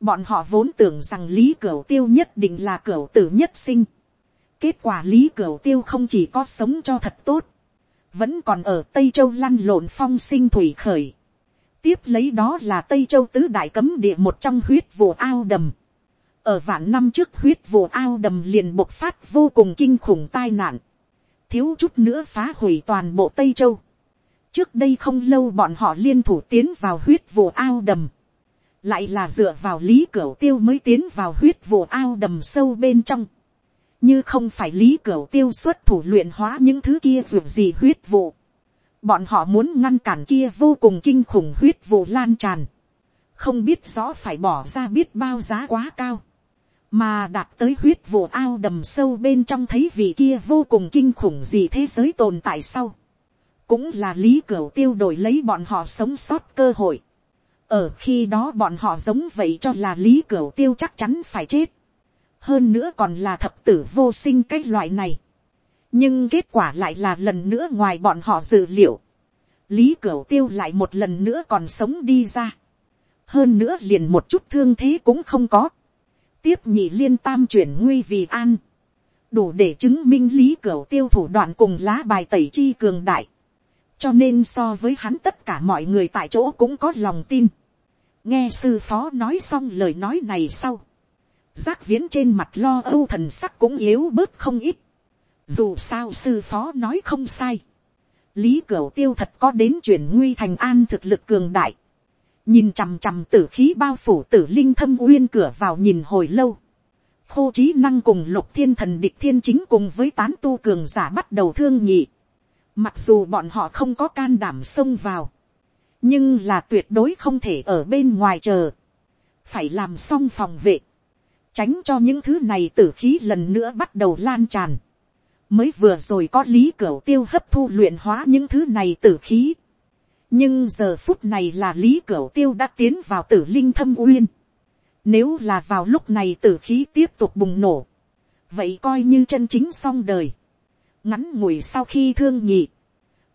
Bọn họ vốn tưởng rằng Lý Cửu Tiêu nhất định là cửu tử nhất sinh. Kết quả Lý Cửu Tiêu không chỉ có sống cho thật tốt. Vẫn còn ở Tây Châu lăn lộn phong sinh thủy khởi. Tiếp lấy đó là Tây Châu tứ đại cấm địa một trong huyết vụ ao đầm. Ở vạn năm trước huyết vụ ao đầm liền bộc phát vô cùng kinh khủng tai nạn. Thiếu chút nữa phá hủy toàn bộ Tây Châu. Trước đây không lâu bọn họ liên thủ tiến vào huyết vụ ao đầm lại là dựa vào lý cửu tiêu mới tiến vào huyết vụ ao đầm sâu bên trong, như không phải lý cửu tiêu xuất thủ luyện hóa những thứ kia ruột gì huyết vụ, bọn họ muốn ngăn cản kia vô cùng kinh khủng huyết vụ lan tràn, không biết rõ phải bỏ ra biết bao giá quá cao, mà đạt tới huyết vụ ao đầm sâu bên trong thấy vị kia vô cùng kinh khủng gì thế giới tồn tại sau, cũng là lý cửu tiêu đổi lấy bọn họ sống sót cơ hội ở khi đó bọn họ giống vậy cho là lý cửu tiêu chắc chắn phải chết. hơn nữa còn là thập tử vô sinh cái loại này nhưng kết quả lại là lần nữa ngoài bọn họ dự liệu. lý cửu tiêu lại một lần nữa còn sống đi ra. hơn nữa liền một chút thương thế cũng không có. tiếp nhị liên tam chuyển nguy vì an. đủ để chứng minh lý cửu tiêu thủ đoạn cùng lá bài tẩy chi cường đại cho nên so với hắn tất cả mọi người tại chỗ cũng có lòng tin nghe sư phó nói xong lời nói này sau, giác viễn trên mặt lo âu thần sắc cũng yếu bớt không ít, dù sao sư phó nói không sai, lý cửu tiêu thật có đến chuyển nguy thành an thực lực cường đại, nhìn chằm chằm tử khí bao phủ tử linh thâm uyên cửa vào nhìn hồi lâu, khô trí năng cùng lục thiên thần địch thiên chính cùng với tán tu cường giả bắt đầu thương nhị, mặc dù bọn họ không có can đảm xông vào, nhưng là tuyệt đối không thể ở bên ngoài chờ, phải làm xong phòng vệ, tránh cho những thứ này tử khí lần nữa bắt đầu lan tràn, mới vừa rồi có lý cửa tiêu hấp thu luyện hóa những thứ này tử khí, nhưng giờ phút này là lý cửa tiêu đã tiến vào tử linh thâm uyên, Nếu là vào lúc này tử khí tiếp tục bùng nổ. Vậy coi như chân chính xong đời. Ngắn ngủi sau khi thương nhị.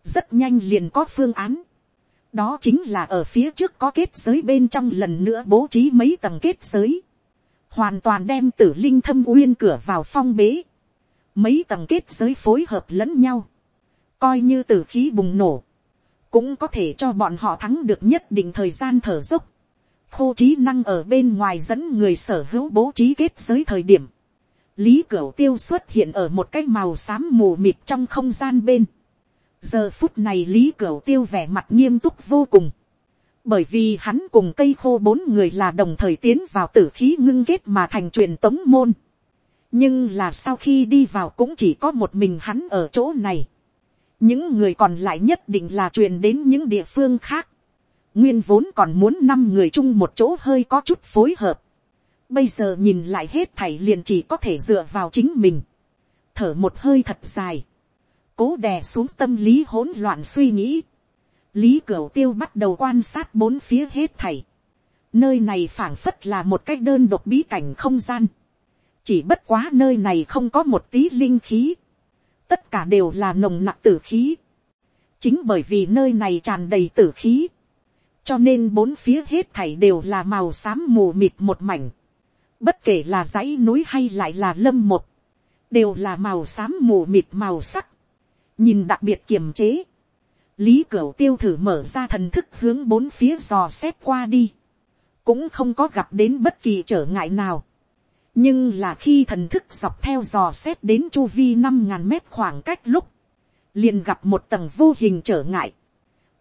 Rất nhanh liền có phương án. Đó chính là ở phía trước có kết giới bên trong lần nữa bố trí mấy tầng kết giới. Hoàn toàn đem tử linh thâm uyên cửa vào phong bế. Mấy tầng kết giới phối hợp lẫn nhau. Coi như tử khí bùng nổ. Cũng có thể cho bọn họ thắng được nhất định thời gian thở dốc khô trí năng ở bên ngoài dẫn người sở hữu bố trí kết giới thời điểm. Lý Cửu Tiêu xuất hiện ở một cái màu xám mù mịt trong không gian bên. Giờ phút này Lý Cửu Tiêu vẻ mặt nghiêm túc vô cùng. Bởi vì hắn cùng cây khô bốn người là đồng thời tiến vào tử khí ngưng kết mà thành truyền tống môn. Nhưng là sau khi đi vào cũng chỉ có một mình hắn ở chỗ này. Những người còn lại nhất định là truyền đến những địa phương khác nguyên vốn còn muốn năm người chung một chỗ hơi có chút phối hợp. Bây giờ nhìn lại hết thảy liền chỉ có thể dựa vào chính mình. Thở một hơi thật dài. Cố đè xuống tâm lý hỗn loạn suy nghĩ. Lý Cửu Tiêu bắt đầu quan sát bốn phía hết thảy. Nơi này phảng phất là một cái đơn độc bí cảnh không gian. Chỉ bất quá nơi này không có một tí linh khí. Tất cả đều là nồng nặc tử khí. Chính bởi vì nơi này tràn đầy tử khí. Cho nên bốn phía hết thảy đều là màu xám mù mịt một mảnh, bất kể là dãy núi hay lại là lâm một, đều là màu xám mù mịt màu sắc, nhìn đặc biệt kiềm chế, lý cửu tiêu thử mở ra thần thức hướng bốn phía dò xét qua đi, cũng không có gặp đến bất kỳ trở ngại nào, nhưng là khi thần thức dọc theo dò xét đến chu vi năm ngàn mét khoảng cách lúc, liền gặp một tầng vô hình trở ngại,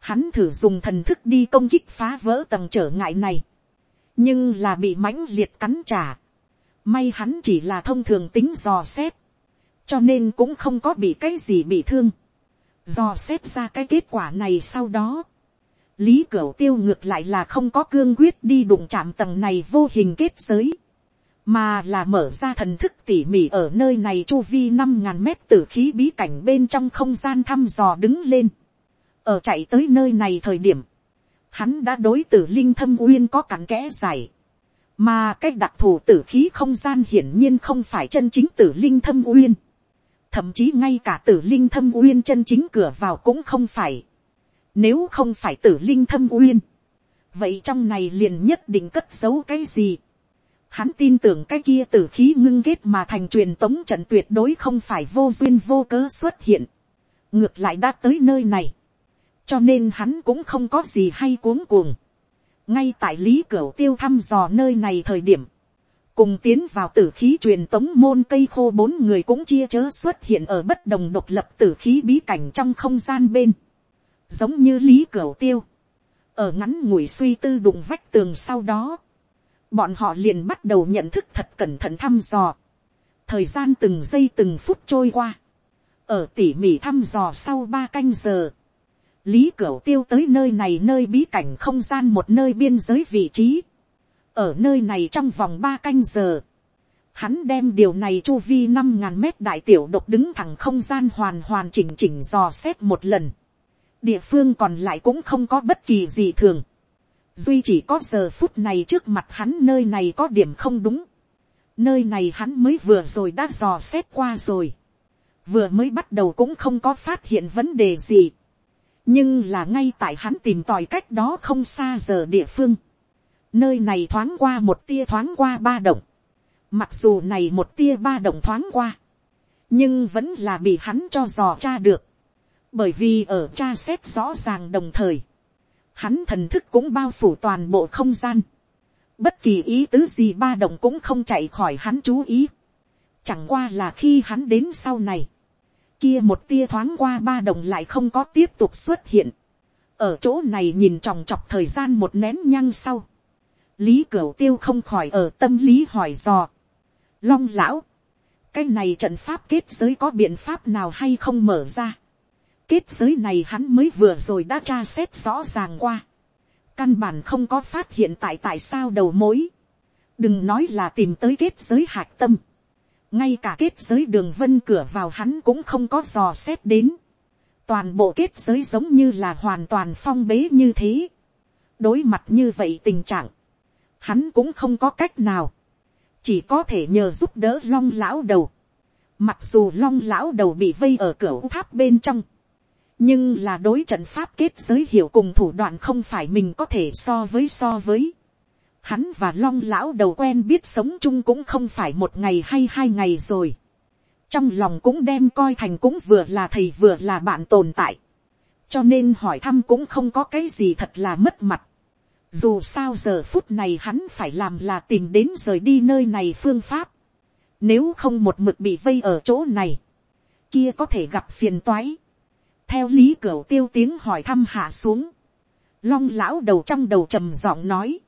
Hắn thử dùng thần thức đi công kích phá vỡ tầng trở ngại này. Nhưng là bị mãnh liệt cắn trả. May hắn chỉ là thông thường tính dò xét. Cho nên cũng không có bị cái gì bị thương. Dò xét ra cái kết quả này sau đó. Lý Cửu tiêu ngược lại là không có cương quyết đi đụng chạm tầng này vô hình kết giới. Mà là mở ra thần thức tỉ mỉ ở nơi này chu vi năm ngàn mét tử khí bí cảnh bên trong không gian thăm dò đứng lên. Ở chạy tới nơi này thời điểm, hắn đã đối tử linh thâm uyên có cắn kẽ dài. mà cái đặc thù tử khí không gian hiển nhiên không phải chân chính tử linh thâm uyên, thậm chí ngay cả tử linh thâm uyên chân chính cửa vào cũng không phải, nếu không phải tử linh thâm uyên, vậy trong này liền nhất định cất giấu cái gì, Hắn tin tưởng cái kia tử khí ngưng kết mà thành truyền tống trận tuyệt đối không phải vô duyên vô cớ xuất hiện. Ngược lại đã tới nơi này. Cho nên hắn cũng không có gì hay cuống cuồng. ngay tại lý cửu tiêu thăm dò nơi này thời điểm, cùng tiến vào tử khí truyền tống môn cây khô bốn người cũng chia chớ xuất hiện ở bất đồng độc lập tử khí bí cảnh trong không gian bên, giống như lý cửu tiêu, ở ngắn ngủi suy tư đụng vách tường sau đó, bọn họ liền bắt đầu nhận thức thật cẩn thận thăm dò, thời gian từng giây từng phút trôi qua, ở tỉ mỉ thăm dò sau ba canh giờ, Lý Cửu tiêu tới nơi này nơi bí cảnh không gian một nơi biên giới vị trí. Ở nơi này trong vòng ba canh giờ. Hắn đem điều này chu vi năm ngàn mét đại tiểu độc đứng thẳng không gian hoàn hoàn chỉnh chỉnh dò xét một lần. Địa phương còn lại cũng không có bất kỳ gì thường. Duy chỉ có giờ phút này trước mặt hắn nơi này có điểm không đúng. Nơi này hắn mới vừa rồi đã dò xét qua rồi. Vừa mới bắt đầu cũng không có phát hiện vấn đề gì. Nhưng là ngay tại hắn tìm tòi cách đó không xa giờ địa phương, nơi này thoáng qua một tia thoáng qua ba động, mặc dù này một tia ba động thoáng qua, nhưng vẫn là bị hắn cho dò tra được, bởi vì ở tra xét rõ ràng đồng thời, hắn thần thức cũng bao phủ toàn bộ không gian, bất kỳ ý tứ gì ba động cũng không chạy khỏi hắn chú ý, chẳng qua là khi hắn đến sau này, kia một tia thoáng qua ba đồng lại không có tiếp tục xuất hiện. ở chỗ này nhìn tròng trọc thời gian một nén nhăng sau. lý cửu tiêu không khỏi ở tâm lý hỏi dò. long lão, cái này trận pháp kết giới có biện pháp nào hay không mở ra kết giới này hắn mới vừa rồi đã tra xét rõ ràng qua. căn bản không có phát hiện tại tại sao đầu mối. đừng nói là tìm tới kết giới hạc tâm ngay cả kết giới đường vân cửa vào hắn cũng không có dò xét đến. toàn bộ kết giới giống như là hoàn toàn phong bế như thế. đối mặt như vậy tình trạng, hắn cũng không có cách nào, chỉ có thể nhờ giúp đỡ long lão đầu. Mặc dù long lão đầu bị vây ở cửa tháp bên trong, nhưng là đối trận pháp kết giới hiệu cùng thủ đoạn không phải mình có thể so với so với. Hắn và long lão đầu quen biết sống chung cũng không phải một ngày hay hai ngày rồi. Trong lòng cũng đem coi thành cũng vừa là thầy vừa là bạn tồn tại. Cho nên hỏi thăm cũng không có cái gì thật là mất mặt. Dù sao giờ phút này hắn phải làm là tìm đến rời đi nơi này phương pháp. Nếu không một mực bị vây ở chỗ này. Kia có thể gặp phiền toái. Theo lý cửu tiêu tiếng hỏi thăm hạ xuống. Long lão đầu trong đầu trầm giọng nói.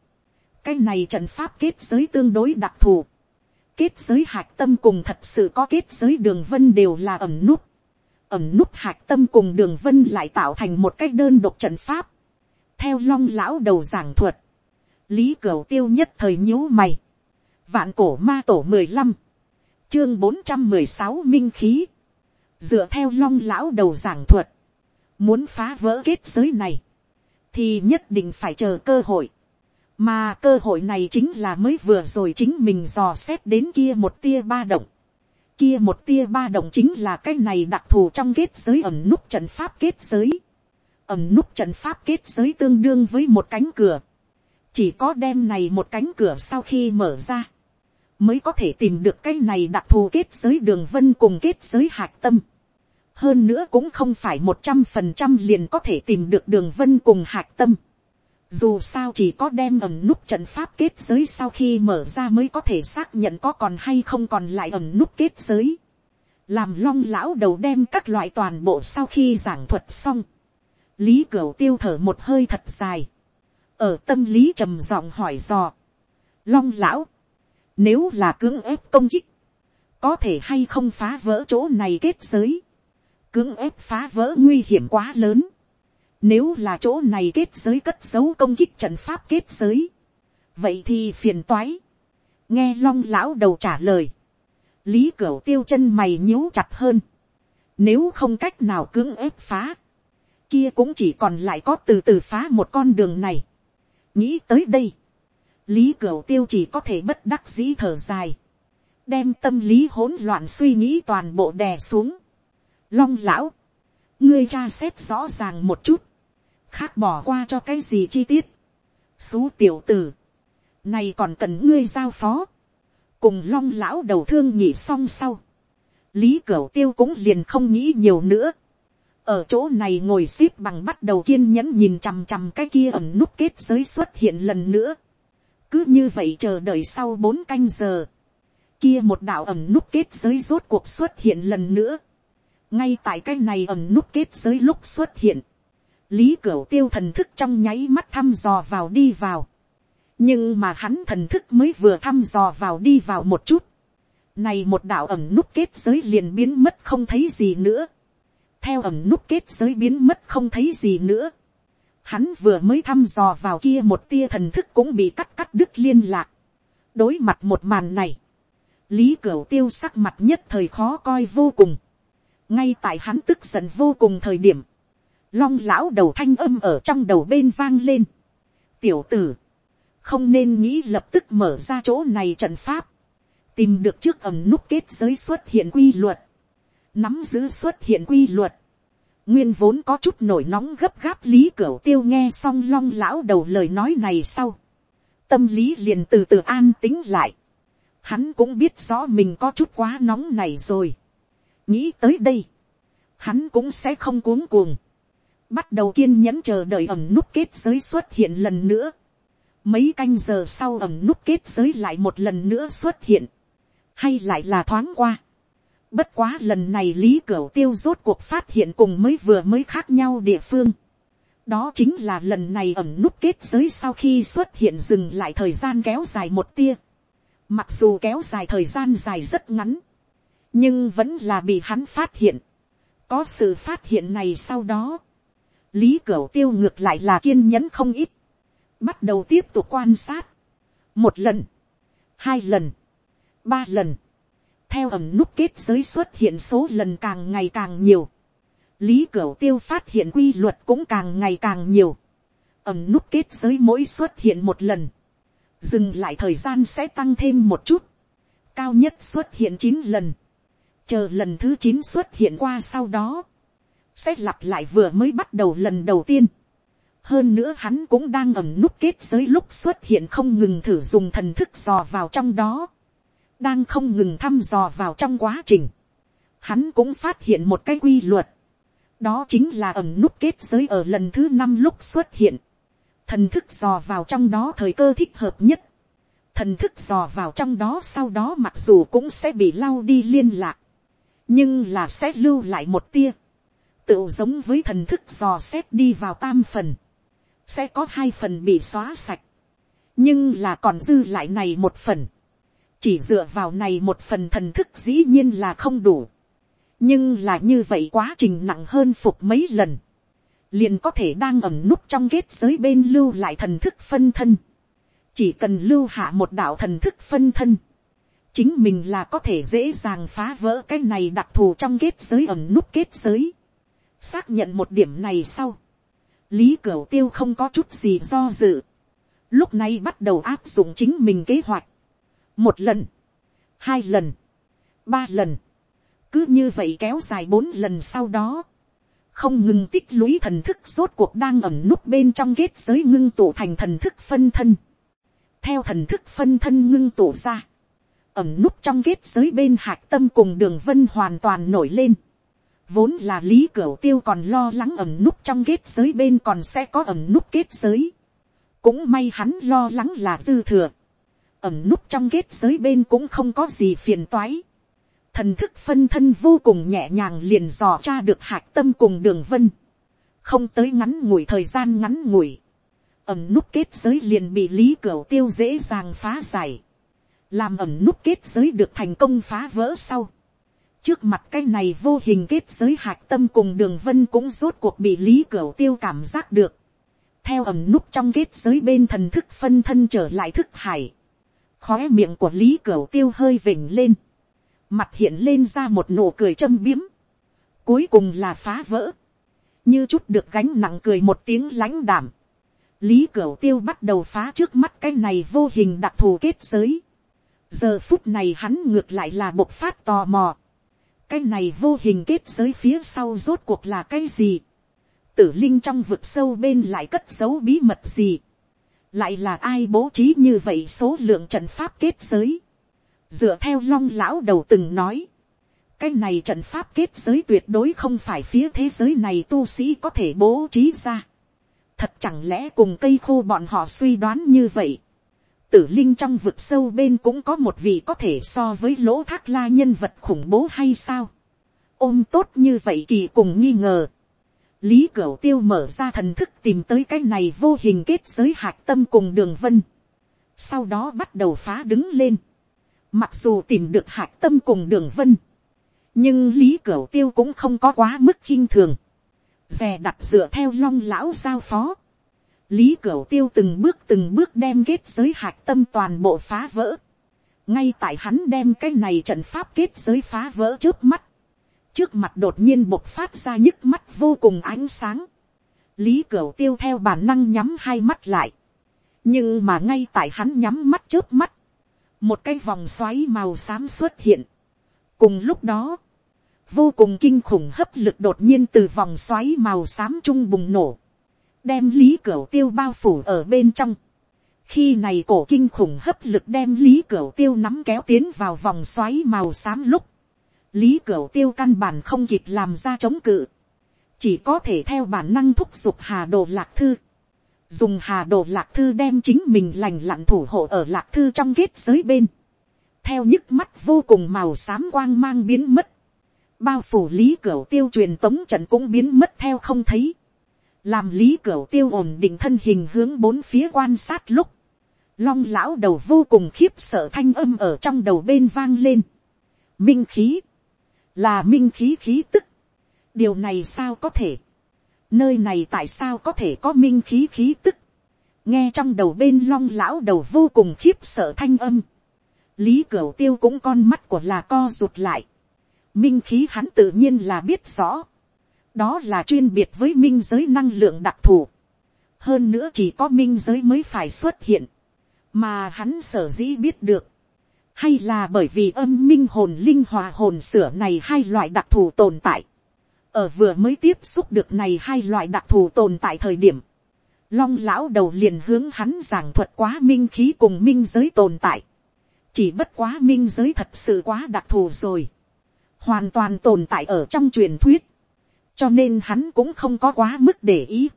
Cái này trận pháp kết giới tương đối đặc thù. Kết giới hạc tâm cùng thật sự có kết giới đường vân đều là ẩm nút. Ẩm nút hạc tâm cùng đường vân lại tạo thành một cách đơn độc trận pháp theo long lão đầu giảng thuật, lý cửu tiêu nhất thời nhíu mày, vạn cổ ma tổ mười lăm, chương bốn trăm mười sáu minh khí, dựa theo long lão đầu giảng thuật, muốn phá vỡ kết giới này, thì nhất định phải chờ cơ hội, mà cơ hội này chính là mới vừa rồi chính mình dò xét đến kia một tia ba động, kia một tia ba động chính là cái này đặc thù trong kết giới ẩm nút trận pháp kết giới, ẩm nút trận pháp kết giới tương đương với một cánh cửa. Chỉ có đem này một cánh cửa sau khi mở ra. Mới có thể tìm được cái này đặc thù kết giới đường vân cùng kết giới hạc tâm. Hơn nữa cũng không phải một trăm phần trăm liền có thể tìm được đường vân cùng hạc tâm. Dù sao chỉ có đem ẩm nút trận pháp kết giới sau khi mở ra mới có thể xác nhận có còn hay không còn lại ẩm nút kết giới. Làm long lão đầu đem các loại toàn bộ sau khi giảng thuật xong lý cửu tiêu thở một hơi thật dài, ở tâm lý trầm giọng hỏi dò, long lão, nếu là cưỡng ép công kích, có thể hay không phá vỡ chỗ này kết giới, cưỡng ép phá vỡ nguy hiểm quá lớn, nếu là chỗ này kết giới cất giấu công kích trận pháp kết giới, vậy thì phiền toái, nghe long lão đầu trả lời, lý cửu tiêu chân mày nhíu chặt hơn, nếu không cách nào cưỡng ép phá, kia cũng chỉ còn lại có từ từ phá một con đường này. nghĩ tới đây, lý cửu tiêu chỉ có thể bất đắc dĩ thở dài, đem tâm lý hỗn loạn suy nghĩ toàn bộ đè xuống long lão, ngươi tra xét rõ ràng một chút, khác bỏ qua cho cái gì chi tiết. xú tiểu tử, này còn cần ngươi giao phó, cùng long lão đầu thương nhị xong sau, lý cửu tiêu cũng liền không nghĩ nhiều nữa, ở chỗ này ngồi x ế p bằng bắt đầu kiên nhẫn nhìn chằm chằm cái kia ẩm nút kết giới xuất hiện lần nữa. cứ như vậy chờ đợi sau bốn canh giờ. kia một đạo ẩm nút kết giới rốt cuộc xuất hiện lần nữa ngay tại cái này ẩm nút kết giới lúc xuất hiện. lý cửu tiêu thần thức trong nháy mắt thăm dò vào đi vào. nhưng mà hắn thần thức mới vừa thăm dò vào đi vào một chút. này một đạo ẩm nút kết giới liền biến mất không thấy gì nữa theo ẩm nút kết giới biến mất không thấy gì nữa. Hắn vừa mới thăm dò vào kia một tia thần thức cũng bị cắt cắt đứt liên lạc. đối mặt một màn này, lý cửu tiêu sắc mặt nhất thời khó coi vô cùng ngay tại hắn tức giận vô cùng thời điểm, long lão đầu thanh âm ở trong đầu bên vang lên. tiểu tử, không nên nghĩ lập tức mở ra chỗ này trận pháp, tìm được trước ẩm nút kết giới xuất hiện quy luật, nắm giữ xuất hiện quy luật, nguyên vốn có chút nổi nóng gấp gáp lý cửa tiêu nghe xong long lão đầu lời nói này sau, tâm lý liền từ từ an tính lại, hắn cũng biết rõ mình có chút quá nóng này rồi, nghĩ tới đây, hắn cũng sẽ không cuống cuồng, bắt đầu kiên nhẫn chờ đợi ẩm nút kết giới xuất hiện lần nữa, mấy canh giờ sau ẩm nút kết giới lại một lần nữa xuất hiện, hay lại là thoáng qua, Bất quá lần này Lý Cửu Tiêu rốt cuộc phát hiện cùng mới vừa mới khác nhau địa phương. Đó chính là lần này ẩm nút kết giới sau khi xuất hiện dừng lại thời gian kéo dài một tia. Mặc dù kéo dài thời gian dài rất ngắn. Nhưng vẫn là bị hắn phát hiện. Có sự phát hiện này sau đó. Lý Cửu Tiêu ngược lại là kiên nhẫn không ít. Bắt đầu tiếp tục quan sát. Một lần. Hai lần. Ba lần theo ẩm nút kết giới xuất hiện số lần càng ngày càng nhiều, lý cửu tiêu phát hiện quy luật cũng càng ngày càng nhiều, ẩm nút kết giới mỗi xuất hiện một lần, dừng lại thời gian sẽ tăng thêm một chút, cao nhất xuất hiện chín lần, chờ lần thứ chín xuất hiện qua sau đó, sẽ lặp lại vừa mới bắt đầu lần đầu tiên. hơn nữa hắn cũng đang ẩm nút kết giới lúc xuất hiện không ngừng thử dùng thần thức dò vào trong đó, đang không ngừng thăm dò vào trong quá trình, hắn cũng phát hiện một cái quy luật, đó chính là ẩm nút kết giới ở lần thứ năm lúc xuất hiện, thần thức dò vào trong đó thời cơ thích hợp nhất, thần thức dò vào trong đó sau đó mặc dù cũng sẽ bị lau đi liên lạc, nhưng là sẽ lưu lại một tia, tự giống với thần thức dò xét đi vào tam phần, sẽ có hai phần bị xóa sạch, nhưng là còn dư lại này một phần, chỉ dựa vào này một phần thần thức dĩ nhiên là không đủ, nhưng là như vậy quá trình nặng hơn phục mấy lần, liền có thể đang ẩm núp trong kết giới bên lưu lại thần thức phân thân, chỉ cần lưu hạ một đạo thần thức phân thân, chính mình là có thể dễ dàng phá vỡ cái này đặc thù trong kết giới ẩm nút kết giới. xác nhận một điểm này sau, lý cửu tiêu không có chút gì do dự, lúc này bắt đầu áp dụng chính mình kế hoạch, một lần, hai lần, ba lần, cứ như vậy kéo dài bốn lần sau đó, không ngừng tích lũy thần thức rốt cuộc đang ẩm nút bên trong kết giới ngưng tụ thành thần thức phân thân. theo thần thức phân thân ngưng tụ ra, ẩm núp trong kết giới bên hạc tâm cùng đường vân hoàn toàn nổi lên. vốn là lý cửu tiêu còn lo lắng ẩm núp trong kết giới bên còn sẽ có ẩm núp kết giới. cũng may hắn lo lắng là dư thừa. ẩm núp trong kết giới bên cũng không có gì phiền toái thần thức phân thân vô cùng nhẹ nhàng liền dò tra được hạc tâm cùng đường vân, không tới ngắn ngủi thời gian ngắn ngủi, ẩm nút kết giới liền bị lý Cửu tiêu dễ dàng phá giải, làm ẩm nút kết giới được thành công phá vỡ sau. trước mặt cái này vô hình kết giới hạc tâm cùng đường vân cũng rốt cuộc bị lý cửa tiêu cảm giác được. theo ẩm nút trong kết giới bên thần thức phân thân trở lại thức hải, khóe miệng của lý cửa tiêu hơi vỉnh lên. Mặt hiện lên ra một nụ cười châm biếm, cuối cùng là phá vỡ, như chút được gánh nặng cười một tiếng lãnh đảm, lý cửu tiêu bắt đầu phá trước mắt cái này vô hình đặc thù kết giới, giờ phút này hắn ngược lại là bộc phát tò mò, cái này vô hình kết giới phía sau rốt cuộc là cái gì, tử linh trong vực sâu bên lại cất dấu bí mật gì, lại là ai bố trí như vậy số lượng trận pháp kết giới, dựa theo long lão đầu từng nói, cái này trận pháp kết giới tuyệt đối không phải phía thế giới này tu sĩ có thể bố trí ra. thật chẳng lẽ cùng cây khô bọn họ suy đoán như vậy tử linh trong vực sâu bên cũng có một vị có thể so với lỗ thác la nhân vật khủng bố hay sao. ôm tốt như vậy kỳ cùng nghi ngờ. lý cửu tiêu mở ra thần thức tìm tới cái này vô hình kết giới hạc tâm cùng đường vân. sau đó bắt đầu phá đứng lên Mặc dù tìm được hạc tâm cùng đường vân. Nhưng Lý Cửu Tiêu cũng không có quá mức khinh thường. dè đặt dựa theo long lão giao phó. Lý Cửu Tiêu từng bước từng bước đem kết giới hạch tâm toàn bộ phá vỡ. Ngay tại hắn đem cái này trận pháp kết giới phá vỡ trước mắt. Trước mặt đột nhiên bộc phát ra nhức mắt vô cùng ánh sáng. Lý Cửu Tiêu theo bản năng nhắm hai mắt lại. Nhưng mà ngay tại hắn nhắm mắt trước mắt một cái vòng xoáy màu xám xuất hiện. cùng lúc đó, vô cùng kinh khủng hấp lực đột nhiên từ vòng xoáy màu xám trung bùng nổ, đem lý cửa tiêu bao phủ ở bên trong. khi này cổ kinh khủng hấp lực đem lý cửa tiêu nắm kéo tiến vào vòng xoáy màu xám lúc, lý cửa tiêu căn bản không kịp làm ra chống cự, chỉ có thể theo bản năng thúc giục hà đồ lạc thư. Dùng hà đồ lạc thư đem chính mình lành lặn thủ hộ ở lạc thư trong kết giới bên, theo nhức mắt vô cùng màu xám quang mang biến mất, bao phủ lý cửu tiêu truyền tống trận cũng biến mất theo không thấy, làm lý cửa tiêu ổn định thân hình hướng bốn phía quan sát lúc, long lão đầu vô cùng khiếp sợ thanh âm ở trong đầu bên vang lên, minh khí, là minh khí khí tức, điều này sao có thể, nơi này tại sao có thể có minh khí khí tức, nghe trong đầu bên long lão đầu vô cùng khiếp sợ thanh âm, lý cửa tiêu cũng con mắt của là co rụt lại, minh khí hắn tự nhiên là biết rõ, đó là chuyên biệt với minh giới năng lượng đặc thù, hơn nữa chỉ có minh giới mới phải xuất hiện, mà hắn sở dĩ biết được, hay là bởi vì âm minh hồn linh hòa hồn sửa này hai loại đặc thù tồn tại, ở vừa mới tiếp xúc được này hai loại đặc thù tồn tại thời điểm, long lão đầu liền hướng hắn giảng thuật quá minh khí cùng minh giới tồn tại, chỉ bất quá minh giới thật sự quá đặc thù rồi, hoàn toàn tồn tại ở trong truyền thuyết, cho nên hắn cũng không có quá mức để ý,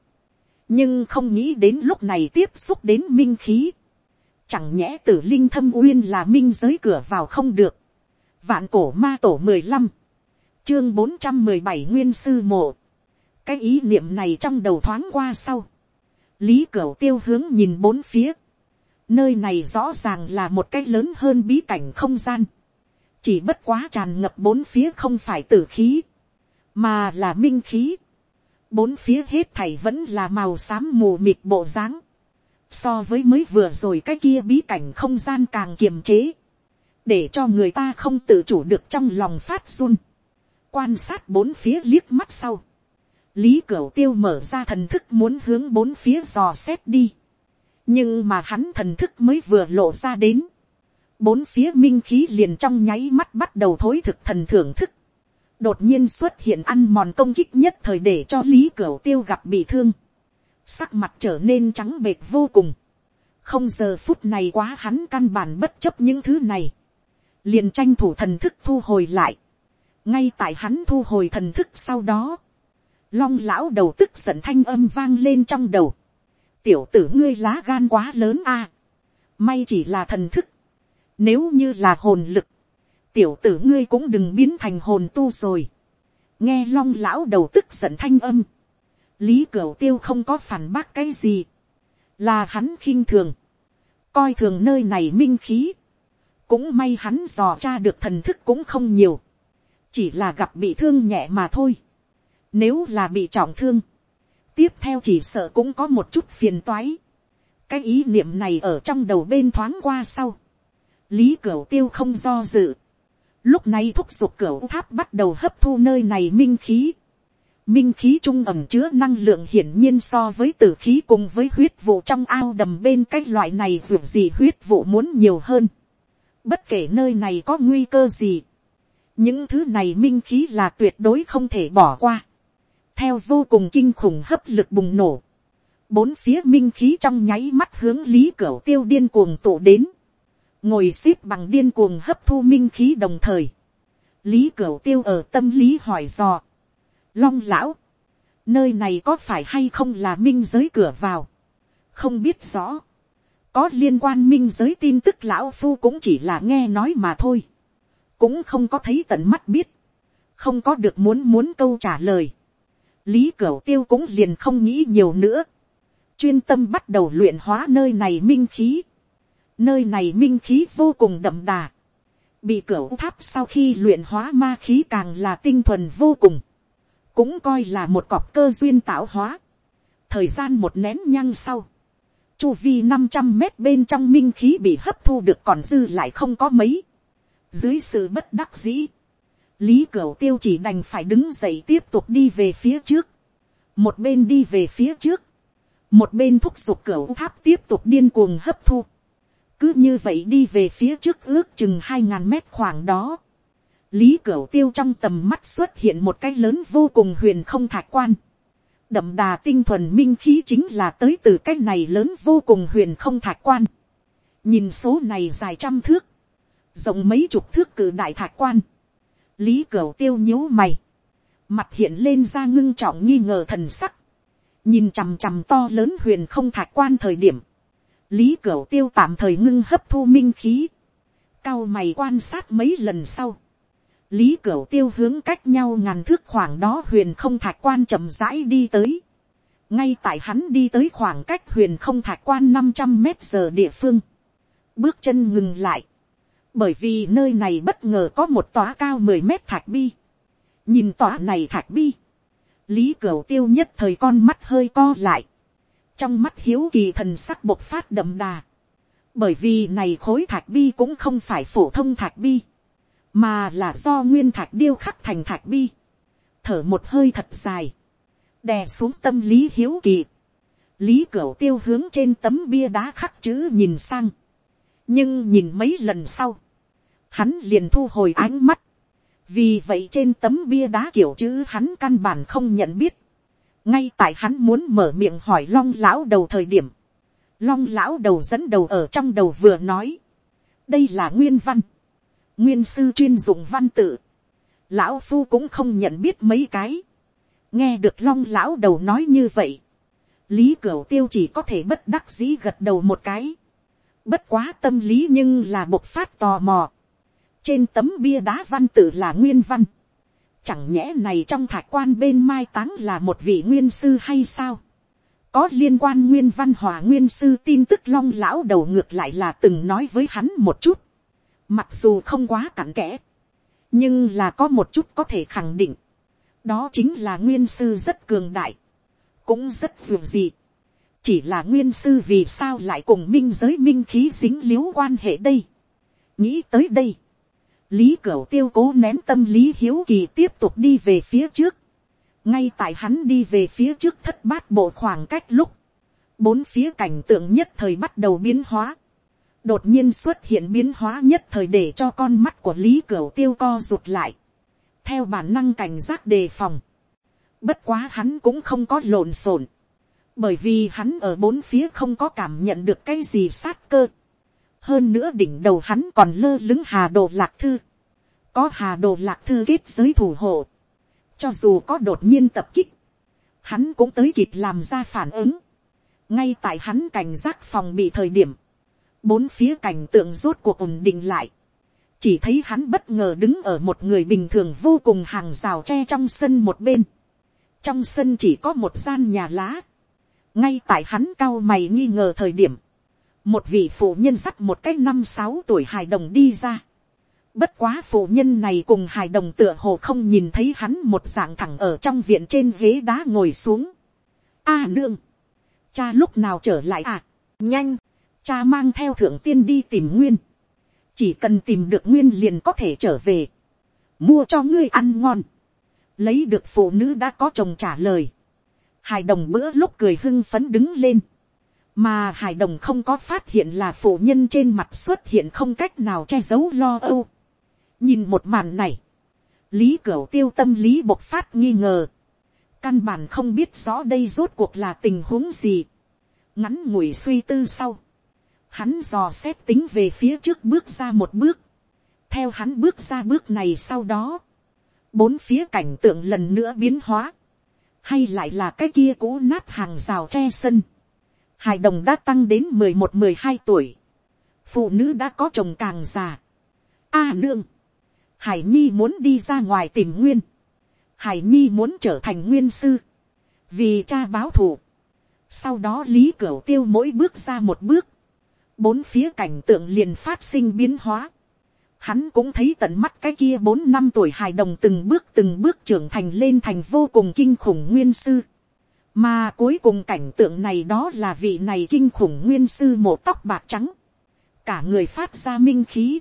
nhưng không nghĩ đến lúc này tiếp xúc đến minh khí, chẳng nhẽ tử linh thâm uyên là minh giới cửa vào không được, vạn cổ ma tổ mười lăm, chương bốn trăm mười bảy nguyên sư mộ, cái ý niệm này trong đầu thoáng qua sau, lý cửu tiêu hướng nhìn bốn phía, nơi này rõ ràng là một cái lớn hơn bí cảnh không gian, chỉ bất quá tràn ngập bốn phía không phải tử khí, mà là minh khí, bốn phía hết thảy vẫn là màu xám mù mịt bộ dáng, so với mới vừa rồi cái kia bí cảnh không gian càng kiềm chế, để cho người ta không tự chủ được trong lòng phát run, quan sát bốn phía liếc mắt sau, lý cửu tiêu mở ra thần thức muốn hướng bốn phía dò xét đi, nhưng mà hắn thần thức mới vừa lộ ra đến, bốn phía minh khí liền trong nháy mắt bắt đầu thối thực thần thưởng thức, đột nhiên xuất hiện ăn mòn công kích nhất thời để cho lý cửu tiêu gặp bị thương, sắc mặt trở nên trắng bệt vô cùng, không giờ phút này quá hắn căn bản bất chấp những thứ này, liền tranh thủ thần thức thu hồi lại, ngay tại hắn thu hồi thần thức sau đó, long lão đầu tức giận thanh âm vang lên trong đầu, tiểu tử ngươi lá gan quá lớn a, may chỉ là thần thức, nếu như là hồn lực, tiểu tử ngươi cũng đừng biến thành hồn tu rồi, nghe long lão đầu tức giận thanh âm, lý cửu tiêu không có phản bác cái gì, là hắn khinh thường, coi thường nơi này minh khí, cũng may hắn dò tra được thần thức cũng không nhiều, chỉ là gặp bị thương nhẹ mà thôi, nếu là bị trọng thương, tiếp theo chỉ sợ cũng có một chút phiền toái, cái ý niệm này ở trong đầu bên thoáng qua sau, lý cửu tiêu không do dự, lúc này thúc giục cửa tháp bắt đầu hấp thu nơi này minh khí, minh khí trung ẩm chứa năng lượng hiển nhiên so với tử khí cùng với huyết vụ trong ao đầm bên cái loại này dù gì huyết vụ muốn nhiều hơn. Bất kể nơi này có nguy cơ gì, những thứ này minh khí là tuyệt đối không thể bỏ qua. Theo vô cùng kinh khủng hấp lực bùng nổ, bốn phía minh khí trong nháy mắt hướng lý cửu tiêu điên cuồng tụ đến, ngồi xếp bằng điên cuồng hấp thu minh khí đồng thời. lý cửu tiêu ở tâm lý hỏi dò. Long lão, nơi này có phải hay không là minh giới cửa vào, không biết rõ, có liên quan minh giới tin tức lão phu cũng chỉ là nghe nói mà thôi, cũng không có thấy tận mắt biết, không có được muốn muốn câu trả lời, lý cửu tiêu cũng liền không nghĩ nhiều nữa, chuyên tâm bắt đầu luyện hóa nơi này minh khí, nơi này minh khí vô cùng đậm đà, bị cửu tháp sau khi luyện hóa ma khí càng là tinh thuần vô cùng, cũng coi là một cọp cơ duyên tạo hóa. thời gian một nén nhăng sau, chu vi năm trăm mét bên trong minh khí bị hấp thu được còn dư lại không có mấy. dưới sự bất đắc dĩ, lý cửu tiêu chỉ đành phải đứng dậy tiếp tục đi về phía trước. một bên đi về phía trước, một bên thúc giục cửu tháp tiếp tục điên cuồng hấp thu cứ như vậy đi về phía trước ước chừng hai ngàn mét khoảng đó lý cửu tiêu trong tầm mắt xuất hiện một cái lớn vô cùng huyền không thạch quan. đậm đà tinh thuần minh khí chính là tới từ cái này lớn vô cùng huyền không thạch quan. nhìn số này dài trăm thước, rộng mấy chục thước cử đại thạch quan. lý cửu tiêu nhíu mày, mặt hiện lên ra ngưng trọng nghi ngờ thần sắc. nhìn chằm chằm to lớn huyền không thạch quan thời điểm, lý cửu tiêu tạm thời ngưng hấp thu minh khí. cao mày quan sát mấy lần sau lý cửu tiêu hướng cách nhau ngàn thước khoảng đó huyền không thạch quan chậm rãi đi tới. ngay tại hắn đi tới khoảng cách huyền không thạch quan năm trăm mét giờ địa phương. bước chân ngừng lại. bởi vì nơi này bất ngờ có một tòa cao mười mét thạch bi. nhìn tòa này thạch bi. lý cửu tiêu nhất thời con mắt hơi co lại trong mắt hiếu kỳ thần sắc bộc phát đậm đà. bởi vì này khối thạch bi cũng không phải phổ thông thạch bi mà là do nguyên thạch điêu khắc thành thạch bi, thở một hơi thật dài, đè xuống tâm lý hiếu kỳ, lý cửu tiêu hướng trên tấm bia đá khắc chữ nhìn sang, nhưng nhìn mấy lần sau, hắn liền thu hồi ánh mắt, vì vậy trên tấm bia đá kiểu chữ hắn căn bản không nhận biết, ngay tại hắn muốn mở miệng hỏi long lão đầu thời điểm, long lão đầu dẫn đầu ở trong đầu vừa nói, đây là nguyên văn, nguyên sư chuyên dụng văn tự, lão phu cũng không nhận biết mấy cái, nghe được long lão đầu nói như vậy, lý cửu tiêu chỉ có thể bất đắc dĩ gật đầu một cái, bất quá tâm lý nhưng là bộc phát tò mò, trên tấm bia đá văn tự là nguyên văn, chẳng nhẽ này trong thạch quan bên mai táng là một vị nguyên sư hay sao, có liên quan nguyên văn hòa nguyên sư tin tức long lão đầu ngược lại là từng nói với hắn một chút, mặc dù không quá cặn kẽ, nhưng là có một chút có thể khẳng định, đó chính là nguyên sư rất cường đại, cũng rất dù gì. chỉ là nguyên sư vì sao lại cùng minh giới minh khí dính l i u quan hệ đây. nghĩ tới đây, lý cửu tiêu cố nén tâm lý hiếu kỳ tiếp tục đi về phía trước, ngay tại hắn đi về phía trước thất bát bộ khoảng cách lúc, bốn phía cảnh tượng nhất thời bắt đầu biến hóa, đột nhiên xuất hiện biến hóa nhất thời để cho con mắt của lý cửu tiêu co rụt lại, theo bản năng cảnh giác đề phòng, Bất quá hắn cũng không có lộn xộn. Bởi vì hắn ở bốn phía không có cảm nhận được cái gì sát cơ. Hơn nữa đỉnh đầu hắn còn lơ lứng hà đồ lạc thư. Có hà đồ lạc thư kết giới thủ hộ. Cho dù có đột nhiên tập kích. Hắn cũng tới kịp làm ra phản ứng. Ngay tại hắn cảnh giác phòng bị thời điểm. Bốn phía cảnh tượng rốt cuộc ổn định lại chỉ thấy hắn bất ngờ đứng ở một người bình thường vô cùng hàng rào tre trong sân một bên trong sân chỉ có một gian nhà lá, ngay tại hắn cao mày nghi ngờ thời điểm, một vị phụ nhân dắt một cái năm sáu tuổi hài đồng đi ra. Bất quá phụ nhân này cùng hài đồng tựa hồ không nhìn thấy hắn một dạng thẳng ở trong viện trên ghế đá ngồi xuống. A nương, cha lúc nào trở lại à, nhanh, cha mang theo thượng tiên đi tìm nguyên. Chỉ cần tìm được nguyên liền có thể trở về. Mua cho ngươi ăn ngon lấy được phụ nữ đã có chồng trả lời. Hải đồng bữa lúc cười hưng phấn đứng lên. Mà hải đồng không có phát hiện là phụ nhân trên mặt xuất hiện không cách nào che giấu lo âu. Nhìn một màn này. Lý Cửu tiêu tâm lý bộc phát nghi ngờ. Căn bản không biết rõ đây rốt cuộc là tình huống gì. Ngắn ngủi suy tư sau. Hắn dò xét tính về phía trước bước ra một bước. Theo hắn bước ra bước này sau đó bốn phía cảnh tượng lần nữa biến hóa, hay lại là cái kia cũ nát hàng rào tre sân, hài đồng đã tăng đến mười một mười hai tuổi, phụ nữ đã có chồng càng già. A à, nương, hải nhi muốn đi ra ngoài tìm nguyên, hải nhi muốn trở thành nguyên sư, vì cha báo thù. sau đó lý cửu tiêu mỗi bước ra một bước, bốn phía cảnh tượng liền phát sinh biến hóa hắn cũng thấy tận mắt cái kia bốn năm tuổi hài đồng từng bước từng bước trưởng thành lên thành vô cùng kinh khủng nguyên sư. Mà cuối cùng cảnh tượng này đó là vị này kinh khủng nguyên sư một tóc bạc trắng. Cả người phát ra minh khí.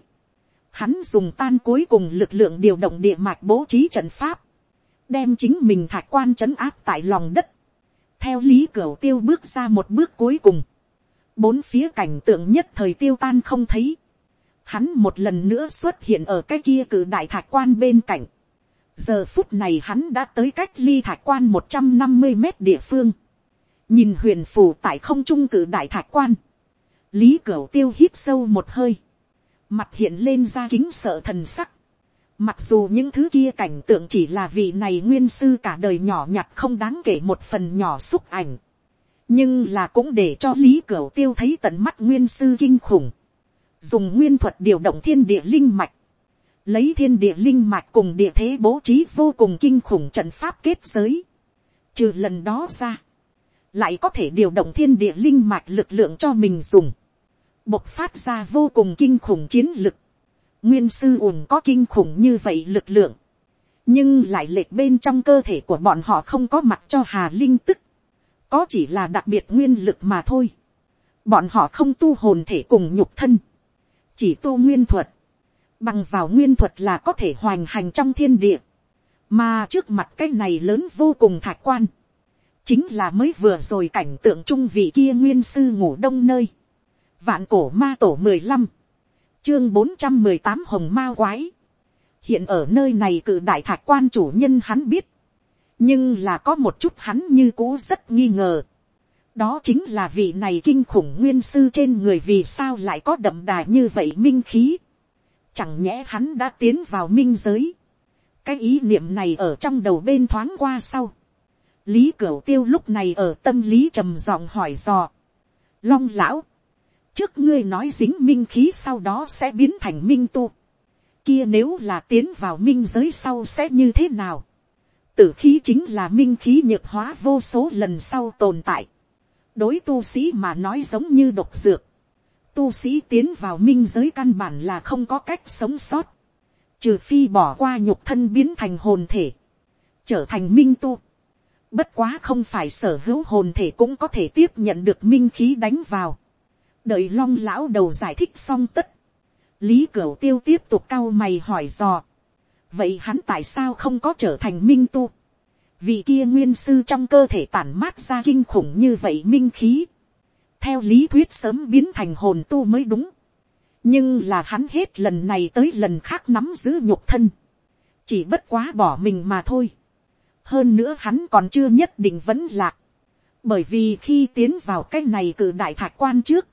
Hắn dùng tan cuối cùng lực lượng điều động địa mạch bố trí trận pháp. Đem chính mình thạch quan trấn áp tại lòng đất. Theo lý cửu tiêu bước ra một bước cuối cùng. Bốn phía cảnh tượng nhất thời tiêu tan không thấy hắn một lần nữa xuất hiện ở cái kia cử đại thạch quan bên cạnh giờ phút này hắn đã tới cách ly thạch quan một trăm năm mươi mét địa phương. nhìn huyền phù tại không trung cử đại thạch quan. lý cửu tiêu hít sâu một hơi. mặt hiện lên ra kính sợ thần sắc. Mặc dù những thứ kia cảnh tượng chỉ là vị này nguyên sư cả đời nhỏ nhặt không đáng kể một phần nhỏ xúc ảnh. Nhưng là cũng để cho Lý Cửu Tiêu thấy tận mắt nguyên sư kinh khủng dùng nguyên thuật điều động thiên địa linh mạch, lấy thiên địa linh mạch cùng địa thế bố trí vô cùng kinh khủng trận pháp kết giới. Trừ lần đó ra, lại có thể điều động thiên địa linh mạch lực lượng cho mình dùng, bộc phát ra vô cùng kinh khủng chiến lực. Nguyên sư ùn có kinh khủng như vậy lực lượng, nhưng lại lệch bên trong cơ thể của bọn họ không có mặt cho hà linh tức, có chỉ là đặc biệt nguyên lực mà thôi. Bọn họ không tu hồn thể cùng nhục thân, chỉ tu nguyên thuật, bằng vào nguyên thuật là có thể hoành hành trong thiên địa, mà trước mặt cái này lớn vô cùng thạch quan, chính là mới vừa rồi cảnh tượng trung vị kia nguyên sư ngủ đông nơi, vạn cổ ma tổ mười lăm, chương bốn trăm mười tám hồng ma quái. hiện ở nơi này cử đại thạch quan chủ nhân hắn biết. nhưng là có một chút hắn như cũ rất nghi ngờ. đó chính là vị này kinh khủng nguyên sư trên người vì sao lại có đậm đà như vậy minh khí chẳng nhẽ hắn đã tiến vào minh giới. cái ý niệm này ở trong đầu bên thoáng qua sau. lý cửu tiêu lúc này ở tâm lý trầm giọng hỏi dò. long lão, trước ngươi nói dính minh khí sau đó sẽ biến thành minh tu. Kia nếu là tiến vào minh giới sau sẽ như thế nào? Tử khí chính là minh khí nhược hóa vô số lần sau tồn tại. Đối tu sĩ mà nói giống như độc dược. Tu sĩ tiến vào minh giới căn bản là không có cách sống sót. Trừ phi bỏ qua nhục thân biến thành hồn thể. Trở thành minh tu. Bất quá không phải sở hữu hồn thể cũng có thể tiếp nhận được minh khí đánh vào đợi long lão đầu giải thích xong tất, lý cửu tiêu tiếp tục cao mày hỏi dò, vậy hắn tại sao không có trở thành minh tu, Vì kia nguyên sư trong cơ thể tản mát ra kinh khủng như vậy minh khí, theo lý thuyết sớm biến thành hồn tu mới đúng, nhưng là hắn hết lần này tới lần khác nắm giữ nhục thân, chỉ bất quá bỏ mình mà thôi, hơn nữa hắn còn chưa nhất định vẫn lạc, bởi vì khi tiến vào cái này cử đại thạc quan trước,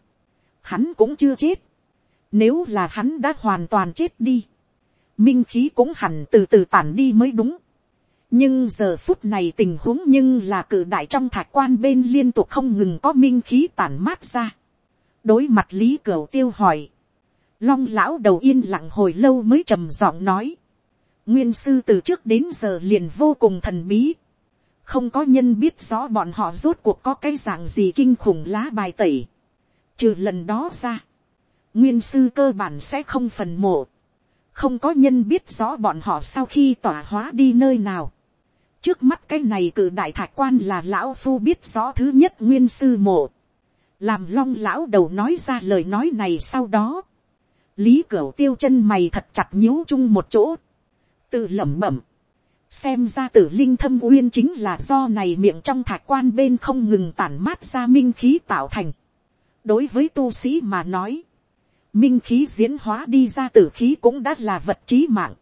hắn cũng chưa chết. Nếu là hắn đã hoàn toàn chết đi, minh khí cũng hẳn từ từ tản đi mới đúng nhưng giờ phút này tình huống nhưng là cử đại trong thạch quan bên liên tục không ngừng có minh khí tản mát ra. đối mặt lý cửu tiêu hỏi, long lão đầu yên lặng hồi lâu mới trầm giọng nói, nguyên sư từ trước đến giờ liền vô cùng thần bí, không có nhân biết rõ bọn họ rốt cuộc có cái dạng gì kinh khủng lá bài tẩy Trừ lần đó ra, nguyên sư cơ bản sẽ không phần mộ. Không có nhân biết rõ bọn họ sau khi tỏa hóa đi nơi nào. Trước mắt cái này cử đại thạch quan là lão phu biết rõ thứ nhất nguyên sư mộ. Làm long lão đầu nói ra lời nói này sau đó. Lý cửu tiêu chân mày thật chặt nhíu chung một chỗ. Tự lẩm bẩm. Xem ra tử linh thâm uyên chính là do này miệng trong thạch quan bên không ngừng tản mát ra minh khí tạo thành đối với tu sĩ mà nói, minh khí diễn hóa đi ra tử khí cũng đã là vật trí mạng,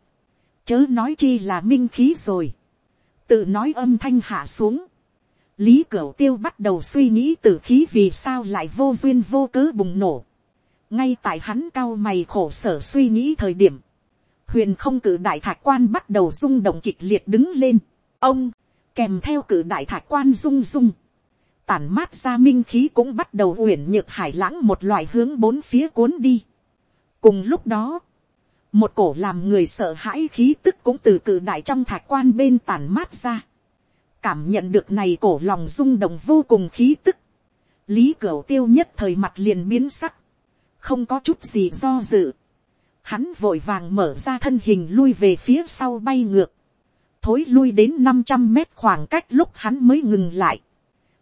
chớ nói chi là minh khí rồi, tự nói âm thanh hạ xuống, lý cửu tiêu bắt đầu suy nghĩ tử khí vì sao lại vô duyên vô cớ bùng nổ, ngay tại hắn cao mày khổ sở suy nghĩ thời điểm, huyền không cử đại thạch quan bắt đầu rung động kịch liệt đứng lên, ông, kèm theo cử đại thạch quan rung rung, tản mát ra minh khí cũng bắt đầu uyển nhược hải lãng một loại hướng bốn phía cuốn đi. cùng lúc đó, một cổ làm người sợ hãi khí tức cũng từ cự đại trong thạch quan bên tàn mát ra. cảm nhận được này cổ lòng rung động vô cùng khí tức. lý cửu tiêu nhất thời mặt liền biến sắc, không có chút gì do dự. hắn vội vàng mở ra thân hình lui về phía sau bay ngược, thối lui đến năm trăm mét khoảng cách lúc hắn mới ngừng lại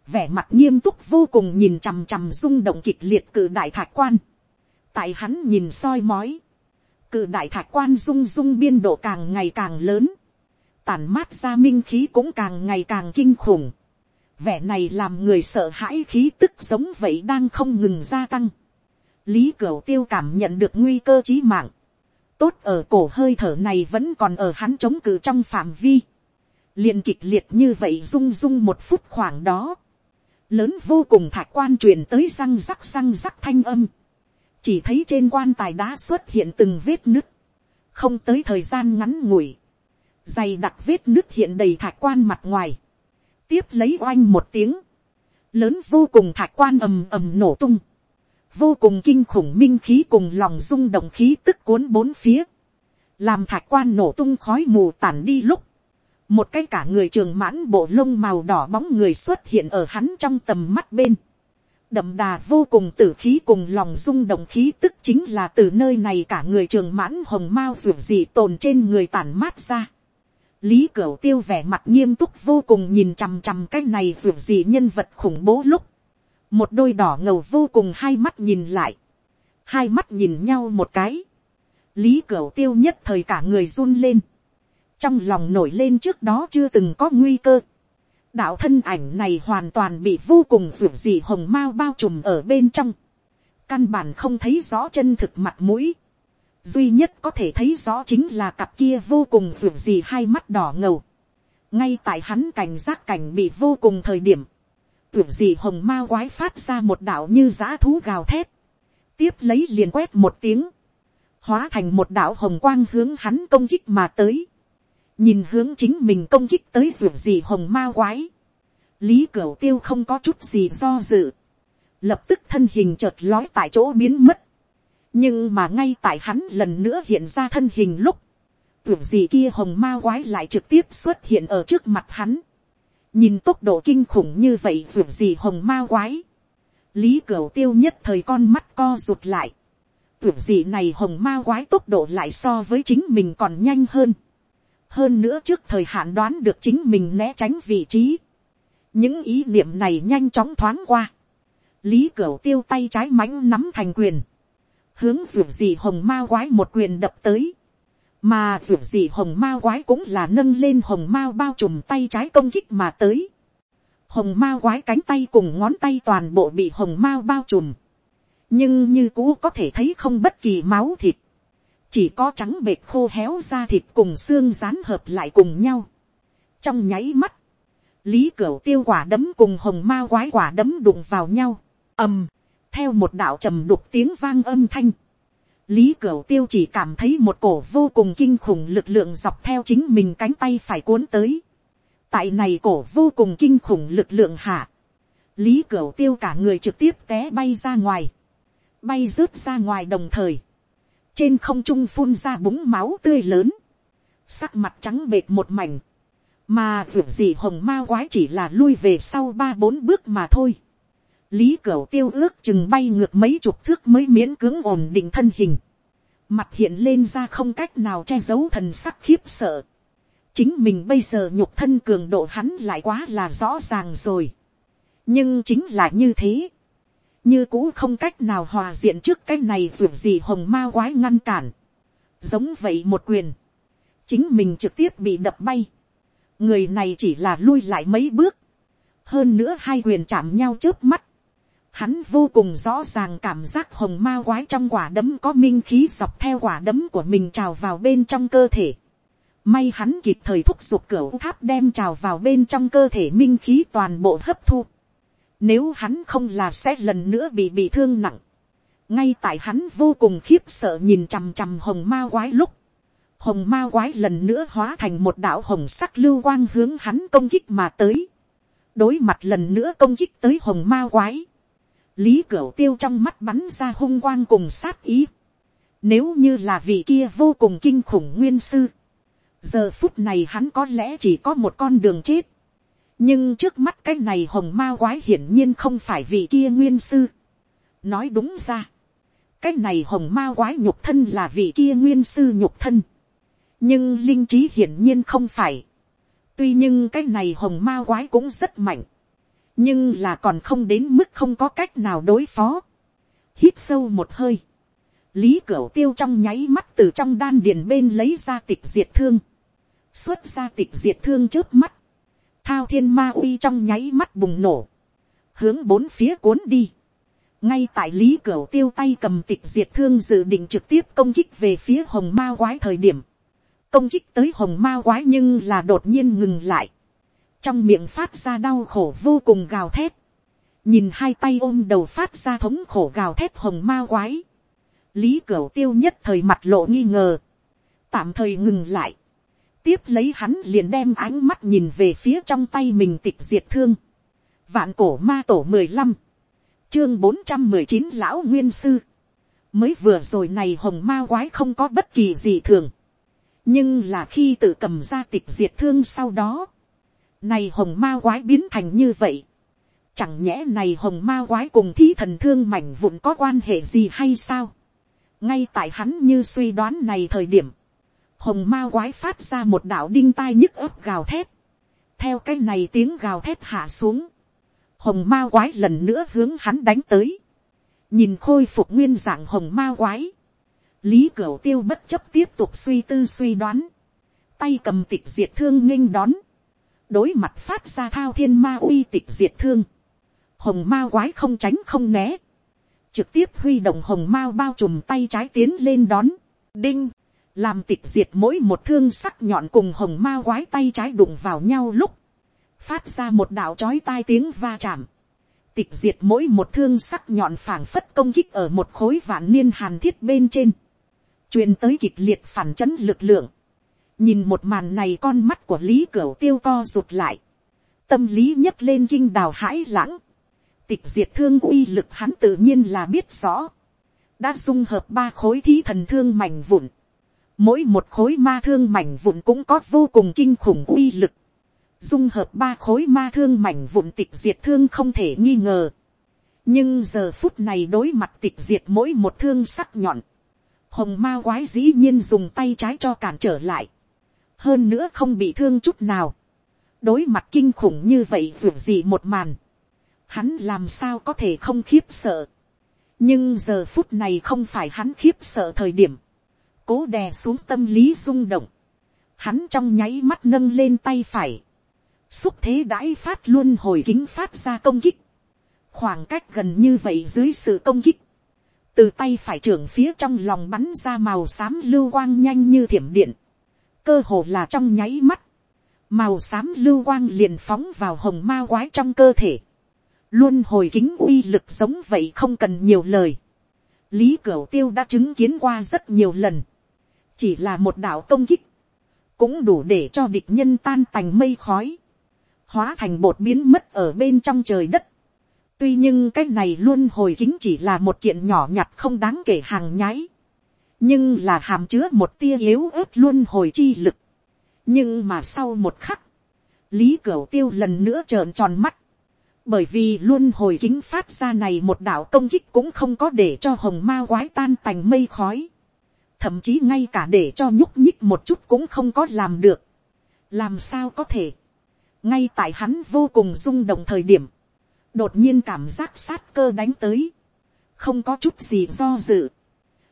vẻ mặt nghiêm túc vô cùng nhìn chằm chằm rung động kịch liệt cử đại thạch quan. tại hắn nhìn soi mói, cự đại thạch quan rung rung biên độ càng ngày càng lớn, tản mát ra minh khí cũng càng ngày càng kinh khủng. vẻ này làm người sợ hãi khí tức giống vậy đang không ngừng gia tăng. lý cửu tiêu cảm nhận được nguy cơ chí mạng. tốt ở cổ hơi thở này vẫn còn ở hắn chống cự trong phạm vi. liền kịch liệt như vậy rung rung một phút khoảng đó lớn vô cùng thạch quan truyền tới răng rắc răng rắc thanh âm, chỉ thấy trên quan tài đá xuất hiện từng vết nứt, không tới thời gian ngắn ngủi, dày đặc vết nứt hiện đầy thạch quan mặt ngoài, tiếp lấy oanh một tiếng, lớn vô cùng thạch quan ầm ầm nổ tung, vô cùng kinh khủng minh khí cùng lòng rung động khí tức cuốn bốn phía, làm thạch quan nổ tung khói mù tản đi lúc, một cái cả người trường mãn bộ lông màu đỏ bóng người xuất hiện ở hắn trong tầm mắt bên đậm đà vô cùng tử khí cùng lòng rung động khí tức chính là từ nơi này cả người trường mãn hồng mao ruột dị tồn trên người tản mát ra. lý cửu tiêu vẻ mặt nghiêm túc vô cùng nhìn chằm chằm cái này ruột dị nhân vật khủng bố lúc. một đôi đỏ ngầu vô cùng hai mắt nhìn lại. hai mắt nhìn nhau một cái. lý cửu tiêu nhất thời cả người run lên trong lòng nổi lên trước đó chưa từng có nguy cơ đạo thân ảnh này hoàn toàn bị vô cùng ruột gì hồng mao bao trùm ở bên trong. căn bản không thấy rõ chân thực mặt mũi. duy nhất có thể thấy rõ chính là cặp kia vô cùng ruột gì hai mắt đỏ ngầu, ngay tại hắn cảnh giác cảnh bị vô cùng thời điểm, ruột gì hồng ma quái phát ra một đạo như giã thú gào thét, tiếp lấy liền quét một tiếng, hóa thành một đạo hồng quang hướng hắn công kích mà tới, nhìn hướng chính mình công kích tới ruột gì hồng ma quái, lý cửu tiêu không có chút gì do dự, lập tức thân hình chợt lói tại chỗ biến mất, nhưng mà ngay tại hắn lần nữa hiện ra thân hình lúc, tưởng gì kia hồng ma quái lại trực tiếp xuất hiện ở trước mặt hắn, nhìn tốc độ kinh khủng như vậy tưởng gì hồng ma quái, lý cửu tiêu nhất thời con mắt co rụt lại, tưởng gì này hồng ma quái tốc độ lại so với chính mình còn nhanh hơn, hơn nữa trước thời hạn đoán được chính mình né tránh vị trí, những ý niệm này nhanh chóng thoáng qua, lý cửu tiêu tay trái mãnh nắm thành quyền, hướng ruột gì hồng ma quái một quyền đập tới, mà ruột gì hồng ma quái cũng là nâng lên hồng ma bao trùm tay trái công kích mà tới, hồng ma quái cánh tay cùng ngón tay toàn bộ bị hồng ma bao trùm, nhưng như cũ có thể thấy không bất kỳ máu thịt, chỉ có trắng bệt khô héo ra thịt cùng xương rán hợp lại cùng nhau. trong nháy mắt, lý cửu tiêu quả đấm cùng hồng ma quái quả đấm đụng vào nhau, ầm, theo một đạo trầm đục tiếng vang âm thanh, lý cửu tiêu chỉ cảm thấy một cổ vô cùng kinh khủng lực lượng dọc theo chính mình cánh tay phải cuốn tới. tại này cổ vô cùng kinh khủng lực lượng hạ, lý cửu tiêu cả người trực tiếp té bay ra ngoài, bay rớt ra ngoài đồng thời, trên không trung phun ra búng máu tươi lớn, sắc mặt trắng bệt một mảnh, mà vượt gì hồng ma quái chỉ là lui về sau ba bốn bước mà thôi. lý cửu tiêu ước chừng bay ngược mấy chục thước mới miễn cưỡng ổn định thân hình, mặt hiện lên ra không cách nào che giấu thần sắc khiếp sợ. chính mình bây giờ nhục thân cường độ hắn lại quá là rõ ràng rồi. nhưng chính là như thế như cũ không cách nào hòa diện trước cái này dù gì hồng ma quái ngăn cản. giống vậy một quyền. chính mình trực tiếp bị đập bay người này chỉ là lui lại mấy bước, hơn nữa hai quyền chạm nhau trước mắt, hắn vô cùng rõ ràng cảm giác hồng ma quái trong quả đấm có minh khí dọc theo quả đấm của mình trào vào bên trong cơ thể. May hắn kịp thời thúc giục cửa tháp đem trào vào bên trong cơ thể minh khí toàn bộ hấp thu. Nếu hắn không là sẽ lần nữa bị bị thương nặng. Ngay tại hắn vô cùng khiếp sợ nhìn chằm chằm hồng ma quái lúc hồng ma quái lần nữa hóa thành một đạo hồng sắc lưu quang hướng hắn công kích mà tới. đối mặt lần nữa công kích tới hồng ma quái. lý cửu tiêu trong mắt bắn ra hung quang cùng sát ý. nếu như là vị kia vô cùng kinh khủng nguyên sư. giờ phút này hắn có lẽ chỉ có một con đường chết nhưng trước mắt cái này hồng ma quái hiển nhiên không phải vị kia nguyên sư. nói đúng ra cái này hồng ma quái nhục thân là vị kia nguyên sư nhục thân nhưng linh trí hiển nhiên không phải. tuy nhưng cái này hồng ma quái cũng rất mạnh, nhưng là còn không đến mức không có cách nào đối phó. hít sâu một hơi, lý cửu tiêu trong nháy mắt từ trong đan điền bên lấy ra tịch diệt thương, xuất ra tịch diệt thương trước mắt, thao thiên ma uy trong nháy mắt bùng nổ, hướng bốn phía cuốn đi. ngay tại lý cửa tiêu tay cầm tịch diệt thương dự định trực tiếp công kích về phía hồng ma quái thời điểm, công kích tới hồng ma quái nhưng là đột nhiên ngừng lại, trong miệng phát ra đau khổ vô cùng gào thét, nhìn hai tay ôm đầu phát ra thống khổ gào thét hồng ma quái, lý cửa tiêu nhất thời mặt lộ nghi ngờ, tạm thời ngừng lại, tiếp lấy hắn liền đem ánh mắt nhìn về phía trong tay mình tịch diệt thương, vạn cổ ma tổ mười lăm, chương bốn trăm mười chín lão nguyên sư, mới vừa rồi này hồng ma quái không có bất kỳ gì thường, nhưng là khi tự cầm ra tịch diệt thương sau đó, này hồng ma quái biến thành như vậy, chẳng nhẽ này hồng ma quái cùng thí thần thương mảnh vụn có quan hệ gì hay sao, ngay tại hắn như suy đoán này thời điểm, hồng ma quái phát ra một đạo đinh tai nhức ấp gào thét, theo cái này tiếng gào thét hạ xuống, hồng ma quái lần nữa hướng hắn đánh tới, nhìn khôi phục nguyên dạng hồng ma quái, lý cửu tiêu bất chấp tiếp tục suy tư suy đoán, tay cầm tịch diệt thương nghênh đón, đối mặt phát ra thao thiên ma uy tịch diệt thương, hồng ma quái không tránh không né, trực tiếp huy động hồng ma bao trùm tay trái tiến lên đón, đinh, làm tịch diệt mỗi một thương sắc nhọn cùng hồng ma quái tay trái đụng vào nhau lúc, phát ra một đạo chói tai tiếng va chạm, tịch diệt mỗi một thương sắc nhọn phảng phất công kích ở một khối vạn niên hàn thiết bên trên, truyền tới kịch liệt phản chấn lực lượng, nhìn một màn này con mắt của lý cửu tiêu co rụt lại, tâm lý nhấc lên kinh đào hãi lãng, tịch diệt thương uy lực hắn tự nhiên là biết rõ, đã dung hợp ba khối thí thần thương mảnh vụn, mỗi một khối ma thương mảnh vụn cũng có vô cùng kinh khủng uy lực, dung hợp ba khối ma thương mảnh vụn tịch diệt thương không thể nghi ngờ, nhưng giờ phút này đối mặt tịch diệt mỗi một thương sắc nhọn, hồng ma quái dĩ nhiên dùng tay trái cho cản trở lại, hơn nữa không bị thương chút nào, đối mặt kinh khủng như vậy dù gì một màn, hắn làm sao có thể không khiếp sợ, nhưng giờ phút này không phải hắn khiếp sợ thời điểm, cố đè xuống tâm lý rung động, hắn trong nháy mắt nâng lên tay phải, xúc thế đãi phát luôn hồi kính phát ra công kích, khoảng cách gần như vậy dưới sự công kích, từ tay phải trưởng phía trong lòng bắn ra màu xám lưu quang nhanh như thiểm điện, cơ hồ là trong nháy mắt, màu xám lưu quang liền phóng vào hồng ma quái trong cơ thể, luôn hồi kính uy lực giống vậy không cần nhiều lời, lý cửu tiêu đã chứng kiến qua rất nhiều lần, chỉ là một đạo công kích, cũng đủ để cho địch nhân tan tành mây khói, hóa thành bột biến mất ở bên trong trời đất. tuy nhưng cái này luôn hồi kính chỉ là một kiện nhỏ nhặt không đáng kể hàng nhái, nhưng là hàm chứa một tia yếu ớt luôn hồi chi lực. nhưng mà sau một khắc, lý cửu tiêu lần nữa trợn tròn mắt, bởi vì luôn hồi kính phát ra này một đạo công kích cũng không có để cho hồng ma quái tan tành mây khói, thậm chí ngay cả để cho nhúc nhích một chút cũng không có làm được, làm sao có thể, ngay tại hắn vô cùng rung động thời điểm, đột nhiên cảm giác sát cơ đánh tới, không có chút gì do dự,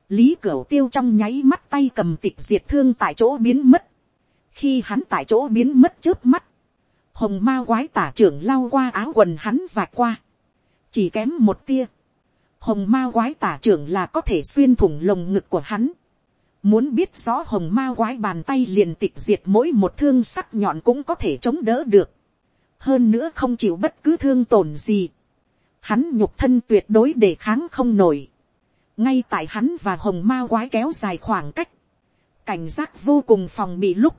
lý cửu tiêu trong nháy mắt tay cầm tịch diệt thương tại chỗ biến mất, khi hắn tại chỗ biến mất trước mắt, hồng ma quái tả trưởng lao qua áo quần hắn và qua, chỉ kém một tia, hồng ma quái tả trưởng là có thể xuyên thủng lồng ngực của hắn, muốn biết rõ hồng ma quái bàn tay liền tịch diệt mỗi một thương sắc nhọn cũng có thể chống đỡ được, hơn nữa không chịu bất cứ thương tổn gì, hắn nhục thân tuyệt đối để kháng không nổi, ngay tại hắn và hồng ma quái kéo dài khoảng cách, cảnh giác vô cùng phòng bị lúc,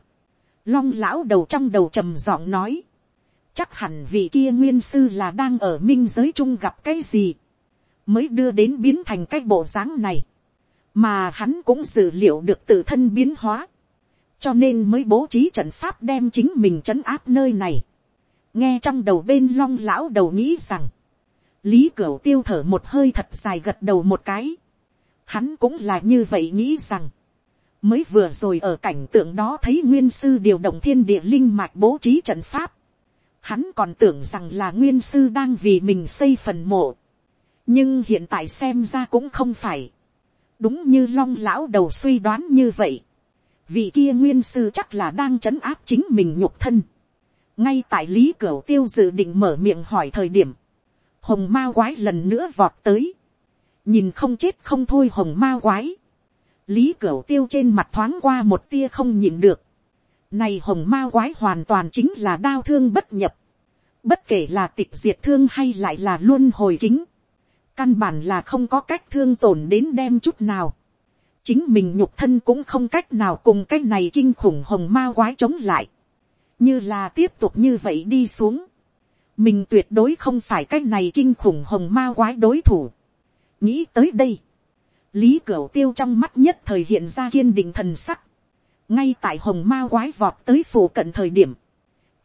long lão đầu trong đầu trầm giọng nói, chắc hẳn vị kia nguyên sư là đang ở minh giới chung gặp cái gì, mới đưa đến biến thành cái bộ dáng này, mà hắn cũng dự liệu được tự thân biến hóa, cho nên mới bố trí trận pháp đem chính mình trấn áp nơi này. nghe trong đầu bên long lão đầu nghĩ rằng, lý cửu tiêu thở một hơi thật dài gật đầu một cái, hắn cũng là như vậy nghĩ rằng, mới vừa rồi ở cảnh tượng đó thấy nguyên sư điều động thiên địa linh mạch bố trí trận pháp, hắn còn tưởng rằng là nguyên sư đang vì mình xây phần mộ, nhưng hiện tại xem ra cũng không phải, đúng như long lão đầu suy đoán như vậy, vị kia nguyên sư chắc là đang trấn áp chính mình nhục thân, ngay tại lý cửu tiêu dự định mở miệng hỏi thời điểm, hồng ma quái lần nữa vọt tới, nhìn không chết không thôi hồng ma quái, lý cửu tiêu trên mặt thoáng qua một tia không nhìn được, này hồng ma quái hoàn toàn chính là đau thương bất nhập, bất kể là tịch diệt thương hay lại là luôn hồi kính, căn bản là không có cách thương tổn đến đem chút nào, chính mình nhục thân cũng không cách nào cùng cái này kinh khủng hồng ma quái chống lại, như là tiếp tục như vậy đi xuống, mình tuyệt đối không phải cái này kinh khủng hồng ma quái đối thủ, nghĩ tới đây, lý cửu tiêu trong mắt nhất thời hiện ra kiên định thần sắc, ngay tại hồng ma quái vọt tới phủ cận thời điểm,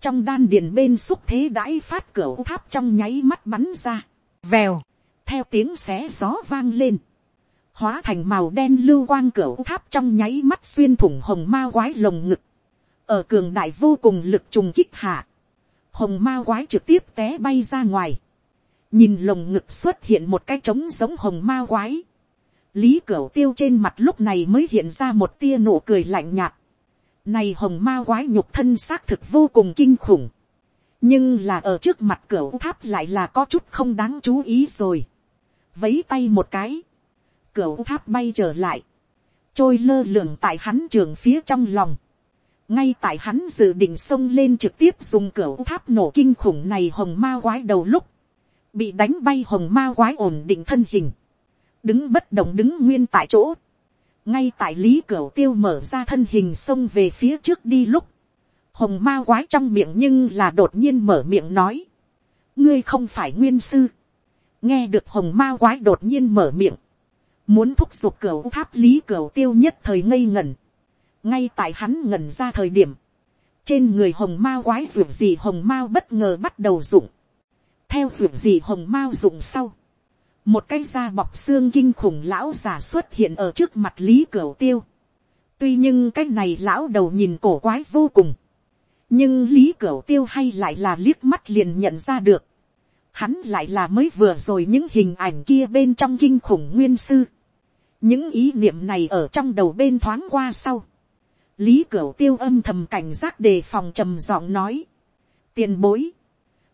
trong đan điền bên xúc thế đãi phát cửa tháp trong nháy mắt bắn ra, vèo, theo tiếng xé gió vang lên, hóa thành màu đen lưu quang cửa tháp trong nháy mắt xuyên thủng hồng ma quái lồng ngực, ở cường đại vô cùng lực trùng kích hạ, hồng ma quái trực tiếp té bay ra ngoài, nhìn lồng ngực xuất hiện một cái trống giống hồng ma quái, lý cửa tiêu trên mặt lúc này mới hiện ra một tia nụ cười lạnh nhạt, này hồng ma quái nhục thân xác thực vô cùng kinh khủng, nhưng là ở trước mặt cửa tháp lại là có chút không đáng chú ý rồi vấy tay một cái, cửa tháp bay trở lại, trôi lơ lường tại hắn trường phía trong lòng, ngay tại hắn dự định xông lên trực tiếp dùng cửa tháp nổ kinh khủng này hồng ma quái đầu lúc, bị đánh bay hồng ma quái ổn định thân hình, đứng bất động đứng nguyên tại chỗ, ngay tại lý cửa tiêu mở ra thân hình xông về phía trước đi lúc, hồng ma quái trong miệng nhưng là đột nhiên mở miệng nói, ngươi không phải nguyên sư, nghe được hồng ma quái đột nhiên mở miệng, muốn thúc giục cửa tháp lý cửa tiêu nhất thời ngây ngẩn, ngay tại hắn ngẩn ra thời điểm, trên người hồng ma quái ruột gì hồng ma bất ngờ bắt đầu dụng, theo ruột gì hồng ma dụng sau, một cái da bọc xương kinh khủng lão già xuất hiện ở trước mặt lý cửa tiêu. tuy nhưng cái này lão đầu nhìn cổ quái vô cùng, nhưng lý cửa tiêu hay lại là liếc mắt liền nhận ra được, hắn lại là mới vừa rồi những hình ảnh kia bên trong kinh khủng nguyên sư. những ý niệm này ở trong đầu bên thoáng qua sau. lý cửu tiêu âm thầm cảnh giác đề phòng trầm giọng nói. tiền bối,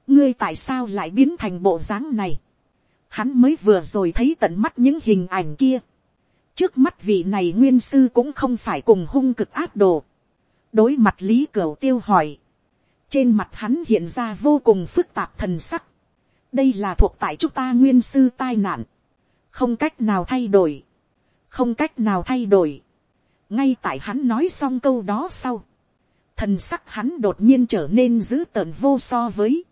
ngươi tại sao lại biến thành bộ dáng này. hắn mới vừa rồi thấy tận mắt những hình ảnh kia. trước mắt vị này nguyên sư cũng không phải cùng hung cực áp đồ. đối mặt lý cửu tiêu hỏi. trên mặt hắn hiện ra vô cùng phức tạp thần sắc đây là thuộc tại chúng ta nguyên sư tai nạn, không cách nào thay đổi, không cách nào thay đổi. ngay tại hắn nói xong câu đó sau, thần sắc hắn đột nhiên trở nên dữ tợn vô so với,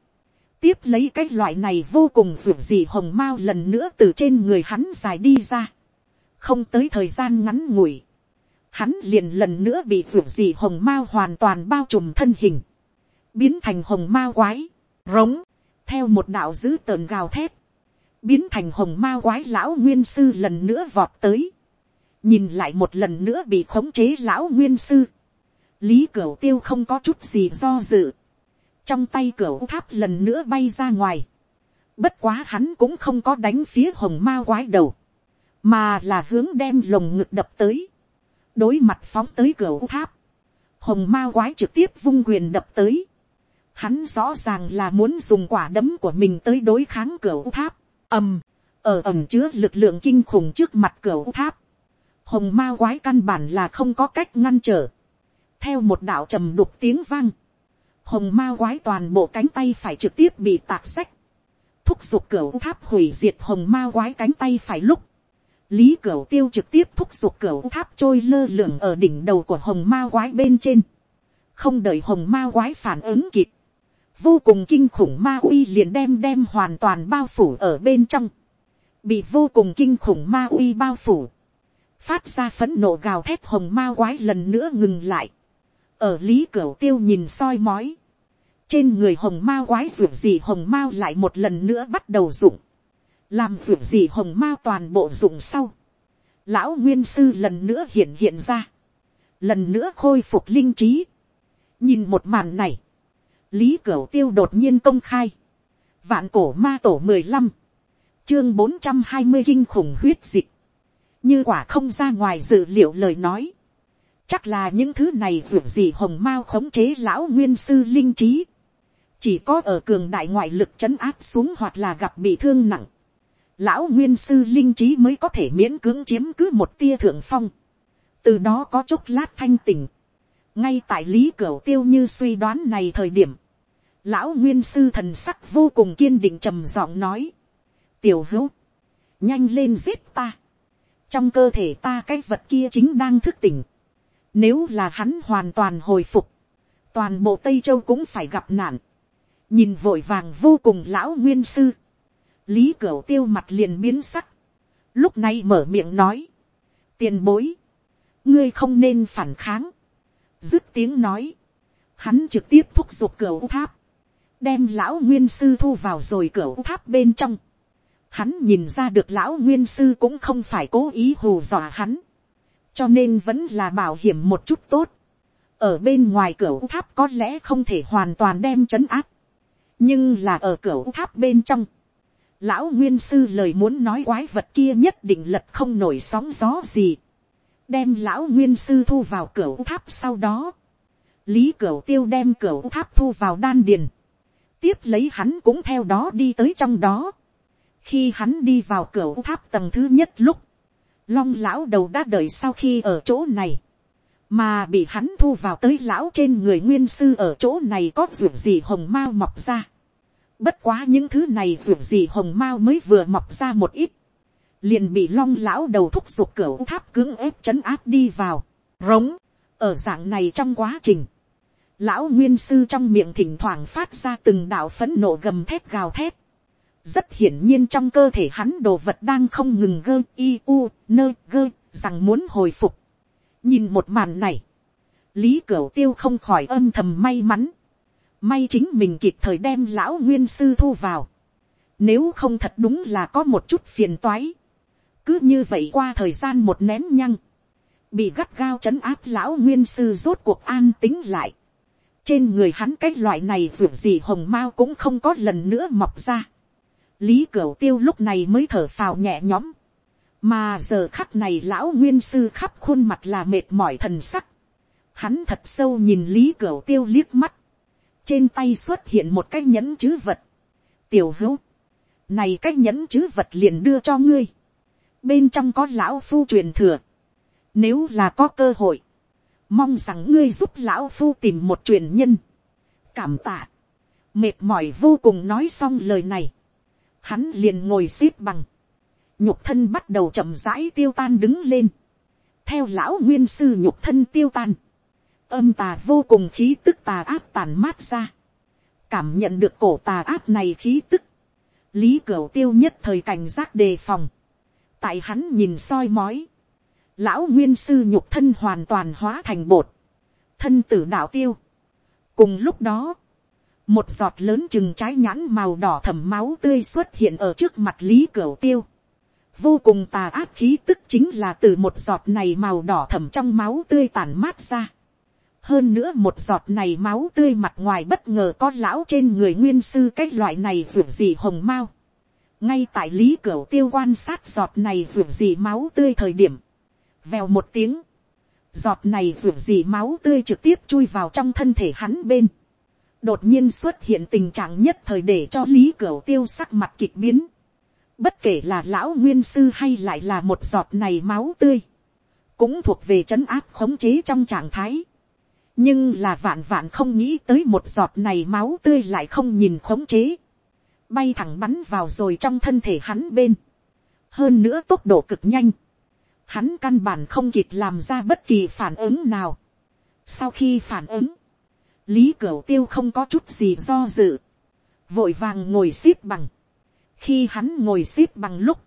tiếp lấy cái loại này vô cùng ruột gì hồng mao lần nữa từ trên người hắn dài đi ra, không tới thời gian ngắn ngủi, hắn liền lần nữa bị ruột gì hồng mao hoàn toàn bao trùm thân hình, biến thành hồng mao quái, rống, theo một đạo dữ tợn gào thét, biến thành hồng ma quái lão nguyên sư lần nữa vọt tới, nhìn lại một lần nữa bị khống chế lão nguyên sư, lý cửu tiêu không có chút gì do dự, trong tay cửu tháp lần nữa bay ra ngoài, bất quá hắn cũng không có đánh phía hồng ma quái đầu, mà là hướng đem lồng ngực đập tới, đối mặt phóng tới cửu tháp, hồng ma quái trực tiếp vung quyền đập tới, Hắn rõ ràng là muốn dùng quả đấm của mình tới đối kháng cửa tháp. ầm, ở ẩm chứa lực lượng kinh khủng trước mặt cửa tháp. Hồng ma quái căn bản là không có cách ngăn trở. Theo một đạo trầm đục tiếng vang. Hồng ma quái toàn bộ cánh tay phải trực tiếp bị tạc sách. Thúc giục cửa tháp hủy diệt hồng ma quái cánh tay phải lúc. Lý cửa Tiêu trực tiếp thúc giục cửa tháp trôi lơ lửng ở đỉnh đầu của hồng ma quái bên trên. Không đợi hồng ma quái phản ứng kịp vô cùng kinh khủng ma uy liền đem đem hoàn toàn bao phủ ở bên trong, bị vô cùng kinh khủng ma uy bao phủ, phát ra phấn nộ gào thét hồng ma quái lần nữa ngừng lại, ở lý cửa tiêu nhìn soi mói, trên người hồng ma quái ruột gì hồng ma lại một lần nữa bắt đầu dụng, làm ruột gì hồng ma toàn bộ dụng sau, lão nguyên sư lần nữa hiện hiện ra, lần nữa khôi phục linh trí, nhìn một màn này, lý cửu tiêu đột nhiên công khai, vạn cổ ma tổ mười lăm, chương bốn trăm hai mươi kinh khủng huyết dịch, như quả không ra ngoài dự liệu lời nói, chắc là những thứ này ruột gì hồng mao khống chế lão nguyên sư linh trí, chỉ có ở cường đại ngoại lực chấn áp xuống hoặc là gặp bị thương nặng, lão nguyên sư linh trí mới có thể miễn cưỡng chiếm cứ một tia thượng phong, từ đó có chốc lát thanh tình, ngay tại lý cửu tiêu như suy đoán này thời điểm, Lão nguyên sư thần sắc vô cùng kiên định trầm giọng nói. Tiểu hữu. Nhanh lên giết ta. Trong cơ thể ta cái vật kia chính đang thức tỉnh. Nếu là hắn hoàn toàn hồi phục. Toàn bộ Tây Châu cũng phải gặp nạn. Nhìn vội vàng vô cùng lão nguyên sư. Lý Cửu tiêu mặt liền biến sắc. Lúc này mở miệng nói. Tiền bối. Ngươi không nên phản kháng. Dứt tiếng nói. Hắn trực tiếp thúc giục cửu tháp đem lão nguyên sư thu vào rồi cửa tháp bên trong. Hắn nhìn ra được lão nguyên sư cũng không phải cố ý hù dọa hắn. Cho nên vẫn là bảo hiểm một chút tốt. Ở bên ngoài cửa tháp có lẽ không thể hoàn toàn đem chấn áp. Nhưng là ở cửa tháp bên trong. Lão nguyên sư lời muốn nói quái vật kia nhất định lật không nổi sóng gió gì. Đem lão nguyên sư thu vào cửa tháp sau đó. Lý cửa tiêu đem cửa tháp thu vào đan điền tiếp lấy hắn cũng theo đó đi tới trong đó. khi hắn đi vào cửa tháp tầng thứ nhất lúc, long lão đầu đã đợi sau khi ở chỗ này, mà bị hắn thu vào tới lão trên người nguyên sư ở chỗ này có ruột gì hồng mao mọc ra. Bất quá những thứ này ruột gì hồng mao mới vừa mọc ra một ít, liền bị long lão đầu thúc giục cửa tháp cứng ép chấn áp đi vào, rống, ở dạng này trong quá trình, lão nguyên sư trong miệng thỉnh thoảng phát ra từng đạo phấn nộ gầm thép gào thép, rất hiển nhiên trong cơ thể hắn đồ vật đang không ngừng gơ i u nơ gơ rằng muốn hồi phục. nhìn một màn này, lý cửu tiêu không khỏi âm thầm may mắn, may chính mình kịp thời đem lão nguyên sư thu vào, nếu không thật đúng là có một chút phiền toái, cứ như vậy qua thời gian một nén nhăng, bị gắt gao c h ấ n áp lão nguyên sư rốt cuộc an tính lại, trên người hắn cái loại này dù gì hồng mao cũng không có lần nữa mọc ra, lý cửu tiêu lúc này mới thở phào nhẹ nhõm. mà giờ khắc này lão nguyên sư khắp khuôn mặt là mệt mỏi thần sắc. hắn thật sâu nhìn lý cửu tiêu liếc mắt. trên tay xuất hiện một cái nhẫn chữ vật. tiểu hữu, này cái nhẫn chữ vật liền đưa cho ngươi. bên trong có lão phu truyền thừa. nếu là có cơ hội, mong rằng ngươi giúp lão phu tìm một truyền nhân. cảm tạ. mệt mỏi vô cùng nói xong lời này. Hắn liền ngồi x ế p bằng, nhục thân bắt đầu chậm rãi tiêu tan đứng lên, theo lão nguyên sư nhục thân tiêu tan, âm tà vô cùng khí tức tà áp tàn mát ra, cảm nhận được cổ tà áp này khí tức, lý cửu tiêu nhất thời cảnh giác đề phòng, tại hắn nhìn soi mói, lão nguyên sư nhục thân hoàn toàn hóa thành bột, thân tử đạo tiêu. cùng lúc đó, một giọt lớn chừng trái nhãn màu đỏ thầm máu tươi xuất hiện ở trước mặt lý cửu tiêu. vô cùng tà ác khí tức chính là từ một giọt này màu đỏ thầm trong máu tươi tàn mát ra. hơn nữa một giọt này máu tươi mặt ngoài bất ngờ có lão trên người nguyên sư cái loại này ruột gì hồng mao. ngay tại lý cửu tiêu quan sát giọt này ruột gì máu tươi thời điểm vèo một tiếng. giọt này ruột gì máu tươi trực tiếp chui vào trong thân thể hắn bên đột nhiên xuất hiện tình trạng nhất thời để cho lý cửu tiêu sắc mặt kịch biến. bất kể là lão nguyên sư hay lại là một giọt này máu tươi, cũng thuộc về trấn áp khống chế trong trạng thái. nhưng là vạn vạn không nghĩ tới một giọt này máu tươi lại không nhìn khống chế, bay thẳng bắn vào rồi trong thân thể hắn bên. hơn nữa tốc độ cực nhanh, hắn căn bản không kịp làm ra bất kỳ phản ứng nào. sau khi phản ứng, lý cửu tiêu không có chút gì do dự, vội vàng ngồi x ế p bằng, khi hắn ngồi x ế p bằng lúc,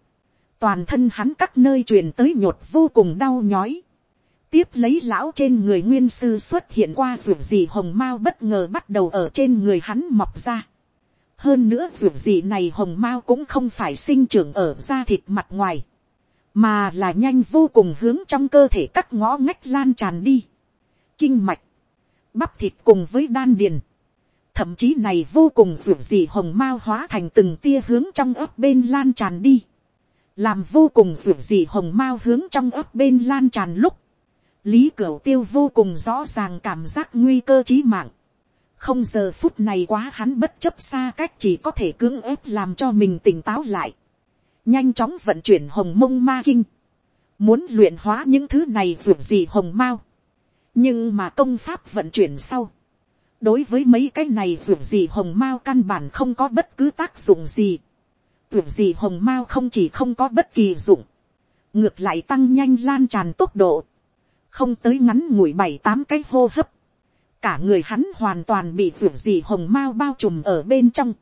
toàn thân hắn các nơi truyền tới nhột vô cùng đau nhói, tiếp lấy lão trên người nguyên sư xuất hiện qua ruột gì hồng mao bất ngờ bắt đầu ở trên người hắn mọc ra. hơn nữa ruột gì này hồng mao cũng không phải sinh trưởng ở da thịt mặt ngoài, mà là nhanh vô cùng hướng trong cơ thể các ngõ ngách lan tràn đi. kinh mạch, bắp thịt cùng với đan điền. Thậm chí này vô cùng ruột dị hồng mao hóa thành từng tia hướng trong ấp bên lan tràn đi. Làm vô cùng ruột dị hồng mao hướng trong ấp bên lan tràn lúc. Lý Cửu Tiêu vô cùng rõ ràng cảm giác nguy cơ chí mạng. Không giờ phút này quá hắn bất chấp xa cách chỉ có thể cưỡng ép làm cho mình tỉnh táo lại. Nhanh chóng vận chuyển hồng mông ma kinh. Muốn luyện hóa những thứ này ruột gì hồng mao nhưng mà công pháp vận chuyển sau, đối với mấy cái này ruột gì hồng mao căn bản không có bất cứ tác dụng gì. ruột gì hồng mao không chỉ không có bất kỳ dụng, ngược lại tăng nhanh lan tràn tốc độ, không tới ngắn ngủi bảy tám cái hô hấp, cả người hắn hoàn toàn bị ruột gì hồng mao bao trùm ở bên trong,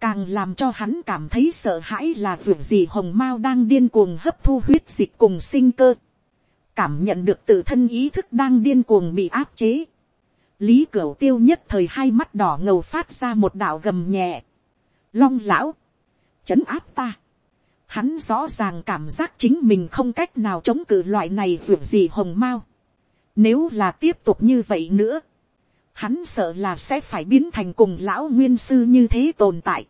càng làm cho hắn cảm thấy sợ hãi là ruộng gì hồng mao đang điên cuồng hấp thu huyết dịch cùng sinh cơ cảm nhận được tự thân ý thức đang điên cuồng bị áp chế. lý cửu tiêu nhất thời hai mắt đỏ ngầu phát ra một đạo gầm nhẹ. long lão, chấn áp ta. hắn rõ ràng cảm giác chính mình không cách nào chống cự loại này ruộng gì hồng mao. nếu là tiếp tục như vậy nữa, hắn sợ là sẽ phải biến thành cùng lão nguyên sư như thế tồn tại.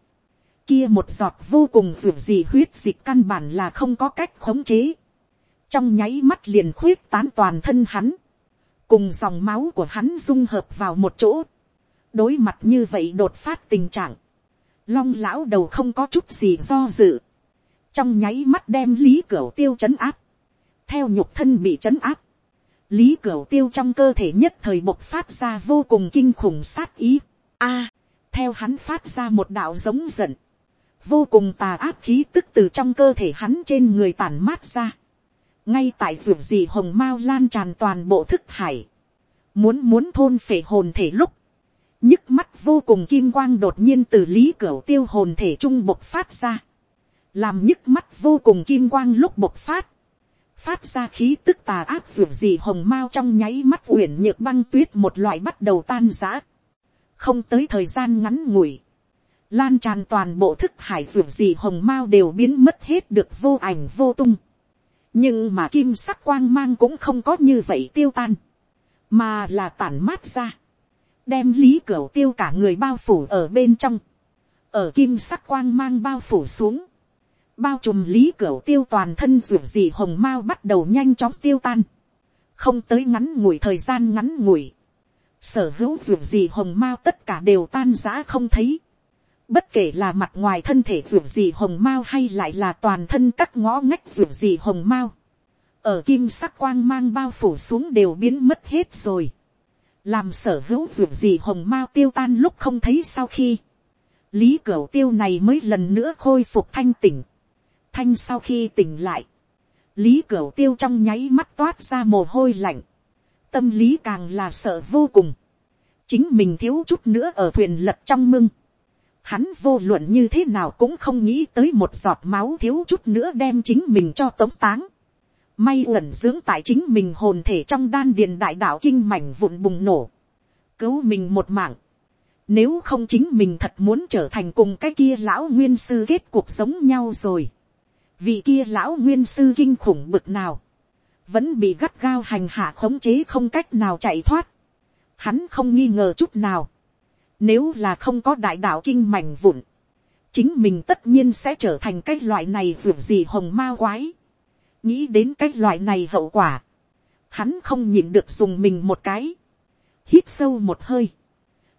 Kia một giọt vô cùng dù gì huyết dịch căn bản là không có cách khống chế. Trong nháy mắt liền khuyết tán toàn thân hắn, cùng dòng máu của hắn dung hợp vào một chỗ, đối mặt như vậy đột phát tình trạng, long lão đầu không có chút gì do dự, trong nháy mắt đem lý cửa tiêu chấn áp, theo nhục thân bị chấn áp, lý cửu tiêu trong cơ thể nhất thời bộc phát ra vô cùng kinh khủng sát ý. a, theo hắn phát ra một đạo giống giận, vô cùng tà áp khí tức từ trong cơ thể hắn trên người tản mát ra. ngay tại ruộng gì hồng mao lan tràn toàn bộ thức hải, muốn muốn thôn phệ hồn thể lúc, nhức mắt vô cùng kim quang đột nhiên từ lý Cửu tiêu hồn thể trung bộc phát ra, làm nhức mắt vô cùng kim quang lúc bộc phát, phát ra khí tức tà áp ruột gì hồng mao trong nháy mắt uyển nhược băng tuyết một loại bắt đầu tan giã, không tới thời gian ngắn ngủi, lan tràn toàn bộ thức hải ruột gì hồng mao đều biến mất hết được vô ảnh vô tung, nhưng mà kim sắc quang mang cũng không có như vậy tiêu tan, mà là tản mát ra, đem lý cửa tiêu cả người bao phủ ở bên trong, ở kim sắc quang mang bao phủ xuống, bao trùm lý cửa tiêu toàn thân ruột gì hồng mao bắt đầu nhanh chóng tiêu tan, không tới ngắn ngủi thời gian ngắn ngủi, sở hữu ruột gì hồng mao tất cả đều tan giã không thấy, bất kể là mặt ngoài thân thể ruột gì hồng mao hay lại là toàn thân các ngõ ngách ruột gì hồng mao, ở kim sắc quang mang bao phủ xuống đều biến mất hết rồi, làm sở hữu ruột gì hồng mao tiêu tan lúc không thấy sau khi, lý cửu tiêu này mới lần nữa khôi phục thanh tỉnh, thanh sau khi tỉnh lại, lý cửu tiêu trong nháy mắt toát ra mồ hôi lạnh, tâm lý càng là sợ vô cùng, chính mình thiếu chút nữa ở thuyền lật trong mưng, hắn vô luận như thế nào cũng không nghĩ tới một giọt máu thiếu chút nữa đem chính mình cho tống táng, may ẩn dưỡng tại chính mình hồn thể trong đan điền đại đạo kinh mảnh vụn bùng nổ, cứu mình một mạng, nếu không chính mình thật muốn trở thành cùng cái kia lão nguyên sư kết cuộc sống nhau rồi vị kia lão nguyên sư kinh khủng bực nào, vẫn bị gắt gao hành hạ khống chế không cách nào chạy thoát, hắn không nghi ngờ chút nào, nếu là không có đại đạo kinh mảnh vụn, chính mình tất nhiên sẽ trở thành cái loại này ruột gì hồng ma quái, nghĩ đến cái loại này hậu quả, hắn không nhịn được dùng mình một cái, hít sâu một hơi,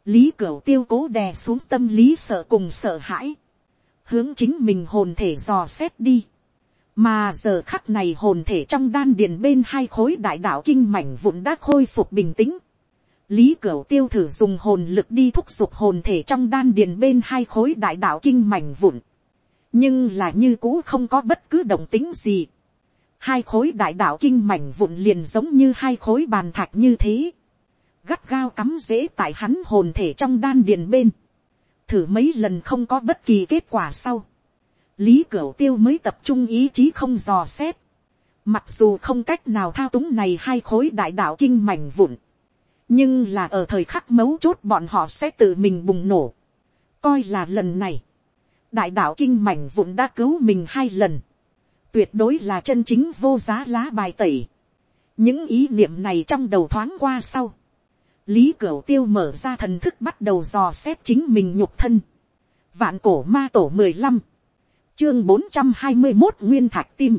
lý cửu tiêu cố đè xuống tâm lý sợ cùng sợ hãi, hướng chính mình hồn thể dò xét đi. Mà giờ khắc này hồn thể trong đan điền bên hai khối đại đạo kinh mảnh vụn đã khôi phục bình tĩnh. Lý Cửu Tiêu thử dùng hồn lực đi thúc giục hồn thể trong đan điền bên hai khối đại đạo kinh mảnh vụn. Nhưng là như cũ không có bất cứ động tính gì. Hai khối đại đạo kinh mảnh vụn liền giống như hai khối bàn thạch như thế. Gắt gao cắm rễ tại hắn hồn thể trong đan điền bên thử mấy lần không có bất kỳ kết quả sau, lý cửu tiêu mới tập trung ý chí không dò xét, mặc dù không cách nào thao túng này hai khối đại đạo kinh mảnh vụn, nhưng là ở thời khắc mấu chốt bọn họ sẽ tự mình bùng nổ, coi là lần này, đại đạo kinh mảnh vụn đã cứu mình hai lần, tuyệt đối là chân chính vô giá lá bài tẩy. những ý niệm này trong đầu thoáng qua sau, lý cửu tiêu mở ra thần thức bắt đầu dò xét chính mình nhục thân. vạn cổ ma tổ mười lăm, chương bốn trăm hai mươi một nguyên thạch tim.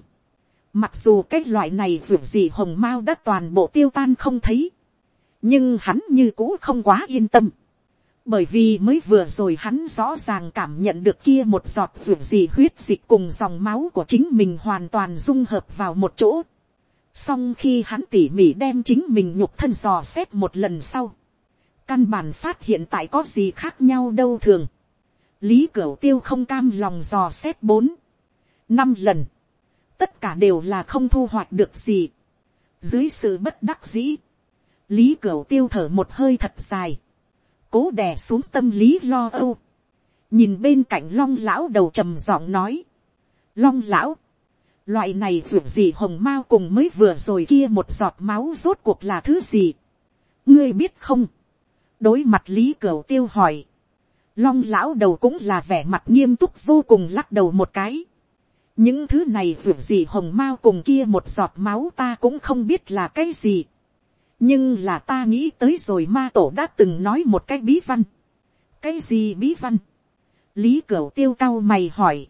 mặc dù cái loại này ruột gì hồng mao đã toàn bộ tiêu tan không thấy, nhưng hắn như cũ không quá yên tâm. bởi vì mới vừa rồi hắn rõ ràng cảm nhận được kia một giọt ruột gì huyết dịch cùng dòng máu của chính mình hoàn toàn dung hợp vào một chỗ song khi hắn tỉ mỉ đem chính mình nhục thân dò xét một lần sau. Căn bản phát hiện tại có gì khác nhau đâu thường. Lý Cửu Tiêu không cam lòng dò xét bốn, năm lần. Tất cả đều là không thu hoạch được gì. Dưới sự bất đắc dĩ. Lý Cửu Tiêu thở một hơi thật dài. Cố đè xuống tâm lý lo âu. Nhìn bên cạnh long lão đầu trầm giọng nói. Long lão Loại này ruột gì hồng mao cùng mới vừa rồi kia một giọt máu rốt cuộc là thứ gì. Ngươi biết không? Đối mặt Lý Cửu tiêu hỏi. Long lão đầu cũng là vẻ mặt nghiêm túc vô cùng lắc đầu một cái. Những thứ này dù gì hồng mao cùng kia một giọt máu ta cũng không biết là cái gì. Nhưng là ta nghĩ tới rồi ma tổ đã từng nói một cái bí văn. Cái gì bí văn? Lý Cửu tiêu cao mày hỏi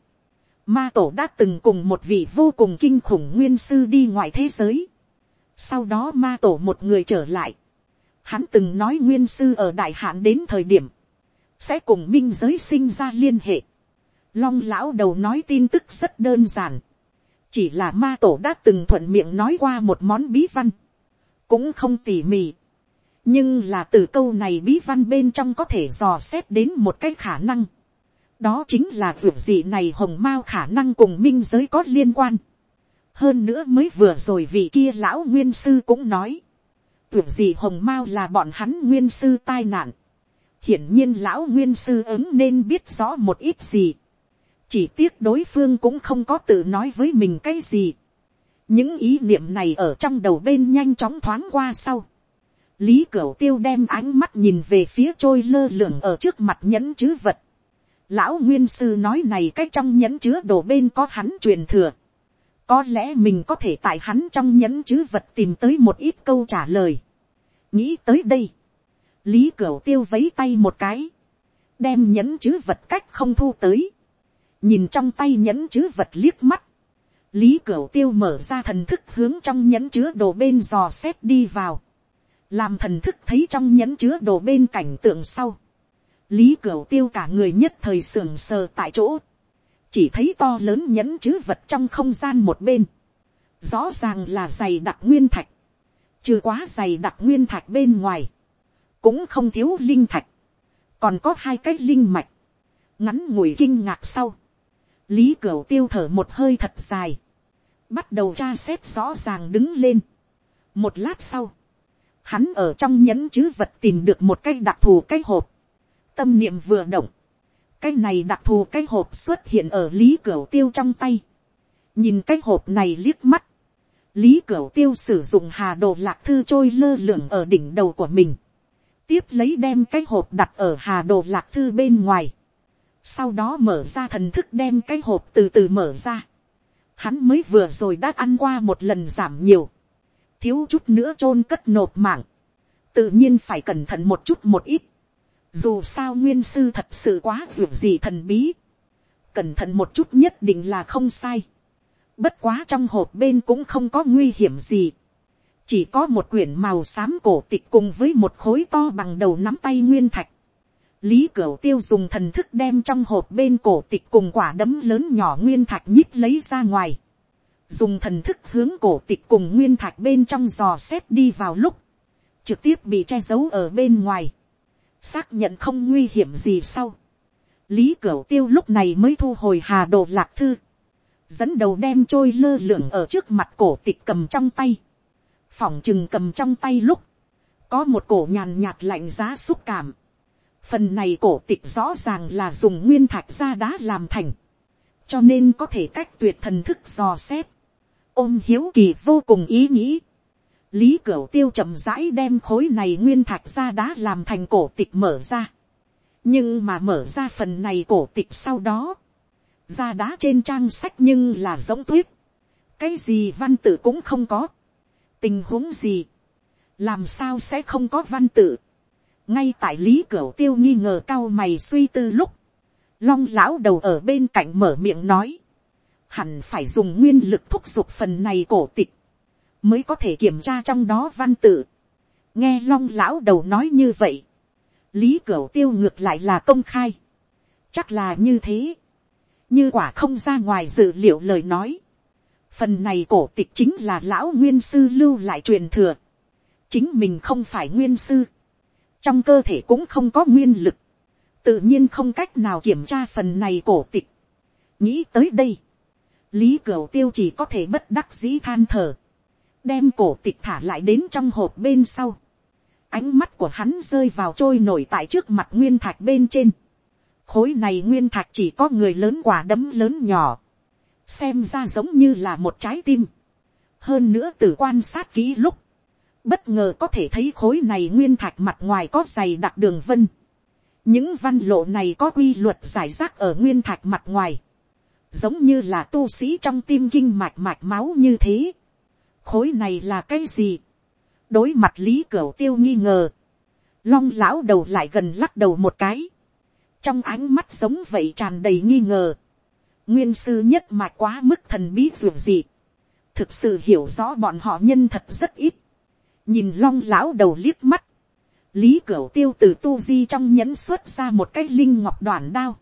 Ma tổ đã từng cùng một vị vô cùng kinh khủng nguyên sư đi ngoài thế giới. Sau đó ma tổ một người trở lại. Hắn từng nói nguyên sư ở đại hạn đến thời điểm. Sẽ cùng minh giới sinh ra liên hệ. Long lão đầu nói tin tức rất đơn giản. chỉ là ma tổ đã từng thuận miệng nói qua một món bí văn, cũng không tỉ mỉ, nhưng là từ câu này bí văn bên trong có thể dò xét đến một cái khả năng, đó chính là việc gì này hồng mao khả năng cùng minh giới có liên quan, hơn nữa mới vừa rồi vị kia lão nguyên sư cũng nói, việc gì hồng mao là bọn hắn nguyên sư tai nạn, hiển nhiên lão nguyên sư ứng nên biết rõ một ít gì, chỉ tiếc đối phương cũng không có tự nói với mình cái gì. những ý niệm này ở trong đầu bên nhanh chóng thoáng qua sau. lý cửu tiêu đem ánh mắt nhìn về phía trôi lơ lửng ở trước mặt nhẫn chữ vật lão nguyên sư nói này cái trong nhẫn chứa đồ bên có hắn truyền thừa. có lẽ mình có thể tại hắn trong nhẫn chữ vật tìm tới một ít câu trả lời. nghĩ tới đây. lý cửu tiêu vấy tay một cái. đem nhẫn chữ vật cách không thu tới nhìn trong tay nhẫn chứa vật liếc mắt, lý cửu tiêu mở ra thần thức hướng trong nhẫn chứa đồ bên dò xét đi vào, làm thần thức thấy trong nhẫn chứa đồ bên cảnh tượng sau, lý cửu tiêu cả người nhất thời sưởng sờ tại chỗ, chỉ thấy to lớn nhẫn chữ vật trong không gian một bên, rõ ràng là giày đặc nguyên thạch, trừ quá giày đặc nguyên thạch bên ngoài, cũng không thiếu linh thạch, còn có hai cái linh mạch, ngắn ngủi kinh ngạc sau, lý cửu tiêu thở một hơi thật dài, bắt đầu tra xét rõ ràng đứng lên. một lát sau, hắn ở trong nhẫn chứ vật tìm được một cái đặc thù cái hộp, tâm niệm vừa động, cái này đặc thù cái hộp xuất hiện ở lý cửu tiêu trong tay, nhìn cái hộp này liếc mắt, lý cửu tiêu sử dụng hà đồ lạc thư trôi lơ lửng ở đỉnh đầu của mình, tiếp lấy đem cái hộp đặt ở hà đồ lạc thư bên ngoài, sau đó mở ra thần thức đem cái hộp từ từ mở ra. Hắn mới vừa rồi đã ăn qua một lần giảm nhiều, thiếu chút nữa chôn cất nộp mạng, tự nhiên phải cẩn thận một chút một ít. Dù sao nguyên sư thật sự quá ruột gì thần bí, cẩn thận một chút nhất định là không sai. Bất quá trong hộp bên cũng không có nguy hiểm gì. Chỉ có một quyển màu xám cổ tịch cùng với một khối to bằng đầu nắm tay nguyên thạch. Lý Cửu Tiêu dùng thần thức đem trong hộp bên cổ tịch cùng quả đấm lớn nhỏ nguyên thạch nhích lấy ra ngoài. Dùng thần thức hướng cổ tịch cùng nguyên thạch bên trong giò xét đi vào lúc. Trực tiếp bị che giấu ở bên ngoài. Xác nhận không nguy hiểm gì sau. Lý Cửu Tiêu lúc này mới thu hồi hà đồ lạc thư. Dẫn đầu đem trôi lơ lửng ở trước mặt cổ tịch cầm trong tay. Phỏng chừng cầm trong tay lúc. Có một cổ nhàn nhạt lạnh giá xúc cảm Phần này cổ tịch rõ ràng là dùng nguyên thạch ra đá làm thành. Cho nên có thể cách tuyệt thần thức dò xét. Ôm hiếu kỳ vô cùng ý nghĩ. Lý Cửu Tiêu chậm rãi đem khối này nguyên thạch ra đá làm thành cổ tịch mở ra. Nhưng mà mở ra phần này cổ tịch sau đó. Ra đá trên trang sách nhưng là giống tuyết. Cái gì văn tự cũng không có. Tình huống gì. Làm sao sẽ không có văn tự ngay tại lý cửu tiêu nghi ngờ cao mày suy tư lúc, long lão đầu ở bên cạnh mở miệng nói, hẳn phải dùng nguyên lực thúc giục phần này cổ tịch, mới có thể kiểm tra trong đó văn tự. nghe long lão đầu nói như vậy, lý cửu tiêu ngược lại là công khai, chắc là như thế, như quả không ra ngoài dự liệu lời nói, phần này cổ tịch chính là lão nguyên sư lưu lại truyền thừa, chính mình không phải nguyên sư, trong cơ thể cũng không có nguyên lực, tự nhiên không cách nào kiểm tra phần này cổ tịch. nghĩ tới đây, lý cửu tiêu chỉ có thể bất đắc dĩ than thở, đem cổ tịch thả lại đến trong hộp bên sau. ánh mắt của hắn rơi vào trôi nổi tại trước mặt nguyên thạch bên trên. khối này nguyên thạch chỉ có người lớn quả đấm lớn nhỏ, xem ra giống như là một trái tim. hơn nữa từ quan sát kỹ lúc, bất ngờ có thể thấy khối này nguyên thạch mặt ngoài có dày đặc đường vân. những văn lộ này có quy luật giải rác ở nguyên thạch mặt ngoài, giống như là tu sĩ trong tim kinh mạch mạch máu như thế khối này là cái gì. đối mặt lý cửu tiêu nghi ngờ, long lão đầu lại gần lắc đầu một cái, trong ánh mắt giống vậy tràn đầy nghi ngờ, nguyên sư nhất mạch quá mức thần bí ruột gì, thực sự hiểu rõ bọn họ nhân thật rất ít, nhìn long lão đầu liếc mắt, lý cửu tiêu từ tu di trong nhẫn xuất ra một cái linh ngọc đoạn đao,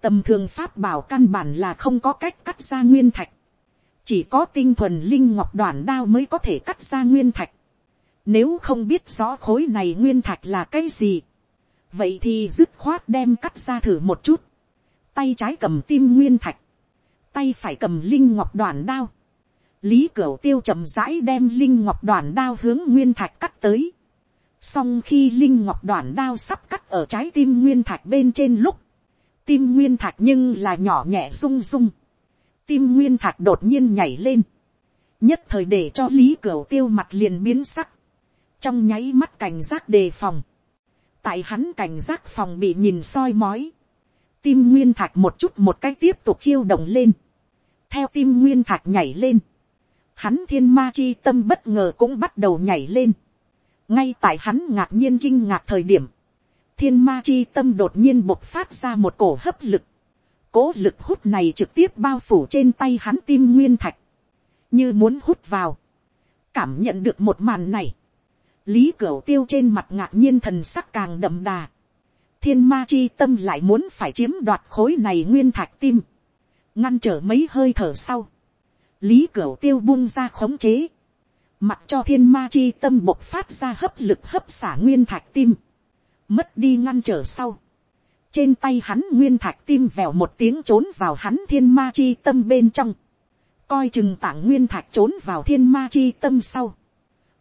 tầm thường pháp bảo căn bản là không có cách cắt ra nguyên thạch, chỉ có tinh thuần linh ngọc đoàn đao mới có thể cắt ra nguyên thạch. Nếu không biết rõ khối này nguyên thạch là cái gì, vậy thì dứt khoát đem cắt ra thử một chút. Tay trái cầm tim nguyên thạch, tay phải cầm linh ngọc đoàn đao. Lý Cửu Tiêu chậm rãi đem linh ngọc đoàn đao hướng nguyên thạch cắt tới. Song khi linh ngọc đoàn đao sắp cắt ở trái tim nguyên thạch bên trên lúc, tim nguyên thạch nhưng là nhỏ nhẹ rung rung. Tim nguyên thạch đột nhiên nhảy lên. Nhất thời để cho Lý Cửu Tiêu mặt liền biến sắc. Trong nháy mắt cảnh giác đề phòng. Tại hắn cảnh giác phòng bị nhìn soi mói. Tim nguyên thạch một chút một cách tiếp tục khiêu động lên. Theo tim nguyên thạch nhảy lên. Hắn thiên ma chi tâm bất ngờ cũng bắt đầu nhảy lên. Ngay tại hắn ngạc nhiên kinh ngạc thời điểm thiên ma chi tâm đột nhiên bộc phát ra một cổ hấp lực. Cố lực hút này trực tiếp bao phủ trên tay hắn tim nguyên thạch. Như muốn hút vào. Cảm nhận được một màn này. Lý Cửu tiêu trên mặt ngạc nhiên thần sắc càng đậm đà. Thiên ma chi tâm lại muốn phải chiếm đoạt khối này nguyên thạch tim. Ngăn trở mấy hơi thở sau. Lý Cửu tiêu buông ra khống chế. Mặc cho thiên ma chi tâm bộc phát ra hấp lực hấp xả nguyên thạch tim mất đi ngăn trở sau trên tay hắn nguyên thạch tim vèo một tiếng trốn vào hắn thiên ma chi tâm bên trong. coi chừng tảng nguyên thạch trốn vào thiên ma chi tâm sau.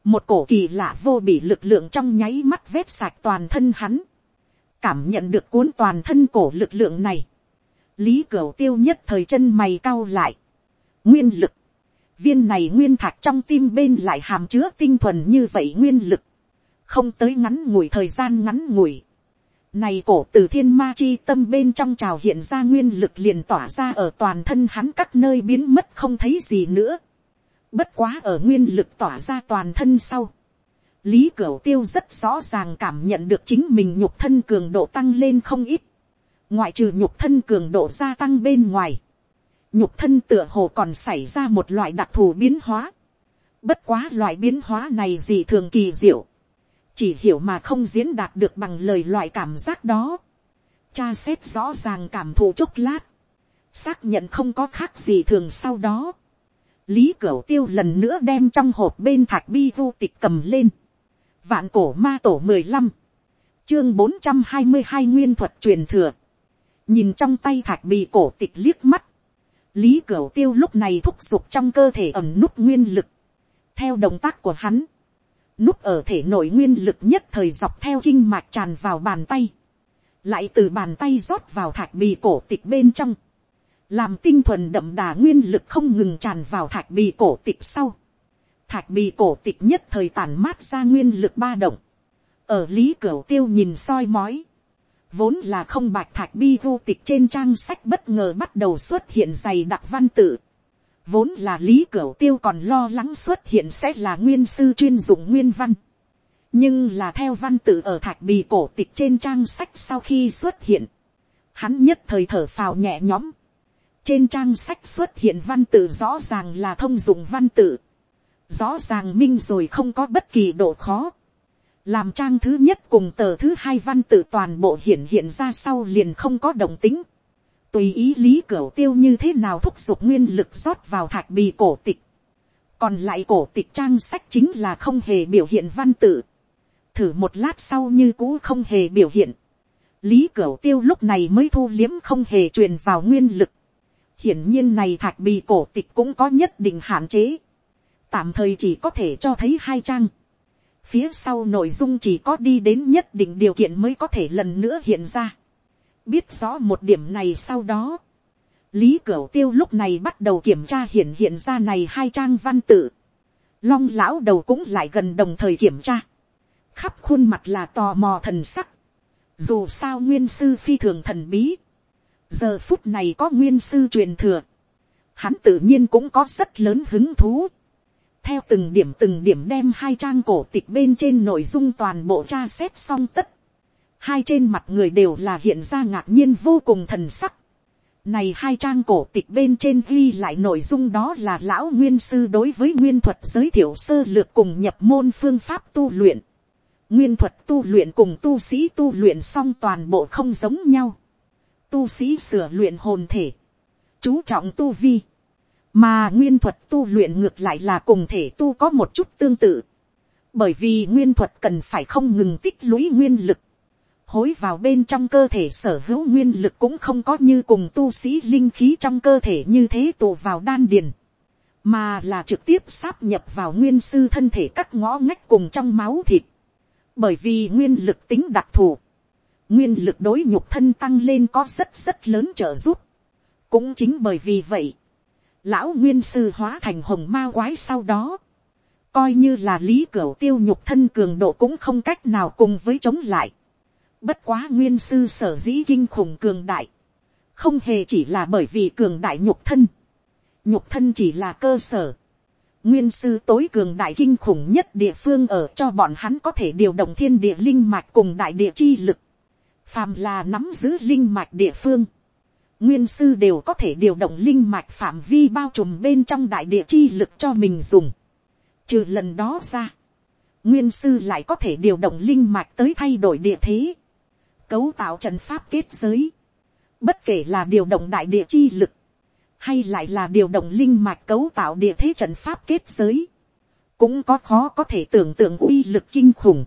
một cổ kỳ lạ vô bị lực lượng trong nháy mắt vét sạch toàn thân hắn. cảm nhận được cuốn toàn thân cổ lực lượng này. lý cửu tiêu nhất thời chân mày cau lại. nguyên lực. viên này nguyên thạch trong tim bên lại hàm chứa tinh thuần như vậy nguyên lực không tới ngắn ngủi thời gian ngắn ngủi. Này cổ từ thiên ma chi tâm bên trong trào hiện ra nguyên lực liền tỏa ra ở toàn thân hắn các nơi biến mất không thấy gì nữa. Bất quá ở nguyên lực tỏa ra toàn thân sau. Lý Cửu Tiêu rất rõ ràng cảm nhận được chính mình nhục thân cường độ tăng lên không ít. Ngoại trừ nhục thân cường độ gia tăng bên ngoài. Nhục thân tựa hồ còn xảy ra một loại đặc thù biến hóa. Bất quá loại biến hóa này gì thường kỳ diệu chỉ hiểu mà không diễn đạt được bằng lời loại cảm giác đó. Cha xét rõ ràng cảm thụ chốc lát, xác nhận không có khác gì thường sau đó. lý cửu tiêu lần nữa đem trong hộp bên thạch bi vô tịch cầm lên. vạn cổ ma tổ mười lăm, chương bốn trăm hai mươi hai nguyên thuật truyền thừa. nhìn trong tay thạch bi cổ tịch liếc mắt. lý cửu tiêu lúc này thúc giục trong cơ thể ẩm nút nguyên lực. theo động tác của hắn, núp ở thể nội nguyên lực nhất thời dọc theo kinh mạch tràn vào bàn tay, lại từ bàn tay rót vào thạch bì cổ tịch bên trong, làm tinh thuần đậm đà nguyên lực không ngừng tràn vào thạch bì cổ tịch sau, thạch bì cổ tịch nhất thời tàn mát ra nguyên lực ba động, ở lý cửa tiêu nhìn soi mói, vốn là không bạch thạch bi vô tịch trên trang sách bất ngờ bắt đầu xuất hiện dày đặc văn tự, Vốn là lý cửu tiêu còn lo lắng xuất hiện sẽ là nguyên sư chuyên dụng nguyên văn. Nhưng là theo văn tự ở thạch bì cổ tịch trên trang sách sau khi xuất hiện. Hắn nhất thời thở phào nhẹ nhõm. Trên trang sách xuất hiện văn tự rõ ràng là thông dụng văn tự. Rõ ràng minh rồi không có bất kỳ độ khó. Làm trang thứ nhất cùng tờ thứ hai văn tự toàn bộ hiện hiện ra sau liền không có đồng tính tùy ý lý cửu tiêu như thế nào thúc giục nguyên lực rót vào thạch bì cổ tịch. còn lại cổ tịch trang sách chính là không hề biểu hiện văn tự. thử một lát sau như cũ không hề biểu hiện. lý cửu tiêu lúc này mới thu liếm không hề truyền vào nguyên lực. hiển nhiên này thạch bì cổ tịch cũng có nhất định hạn chế. tạm thời chỉ có thể cho thấy hai trang. phía sau nội dung chỉ có đi đến nhất định điều kiện mới có thể lần nữa hiện ra biết rõ một điểm này sau đó, lý cửu tiêu lúc này bắt đầu kiểm tra hiện hiện ra này hai trang văn tự, long lão đầu cũng lại gần đồng thời kiểm tra, khắp khuôn mặt là tò mò thần sắc, dù sao nguyên sư phi thường thần bí, giờ phút này có nguyên sư truyền thừa, hắn tự nhiên cũng có rất lớn hứng thú, theo từng điểm từng điểm đem hai trang cổ tịch bên trên nội dung toàn bộ tra xét xong tất, hai trên mặt người đều là hiện ra ngạc nhiên vô cùng thần sắc. Này hai trang cổ tịch bên trên ghi lại nội dung đó là lão nguyên sư đối với nguyên thuật giới thiệu sơ lược cùng nhập môn phương pháp tu luyện. Nguyên thuật tu luyện cùng tu sĩ tu luyện xong toàn bộ không giống nhau. Tu sĩ sửa luyện hồn thể. Chú trọng tu vi. mà nguyên thuật tu luyện ngược lại là cùng thể tu có một chút tương tự, bởi vì nguyên thuật cần phải không ngừng tích lũy nguyên lực, hối vào bên trong cơ thể sở hữu nguyên lực cũng không có như cùng tu sĩ linh khí trong cơ thể như thế tụ vào đan điền, mà là trực tiếp sáp nhập vào nguyên sư thân thể các ngõ ngách cùng trong máu thịt, bởi vì nguyên lực tính đặc thù, nguyên lực đối nhục thân tăng lên có rất rất lớn trợ giúp, cũng chính bởi vì vậy, lão nguyên sư hóa thành hồng ma quái sau đó, coi như là lý cửa tiêu nhục thân cường độ cũng không cách nào cùng với chống lại. Bất quá nguyên sư sở dĩ kinh khủng cường đại, không hề chỉ là bởi vì cường đại nhục thân, nhục thân chỉ là cơ sở. Nguyên sư tối cường đại kinh khủng nhất địa phương ở cho bọn hắn có thể điều động thiên địa linh mạch cùng đại địa chi lực. Phàm là nắm giữ linh mạch địa phương nguyên sư đều có thể điều động linh mạch phạm vi bao trùm bên trong đại địa chi lực cho mình dùng. Trừ lần đó ra, nguyên sư lại có thể điều động linh mạch tới thay đổi địa thế, cấu tạo trận pháp kết giới. Bất kể là điều động đại địa chi lực, hay lại là điều động linh mạch cấu tạo địa thế trận pháp kết giới, cũng có khó có thể tưởng tượng uy lực kinh khủng,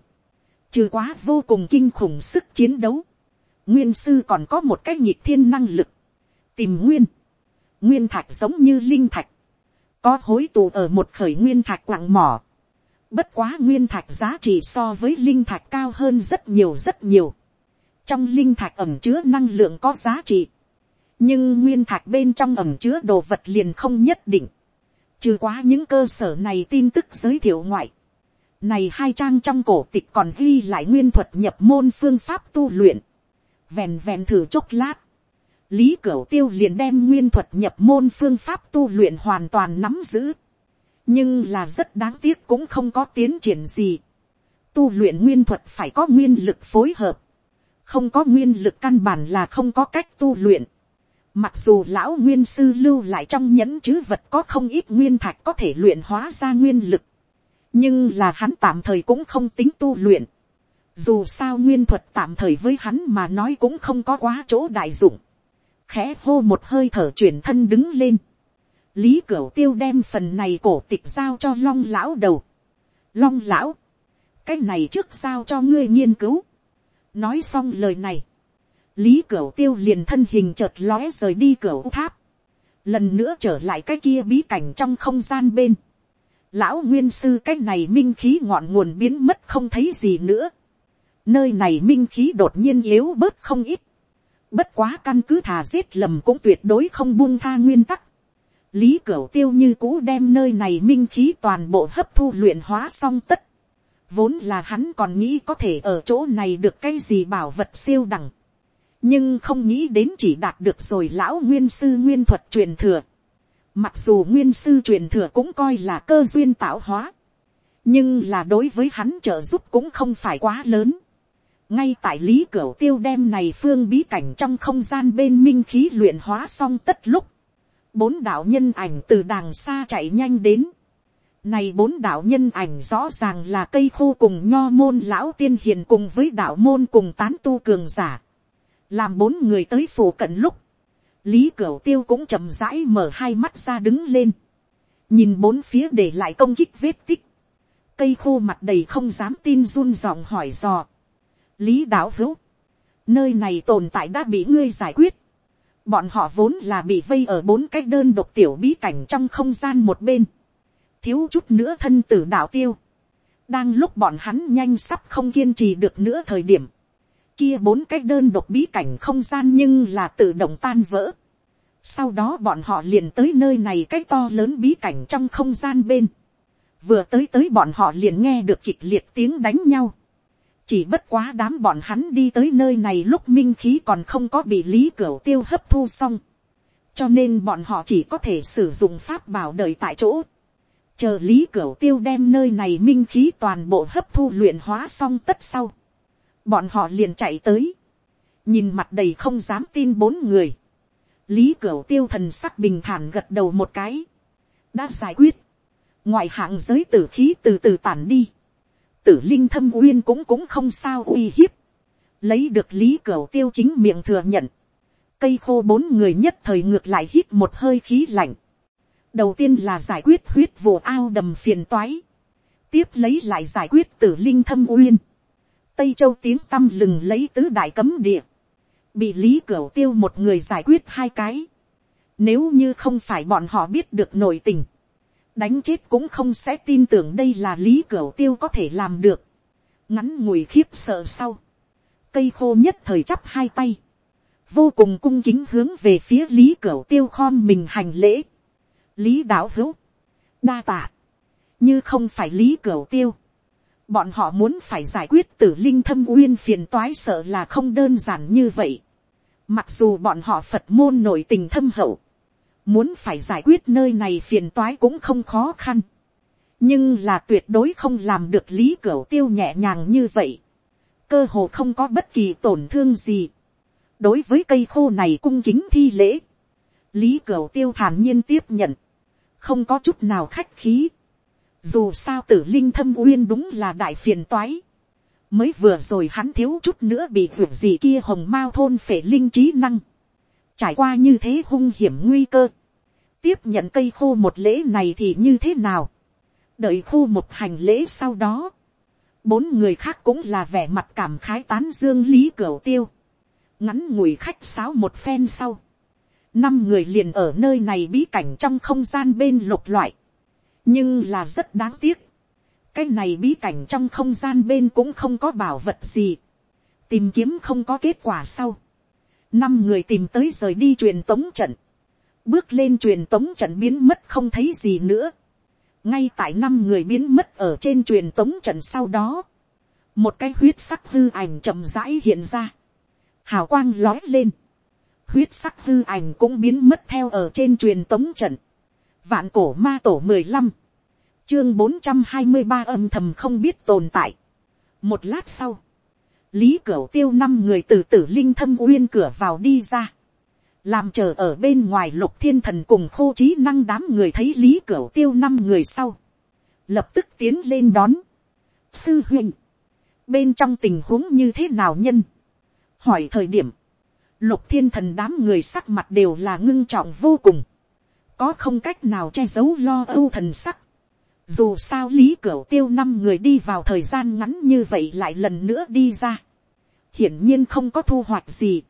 trừ quá vô cùng kinh khủng sức chiến đấu. Nguyên sư còn có một cái nhịp thiên năng lực, tìm nguyên, nguyên thạch giống như linh thạch, có hối tụ ở một khởi nguyên thạch quặng mỏ, bất quá nguyên thạch giá trị so với linh thạch cao hơn rất nhiều rất nhiều, trong linh thạch ẩm chứa năng lượng có giá trị, nhưng nguyên thạch bên trong ẩm chứa đồ vật liền không nhất định, trừ quá những cơ sở này tin tức giới thiệu ngoại, này hai trang trong cổ tịch còn ghi lại nguyên thuật nhập môn phương pháp tu luyện, vèn vèn thử chốc lát, lý cửu tiêu liền đem nguyên thuật nhập môn phương pháp tu luyện hoàn toàn nắm giữ. nhưng là rất đáng tiếc cũng không có tiến triển gì. tu luyện nguyên thuật phải có nguyên lực phối hợp không có nguyên lực căn bản là không có cách tu luyện. mặc dù lão nguyên sư lưu lại trong nhẫn chứ vật có không ít nguyên thạch có thể luyện hóa ra nguyên lực. nhưng là hắn tạm thời cũng không tính tu luyện. dù sao nguyên thuật tạm thời với hắn mà nói cũng không có quá chỗ đại dụng khẽ hô một hơi thở chuyển thân đứng lên. lý cửu tiêu đem phần này cổ tịch giao cho long lão đầu. long lão, cái này trước giao cho ngươi nghiên cứu nói xong lời này, lý cửu tiêu liền thân hình chợt lóe rời đi cửu tháp. lần nữa trở lại cái kia bí cảnh trong không gian bên. lão nguyên sư cái này minh khí ngọn nguồn biến mất không thấy gì nữa. nơi này minh khí đột nhiên yếu bớt không ít Bất quá căn cứ thà giết lầm cũng tuyệt đối không buông tha nguyên tắc. Lý Cửu Tiêu như cũ đem nơi này minh khí toàn bộ hấp thu luyện hóa xong tất. Vốn là hắn còn nghĩ có thể ở chỗ này được cái gì bảo vật siêu đẳng. Nhưng không nghĩ đến chỉ đạt được rồi lão nguyên sư nguyên thuật truyền thừa. Mặc dù nguyên sư truyền thừa cũng coi là cơ duyên tạo hóa. Nhưng là đối với hắn trợ giúp cũng không phải quá lớn ngay tại lý cửu tiêu đem này phương bí cảnh trong không gian bên minh khí luyện hóa xong tất lúc, bốn đạo nhân ảnh từ đàng xa chạy nhanh đến. Này bốn đạo nhân ảnh rõ ràng là cây khô cùng nho môn lão tiên hiền cùng với đạo môn cùng tán tu cường giả. Làm bốn người tới phủ cận lúc. Lý Cửu Tiêu cũng chậm rãi mở hai mắt ra đứng lên. Nhìn bốn phía để lại công kích vết tích. Cây khô mặt đầy không dám tin run giọng hỏi dò lý đạo hữu, nơi này tồn tại đã bị ngươi giải quyết. bọn họ vốn là bị vây ở bốn cái đơn độc tiểu bí cảnh trong không gian một bên, thiếu chút nữa thân tử đạo tiêu. đang lúc bọn hắn nhanh sắp không kiên trì được nữa thời điểm, kia bốn cái đơn độc bí cảnh không gian nhưng là tự động tan vỡ. sau đó bọn họ liền tới nơi này cái to lớn bí cảnh trong không gian bên. vừa tới tới bọn họ liền nghe được kịch liệt tiếng đánh nhau chỉ bất quá đám bọn hắn đi tới nơi này lúc minh khí còn không có bị lý cửa tiêu hấp thu xong. cho nên bọn họ chỉ có thể sử dụng pháp bảo đợi tại chỗ chờ lý Cửu tiêu đem nơi này minh khí toàn bộ hấp thu luyện hóa xong tất sau. bọn họ liền chạy tới. nhìn mặt đầy không dám tin bốn người. lý Cửu tiêu thần sắc bình thản gật đầu một cái. đã giải quyết. ngoại hạng giới tử khí từ từ tản đi tử linh thâm uyên cũng cũng không sao uy hiếp. Lấy được lý cửu tiêu chính miệng thừa nhận. Cây khô bốn người nhất thời ngược lại hít một hơi khí lạnh đầu tiên là giải quyết huyết vụ ao đầm phiền toái, tiếp lấy lại giải quyết tử linh thâm uyên, tây châu tiếng tăm lừng lấy tứ đại cấm địa, bị lý cửu tiêu một người giải quyết hai cái, nếu như không phải bọn họ biết được nội tình, đánh chết cũng không sẽ tin tưởng đây là lý cửu tiêu có thể làm được, ngắn ngủi khiếp sợ sau, cây khô nhất thời chắp hai tay, vô cùng cung kính hướng về phía lý cửu tiêu khom mình hành lễ, lý đạo hữu, đa tạ, như không phải lý cửu tiêu, bọn họ muốn phải giải quyết tử linh thâm uyên phiền toái sợ là không đơn giản như vậy. Mặc dù bọn họ Phật môn nổi tình thâm hậu, muốn phải giải quyết nơi này phiền toái cũng không khó khăn, nhưng là tuyệt đối không làm được lý cửu tiêu nhẹ nhàng như vậy, cơ hồ không có bất kỳ tổn thương gì. đối với cây khô này cung kính thi lễ, lý cửu tiêu thản nhiên tiếp nhận, không có chút nào khách khí, dù sao tử linh thâm uyên đúng là đại phiền toái. Mới vừa rồi hắn thiếu chút nữa bị vượt gì kia hồng mao thôn phệ linh trí năng. Trải qua như thế hung hiểm nguy cơ. Tiếp nhận cây khô một lễ này thì như thế nào? Đợi khô một hành lễ sau đó. Bốn người khác cũng là vẻ mặt cảm khái tán dương lý cửu tiêu. Ngắn ngủi khách sáo một phen sau. Năm người liền ở nơi này bí cảnh trong không gian bên lục loại nhưng là rất đáng tiếc. cái này bí cảnh trong không gian bên cũng không có bảo vật gì. tìm kiếm không có kết quả sau. năm người tìm tới rời đi truyền tống trận. bước lên truyền tống trận biến mất không thấy gì nữa. ngay tại năm người biến mất ở trên truyền tống trận sau đó. một cái huyết sắc hư ảnh chậm rãi hiện ra. hào quang lói lên huyết sắc hư ảnh cũng biến mất theo ở trên truyền tống trận Vạn cổ ma tổ mười lăm Chương bốn trăm hai mươi ba âm thầm không biết tồn tại. Một lát sau. Lý Cửu tiêu năm người từ tử linh thâm uyên cửa vào đi ra. Làm chờ ở bên ngoài lục thiên thần cùng khô trí năng đám người thấy Lý Cửu tiêu năm người sau. Lập tức tiến lên đón. Sư huynh. Bên trong tình huống như thế nào nhân? Hỏi thời điểm. Lục thiên thần đám người sắc mặt đều là ngưng trọng vô cùng có không cách nào che giấu lo âu thần sắc. Dù sao lý cửa tiêu năm người đi vào thời gian ngắn như vậy lại lần nữa đi ra. Hiển nhiên không có thu hoạch gì.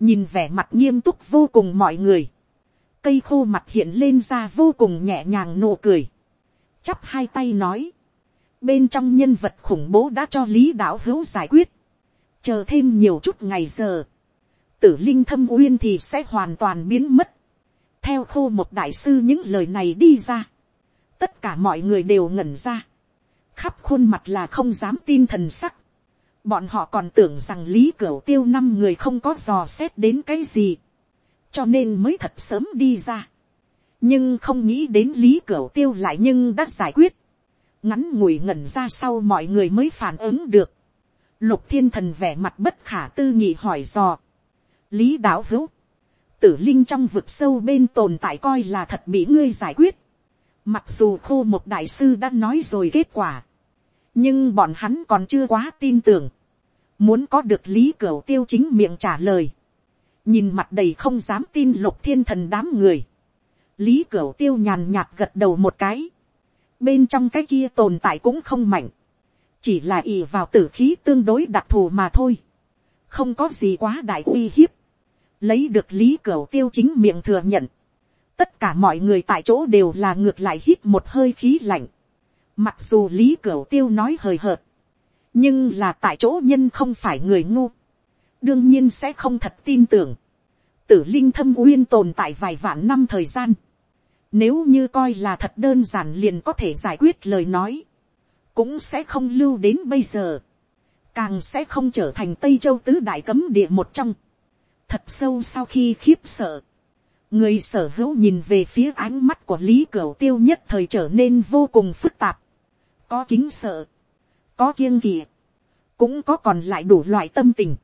Nhìn vẻ mặt nghiêm túc vô cùng mọi người. Cây khô mặt hiện lên ra vô cùng nhẹ nhàng nụ cười. Chắp hai tay nói. Bên trong nhân vật khủng bố đã cho lý đạo hữu giải quyết. Chờ thêm nhiều chút ngày giờ. Tử linh thâm uyên thì sẽ hoàn toàn biến mất. Theo khô một đại sư những lời này đi ra, tất cả mọi người đều ngẩn ra, khắp khuôn mặt là không dám tin thần sắc, bọn họ còn tưởng rằng lý cửu tiêu năm người không có dò xét đến cái gì, cho nên mới thật sớm đi ra, nhưng không nghĩ đến lý cửu tiêu lại nhưng đã giải quyết, ngắn ngủi ngẩn ra sau mọi người mới phản ứng được, lục thiên thần vẻ mặt bất khả tư nghị hỏi dò, lý đạo hữu, tử linh trong vực sâu bên tồn tại coi là thật bị ngươi giải quyết. Mặc dù khô một đại sư đã nói rồi kết quả. Nhưng bọn hắn còn chưa quá tin tưởng. Muốn có được lý cửu tiêu chính miệng trả lời. Nhìn mặt đầy không dám tin lục thiên thần đám người. Lý cửu tiêu nhàn nhạt gật đầu một cái. Bên trong cái kia tồn tại cũng không mạnh. Chỉ là ì vào tử khí tương đối đặc thù mà thôi. Không có gì quá đại uy hiếp lấy được lý cửu tiêu chính miệng thừa nhận, tất cả mọi người tại chỗ đều là ngược lại hít một hơi khí lạnh, mặc dù lý cửu tiêu nói hời hợt, nhưng là tại chỗ nhân không phải người ngu, đương nhiên sẽ không thật tin tưởng, tử linh thâm uyên tồn tại vài vạn năm thời gian, nếu như coi là thật đơn giản liền có thể giải quyết lời nói, cũng sẽ không lưu đến bây giờ, càng sẽ không trở thành tây châu tứ đại cấm địa một trong thật sâu sau khi khiếp sợ, người sở hữu nhìn về phía ánh mắt của lý cửu tiêu nhất thời trở nên vô cùng phức tạp, có kính sợ, có kiêng kỵ, cũng có còn lại đủ loại tâm tình.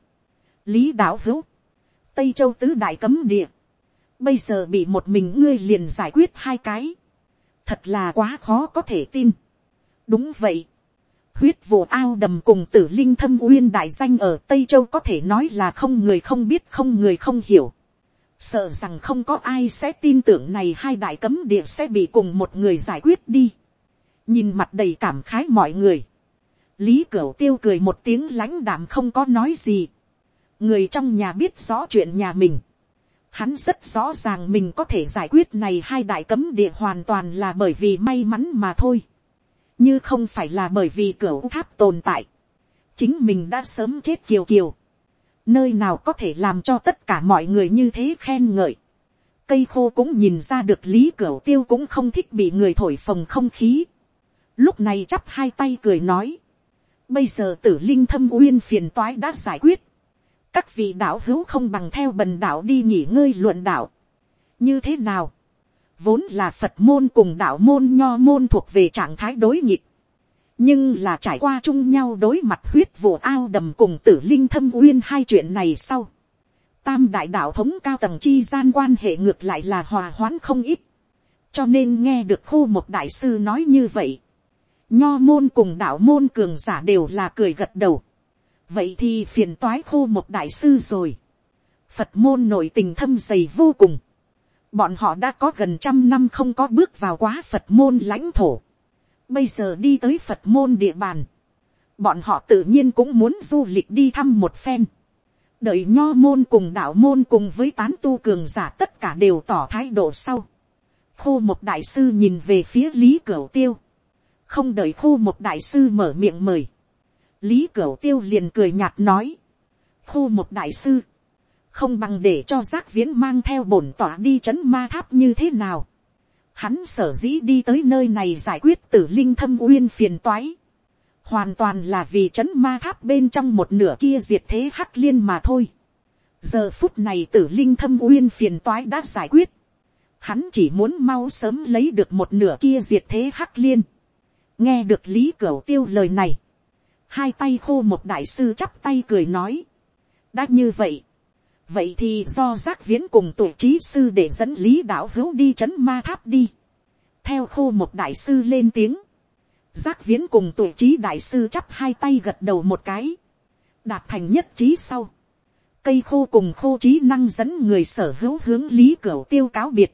lý đạo hữu, tây châu tứ đại cấm địa, bây giờ bị một mình ngươi liền giải quyết hai cái, thật là quá khó có thể tin. đúng vậy, huyết vụ ao đầm cùng tử linh thâm uyên đại danh ở tây châu có thể nói là không người không biết, không người không hiểu. sợ rằng không có ai sẽ tin tưởng này hai đại cấm địa sẽ bị cùng một người giải quyết đi. nhìn mặt đầy cảm khái mọi người. lý cửu tiêu cười một tiếng lãnh đạm không có nói gì. người trong nhà biết rõ chuyện nhà mình. hắn rất rõ ràng mình có thể giải quyết này hai đại cấm địa hoàn toàn là bởi vì may mắn mà thôi như không phải là bởi vì cửa tháp tồn tại. chính mình đã sớm chết kiều kiều nơi nào có thể làm cho tất cả mọi người như thế khen ngợi. cây khô cũng nhìn ra được lý cửa tiêu cũng không thích bị người thổi phồng không khí. lúc này chắp hai tay cười nói. bây giờ tử linh thâm uyên phiền toái đã giải quyết. các vị đạo hữu không bằng theo bần đạo đi nghỉ ngơi luận đạo. như thế nào vốn là phật môn cùng đạo môn nho môn thuộc về trạng thái đối nghịch nhưng là trải qua chung nhau đối mặt huyết vụ ao đầm cùng tử linh thâm uyên hai chuyện này sau. Tam đại đạo thống cao tầng chi gian quan hệ ngược lại là hòa hoãn không ít. Cho nên nghe được khu một đại sư nói như vậy. Nho môn cùng đạo môn cường giả đều là cười gật đầu. Vậy thì phiền toái khu một đại sư rồi. Phật môn nội tình thâm dày vô cùng. Bọn họ đã có gần trăm năm không có bước vào quá Phật môn lãnh thổ Bây giờ đi tới Phật môn địa bàn. Bọn họ tự nhiên cũng muốn du lịch đi thăm một phen. Đợi nho môn cùng đạo môn cùng với tán tu cường giả tất cả đều tỏ thái độ sau. Khu một đại sư nhìn về phía Lý Cửu Tiêu. Không đợi khu một đại sư mở miệng mời. Lý Cửu Tiêu liền cười nhạt nói. Khu một đại sư. Không bằng để cho giác viễn mang theo bổn tỏa đi chấn ma tháp như thế nào Hắn sở dĩ đi tới nơi này giải quyết tử linh thâm uyên phiền toái. Hoàn toàn là vì chấn ma tháp bên trong một nửa kia diệt thế hắc liên mà thôi. Giờ phút này tử linh thâm uyên phiền toái đã giải quyết. Hắn chỉ muốn mau sớm lấy được một nửa kia diệt thế hắc liên. Nghe được Lý Cửu Tiêu lời này. Hai tay khô một đại sư chắp tay cười nói. Đã như vậy vậy thì do giác viễn cùng tổ trí sư để dẫn lý đạo hữu đi c h ấ n ma tháp đi. theo khô một đại sư lên tiếng, giác viễn cùng tổ trí đại sư chắp hai tay gật đầu một cái, đạt thành nhất trí sau. cây khô cùng khô trí năng dẫn người sở hữu hướng lý cửa tiêu cáo biệt,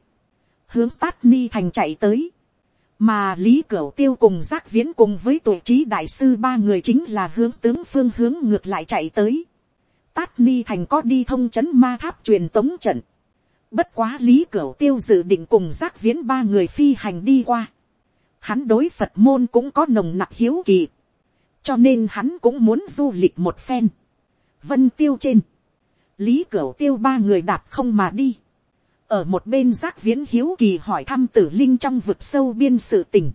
hướng tát ni thành chạy tới, mà lý cửa tiêu cùng giác viễn cùng với tổ trí đại sư ba người chính là hướng tướng phương hướng ngược lại chạy tới. Tát Ni Thành có đi thông chấn ma tháp truyền tống trận. Bất quá Lý Cửu Tiêu dự định cùng giác viễn ba người phi hành đi qua. Hắn đối Phật môn cũng có nồng nặc hiếu kỳ. Cho nên hắn cũng muốn du lịch một phen. Vân Tiêu trên. Lý Cửu Tiêu ba người đạp không mà đi. Ở một bên giác viễn hiếu kỳ hỏi thăm tử linh trong vực sâu biên sự tình.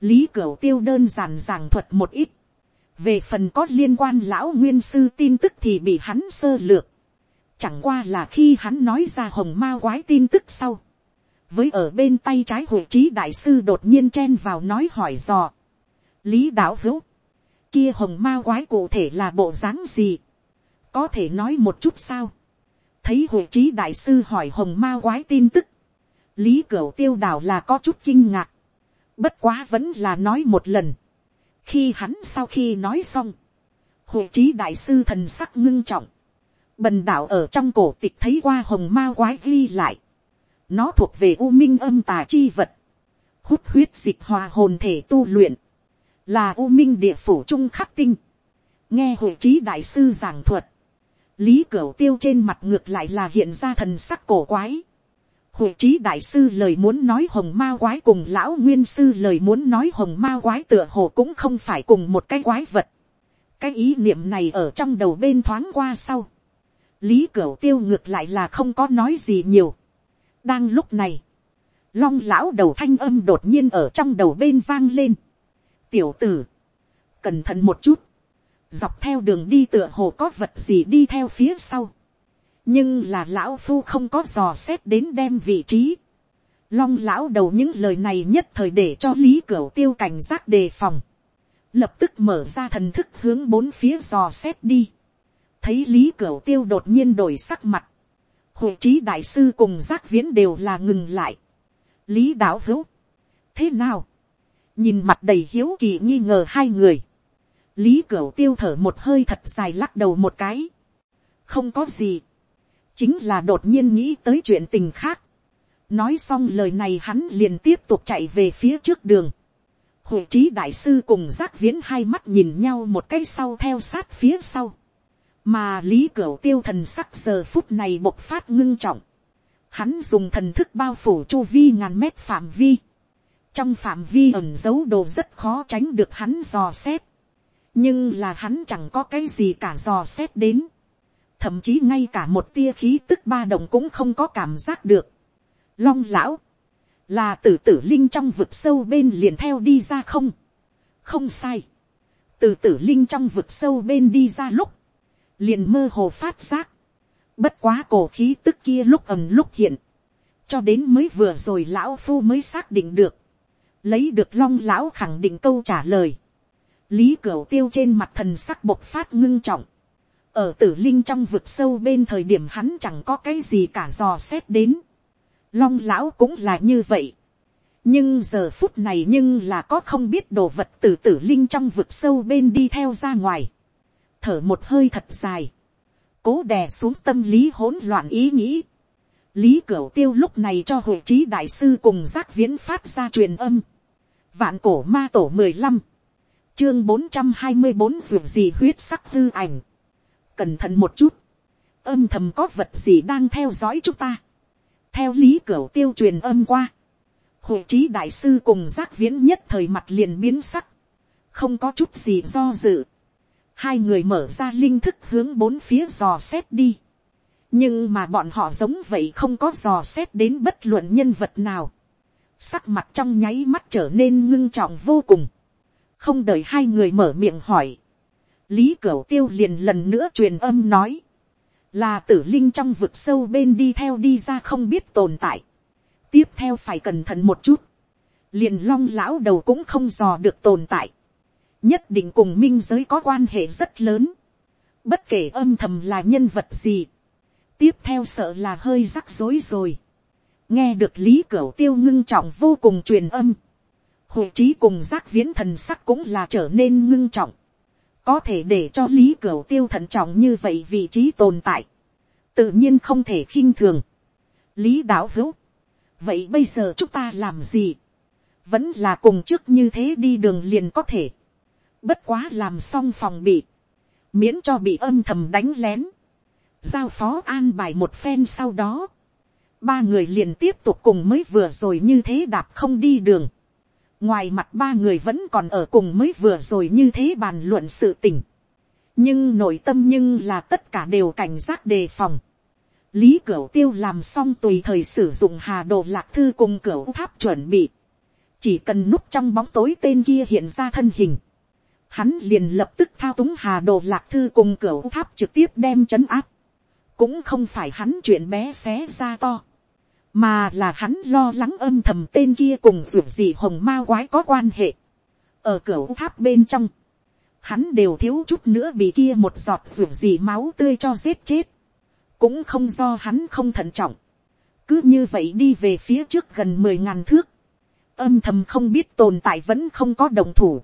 Lý Cửu Tiêu đơn giản giảng thuật một ít về phần có liên quan lão nguyên sư tin tức thì bị hắn sơ lược. chẳng qua là khi hắn nói ra hồng ma quái tin tức sau. với ở bên tay trái hội trí đại sư đột nhiên chen vào nói hỏi dò. lý đạo hữu, kia hồng ma quái cụ thể là bộ dáng gì. có thể nói một chút sao. thấy hội trí đại sư hỏi hồng ma quái tin tức. lý cửu tiêu đảo là có chút kinh ngạc. bất quá vẫn là nói một lần khi hắn sau khi nói xong, hội trí đại sư thần sắc ngưng trọng, bần đạo ở trong cổ tịch thấy qua hồng ma quái ghi lại, nó thuộc về u minh âm tà chi vật, hút huyết dịch hòa hồn thể tu luyện, là u minh địa phủ trung khắc tinh, nghe hội trí đại sư giảng thuật, lý cửu tiêu trên mặt ngược lại là hiện ra thần sắc cổ quái, Hội trí đại sư lời muốn nói hồng ma quái cùng lão nguyên sư lời muốn nói hồng ma quái tựa hồ cũng không phải cùng một cái quái vật. Cái ý niệm này ở trong đầu bên thoáng qua sau. Lý Cửu tiêu ngược lại là không có nói gì nhiều. Đang lúc này. Long lão đầu thanh âm đột nhiên ở trong đầu bên vang lên. Tiểu tử. Cẩn thận một chút. Dọc theo đường đi tựa hồ có vật gì đi theo phía sau nhưng là lão phu không có dò xét đến đem vị trí. long lão đầu những lời này nhất thời để cho lý cửa tiêu cảnh giác đề phòng. lập tức mở ra thần thức hướng bốn phía dò xét đi. thấy lý cửa tiêu đột nhiên đổi sắc mặt. hội trí đại sư cùng giác viễn đều là ngừng lại. lý đạo hữu. thế nào. nhìn mặt đầy hiếu kỳ nghi ngờ hai người. lý cửa tiêu thở một hơi thật dài lắc đầu một cái. không có gì chính là đột nhiên nghĩ tới chuyện tình khác. nói xong lời này hắn liền tiếp tục chạy về phía trước đường. hội trí đại sư cùng giác viễn hai mắt nhìn nhau một cái sau theo sát phía sau. mà lý cửu tiêu thần sắc giờ phút này bộc phát ngưng trọng. hắn dùng thần thức bao phủ chu vi ngàn mét phạm vi. trong phạm vi ẩn giấu đồ rất khó tránh được hắn dò xét. nhưng là hắn chẳng có cái gì cả dò xét đến thậm chí ngay cả một tia khí tức ba đồng cũng không có cảm giác được. Long lão, là tử tử linh trong vực sâu bên liền theo đi ra không? Không sai. Từ tử linh trong vực sâu bên đi ra lúc, liền mơ hồ phát giác. Bất quá cổ khí tức kia lúc ầm lúc hiện. Cho đến mới vừa rồi lão phu mới xác định được. Lấy được long lão khẳng định câu trả lời. Lý cổ tiêu trên mặt thần sắc bộc phát ngưng trọng ở tử linh trong vực sâu bên thời điểm hắn chẳng có cái gì cả dò xét đến. Long lão cũng là như vậy. nhưng giờ phút này nhưng là có không biết đồ vật từ tử linh trong vực sâu bên đi theo ra ngoài. thở một hơi thật dài. cố đè xuống tâm lý hỗn loạn ý nghĩ. lý cửu tiêu lúc này cho hội trí đại sư cùng giác viễn phát ra truyền âm. vạn cổ ma tổ mười lăm chương bốn trăm hai mươi bốn ruột gì huyết sắc hư ảnh cẩn thận một chút, âm thầm có vật gì đang theo dõi chúng ta. theo lý cửa tiêu truyền âm qua, hội trí đại sư cùng giác viễn nhất thời mặt liền biến sắc, không có chút gì do dự. hai người mở ra linh thức hướng bốn phía dò xét đi. nhưng mà bọn họ giống vậy không có dò xét đến bất luận nhân vật nào. sắc mặt trong nháy mắt trở nên ngưng trọng vô cùng. không đợi hai người mở miệng hỏi lý cửu tiêu liền lần nữa truyền âm nói, là tử linh trong vực sâu bên đi theo đi ra không biết tồn tại, tiếp theo phải cẩn thận một chút, liền long lão đầu cũng không dò được tồn tại, nhất định cùng minh giới có quan hệ rất lớn, bất kể âm thầm là nhân vật gì, tiếp theo sợ là hơi rắc rối rồi, nghe được lý cửu tiêu ngưng trọng vô cùng truyền âm, hội trí cùng giác viễn thần sắc cũng là trở nên ngưng trọng, có thể để cho lý cửu tiêu thận trọng như vậy vị trí tồn tại, tự nhiên không thể khinh thường. lý đạo hữu, vậy bây giờ chúng ta làm gì, vẫn là cùng trước như thế đi đường liền có thể, bất quá làm xong phòng bị, miễn cho bị âm thầm đánh lén, giao phó an bài một phen sau đó, ba người liền tiếp tục cùng mới vừa rồi như thế đạp không đi đường, ngoài mặt ba người vẫn còn ở cùng mới vừa rồi như thế bàn luận sự tình. nhưng nội tâm nhưng là tất cả đều cảnh giác đề phòng. lý cửu tiêu làm xong tùy thời sử dụng hà đồ lạc thư cùng cửu tháp chuẩn bị. chỉ cần núp trong bóng tối tên kia hiện ra thân hình. hắn liền lập tức thao túng hà đồ lạc thư cùng cửu tháp trực tiếp đem chấn áp. cũng không phải hắn chuyện bé xé ra to mà là hắn lo lắng âm thầm tên kia cùng ruột gì hồng ma quái có quan hệ. ở cửa tháp bên trong, hắn đều thiếu chút nữa bị kia một giọt ruột gì máu tươi cho giết chết, cũng không do hắn không thận trọng, cứ như vậy đi về phía trước gần mười ngàn thước, âm thầm không biết tồn tại vẫn không có đồng thủ,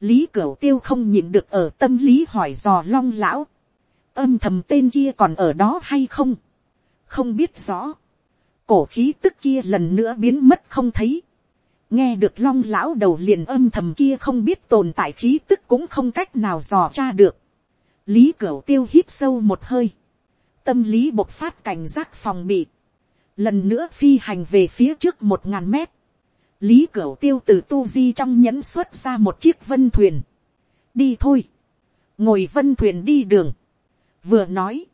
lý cửa tiêu không nhịn được ở tâm lý hỏi dò long lão, âm thầm tên kia còn ở đó hay không, không biết rõ, cổ khí tức kia lần nữa biến mất không thấy. nghe được long lão đầu liền âm thầm kia không biết tồn tại khí tức cũng không cách nào dò tra được. lý cửu tiêu hít sâu một hơi. tâm lý bộc phát cảnh giác phòng bị. lần nữa phi hành về phía trước một ngàn mét. lý cửu tiêu từ tu di trong nhẫn xuất ra một chiếc vân thuyền. đi thôi. ngồi vân thuyền đi đường. vừa nói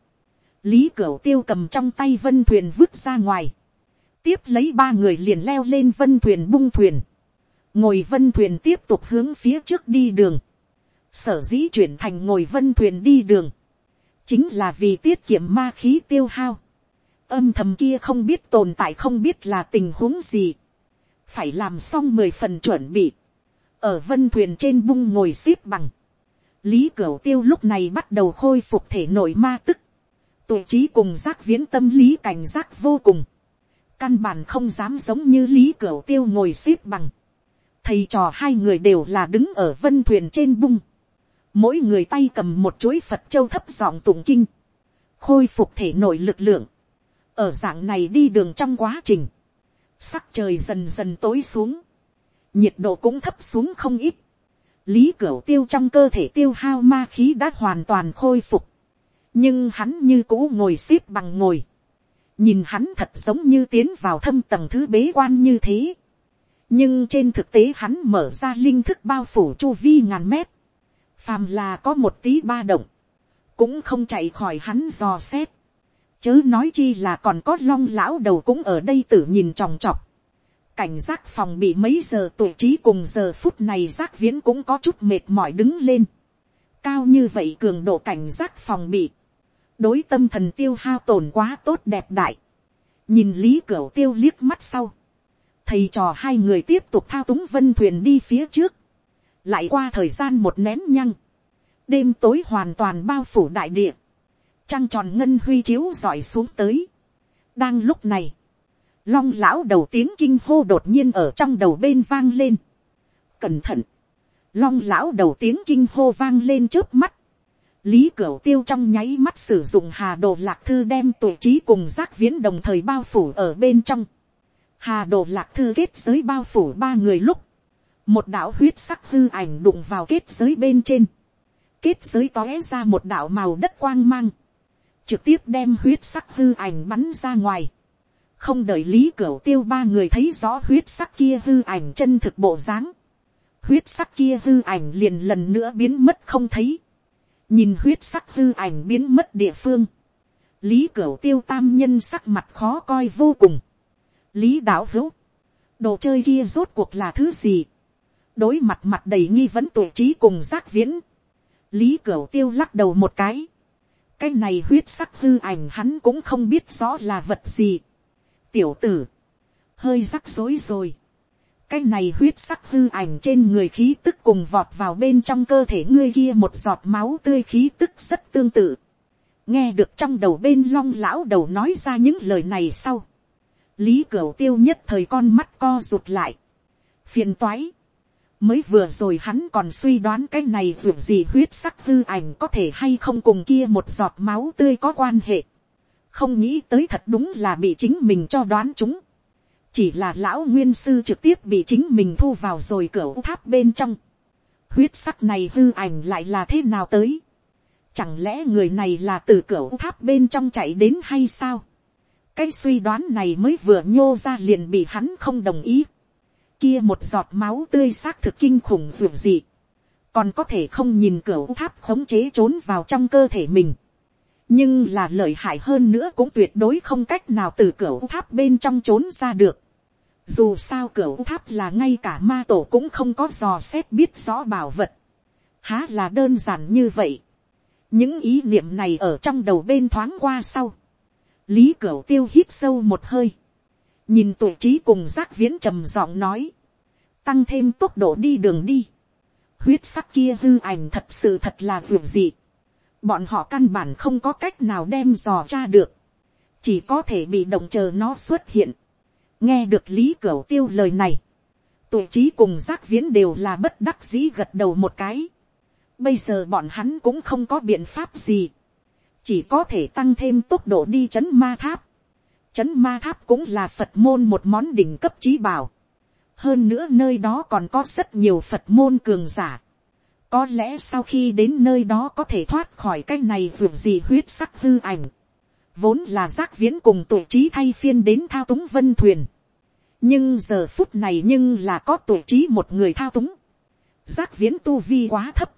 lý cửu tiêu cầm trong tay vân thuyền vứt ra ngoài tiếp lấy ba người liền leo lên vân thuyền bung thuyền, ngồi vân thuyền tiếp tục hướng phía trước đi đường, sở dĩ chuyển thành ngồi vân thuyền đi đường, chính là vì tiết kiệm ma khí tiêu hao, âm thầm kia không biết tồn tại không biết là tình huống gì, phải làm xong mười phần chuẩn bị, ở vân thuyền trên bung ngồi x ế p bằng, lý cửu tiêu lúc này bắt đầu khôi phục thể nội ma tức, tổ trí cùng giác viễn tâm lý cảnh giác vô cùng, căn bản không dám giống như lý cửu tiêu ngồi xếp bằng. thầy trò hai người đều là đứng ở vân thuyền trên bung. mỗi người tay cầm một chuỗi phật châu thấp giọng tụng kinh. khôi phục thể nội lực lượng, ở dạng này đi đường trong quá trình, sắc trời dần dần tối xuống, nhiệt độ cũng thấp xuống không ít, lý cửu tiêu trong cơ thể tiêu hao ma khí đã hoàn toàn khôi phục, nhưng hắn như cũ ngồi x ế p bằng ngồi, nhìn hắn thật giống như tiến vào thâm tầng thứ bế quan như thế, nhưng trên thực tế hắn mở ra linh thức bao phủ chu vi ngàn mét, phàm là có một tí ba động, cũng không chạy khỏi hắn dò xét, chớ nói chi là còn có long lão đầu cũng ở đây tự nhìn tròng trọc, cảnh giác phòng bị mấy giờ tuổi trí cùng giờ phút này giác viễn cũng có chút mệt mỏi đứng lên, cao như vậy cường độ cảnh giác phòng bị, đối tâm thần tiêu hao tổn quá tốt đẹp đại, nhìn lý cửu tiêu liếc mắt sau, thầy trò hai người tiếp tục thao túng vân thuyền đi phía trước, lại qua thời gian một nén nhăng, đêm tối hoàn toàn bao phủ đại địa, trăng tròn ngân huy chiếu dọi xuống tới. đang lúc này, long lão đầu tiếng kinh hô đột nhiên ở trong đầu bên vang lên. cẩn thận, long lão đầu tiếng kinh hô vang lên trước mắt, lý cửu tiêu trong nháy mắt sử dụng hà đồ lạc thư đem tuổi trí cùng giác viễn đồng thời bao phủ ở bên trong. hà đồ lạc thư kết giới bao phủ ba người lúc, một đạo huyết sắc hư ảnh đụng vào kết giới bên trên, kết giới tóe ra một đạo màu đất quang mang, trực tiếp đem huyết sắc hư ảnh bắn ra ngoài, không đợi lý cửu tiêu ba người thấy rõ huyết sắc kia hư ảnh chân thực bộ dáng, huyết sắc kia hư ảnh liền lần nữa biến mất không thấy, nhìn huyết sắc hư ảnh biến mất địa phương, lý cửu tiêu tam nhân sắc mặt khó coi vô cùng, lý đạo hữu, đồ chơi kia rốt cuộc là thứ gì, đối mặt mặt đầy nghi vấn tuổi trí cùng giác viễn, lý cửu tiêu lắc đầu một cái, cái này huyết sắc hư ảnh hắn cũng không biết rõ là vật gì. tiểu tử, hơi rắc rối rồi cái này huyết sắc hư ảnh trên người khí tức cùng vọt vào bên trong cơ thể ngươi kia một giọt máu tươi khí tức rất tương tự. nghe được trong đầu bên long lão đầu nói ra những lời này sau. lý cửu tiêu nhất thời con mắt co rụt lại. phiền toái mới vừa rồi hắn còn suy đoán cái này dù gì huyết sắc hư ảnh có thể hay không cùng kia một giọt máu tươi có quan hệ. không nghĩ tới thật đúng là bị chính mình cho đoán chúng chỉ là lão nguyên sư trực tiếp bị chính mình thu vào rồi cửa tháp bên trong. huyết sắc này hư ảnh lại là thế nào tới. chẳng lẽ người này là từ cửa tháp bên trong chạy đến hay sao. cái suy đoán này mới vừa nhô ra liền bị hắn không đồng ý kia một giọt máu tươi xác thực kinh khủng ruột gì, còn có thể không nhìn cửa tháp khống chế trốn vào trong cơ thể mình nhưng là lợi hại hơn nữa cũng tuyệt đối không cách nào từ cửa tháp bên trong trốn ra được. dù sao cửa tháp là ngay cả ma tổ cũng không có dò xét biết rõ bảo vật. há là đơn giản như vậy. những ý niệm này ở trong đầu bên thoáng qua sau. lý cửa tiêu hít sâu một hơi nhìn tuổi trí cùng giác viễn trầm giọng nói, tăng thêm tốc độ đi đường đi, huyết sắc kia hư ảnh thật sự thật là vượt dị, bọn họ căn bản không có cách nào đem dò tra được, chỉ có thể bị động chờ nó xuất hiện, nghe được lý cửu tiêu lời này, tuổi trí cùng giác viễn đều là bất đắc dĩ gật đầu một cái, bây giờ bọn hắn cũng không có biện pháp gì, chỉ có thể tăng thêm tốc độ đi c h ấ n ma tháp, Chấn ma tháp cũng là Phật môn một món đỉnh cấp trí bảo. Hơn nữa nơi đó còn có rất nhiều Phật môn cường giả. Có lẽ sau khi đến nơi đó có thể thoát khỏi cái này dù gì huyết sắc hư ảnh. Vốn là giác viễn cùng tuổi trí thay phiên đến thao túng vân thuyền. Nhưng giờ phút này nhưng là có tuổi trí một người thao túng. Giác viễn tu vi quá thấp.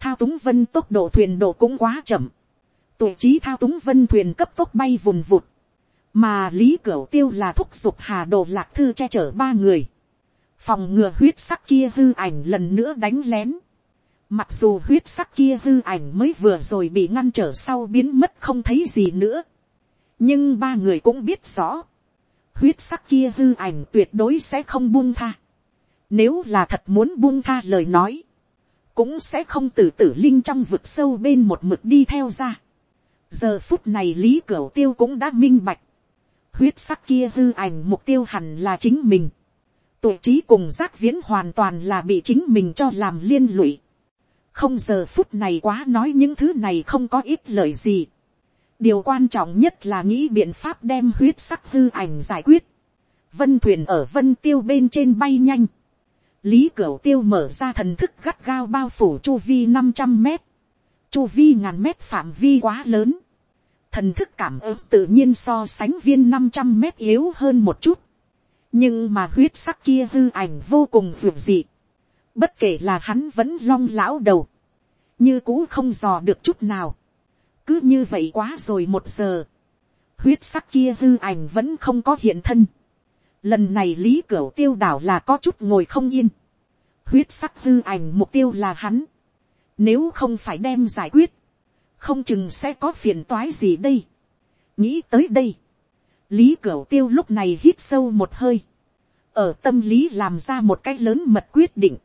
Thao túng vân tốc độ thuyền độ cũng quá chậm. Tuổi trí thao túng vân thuyền cấp tốc bay vùng vụt mà lý cửu tiêu là thúc giục hà đồ lạc thư che chở ba người, phòng ngừa huyết sắc kia hư ảnh lần nữa đánh lén, mặc dù huyết sắc kia hư ảnh mới vừa rồi bị ngăn trở sau biến mất không thấy gì nữa, nhưng ba người cũng biết rõ, huyết sắc kia hư ảnh tuyệt đối sẽ không buông tha, nếu là thật muốn buông tha lời nói, cũng sẽ không tử tử linh trong vực sâu bên một mực đi theo ra. giờ phút này lý cửu tiêu cũng đã minh bạch, huyết sắc kia hư ảnh mục tiêu hẳn là chính mình. Tuổi trí cùng giác viễn hoàn toàn là bị chính mình cho làm liên lụy. Không giờ phút này quá nói những thứ này không có ít lời gì. điều quan trọng nhất là nghĩ biện pháp đem huyết sắc hư ảnh giải quyết. vân thuyền ở vân tiêu bên trên bay nhanh. lý cửu tiêu mở ra thần thức gắt gao bao phủ chu vi năm trăm mét. chu vi ngàn mét phạm vi quá lớn. thần thức cảm ứng tự nhiên so sánh viên năm trăm mét yếu hơn một chút. nhưng mà huyết sắc kia hư ảnh vô cùng vượt dị bất kể là hắn vẫn long lão đầu. như cũ không dò được chút nào cứ như vậy quá rồi một giờ, huyết sắc kia hư ảnh vẫn không có hiện thân. Lần này lý cửu tiêu đảo là có chút ngồi không yên. huyết sắc hư ảnh mục tiêu là hắn. Nếu không phải đem giải quyết, không chừng sẽ có phiền toái gì đây. nghĩ tới đây, lý cửu tiêu lúc này hít sâu một hơi, ở tâm lý làm ra một cái lớn mật quyết định.